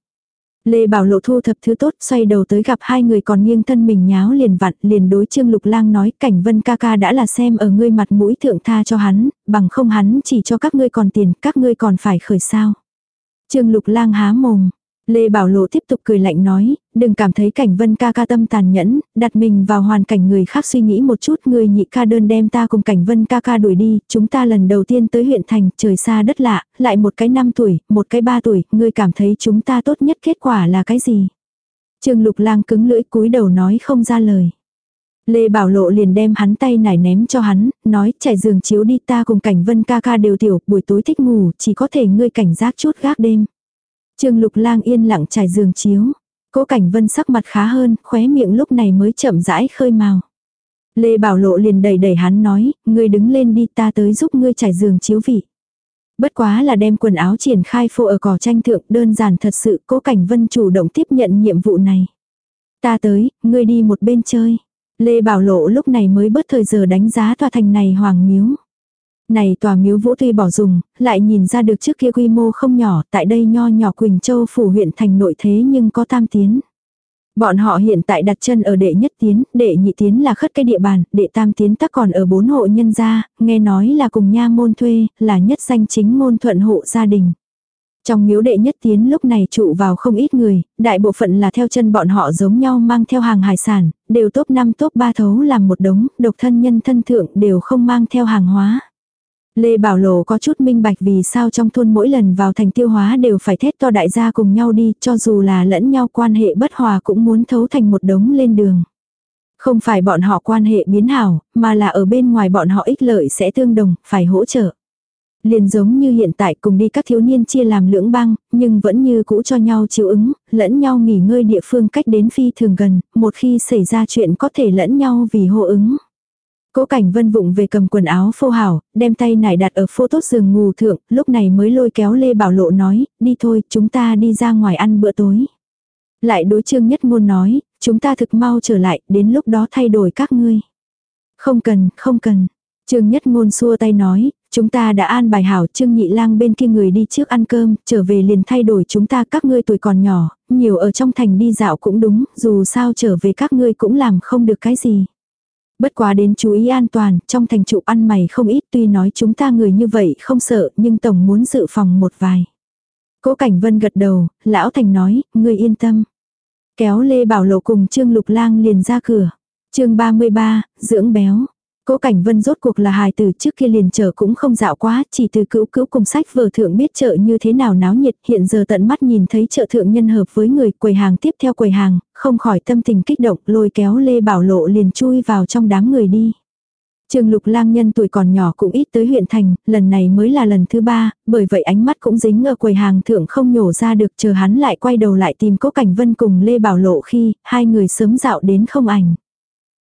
Lê Bảo Lộ thu thập thứ tốt, xoay đầu tới gặp hai người còn nghiêng thân mình nháo liền vặn, liền đối Trương Lục Lang nói, cảnh vân ca ca đã là xem ở ngươi mặt mũi thượng tha cho hắn, bằng không hắn chỉ cho các ngươi còn tiền, các ngươi còn phải khởi sao. Trương Lục Lang há mồm. Lê Bảo Lộ tiếp tục cười lạnh nói, đừng cảm thấy cảnh vân ca ca tâm tàn nhẫn, đặt mình vào hoàn cảnh người khác suy nghĩ một chút người nhị ca đơn đem ta cùng cảnh vân ca ca đuổi đi, chúng ta lần đầu tiên tới huyện thành, trời xa đất lạ, lại một cái 5 tuổi, một cái 3 tuổi, ngươi cảm thấy chúng ta tốt nhất kết quả là cái gì? Trương Lục Lang cứng lưỡi cúi đầu nói không ra lời. Lê Bảo Lộ liền đem hắn tay nải ném cho hắn, nói trải giường chiếu đi ta cùng cảnh vân ca ca đều tiểu, buổi tối thích ngủ, chỉ có thể ngươi cảnh giác chút gác đêm. Trương Lục Lang yên lặng trải giường chiếu. Cố Cảnh Vân sắc mặt khá hơn, khóe miệng lúc này mới chậm rãi khơi màu. Lê Bảo Lộ liền đẩy đẩy hắn nói, ngươi đứng lên đi ta tới giúp ngươi trải giường chiếu vị. Bất quá là đem quần áo triển khai phô ở cỏ tranh thượng đơn giản thật sự Cố Cảnh Vân chủ động tiếp nhận nhiệm vụ này. Ta tới, ngươi đi một bên chơi. Lê Bảo Lộ lúc này mới bớt thời giờ đánh giá tòa thành này hoàng miếu. Này tòa miếu vũ tuy bỏ dùng, lại nhìn ra được trước kia quy mô không nhỏ, tại đây nho nhỏ Quỳnh Châu phủ huyện thành nội thế nhưng có tam tiến. Bọn họ hiện tại đặt chân ở đệ nhất tiến, đệ nhị tiến là khất cái địa bàn, đệ tam tiến tắc còn ở bốn hộ nhân gia, nghe nói là cùng nha môn thuê, là nhất danh chính môn thuận hộ gia đình. Trong miếu đệ nhất tiến lúc này trụ vào không ít người, đại bộ phận là theo chân bọn họ giống nhau mang theo hàng hải sản, đều top 5 top 3 thấu làm một đống, độc thân nhân thân thượng đều không mang theo hàng hóa. Lê Bảo Lộ có chút minh bạch vì sao trong thôn mỗi lần vào thành tiêu hóa đều phải thét to đại gia cùng nhau đi, cho dù là lẫn nhau quan hệ bất hòa cũng muốn thấu thành một đống lên đường. Không phải bọn họ quan hệ biến hảo, mà là ở bên ngoài bọn họ ích lợi sẽ tương đồng, phải hỗ trợ. Liền giống như hiện tại cùng đi các thiếu niên chia làm lưỡng băng, nhưng vẫn như cũ cho nhau chịu ứng, lẫn nhau nghỉ ngơi địa phương cách đến phi thường gần, một khi xảy ra chuyện có thể lẫn nhau vì hô ứng. Cố cảnh vân vụng về cầm quần áo phô hảo, đem tay nải đặt ở phô tốt giường ngủ thượng, lúc này mới lôi kéo Lê Bảo Lộ nói, đi thôi, chúng ta đi ra ngoài ăn bữa tối. Lại đối trương nhất ngôn nói, chúng ta thực mau trở lại, đến lúc đó thay đổi các ngươi. Không cần, không cần. Trương nhất ngôn xua tay nói, chúng ta đã an bài hảo trương nhị lang bên kia người đi trước ăn cơm, trở về liền thay đổi chúng ta các ngươi tuổi còn nhỏ, nhiều ở trong thành đi dạo cũng đúng, dù sao trở về các ngươi cũng làm không được cái gì. Bất quá đến chú ý an toàn, trong thành trụ ăn mày không ít tuy nói chúng ta người như vậy không sợ nhưng tổng muốn dự phòng một vài. Cố Cảnh Vân gật đầu, lão thành nói, người yên tâm. Kéo Lê Bảo Lộ cùng Trương Lục Lang liền ra cửa. chương 33, dưỡng béo. Cố Cảnh Vân rốt cuộc là hài từ trước kia liền chợ cũng không dạo quá, chỉ từ cữu cữu cùng sách vở thượng biết chợ như thế nào náo nhiệt, hiện giờ tận mắt nhìn thấy chợ thượng nhân hợp với người quầy hàng tiếp theo quầy hàng, không khỏi tâm tình kích động, lôi kéo Lê Bảo Lộ liền chui vào trong đám người đi. Trường Lục Lang nhân tuổi còn nhỏ cũng ít tới huyện thành, lần này mới là lần thứ ba, bởi vậy ánh mắt cũng dính ở quầy hàng thượng không nhổ ra được chờ hắn lại quay đầu lại tìm Cố Cảnh Vân cùng Lê Bảo Lộ khi hai người sớm dạo đến không ảnh.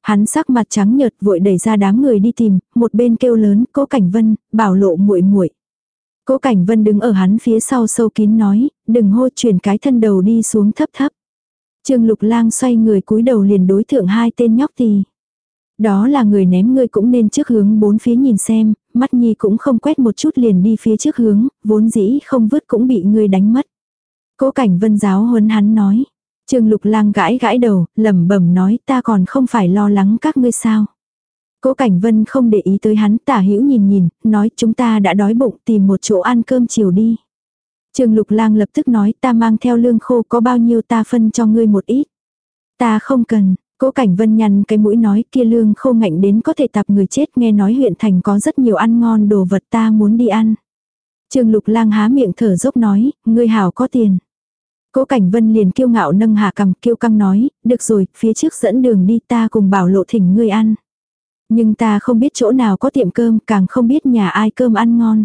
Hắn sắc mặt trắng nhợt vội đẩy ra đám người đi tìm, một bên kêu lớn, "Cố Cảnh Vân, bảo lộ muội muội." Cố Cảnh Vân đứng ở hắn phía sau sâu kín nói, "Đừng hô chuyển cái thân đầu đi xuống thấp thấp." Trương Lục Lang xoay người cúi đầu liền đối thượng hai tên nhóc tì. Đó là người ném ngươi cũng nên trước hướng bốn phía nhìn xem, mắt nhi cũng không quét một chút liền đi phía trước hướng, vốn dĩ không vứt cũng bị ngươi đánh mất. Cố Cảnh Vân giáo huấn hắn nói, Trương Lục Lang gãi gãi đầu, lẩm bẩm nói ta còn không phải lo lắng các ngươi sao. Cố Cảnh Vân không để ý tới hắn, tả hữu nhìn nhìn, nói chúng ta đã đói bụng tìm một chỗ ăn cơm chiều đi. Trương Lục Lang lập tức nói ta mang theo lương khô có bao nhiêu ta phân cho ngươi một ít. Ta không cần, Cố Cảnh Vân nhăn cái mũi nói kia lương khô ngạnh đến có thể tạp người chết nghe nói huyện thành có rất nhiều ăn ngon đồ vật ta muốn đi ăn. Trương Lục Lang há miệng thở dốc nói, ngươi hảo có tiền. Cố Cảnh Vân liền kiêu ngạo nâng hạ cầm kiêu căng nói, được rồi, phía trước dẫn đường đi ta cùng bảo lộ thỉnh ngươi ăn. Nhưng ta không biết chỗ nào có tiệm cơm, càng không biết nhà ai cơm ăn ngon.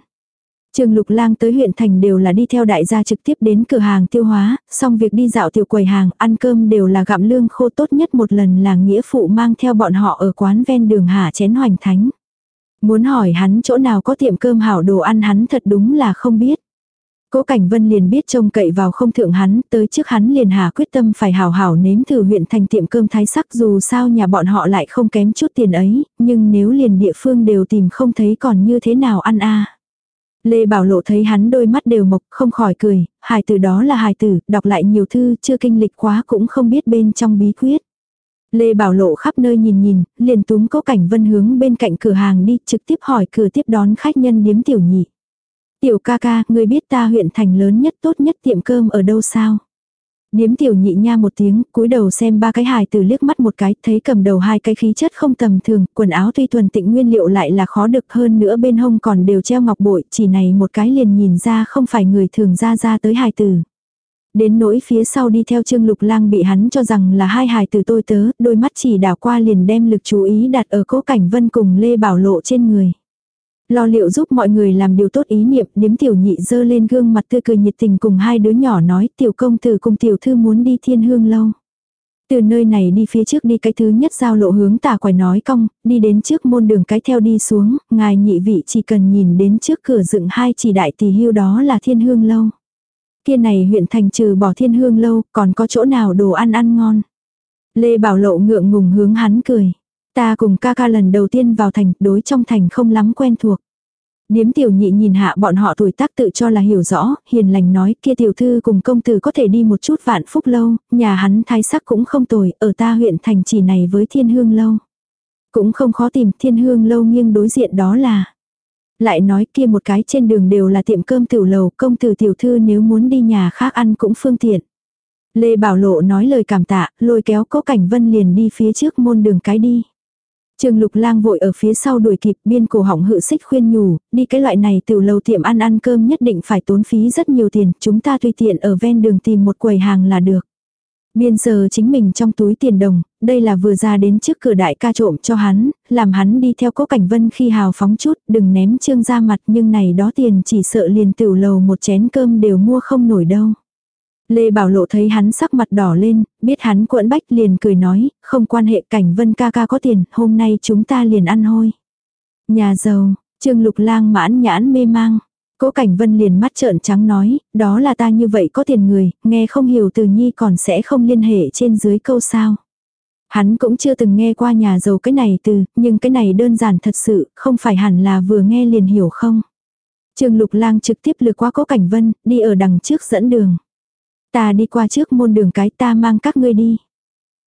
Trường Lục Lang tới huyện thành đều là đi theo đại gia trực tiếp đến cửa hàng tiêu hóa, xong việc đi dạo tiểu quầy hàng, ăn cơm đều là gặm lương khô tốt nhất một lần là nghĩa phụ mang theo bọn họ ở quán ven đường hạ chén hoành thánh. Muốn hỏi hắn chỗ nào có tiệm cơm hảo đồ ăn hắn thật đúng là không biết. Cố Cảnh Vân liền biết trông cậy vào không thượng hắn, tới trước hắn liền hà quyết tâm phải hảo hảo nếm thử huyện thành tiệm cơm thái sắc dù sao nhà bọn họ lại không kém chút tiền ấy, nhưng nếu liền địa phương đều tìm không thấy còn như thế nào ăn a Lê Bảo Lộ thấy hắn đôi mắt đều mộc, không khỏi cười, hài tử đó là hài tử, đọc lại nhiều thư, chưa kinh lịch quá cũng không biết bên trong bí quyết. Lê Bảo Lộ khắp nơi nhìn nhìn, liền túm cố cảnh vân hướng bên cạnh cửa hàng đi, trực tiếp hỏi cửa tiếp đón khách nhân điếm tiểu nhị. Tiểu ca ca, ngươi biết ta huyện thành lớn nhất tốt nhất tiệm cơm ở đâu sao? Điếm tiểu nhị nha một tiếng, cúi đầu xem ba cái hài từ liếc mắt một cái, thấy cầm đầu hai cái khí chất không tầm thường, quần áo tuy thuần tịnh nguyên liệu lại là khó được hơn nữa bên hông còn đều treo ngọc bội, chỉ này một cái liền nhìn ra không phải người thường ra ra tới hài tử. Đến nỗi phía sau đi theo Trương Lục Lang bị hắn cho rằng là hai hài từ tôi tớ, đôi mắt chỉ đảo qua liền đem lực chú ý đặt ở cố cảnh vân cùng Lê Bảo Lộ trên người. Lo liệu giúp mọi người làm điều tốt ý niệm, điếm tiểu nhị dơ lên gương mặt tươi cười nhiệt tình cùng hai đứa nhỏ nói tiểu công tử cùng tiểu thư muốn đi thiên hương lâu. Từ nơi này đi phía trước đi cái thứ nhất giao lộ hướng tà quải nói cong, đi đến trước môn đường cái theo đi xuống, ngài nhị vị chỉ cần nhìn đến trước cửa dựng hai chỉ đại tỷ hưu đó là thiên hương lâu. Kia này huyện thành trừ bỏ thiên hương lâu, còn có chỗ nào đồ ăn ăn ngon. Lê Bảo Lộ ngượng ngùng hướng hắn cười. Ta cùng ca ca lần đầu tiên vào thành, đối trong thành không lắm quen thuộc. Điếm tiểu nhị nhìn hạ bọn họ tuổi tác tự cho là hiểu rõ, hiền lành nói kia tiểu thư cùng công tử có thể đi một chút vạn phúc lâu, nhà hắn thái sắc cũng không tồi, ở ta huyện thành chỉ này với thiên hương lâu. Cũng không khó tìm thiên hương lâu nghiêng đối diện đó là. Lại nói kia một cái trên đường đều là tiệm cơm tiểu lầu, công tử tiểu thư nếu muốn đi nhà khác ăn cũng phương tiện. Lê Bảo Lộ nói lời cảm tạ, lôi kéo cố cảnh vân liền đi phía trước môn đường cái đi. Trường Lục Lang vội ở phía sau đuổi kịp, biên cổ họng hự xích khuyên nhủ, đi cái loại này từ lầu tiệm ăn ăn cơm nhất định phải tốn phí rất nhiều tiền, chúng ta tùy tiện ở ven đường tìm một quầy hàng là được. Biên giờ chính mình trong túi tiền đồng, đây là vừa ra đến trước cửa đại ca trộm cho hắn, làm hắn đi theo cố cảnh vân khi hào phóng chút, đừng ném trương ra mặt nhưng này đó tiền chỉ sợ liền tiểu lầu một chén cơm đều mua không nổi đâu. Lê Bảo Lộ thấy hắn sắc mặt đỏ lên, biết hắn cuộn bách liền cười nói, không quan hệ cảnh vân ca ca có tiền, hôm nay chúng ta liền ăn hôi. Nhà giàu, Trương Lục Lang mãn nhãn mê mang. Cố Cảnh Vân liền mắt trợn trắng nói, đó là ta như vậy có tiền người, nghe không hiểu từ nhi còn sẽ không liên hệ trên dưới câu sao. Hắn cũng chưa từng nghe qua nhà giàu cái này từ, nhưng cái này đơn giản thật sự, không phải hẳn là vừa nghe liền hiểu không. Trương Lục Lang trực tiếp lừa qua Cố Cảnh Vân, đi ở đằng trước dẫn đường. Ta đi qua trước môn đường cái ta mang các ngươi đi.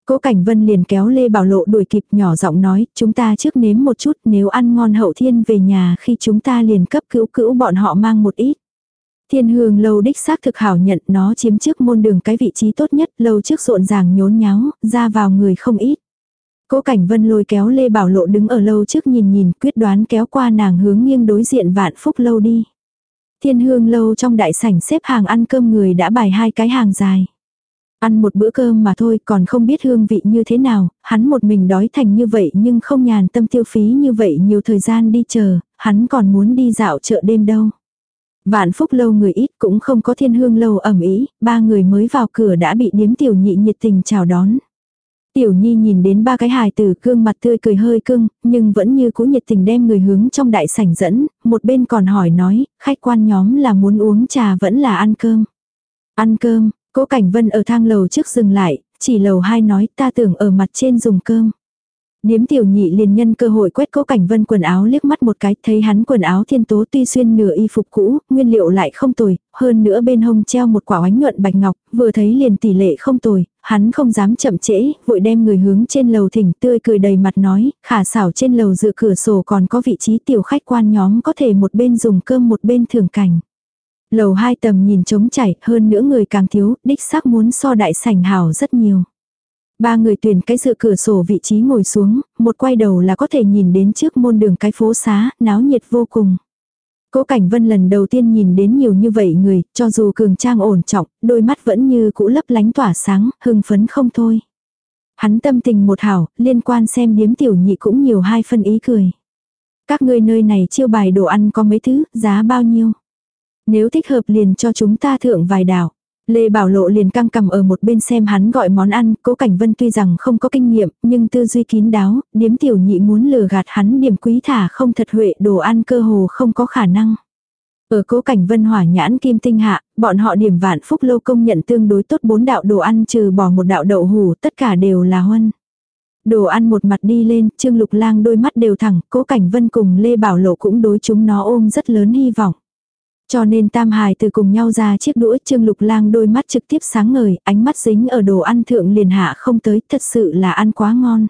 Cố Cảnh Vân liền kéo Lê Bảo Lộ đuổi kịp nhỏ giọng nói, chúng ta trước nếm một chút nếu ăn ngon hậu thiên về nhà khi chúng ta liền cấp cữu cữu bọn họ mang một ít. Thiên hương lâu đích xác thực hảo nhận nó chiếm trước môn đường cái vị trí tốt nhất, lâu trước rộn ràng nhốn nháo, ra vào người không ít. Cố Cảnh Vân lôi kéo Lê Bảo Lộ đứng ở lâu trước nhìn nhìn quyết đoán kéo qua nàng hướng nghiêng đối diện vạn phúc lâu đi. Thiên hương lâu trong đại sảnh xếp hàng ăn cơm người đã bài hai cái hàng dài. Ăn một bữa cơm mà thôi còn không biết hương vị như thế nào, hắn một mình đói thành như vậy nhưng không nhàn tâm tiêu phí như vậy nhiều thời gian đi chờ, hắn còn muốn đi dạo chợ đêm đâu. Vạn phúc lâu người ít cũng không có thiên hương lâu ẩm ý, ba người mới vào cửa đã bị điếm tiểu nhị nhiệt tình chào đón. Tiểu Nhi nhìn đến ba cái hài tử cương mặt tươi cười hơi cưng, nhưng vẫn như cũ nhiệt tình đem người hướng trong đại sảnh dẫn, một bên còn hỏi nói, khách quan nhóm là muốn uống trà vẫn là ăn cơm. Ăn cơm, cố Cảnh Vân ở thang lầu trước dừng lại, chỉ lầu hai nói ta tưởng ở mặt trên dùng cơm. Điếm tiểu nhị liền nhân cơ hội quét cố cảnh vân quần áo liếc mắt một cái, thấy hắn quần áo thiên tố tuy xuyên nửa y phục cũ, nguyên liệu lại không tồi, hơn nữa bên hông treo một quả oánh nhuận bạch ngọc, vừa thấy liền tỷ lệ không tồi, hắn không dám chậm trễ, vội đem người hướng trên lầu thỉnh tươi cười đầy mặt nói, khả xảo trên lầu dựa cửa sổ còn có vị trí tiểu khách quan nhóm có thể một bên dùng cơm một bên thưởng cảnh. Lầu hai tầm nhìn trống chảy, hơn nữa người càng thiếu, đích xác muốn so đại sảnh hảo rất nhiều. Ba người tuyển cái dựa cửa sổ vị trí ngồi xuống, một quay đầu là có thể nhìn đến trước môn đường cái phố xá, náo nhiệt vô cùng. Cố Cảnh Vân lần đầu tiên nhìn đến nhiều như vậy người, cho dù cường trang ổn trọng, đôi mắt vẫn như cũ lấp lánh tỏa sáng, hưng phấn không thôi. Hắn tâm tình một hảo, liên quan xem điếm tiểu nhị cũng nhiều hai phân ý cười. Các ngươi nơi này chiêu bài đồ ăn có mấy thứ, giá bao nhiêu? Nếu thích hợp liền cho chúng ta thượng vài đảo. Lê Bảo Lộ liền căng cầm ở một bên xem hắn gọi món ăn, cố Cảnh Vân tuy rằng không có kinh nghiệm, nhưng tư duy kín đáo, điếm tiểu nhị muốn lừa gạt hắn điểm quý thả không thật huệ đồ ăn cơ hồ không có khả năng. Ở cố cảnh vân hỏa nhãn kim tinh hạ, bọn họ điểm vạn phúc lâu công nhận tương đối tốt bốn đạo đồ ăn trừ bỏ một đạo đậu hủ, tất cả đều là huân. Đồ ăn một mặt đi lên, Trương Lục Lang đôi mắt đều thẳng, cố cảnh vân cùng Lê Bảo Lộ cũng đối chúng nó ôm rất lớn hy vọng. Cho nên tam hài từ cùng nhau ra chiếc đũa trương lục lang đôi mắt trực tiếp sáng ngời, ánh mắt dính ở đồ ăn thượng liền hạ không tới, thật sự là ăn quá ngon.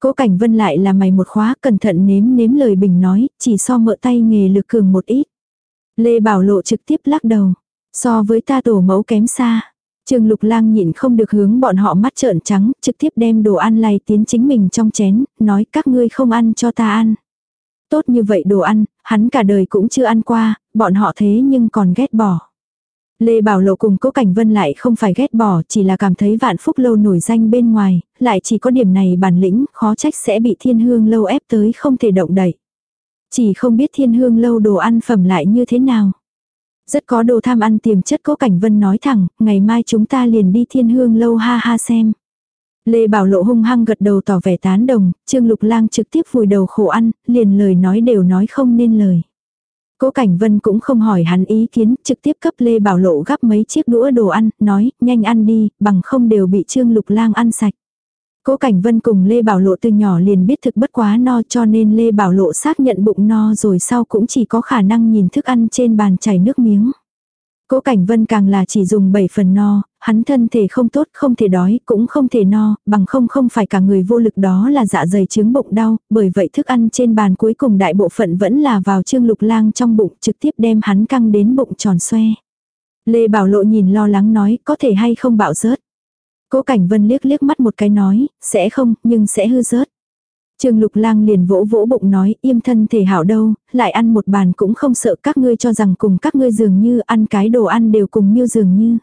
Cố cảnh vân lại là mày một khóa, cẩn thận nếm nếm lời bình nói, chỉ so mỡ tay nghề lực cường một ít. Lê Bảo Lộ trực tiếp lắc đầu. So với ta tổ mẫu kém xa. Trương Lục Lang nhịn không được hướng bọn họ mắt trợn trắng, trực tiếp đem đồ ăn lay tiến chính mình trong chén, nói các ngươi không ăn cho ta ăn. Tốt như vậy đồ ăn, hắn cả đời cũng chưa ăn qua, bọn họ thế nhưng còn ghét bỏ. Lê Bảo Lộ cùng Cố Cảnh Vân lại không phải ghét bỏ, chỉ là cảm thấy vạn phúc lâu nổi danh bên ngoài, lại chỉ có điểm này bản lĩnh, khó trách sẽ bị thiên hương lâu ép tới không thể động đậy. Chỉ không biết thiên hương lâu đồ ăn phẩm lại như thế nào. Rất có đồ tham ăn tiềm chất Cố Cảnh Vân nói thẳng, ngày mai chúng ta liền đi thiên hương lâu ha ha xem. Lê Bảo Lộ hung hăng gật đầu tỏ vẻ tán đồng, Trương Lục Lang trực tiếp vùi đầu khổ ăn, liền lời nói đều nói không nên lời. Cố Cảnh Vân cũng không hỏi hắn ý kiến, trực tiếp cấp Lê Bảo Lộ gắp mấy chiếc đũa đồ ăn, nói, nhanh ăn đi, bằng không đều bị Trương Lục Lang ăn sạch. Cố Cảnh Vân cùng Lê Bảo Lộ từ nhỏ liền biết thực bất quá no cho nên Lê Bảo Lộ xác nhận bụng no rồi sau cũng chỉ có khả năng nhìn thức ăn trên bàn chảy nước miếng. Cố Cảnh Vân càng là chỉ dùng 7 phần no, hắn thân thể không tốt, không thể đói, cũng không thể no, bằng không không phải cả người vô lực đó là dạ dày chứng bụng đau, bởi vậy thức ăn trên bàn cuối cùng đại bộ phận vẫn là vào trương lục lang trong bụng trực tiếp đem hắn căng đến bụng tròn xoe. Lê Bảo Lộ nhìn lo lắng nói, có thể hay không bạo rớt. Cố Cảnh Vân liếc liếc mắt một cái nói, sẽ không, nhưng sẽ hư rớt. Trương Lục Lang liền vỗ vỗ bụng nói, im thân thể hảo đâu, lại ăn một bàn cũng không sợ các ngươi cho rằng cùng các ngươi dường như ăn cái đồ ăn đều cùng miêu dường như.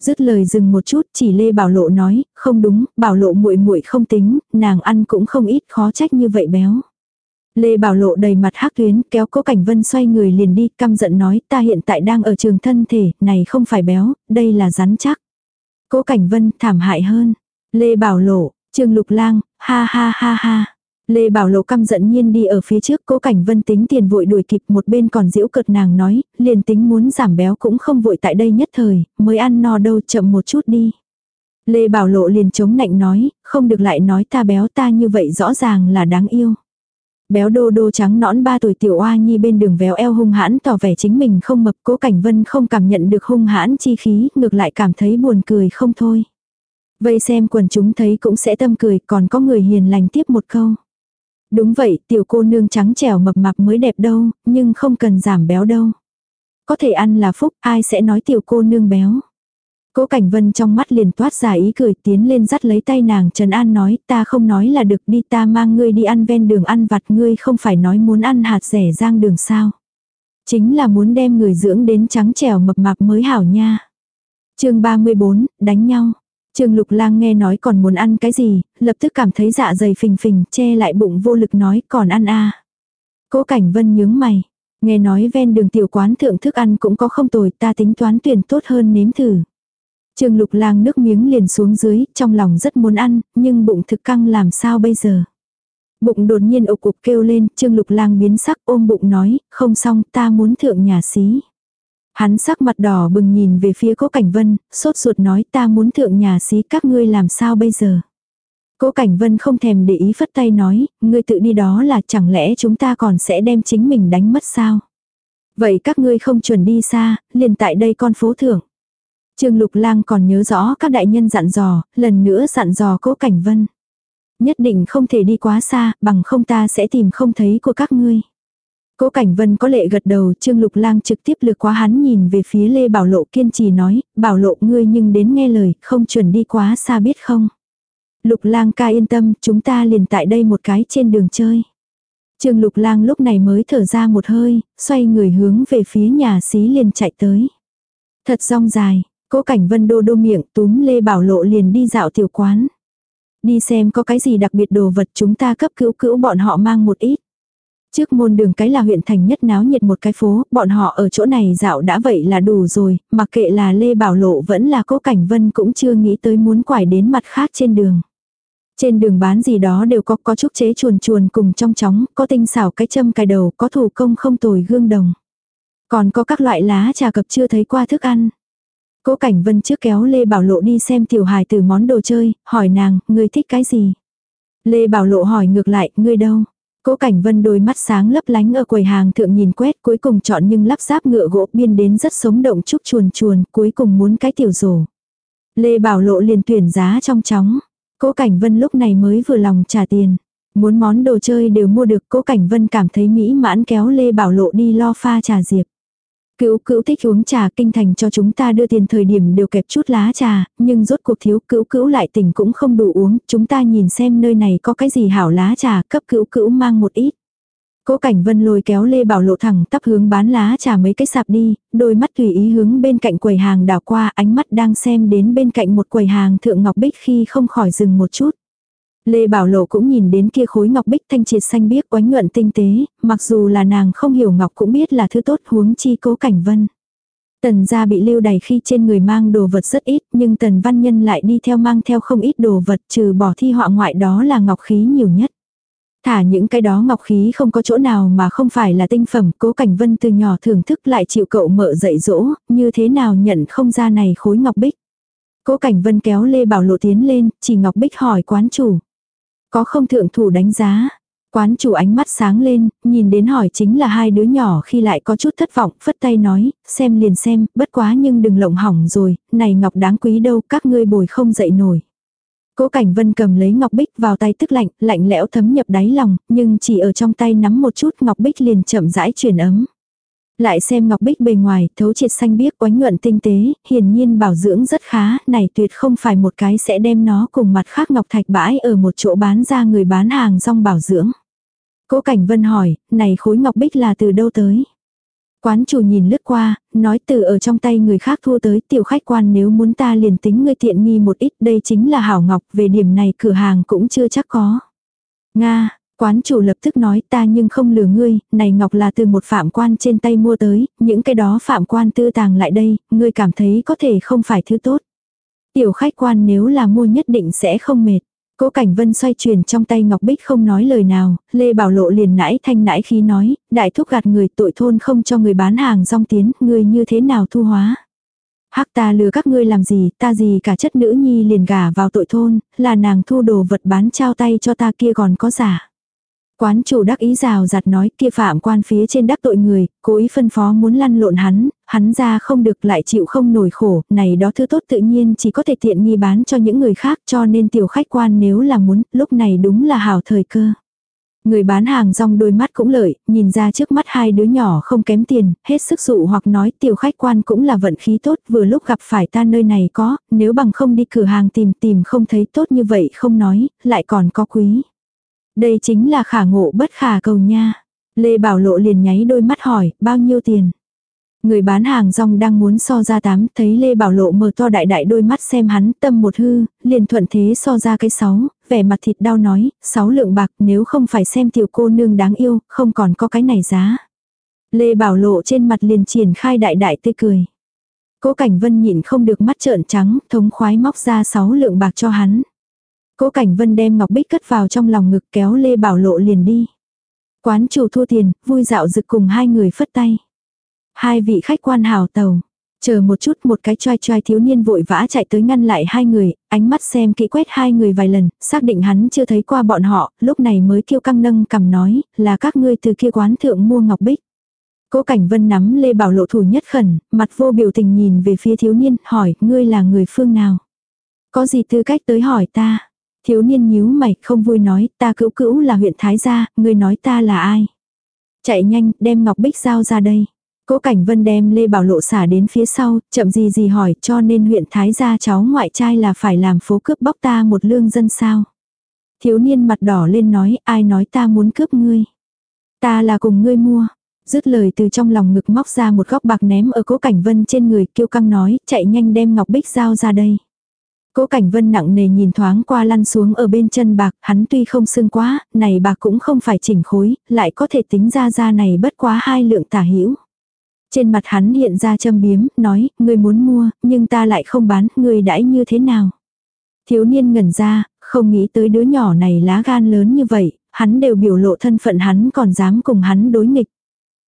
Dứt lời dừng một chút, chỉ Lê Bảo Lộ nói, không đúng, Bảo Lộ muội muội không tính, nàng ăn cũng không ít, khó trách như vậy béo. Lê Bảo Lộ đầy mặt hắc tuyến, kéo Cố Cảnh Vân xoay người liền đi, căm giận nói, ta hiện tại đang ở trường thân thể, này không phải béo, đây là rắn chắc. Cố Cảnh Vân thảm hại hơn. Lê Bảo Lộ, Trương Lục Lang, ha ha ha ha. Lê Bảo Lộ căm giận nhiên đi ở phía trước cố cảnh vân tính tiền vội đuổi kịp một bên còn diễu cợt nàng nói, liền tính muốn giảm béo cũng không vội tại đây nhất thời, mới ăn no đâu chậm một chút đi. Lê Bảo Lộ liền chống nạnh nói, không được lại nói ta béo ta như vậy rõ ràng là đáng yêu. Béo đô đô trắng nõn ba tuổi tiểu oa nhi bên đường véo eo hung hãn tỏ vẻ chính mình không mập cố cảnh vân không cảm nhận được hung hãn chi khí, ngược lại cảm thấy buồn cười không thôi. vậy xem quần chúng thấy cũng sẽ tâm cười còn có người hiền lành tiếp một câu. Đúng vậy, tiểu cô nương trắng trẻo mập mạp mới đẹp đâu, nhưng không cần giảm béo đâu. Có thể ăn là phúc, ai sẽ nói tiểu cô nương béo. Cố Cảnh Vân trong mắt liền toát ra ý cười tiến lên dắt lấy tay nàng Trần An nói ta không nói là được đi ta mang ngươi đi ăn ven đường ăn vặt ngươi không phải nói muốn ăn hạt rẻ rang đường sao. Chính là muốn đem người dưỡng đến trắng trẻo mập mạp mới hảo nha. chương 34, đánh nhau. Trương Lục Lang nghe nói còn muốn ăn cái gì, lập tức cảm thấy dạ dày phình phình, che lại bụng vô lực nói còn ăn a. À. Cố Cảnh Vân nhướng mày, nghe nói ven đường tiểu quán thượng thức ăn cũng có không tồi, ta tính toán tuyển tốt hơn nếm thử. Trương Lục Lang nước miếng liền xuống dưới, trong lòng rất muốn ăn, nhưng bụng thực căng làm sao bây giờ? Bụng đột nhiên ục cục kêu lên, Trương Lục Lang biến sắc ôm bụng nói, không xong, ta muốn thượng nhà xí. Hắn sắc mặt đỏ bừng nhìn về phía cố Cảnh Vân, sốt ruột nói ta muốn thượng nhà xí các ngươi làm sao bây giờ. Cố Cảnh Vân không thèm để ý phất tay nói, ngươi tự đi đó là chẳng lẽ chúng ta còn sẽ đem chính mình đánh mất sao. Vậy các ngươi không chuẩn đi xa, liền tại đây con phố thưởng. Trương Lục Lang còn nhớ rõ các đại nhân dặn dò, lần nữa dặn dò Cố Cảnh Vân. Nhất định không thể đi quá xa, bằng không ta sẽ tìm không thấy của các ngươi. Cố Cảnh Vân có lệ gật đầu, Trương Lục Lang trực tiếp lừa quá hắn nhìn về phía Lê Bảo Lộ kiên trì nói, Bảo Lộ ngươi nhưng đến nghe lời, không chuẩn đi quá xa biết không. Lục Lang ca yên tâm, chúng ta liền tại đây một cái trên đường chơi. Trương Lục Lang lúc này mới thở ra một hơi, xoay người hướng về phía nhà xí liền chạy tới. Thật rong dài, Cố Cảnh Vân đô đô miệng túm Lê Bảo Lộ liền đi dạo tiểu quán. Đi xem có cái gì đặc biệt đồ vật chúng ta cấp cứu cữu bọn họ mang một ít. Trước môn đường cái là huyện thành nhất náo nhiệt một cái phố, bọn họ ở chỗ này dạo đã vậy là đủ rồi, mặc kệ là Lê Bảo Lộ vẫn là cố cảnh vân cũng chưa nghĩ tới muốn quải đến mặt khác trên đường. Trên đường bán gì đó đều có có trúc chế chuồn chuồn cùng trong chóng, có tinh xảo cái châm cài đầu, có thủ công không tồi gương đồng. Còn có các loại lá trà cập chưa thấy qua thức ăn. Cố Cảnh Vân trước kéo Lê Bảo Lộ đi xem tiểu hài từ món đồ chơi, hỏi nàng, người thích cái gì? Lê Bảo Lộ hỏi ngược lại, ngươi đâu? Cố Cảnh Vân đôi mắt sáng lấp lánh ở quầy hàng thượng nhìn quét, cuối cùng chọn nhưng lắp ráp ngựa gỗ biên đến rất sống động chúc chuồn chuồn, cuối cùng muốn cái tiểu rổ. Lê Bảo Lộ liền tuyển giá trong chóng. Cố Cảnh Vân lúc này mới vừa lòng trả tiền. Muốn món đồ chơi đều mua được, Cố Cảnh Vân cảm thấy mỹ mãn kéo Lê Bảo Lộ đi lo pha trà diệp. Cữu cữu thích uống trà kinh thành cho chúng ta đưa tiền thời điểm đều kẹp chút lá trà, nhưng rốt cuộc thiếu cữu cữu lại tỉnh cũng không đủ uống, chúng ta nhìn xem nơi này có cái gì hảo lá trà cấp cữu cữu mang một ít. Cố Cảnh Vân lôi kéo Lê Bảo Lộ thẳng tắp hướng bán lá trà mấy cái sạp đi, đôi mắt tùy ý hướng bên cạnh quầy hàng đảo qua, ánh mắt đang xem đến bên cạnh một quầy hàng thượng ngọc bích khi không khỏi dừng một chút. Lê Bảo Lộ cũng nhìn đến kia khối ngọc bích thanh triệt xanh biếc oánh nhuận tinh tế, mặc dù là nàng không hiểu ngọc cũng biết là thứ tốt huống chi Cố Cảnh Vân. Tần gia bị lưu đày khi trên người mang đồ vật rất ít, nhưng tần văn nhân lại đi theo mang theo không ít đồ vật trừ bỏ thi họa ngoại đó là ngọc khí nhiều nhất. Thả những cái đó ngọc khí không có chỗ nào mà không phải là tinh phẩm, cố cảnh vân từ nhỏ thưởng thức lại chịu cậu mợ dạy dỗ, như thế nào nhận không ra này khối ngọc bích. Cố cảnh vân kéo Lê Bảo Lộ tiến lên, chỉ ngọc bích hỏi quán chủ. Có không thượng thủ đánh giá. Quán chủ ánh mắt sáng lên, nhìn đến hỏi chính là hai đứa nhỏ khi lại có chút thất vọng, phất tay nói, xem liền xem, bất quá nhưng đừng lộng hỏng rồi, này ngọc đáng quý đâu, các ngươi bồi không dậy nổi. Cố Cảnh Vân cầm lấy ngọc bích vào tay tức lạnh, lạnh lẽo thấm nhập đáy lòng, nhưng chỉ ở trong tay nắm một chút ngọc bích liền chậm rãi chuyển ấm. Lại xem ngọc bích bề ngoài, thấu triệt xanh biếc oánh nhuận tinh tế, hiển nhiên bảo dưỡng rất khá, này tuyệt không phải một cái sẽ đem nó cùng mặt khác ngọc thạch bãi ở một chỗ bán ra người bán hàng rong bảo dưỡng. Cố Cảnh Vân hỏi, này khối ngọc bích là từ đâu tới? Quán chủ nhìn lướt qua, nói từ ở trong tay người khác thua tới tiểu khách quan nếu muốn ta liền tính ngươi tiện nghi một ít đây chính là hảo ngọc về điểm này cửa hàng cũng chưa chắc có. Nga, quán chủ lập tức nói ta nhưng không lừa ngươi, này ngọc là từ một phạm quan trên tay mua tới, những cái đó phạm quan tư tàng lại đây, ngươi cảm thấy có thể không phải thứ tốt. Tiểu khách quan nếu là mua nhất định sẽ không mệt. Cố Cảnh Vân xoay chuyển trong tay Ngọc Bích không nói lời nào, Lê Bảo Lộ liền nãi thanh nãi khí nói, đại thúc gạt người tội thôn không cho người bán hàng rong tiến, người như thế nào thu hóa. Hắc ta lừa các ngươi làm gì, ta gì cả chất nữ nhi liền gả vào tội thôn, là nàng thu đồ vật bán trao tay cho ta kia còn có giả. Quán chủ đắc ý rào giặt nói kia phạm quan phía trên đắc tội người, cố ý phân phó muốn lăn lộn hắn, hắn ra không được lại chịu không nổi khổ, này đó thứ tốt tự nhiên chỉ có thể tiện nghi bán cho những người khác cho nên tiểu khách quan nếu là muốn, lúc này đúng là hảo thời cơ. Người bán hàng rong đôi mắt cũng lợi, nhìn ra trước mắt hai đứa nhỏ không kém tiền, hết sức dụ hoặc nói tiểu khách quan cũng là vận khí tốt vừa lúc gặp phải ta nơi này có, nếu bằng không đi cửa hàng tìm tìm không thấy tốt như vậy không nói, lại còn có quý. Đây chính là khả ngộ bất khả cầu nha. Lê Bảo Lộ liền nháy đôi mắt hỏi, bao nhiêu tiền? Người bán hàng rong đang muốn so ra tám, thấy Lê Bảo Lộ mở to đại đại đôi mắt xem hắn tâm một hư, liền thuận thế so ra cái sáu, vẻ mặt thịt đau nói, sáu lượng bạc nếu không phải xem tiểu cô nương đáng yêu, không còn có cái này giá. Lê Bảo Lộ trên mặt liền triển khai đại đại tươi cười. Cố Cảnh Vân nhịn không được mắt trợn trắng, thống khoái móc ra sáu lượng bạc cho hắn. Cố Cảnh Vân đem Ngọc Bích cất vào trong lòng ngực kéo Lê Bảo Lộ liền đi. Quán chủ thua tiền, vui dạo dực cùng hai người phất tay. Hai vị khách quan hào tàu. Chờ một chút một cái choai choai thiếu niên vội vã chạy tới ngăn lại hai người, ánh mắt xem kỹ quét hai người vài lần, xác định hắn chưa thấy qua bọn họ, lúc này mới kêu căng nâng cầm nói, là các ngươi từ kia quán thượng mua ngọc bích. Cố Cảnh Vân nắm Lê Bảo Lộ thủ nhất khẩn, mặt vô biểu tình nhìn về phía thiếu niên, hỏi, ngươi là người phương nào? Có gì tư cách tới hỏi ta? Thiếu niên nhíu mày, không vui nói, ta cữu cữu là huyện Thái Gia, ngươi nói ta là ai? Chạy nhanh, đem Ngọc Bích giao ra đây. Cố Cảnh Vân đem Lê Bảo Lộ xả đến phía sau, chậm gì gì hỏi cho nên huyện Thái gia cháu ngoại trai là phải làm phố cướp bóc ta một lương dân sao. Thiếu niên mặt đỏ lên nói ai nói ta muốn cướp ngươi. Ta là cùng ngươi mua. Dứt lời từ trong lòng ngực móc ra một góc bạc ném ở cố Cảnh Vân trên người kêu căng nói chạy nhanh đem Ngọc Bích giao ra đây. Cố Cảnh Vân nặng nề nhìn thoáng qua lăn xuống ở bên chân bạc, hắn tuy không xương quá, này bạc cũng không phải chỉnh khối, lại có thể tính ra ra này bất quá hai lượng tả hữu. Trên mặt hắn hiện ra châm biếm, nói, ngươi muốn mua, nhưng ta lại không bán, ngươi đãi như thế nào. Thiếu niên ngẩn ra, không nghĩ tới đứa nhỏ này lá gan lớn như vậy, hắn đều biểu lộ thân phận hắn còn dám cùng hắn đối nghịch.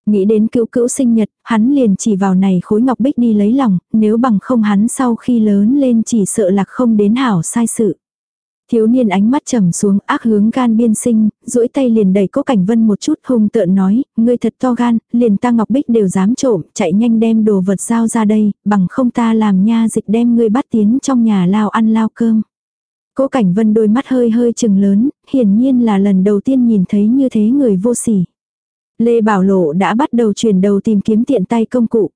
Nghĩ đến cứu cữu sinh nhật, hắn liền chỉ vào này khối ngọc bích đi lấy lòng, nếu bằng không hắn sau khi lớn lên chỉ sợ lạc không đến hảo sai sự. Thiếu niên ánh mắt trầm xuống ác hướng gan biên sinh, duỗi tay liền đẩy cố cảnh vân một chút hung tợn nói, ngươi thật to gan, liền ta ngọc bích đều dám trộm, chạy nhanh đem đồ vật giao ra đây, bằng không ta làm nha dịch đem ngươi bắt tiến trong nhà lao ăn lao cơm. Cố cảnh vân đôi mắt hơi hơi chừng lớn, hiển nhiên là lần đầu tiên nhìn thấy như thế người vô sỉ. Lê Bảo Lộ đã bắt đầu chuyển đầu tìm kiếm tiện tay công cụ.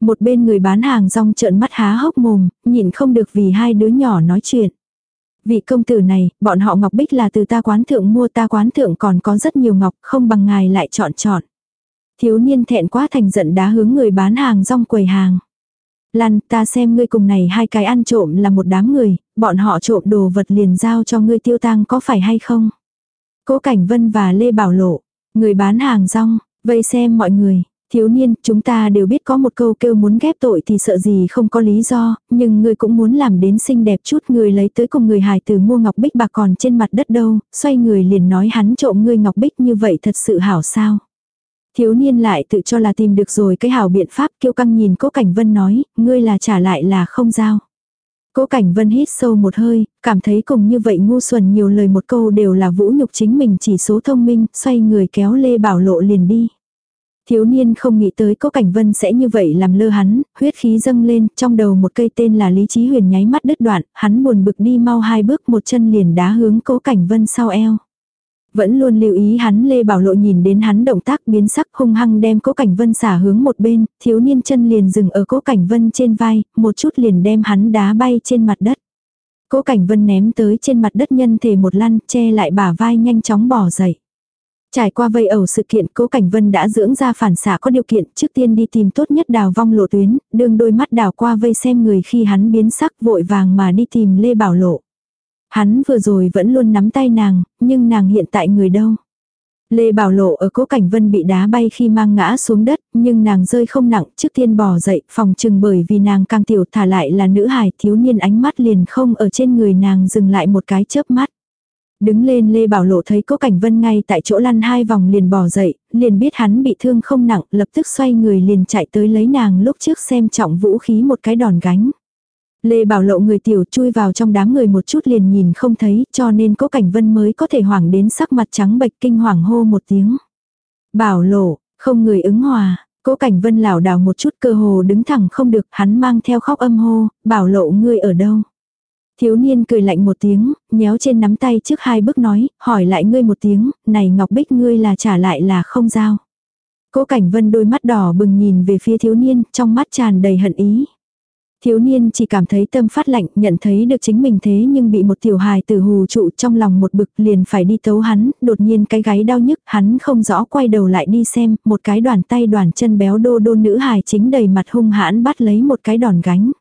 Một bên người bán hàng rong trợn mắt há hốc mồm, nhìn không được vì hai đứa nhỏ nói chuyện. Vị công tử này, bọn họ ngọc bích là từ ta quán thượng mua ta quán thượng còn có rất nhiều ngọc, không bằng ngài lại chọn chọn. Thiếu niên thẹn quá thành giận đá hướng người bán hàng rong quầy hàng. Lăn, ta xem ngươi cùng này hai cái ăn trộm là một đám người, bọn họ trộm đồ vật liền giao cho ngươi tiêu tang có phải hay không? Cố Cảnh Vân và Lê Bảo Lộ, người bán hàng rong, vây xem mọi người, thiếu niên, chúng ta đều biết có một câu kêu muốn ghép tội thì sợ gì không có lý do, nhưng ngươi cũng muốn làm đến xinh đẹp chút người lấy tới cùng người hài từ mua ngọc bích bạc còn trên mặt đất đâu, xoay người liền nói hắn trộm ngươi ngọc bích như vậy thật sự hảo sao. Thiếu niên lại tự cho là tìm được rồi cái hảo biện pháp kiêu căng nhìn cố cảnh vân nói, ngươi là trả lại là không giao. Cố Cảnh Vân hít sâu một hơi, cảm thấy cùng như vậy ngu xuẩn nhiều lời một câu đều là vũ nhục chính mình chỉ số thông minh, xoay người kéo Lê Bảo Lộ liền đi. Thiếu niên không nghĩ tới Cố Cảnh Vân sẽ như vậy làm lơ hắn, huyết khí dâng lên, trong đầu một cây tên là Lý Chí Huyền nháy mắt đứt đoạn, hắn buồn bực đi mau hai bước một chân liền đá hướng Cố Cảnh Vân sau eo. Vẫn luôn lưu ý hắn Lê Bảo Lộ nhìn đến hắn động tác biến sắc hung hăng đem cố cảnh vân xả hướng một bên, thiếu niên chân liền dừng ở cố cảnh vân trên vai, một chút liền đem hắn đá bay trên mặt đất. Cố cảnh vân ném tới trên mặt đất nhân thể một lăn, che lại bả vai nhanh chóng bỏ dậy. Trải qua vây ẩu sự kiện cố cảnh vân đã dưỡng ra phản xạ có điều kiện trước tiên đi tìm tốt nhất đào vong lộ tuyến, đường đôi mắt đào qua vây xem người khi hắn biến sắc vội vàng mà đi tìm Lê Bảo Lộ. Hắn vừa rồi vẫn luôn nắm tay nàng, nhưng nàng hiện tại người đâu. Lê Bảo Lộ ở cố cảnh vân bị đá bay khi mang ngã xuống đất, nhưng nàng rơi không nặng, trước tiên bò dậy, phòng trừng bởi vì nàng càng tiểu thả lại là nữ hài, thiếu niên ánh mắt liền không ở trên người nàng dừng lại một cái chớp mắt. Đứng lên Lê Bảo Lộ thấy cố cảnh vân ngay tại chỗ lăn hai vòng liền bò dậy, liền biết hắn bị thương không nặng, lập tức xoay người liền chạy tới lấy nàng lúc trước xem trọng vũ khí một cái đòn gánh. Lê Bảo Lộ người tiểu chui vào trong đám người một chút liền nhìn không thấy cho nên cố cảnh vân mới có thể hoảng đến sắc mặt trắng bệch kinh hoàng hô một tiếng. Bảo Lộ, không người ứng hòa, cố cảnh vân lảo đảo một chút cơ hồ đứng thẳng không được hắn mang theo khóc âm hô, Bảo Lộ ngươi ở đâu. Thiếu niên cười lạnh một tiếng, nhéo trên nắm tay trước hai bước nói, hỏi lại ngươi một tiếng, này Ngọc Bích ngươi là trả lại là không giao. Cố Cảnh Vân đôi mắt đỏ bừng nhìn về phía thiếu niên, trong mắt tràn đầy hận ý. Thiếu niên chỉ cảm thấy tâm phát lạnh, nhận thấy được chính mình thế nhưng bị một tiểu hài tử hù trụ trong lòng một bực liền phải đi tấu hắn, đột nhiên cái gáy đau nhức, hắn không rõ quay đầu lại đi xem, một cái đoàn tay đoàn chân béo đô đô nữ hài chính đầy mặt hung hãn bắt lấy một cái đòn gánh.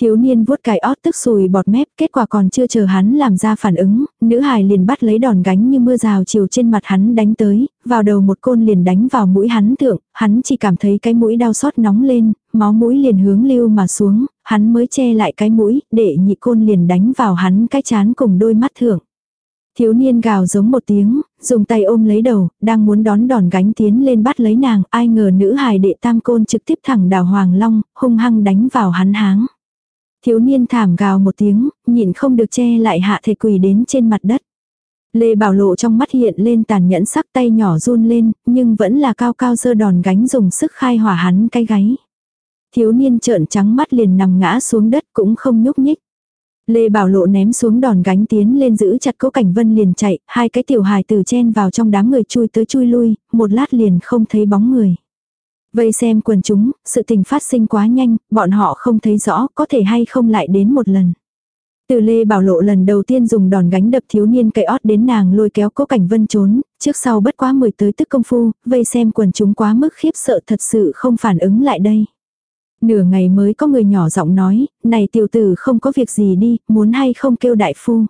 Thiếu niên vuốt cái ót tức sùi bọt mép, kết quả còn chưa chờ hắn làm ra phản ứng, nữ hài liền bắt lấy đòn gánh như mưa rào chiều trên mặt hắn đánh tới, vào đầu một côn liền đánh vào mũi hắn thượng, hắn chỉ cảm thấy cái mũi đau xót nóng lên, máu mũi liền hướng lưu mà xuống, hắn mới che lại cái mũi, để nhị côn liền đánh vào hắn cái chán cùng đôi mắt thượng. Thiếu niên gào giống một tiếng, dùng tay ôm lấy đầu, đang muốn đón đòn gánh tiến lên bắt lấy nàng, ai ngờ nữ hài đệ tam côn trực tiếp thẳng đào hoàng long, hung hăng đánh vào hắn háng. Thiếu niên thảm gào một tiếng, nhìn không được che lại hạ thể quỳ đến trên mặt đất. Lê Bảo Lộ trong mắt hiện lên tàn nhẫn sắc tay nhỏ run lên, nhưng vẫn là cao cao dơ đòn gánh dùng sức khai hỏa hắn cái gáy. Thiếu niên trợn trắng mắt liền nằm ngã xuống đất cũng không nhúc nhích. Lê Bảo Lộ ném xuống đòn gánh tiến lên giữ chặt cố cảnh vân liền chạy, hai cái tiểu hài từ chen vào trong đám người chui tới chui lui, một lát liền không thấy bóng người. Vây xem quần chúng, sự tình phát sinh quá nhanh, bọn họ không thấy rõ có thể hay không lại đến một lần. Từ Lê Bảo Lộ lần đầu tiên dùng đòn gánh đập thiếu niên cây ót đến nàng lôi kéo cố cảnh vân trốn, trước sau bất quá mười tới tức công phu, vây xem quần chúng quá mức khiếp sợ thật sự không phản ứng lại đây. Nửa ngày mới có người nhỏ giọng nói, này tiểu tử không có việc gì đi, muốn hay không kêu đại phu.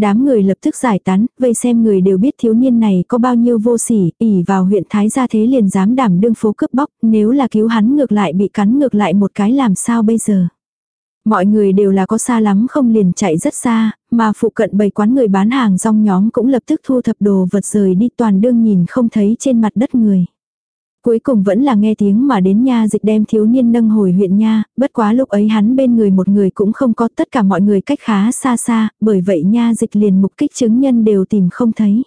Đám người lập tức giải tán, vây xem người đều biết thiếu niên này có bao nhiêu vô sỉ, ỉ vào huyện Thái gia thế liền dám đảm đương phố cướp bóc, nếu là cứu hắn ngược lại bị cắn ngược lại một cái làm sao bây giờ. Mọi người đều là có xa lắm không liền chạy rất xa, mà phụ cận bầy quán người bán hàng rong nhóm cũng lập tức thu thập đồ vật rời đi toàn đương nhìn không thấy trên mặt đất người. Cuối cùng vẫn là nghe tiếng mà đến nha dịch đem thiếu niên nâng hồi huyện nha, bất quá lúc ấy hắn bên người một người cũng không có tất cả mọi người cách khá xa xa, bởi vậy nha dịch liền mục kích chứng nhân đều tìm không thấy.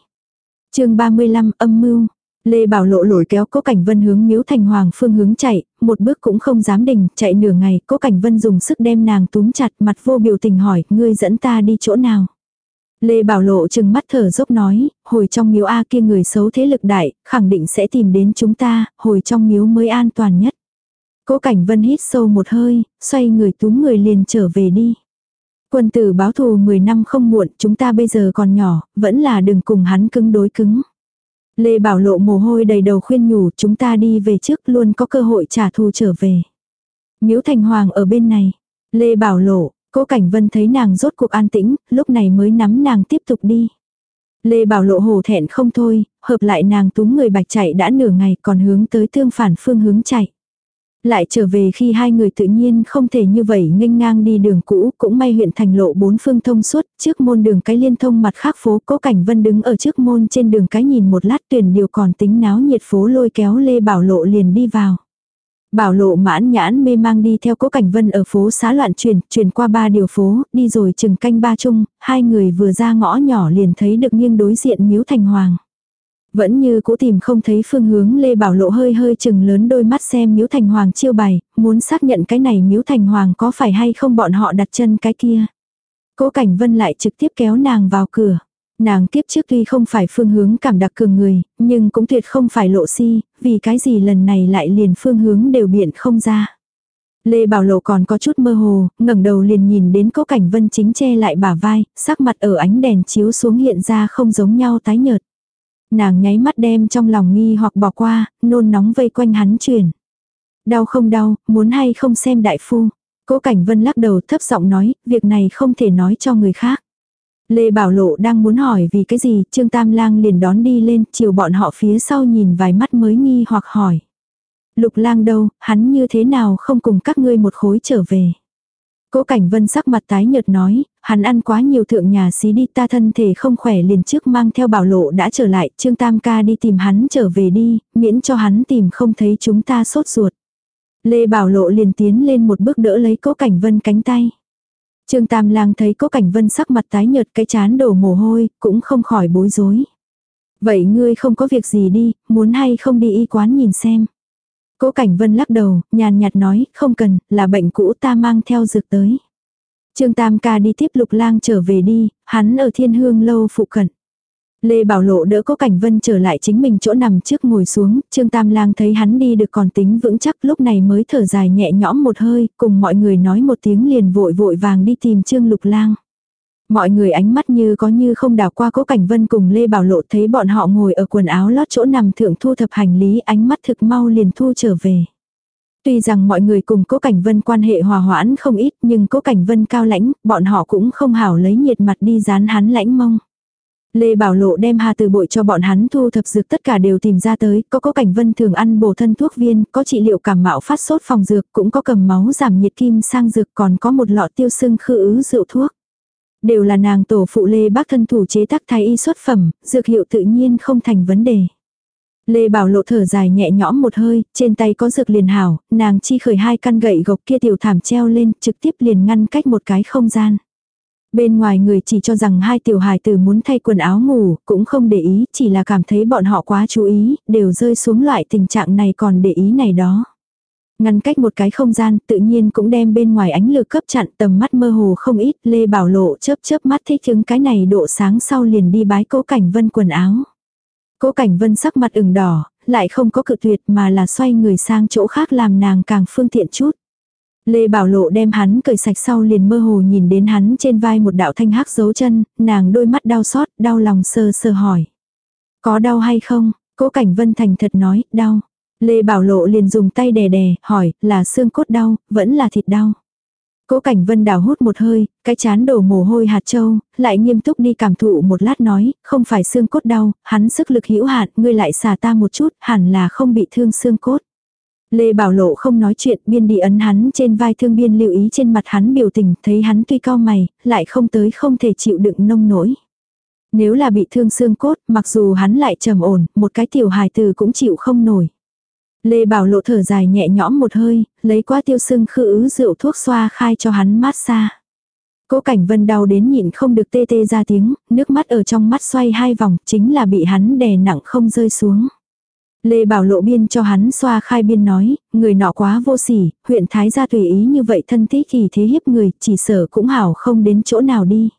chương 35 âm mưu Lê Bảo Lộ lổi kéo Cố Cảnh Vân hướng Miếu Thành Hoàng phương hướng chạy, một bước cũng không dám đình, chạy nửa ngày, Cố Cảnh Vân dùng sức đem nàng túm chặt mặt vô biểu tình hỏi, ngươi dẫn ta đi chỗ nào. Lê Bảo Lộ chừng mắt thở dốc nói, hồi trong miếu A kia người xấu thế lực đại, khẳng định sẽ tìm đến chúng ta, hồi trong miếu mới an toàn nhất. Cố Cảnh Vân hít sâu một hơi, xoay người túm người liền trở về đi. Quân tử báo thù 10 năm không muộn, chúng ta bây giờ còn nhỏ, vẫn là đừng cùng hắn cứng đối cứng. Lê Bảo Lộ mồ hôi đầy đầu khuyên nhủ chúng ta đi về trước luôn có cơ hội trả thù trở về. Miếu Thành Hoàng ở bên này. Lê Bảo Lộ, Cố Cảnh Vân thấy nàng rốt cuộc an tĩnh, lúc này mới nắm nàng tiếp tục đi. Lê Bảo Lộ hổ thẹn không thôi, hợp lại nàng túm người bạch chạy đã nửa ngày còn hướng tới tương phản phương hướng chạy. Lại trở về khi hai người tự nhiên không thể như vậy nghênh ngang đi đường cũ, cũng may huyện thành lộ bốn phương thông suốt, trước môn đường cái liên thông mặt khác phố, cố cảnh vân đứng ở trước môn trên đường cái nhìn một lát tuyển điều còn tính náo nhiệt phố lôi kéo Lê Bảo Lộ liền đi vào. Bảo lộ mãn nhãn mê mang đi theo cố cảnh vân ở phố xá loạn truyền, truyền qua ba điều phố, đi rồi chừng canh ba chung, hai người vừa ra ngõ nhỏ liền thấy được nghiêng đối diện miếu thành hoàng. Vẫn như cũ tìm không thấy phương hướng Lê Bảo Lộ hơi hơi chừng lớn đôi mắt xem miếu thành hoàng chiêu bày, muốn xác nhận cái này miếu thành hoàng có phải hay không bọn họ đặt chân cái kia. Cố Cảnh Vân lại trực tiếp kéo nàng vào cửa. Nàng kiếp trước tuy không phải phương hướng cảm đặc cường người, nhưng cũng tuyệt không phải lộ si, vì cái gì lần này lại liền phương hướng đều biện không ra. Lê Bảo Lộ còn có chút mơ hồ, ngẩng đầu liền nhìn đến cố cảnh vân chính che lại bả vai, sắc mặt ở ánh đèn chiếu xuống hiện ra không giống nhau tái nhợt. Nàng nháy mắt đem trong lòng nghi hoặc bỏ qua, nôn nóng vây quanh hắn chuyển Đau không đau, muốn hay không xem đại phu. Cố Cảnh Vân lắc đầu thấp giọng nói, việc này không thể nói cho người khác. Lê Bảo Lộ đang muốn hỏi vì cái gì, Trương Tam Lang liền đón đi lên, chiều bọn họ phía sau nhìn vài mắt mới nghi hoặc hỏi. Lục Lang đâu, hắn như thế nào không cùng các ngươi một khối trở về. Cố Cảnh Vân sắc mặt tái nhợt nói, hắn ăn quá nhiều thượng nhà xí đi ta thân thể không khỏe liền trước mang theo bảo lộ đã trở lại, Trương Tam ca đi tìm hắn trở về đi, miễn cho hắn tìm không thấy chúng ta sốt ruột. Lê Bảo Lộ liền tiến lên một bước đỡ lấy Cố Cảnh Vân cánh tay. Trương Tam Lang thấy Cố Cảnh Vân sắc mặt tái nhợt cái chán đổ mồ hôi, cũng không khỏi bối rối. Vậy ngươi không có việc gì đi, muốn hay không đi y quán nhìn xem. Cố Cảnh Vân lắc đầu, nhàn nhạt nói, không cần, là bệnh cũ ta mang theo dược tới. Trương Tam ca đi tiếp Lục Lang trở về đi, hắn ở Thiên Hương lâu phụ cận. Lê Bảo Lộ đỡ Cố Cảnh Vân trở lại chính mình chỗ nằm trước ngồi xuống, Trương Tam Lang thấy hắn đi được còn tính vững chắc lúc này mới thở dài nhẹ nhõm một hơi, cùng mọi người nói một tiếng liền vội vội vàng đi tìm Trương Lục Lang. Mọi người ánh mắt như có như không đảo qua Cố Cảnh Vân cùng Lê Bảo Lộ thấy bọn họ ngồi ở quần áo lót chỗ nằm thượng thu thập hành lý ánh mắt thực mau liền thu trở về. Tuy rằng mọi người cùng Cố Cảnh Vân quan hệ hòa hoãn không ít nhưng Cố Cảnh Vân cao lãnh, bọn họ cũng không hảo lấy nhiệt mặt đi dán hắn lãnh mông. Lê Bảo Lộ đem hà từ bội cho bọn hắn thu thập dược tất cả đều tìm ra tới, có có cảnh vân thường ăn bổ thân thuốc viên, có trị liệu cảm mạo phát sốt phòng dược, cũng có cầm máu giảm nhiệt kim sang dược còn có một lọ tiêu sưng khư ứ rượu thuốc. Đều là nàng tổ phụ Lê bác thân thủ chế tác thái y xuất phẩm, dược hiệu tự nhiên không thành vấn đề. Lê Bảo Lộ thở dài nhẹ nhõm một hơi, trên tay có dược liền hảo, nàng chi khởi hai căn gậy gộc kia tiểu thảm treo lên, trực tiếp liền ngăn cách một cái không gian. Bên ngoài người chỉ cho rằng hai tiểu hài tử muốn thay quần áo ngủ, cũng không để ý, chỉ là cảm thấy bọn họ quá chú ý, đều rơi xuống loại tình trạng này còn để ý này đó. Ngăn cách một cái không gian, tự nhiên cũng đem bên ngoài ánh lửa cấp chặn tầm mắt mơ hồ không ít, Lê Bảo Lộ chớp chớp mắt thích chứng cái này độ sáng sau liền đi bái cố cảnh vân quần áo. Cố cảnh vân sắc mặt ửng đỏ, lại không có cự tuyệt mà là xoay người sang chỗ khác làm nàng càng phương tiện chút. Lê Bảo Lộ đem hắn cởi sạch sau liền mơ hồ nhìn đến hắn trên vai một đạo thanh hắc dấu chân, nàng đôi mắt đau xót, đau lòng sơ sơ hỏi. Có đau hay không? Cố Cảnh Vân thành thật nói, đau. Lê Bảo Lộ liền dùng tay đè đè, hỏi, là xương cốt đau, vẫn là thịt đau. Cố Cảnh Vân đào hút một hơi, cái chán đổ mồ hôi hạt châu, lại nghiêm túc đi cảm thụ một lát nói, không phải xương cốt đau, hắn sức lực hữu hạn, ngươi lại xả ta một chút, hẳn là không bị thương xương cốt. Lê Bảo Lộ không nói chuyện, biên đi ấn hắn trên vai thương biên lưu ý trên mặt hắn biểu tình, thấy hắn tuy cao mày, lại không tới không thể chịu đựng nông nổi. Nếu là bị thương xương cốt, mặc dù hắn lại trầm ổn, một cái tiểu hài từ cũng chịu không nổi. Lê Bảo Lộ thở dài nhẹ nhõm một hơi, lấy qua tiêu sưng khư ứ rượu thuốc xoa khai cho hắn mát xa. Cố Cảnh Vân đau đến nhịn không được tê tê ra tiếng, nước mắt ở trong mắt xoay hai vòng, chính là bị hắn đè nặng không rơi xuống. Lê Bảo Lộ biên cho hắn xoa khai biên nói, người nọ quá vô sỉ, huyện Thái gia tùy ý như vậy thân thích kỳ thế hiếp người, chỉ sở cũng hảo không đến chỗ nào đi.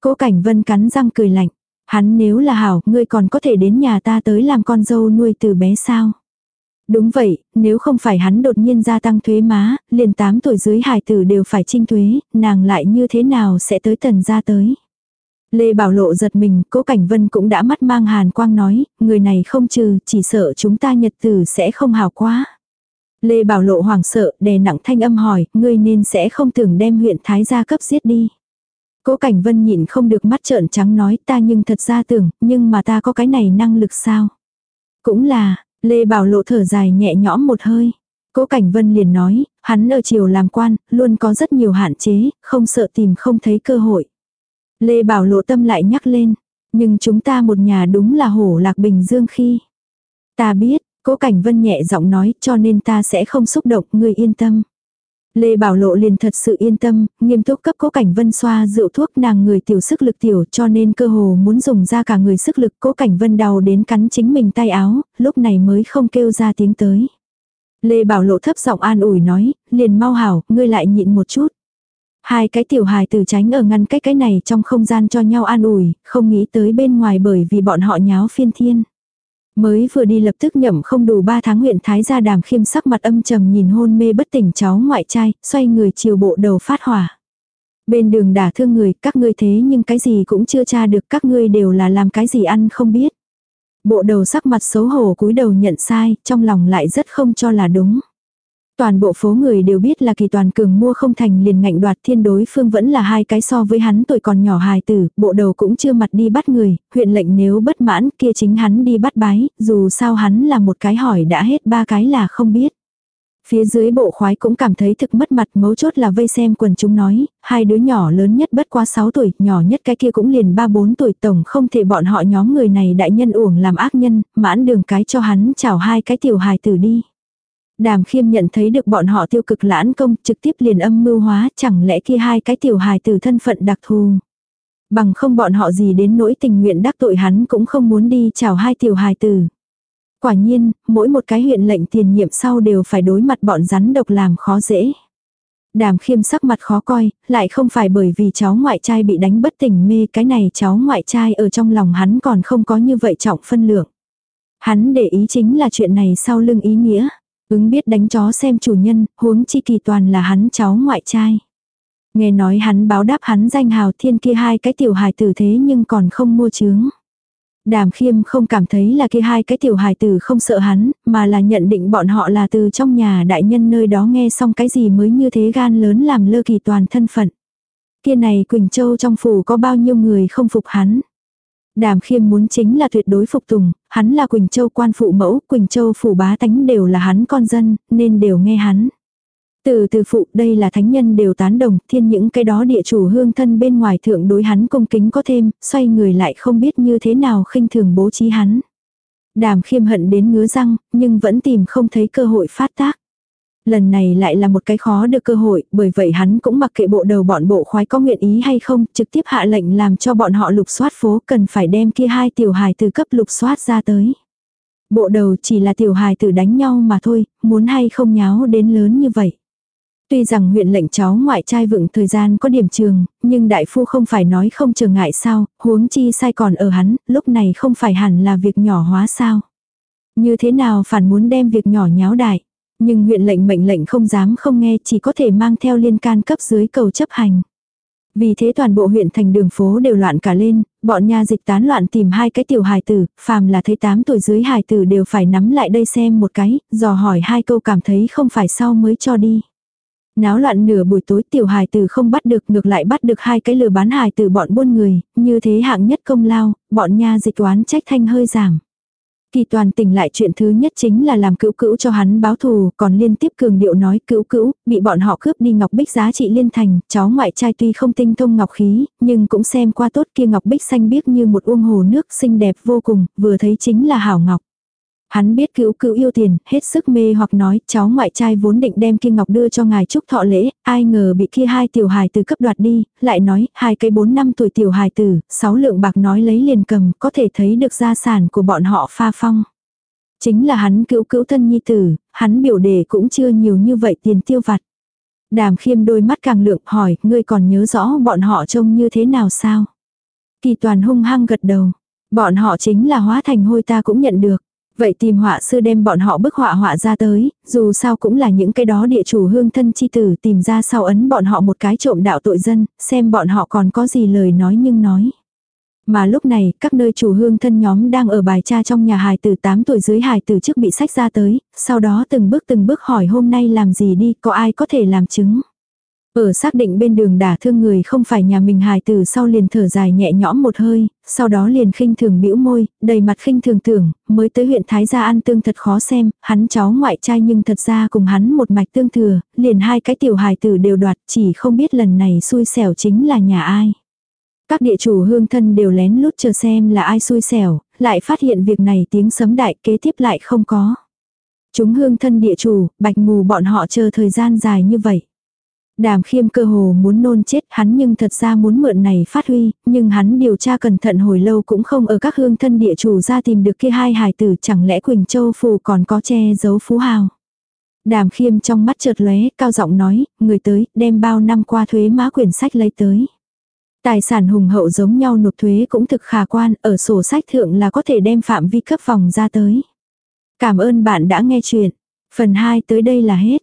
Cố Cảnh Vân cắn răng cười lạnh. Hắn nếu là hảo, ngươi còn có thể đến nhà ta tới làm con dâu nuôi từ bé sao? Đúng vậy, nếu không phải hắn đột nhiên gia tăng thuế má, liền 8 tuổi dưới hài tử đều phải trinh thuế, nàng lại như thế nào sẽ tới tần gia tới. Lê Bảo Lộ giật mình, cố Cảnh Vân cũng đã mắt mang hàn quang nói, người này không trừ, chỉ sợ chúng ta nhật tử sẽ không hào quá. Lê Bảo Lộ hoảng sợ, đè nặng thanh âm hỏi, ngươi nên sẽ không tưởng đem huyện Thái gia cấp giết đi. Cố Cảnh Vân nhịn không được mắt trợn trắng nói ta nhưng thật ra tưởng, nhưng mà ta có cái này năng lực sao? Cũng là, Lê Bảo Lộ thở dài nhẹ nhõm một hơi. Cố Cảnh Vân liền nói, hắn ở triều làm quan, luôn có rất nhiều hạn chế, không sợ tìm không thấy cơ hội. Lê Bảo Lộ tâm lại nhắc lên, nhưng chúng ta một nhà đúng là hổ lạc bình dương khi. Ta biết, Cố Cảnh Vân nhẹ giọng nói cho nên ta sẽ không xúc động, người yên tâm. Lê Bảo Lộ liền thật sự yên tâm, nghiêm túc cấp cố cảnh vân xoa rượu thuốc nàng người tiểu sức lực tiểu cho nên cơ hồ muốn dùng ra cả người sức lực cố cảnh vân đau đến cắn chính mình tay áo, lúc này mới không kêu ra tiếng tới. Lê Bảo Lộ thấp giọng an ủi nói, liền mau hảo, ngươi lại nhịn một chút. Hai cái tiểu hài từ tránh ở ngăn cách cái này trong không gian cho nhau an ủi, không nghĩ tới bên ngoài bởi vì bọn họ nháo phiên thiên. Mới vừa đi lập tức nhậm không đủ ba tháng huyện Thái gia đàm khiêm sắc mặt âm trầm nhìn hôn mê bất tỉnh cháu ngoại trai, xoay người chiều bộ đầu phát hỏa. Bên đường đả thương người, các ngươi thế nhưng cái gì cũng chưa tra được các ngươi đều là làm cái gì ăn không biết. Bộ đầu sắc mặt xấu hổ cúi đầu nhận sai, trong lòng lại rất không cho là đúng. Toàn bộ phố người đều biết là kỳ toàn cường mua không thành liền ngạnh đoạt thiên đối phương vẫn là hai cái so với hắn tuổi còn nhỏ hài tử, bộ đầu cũng chưa mặt đi bắt người, huyện lệnh nếu bất mãn kia chính hắn đi bắt bái, dù sao hắn là một cái hỏi đã hết ba cái là không biết. Phía dưới bộ khoái cũng cảm thấy thực mất mặt mấu chốt là vây xem quần chúng nói, hai đứa nhỏ lớn nhất bất quá 6 tuổi, nhỏ nhất cái kia cũng liền 3-4 tuổi tổng không thể bọn họ nhóm người này đại nhân uổng làm ác nhân, mãn đường cái cho hắn chào hai cái tiểu hài tử đi. Đàm khiêm nhận thấy được bọn họ tiêu cực lãn công trực tiếp liền âm mưu hóa chẳng lẽ kia hai cái tiểu hài từ thân phận đặc thù. Bằng không bọn họ gì đến nỗi tình nguyện đắc tội hắn cũng không muốn đi chào hai tiểu hài tử. Quả nhiên, mỗi một cái huyện lệnh tiền nhiệm sau đều phải đối mặt bọn rắn độc làm khó dễ. Đàm khiêm sắc mặt khó coi, lại không phải bởi vì cháu ngoại trai bị đánh bất tỉnh mê cái này cháu ngoại trai ở trong lòng hắn còn không có như vậy trọng phân lượng. Hắn để ý chính là chuyện này sau lưng ý nghĩa. Ứng biết đánh chó xem chủ nhân, huống chi kỳ toàn là hắn cháu ngoại trai. Nghe nói hắn báo đáp hắn danh hào thiên kia hai cái tiểu hài tử thế nhưng còn không mua chướng. Đàm khiêm không cảm thấy là kia hai cái tiểu hài tử không sợ hắn, mà là nhận định bọn họ là từ trong nhà đại nhân nơi đó nghe xong cái gì mới như thế gan lớn làm lơ kỳ toàn thân phận. Kia này Quỳnh Châu trong phủ có bao nhiêu người không phục hắn. Đàm khiêm muốn chính là tuyệt đối phục tùng, hắn là Quỳnh Châu quan phụ mẫu, Quỳnh Châu phủ bá tánh đều là hắn con dân, nên đều nghe hắn. Từ từ phụ đây là thánh nhân đều tán đồng, thiên những cái đó địa chủ hương thân bên ngoài thượng đối hắn cung kính có thêm, xoay người lại không biết như thế nào khinh thường bố trí hắn. Đàm khiêm hận đến ngứa răng, nhưng vẫn tìm không thấy cơ hội phát tác. Lần này lại là một cái khó được cơ hội, bởi vậy hắn cũng mặc kệ bộ đầu bọn bộ khoái có nguyện ý hay không, trực tiếp hạ lệnh làm cho bọn họ lục soát phố cần phải đem kia hai tiểu hài từ cấp lục soát ra tới. Bộ đầu chỉ là tiểu hài tử đánh nhau mà thôi, muốn hay không nháo đến lớn như vậy. Tuy rằng huyện lệnh cháu ngoại trai vựng thời gian có điểm trường, nhưng đại phu không phải nói không trở ngại sao, huống chi sai còn ở hắn, lúc này không phải hẳn là việc nhỏ hóa sao. Như thế nào phản muốn đem việc nhỏ nháo đại. Nhưng huyện lệnh mệnh lệnh không dám không nghe chỉ có thể mang theo liên can cấp dưới cầu chấp hành. Vì thế toàn bộ huyện thành đường phố đều loạn cả lên, bọn nha dịch tán loạn tìm hai cái tiểu hài tử, phàm là thấy 8 tuổi dưới hài tử đều phải nắm lại đây xem một cái, dò hỏi hai câu cảm thấy không phải sau mới cho đi. Náo loạn nửa buổi tối tiểu hài tử không bắt được ngược lại bắt được hai cái lừa bán hài tử bọn buôn người, như thế hạng nhất công lao, bọn nha dịch oán trách thanh hơi giảm. Kỳ toàn tỉnh lại chuyện thứ nhất chính là làm cữu cữu cho hắn báo thù, còn liên tiếp cường điệu nói cữu cữu, bị bọn họ cướp đi ngọc bích giá trị liên thành, cháu ngoại trai tuy không tinh thông ngọc khí, nhưng cũng xem qua tốt kia ngọc bích xanh biếc như một uông hồ nước xinh đẹp vô cùng, vừa thấy chính là hảo ngọc. Hắn biết cữu cữu yêu tiền, hết sức mê hoặc nói cháu ngoại trai vốn định đem kia ngọc đưa cho ngài chúc thọ lễ, ai ngờ bị kia hai tiểu hài từ cấp đoạt đi, lại nói hai cái bốn năm tuổi tiểu hài tử, sáu lượng bạc nói lấy liền cầm, có thể thấy được gia sản của bọn họ pha phong. Chính là hắn cữu cữu thân nhi tử, hắn biểu đề cũng chưa nhiều như vậy tiền tiêu vặt. Đàm khiêm đôi mắt càng lượng hỏi, ngươi còn nhớ rõ bọn họ trông như thế nào sao? Kỳ toàn hung hăng gật đầu. Bọn họ chính là hóa thành hôi ta cũng nhận được. Vậy tìm họa sư đem bọn họ bức họa họa ra tới, dù sao cũng là những cái đó địa chủ hương thân chi tử tìm ra sau ấn bọn họ một cái trộm đạo tội dân, xem bọn họ còn có gì lời nói nhưng nói. Mà lúc này, các nơi chủ hương thân nhóm đang ở bài cha trong nhà hài tử 8 tuổi dưới hài tử trước bị sách ra tới, sau đó từng bước từng bước hỏi hôm nay làm gì đi, có ai có thể làm chứng. Ở xác định bên đường đả thương người không phải nhà mình hài tử sau liền thở dài nhẹ nhõm một hơi, sau đó liền khinh thường bĩu môi, đầy mặt khinh thường tưởng, mới tới huyện Thái gia ăn tương thật khó xem, hắn cháu ngoại trai nhưng thật ra cùng hắn một mạch tương thừa, liền hai cái tiểu hài tử đều đoạt, chỉ không biết lần này xui xẻo chính là nhà ai. Các địa chủ hương thân đều lén lút chờ xem là ai xui xẻo, lại phát hiện việc này tiếng sấm đại kế tiếp lại không có. Chúng hương thân địa chủ, bạch mù bọn họ chờ thời gian dài như vậy. Đàm khiêm cơ hồ muốn nôn chết hắn nhưng thật ra muốn mượn này phát huy, nhưng hắn điều tra cẩn thận hồi lâu cũng không ở các hương thân địa chủ ra tìm được kia hai hài tử chẳng lẽ Quỳnh Châu Phù còn có che giấu phú hào. Đàm khiêm trong mắt chợt lóe, cao giọng nói, người tới, đem bao năm qua thuế má quyển sách lấy tới. Tài sản hùng hậu giống nhau nộp thuế cũng thực khả quan, ở sổ sách thượng là có thể đem phạm vi cấp vòng ra tới. Cảm ơn bạn đã nghe chuyện. Phần 2 tới đây là hết.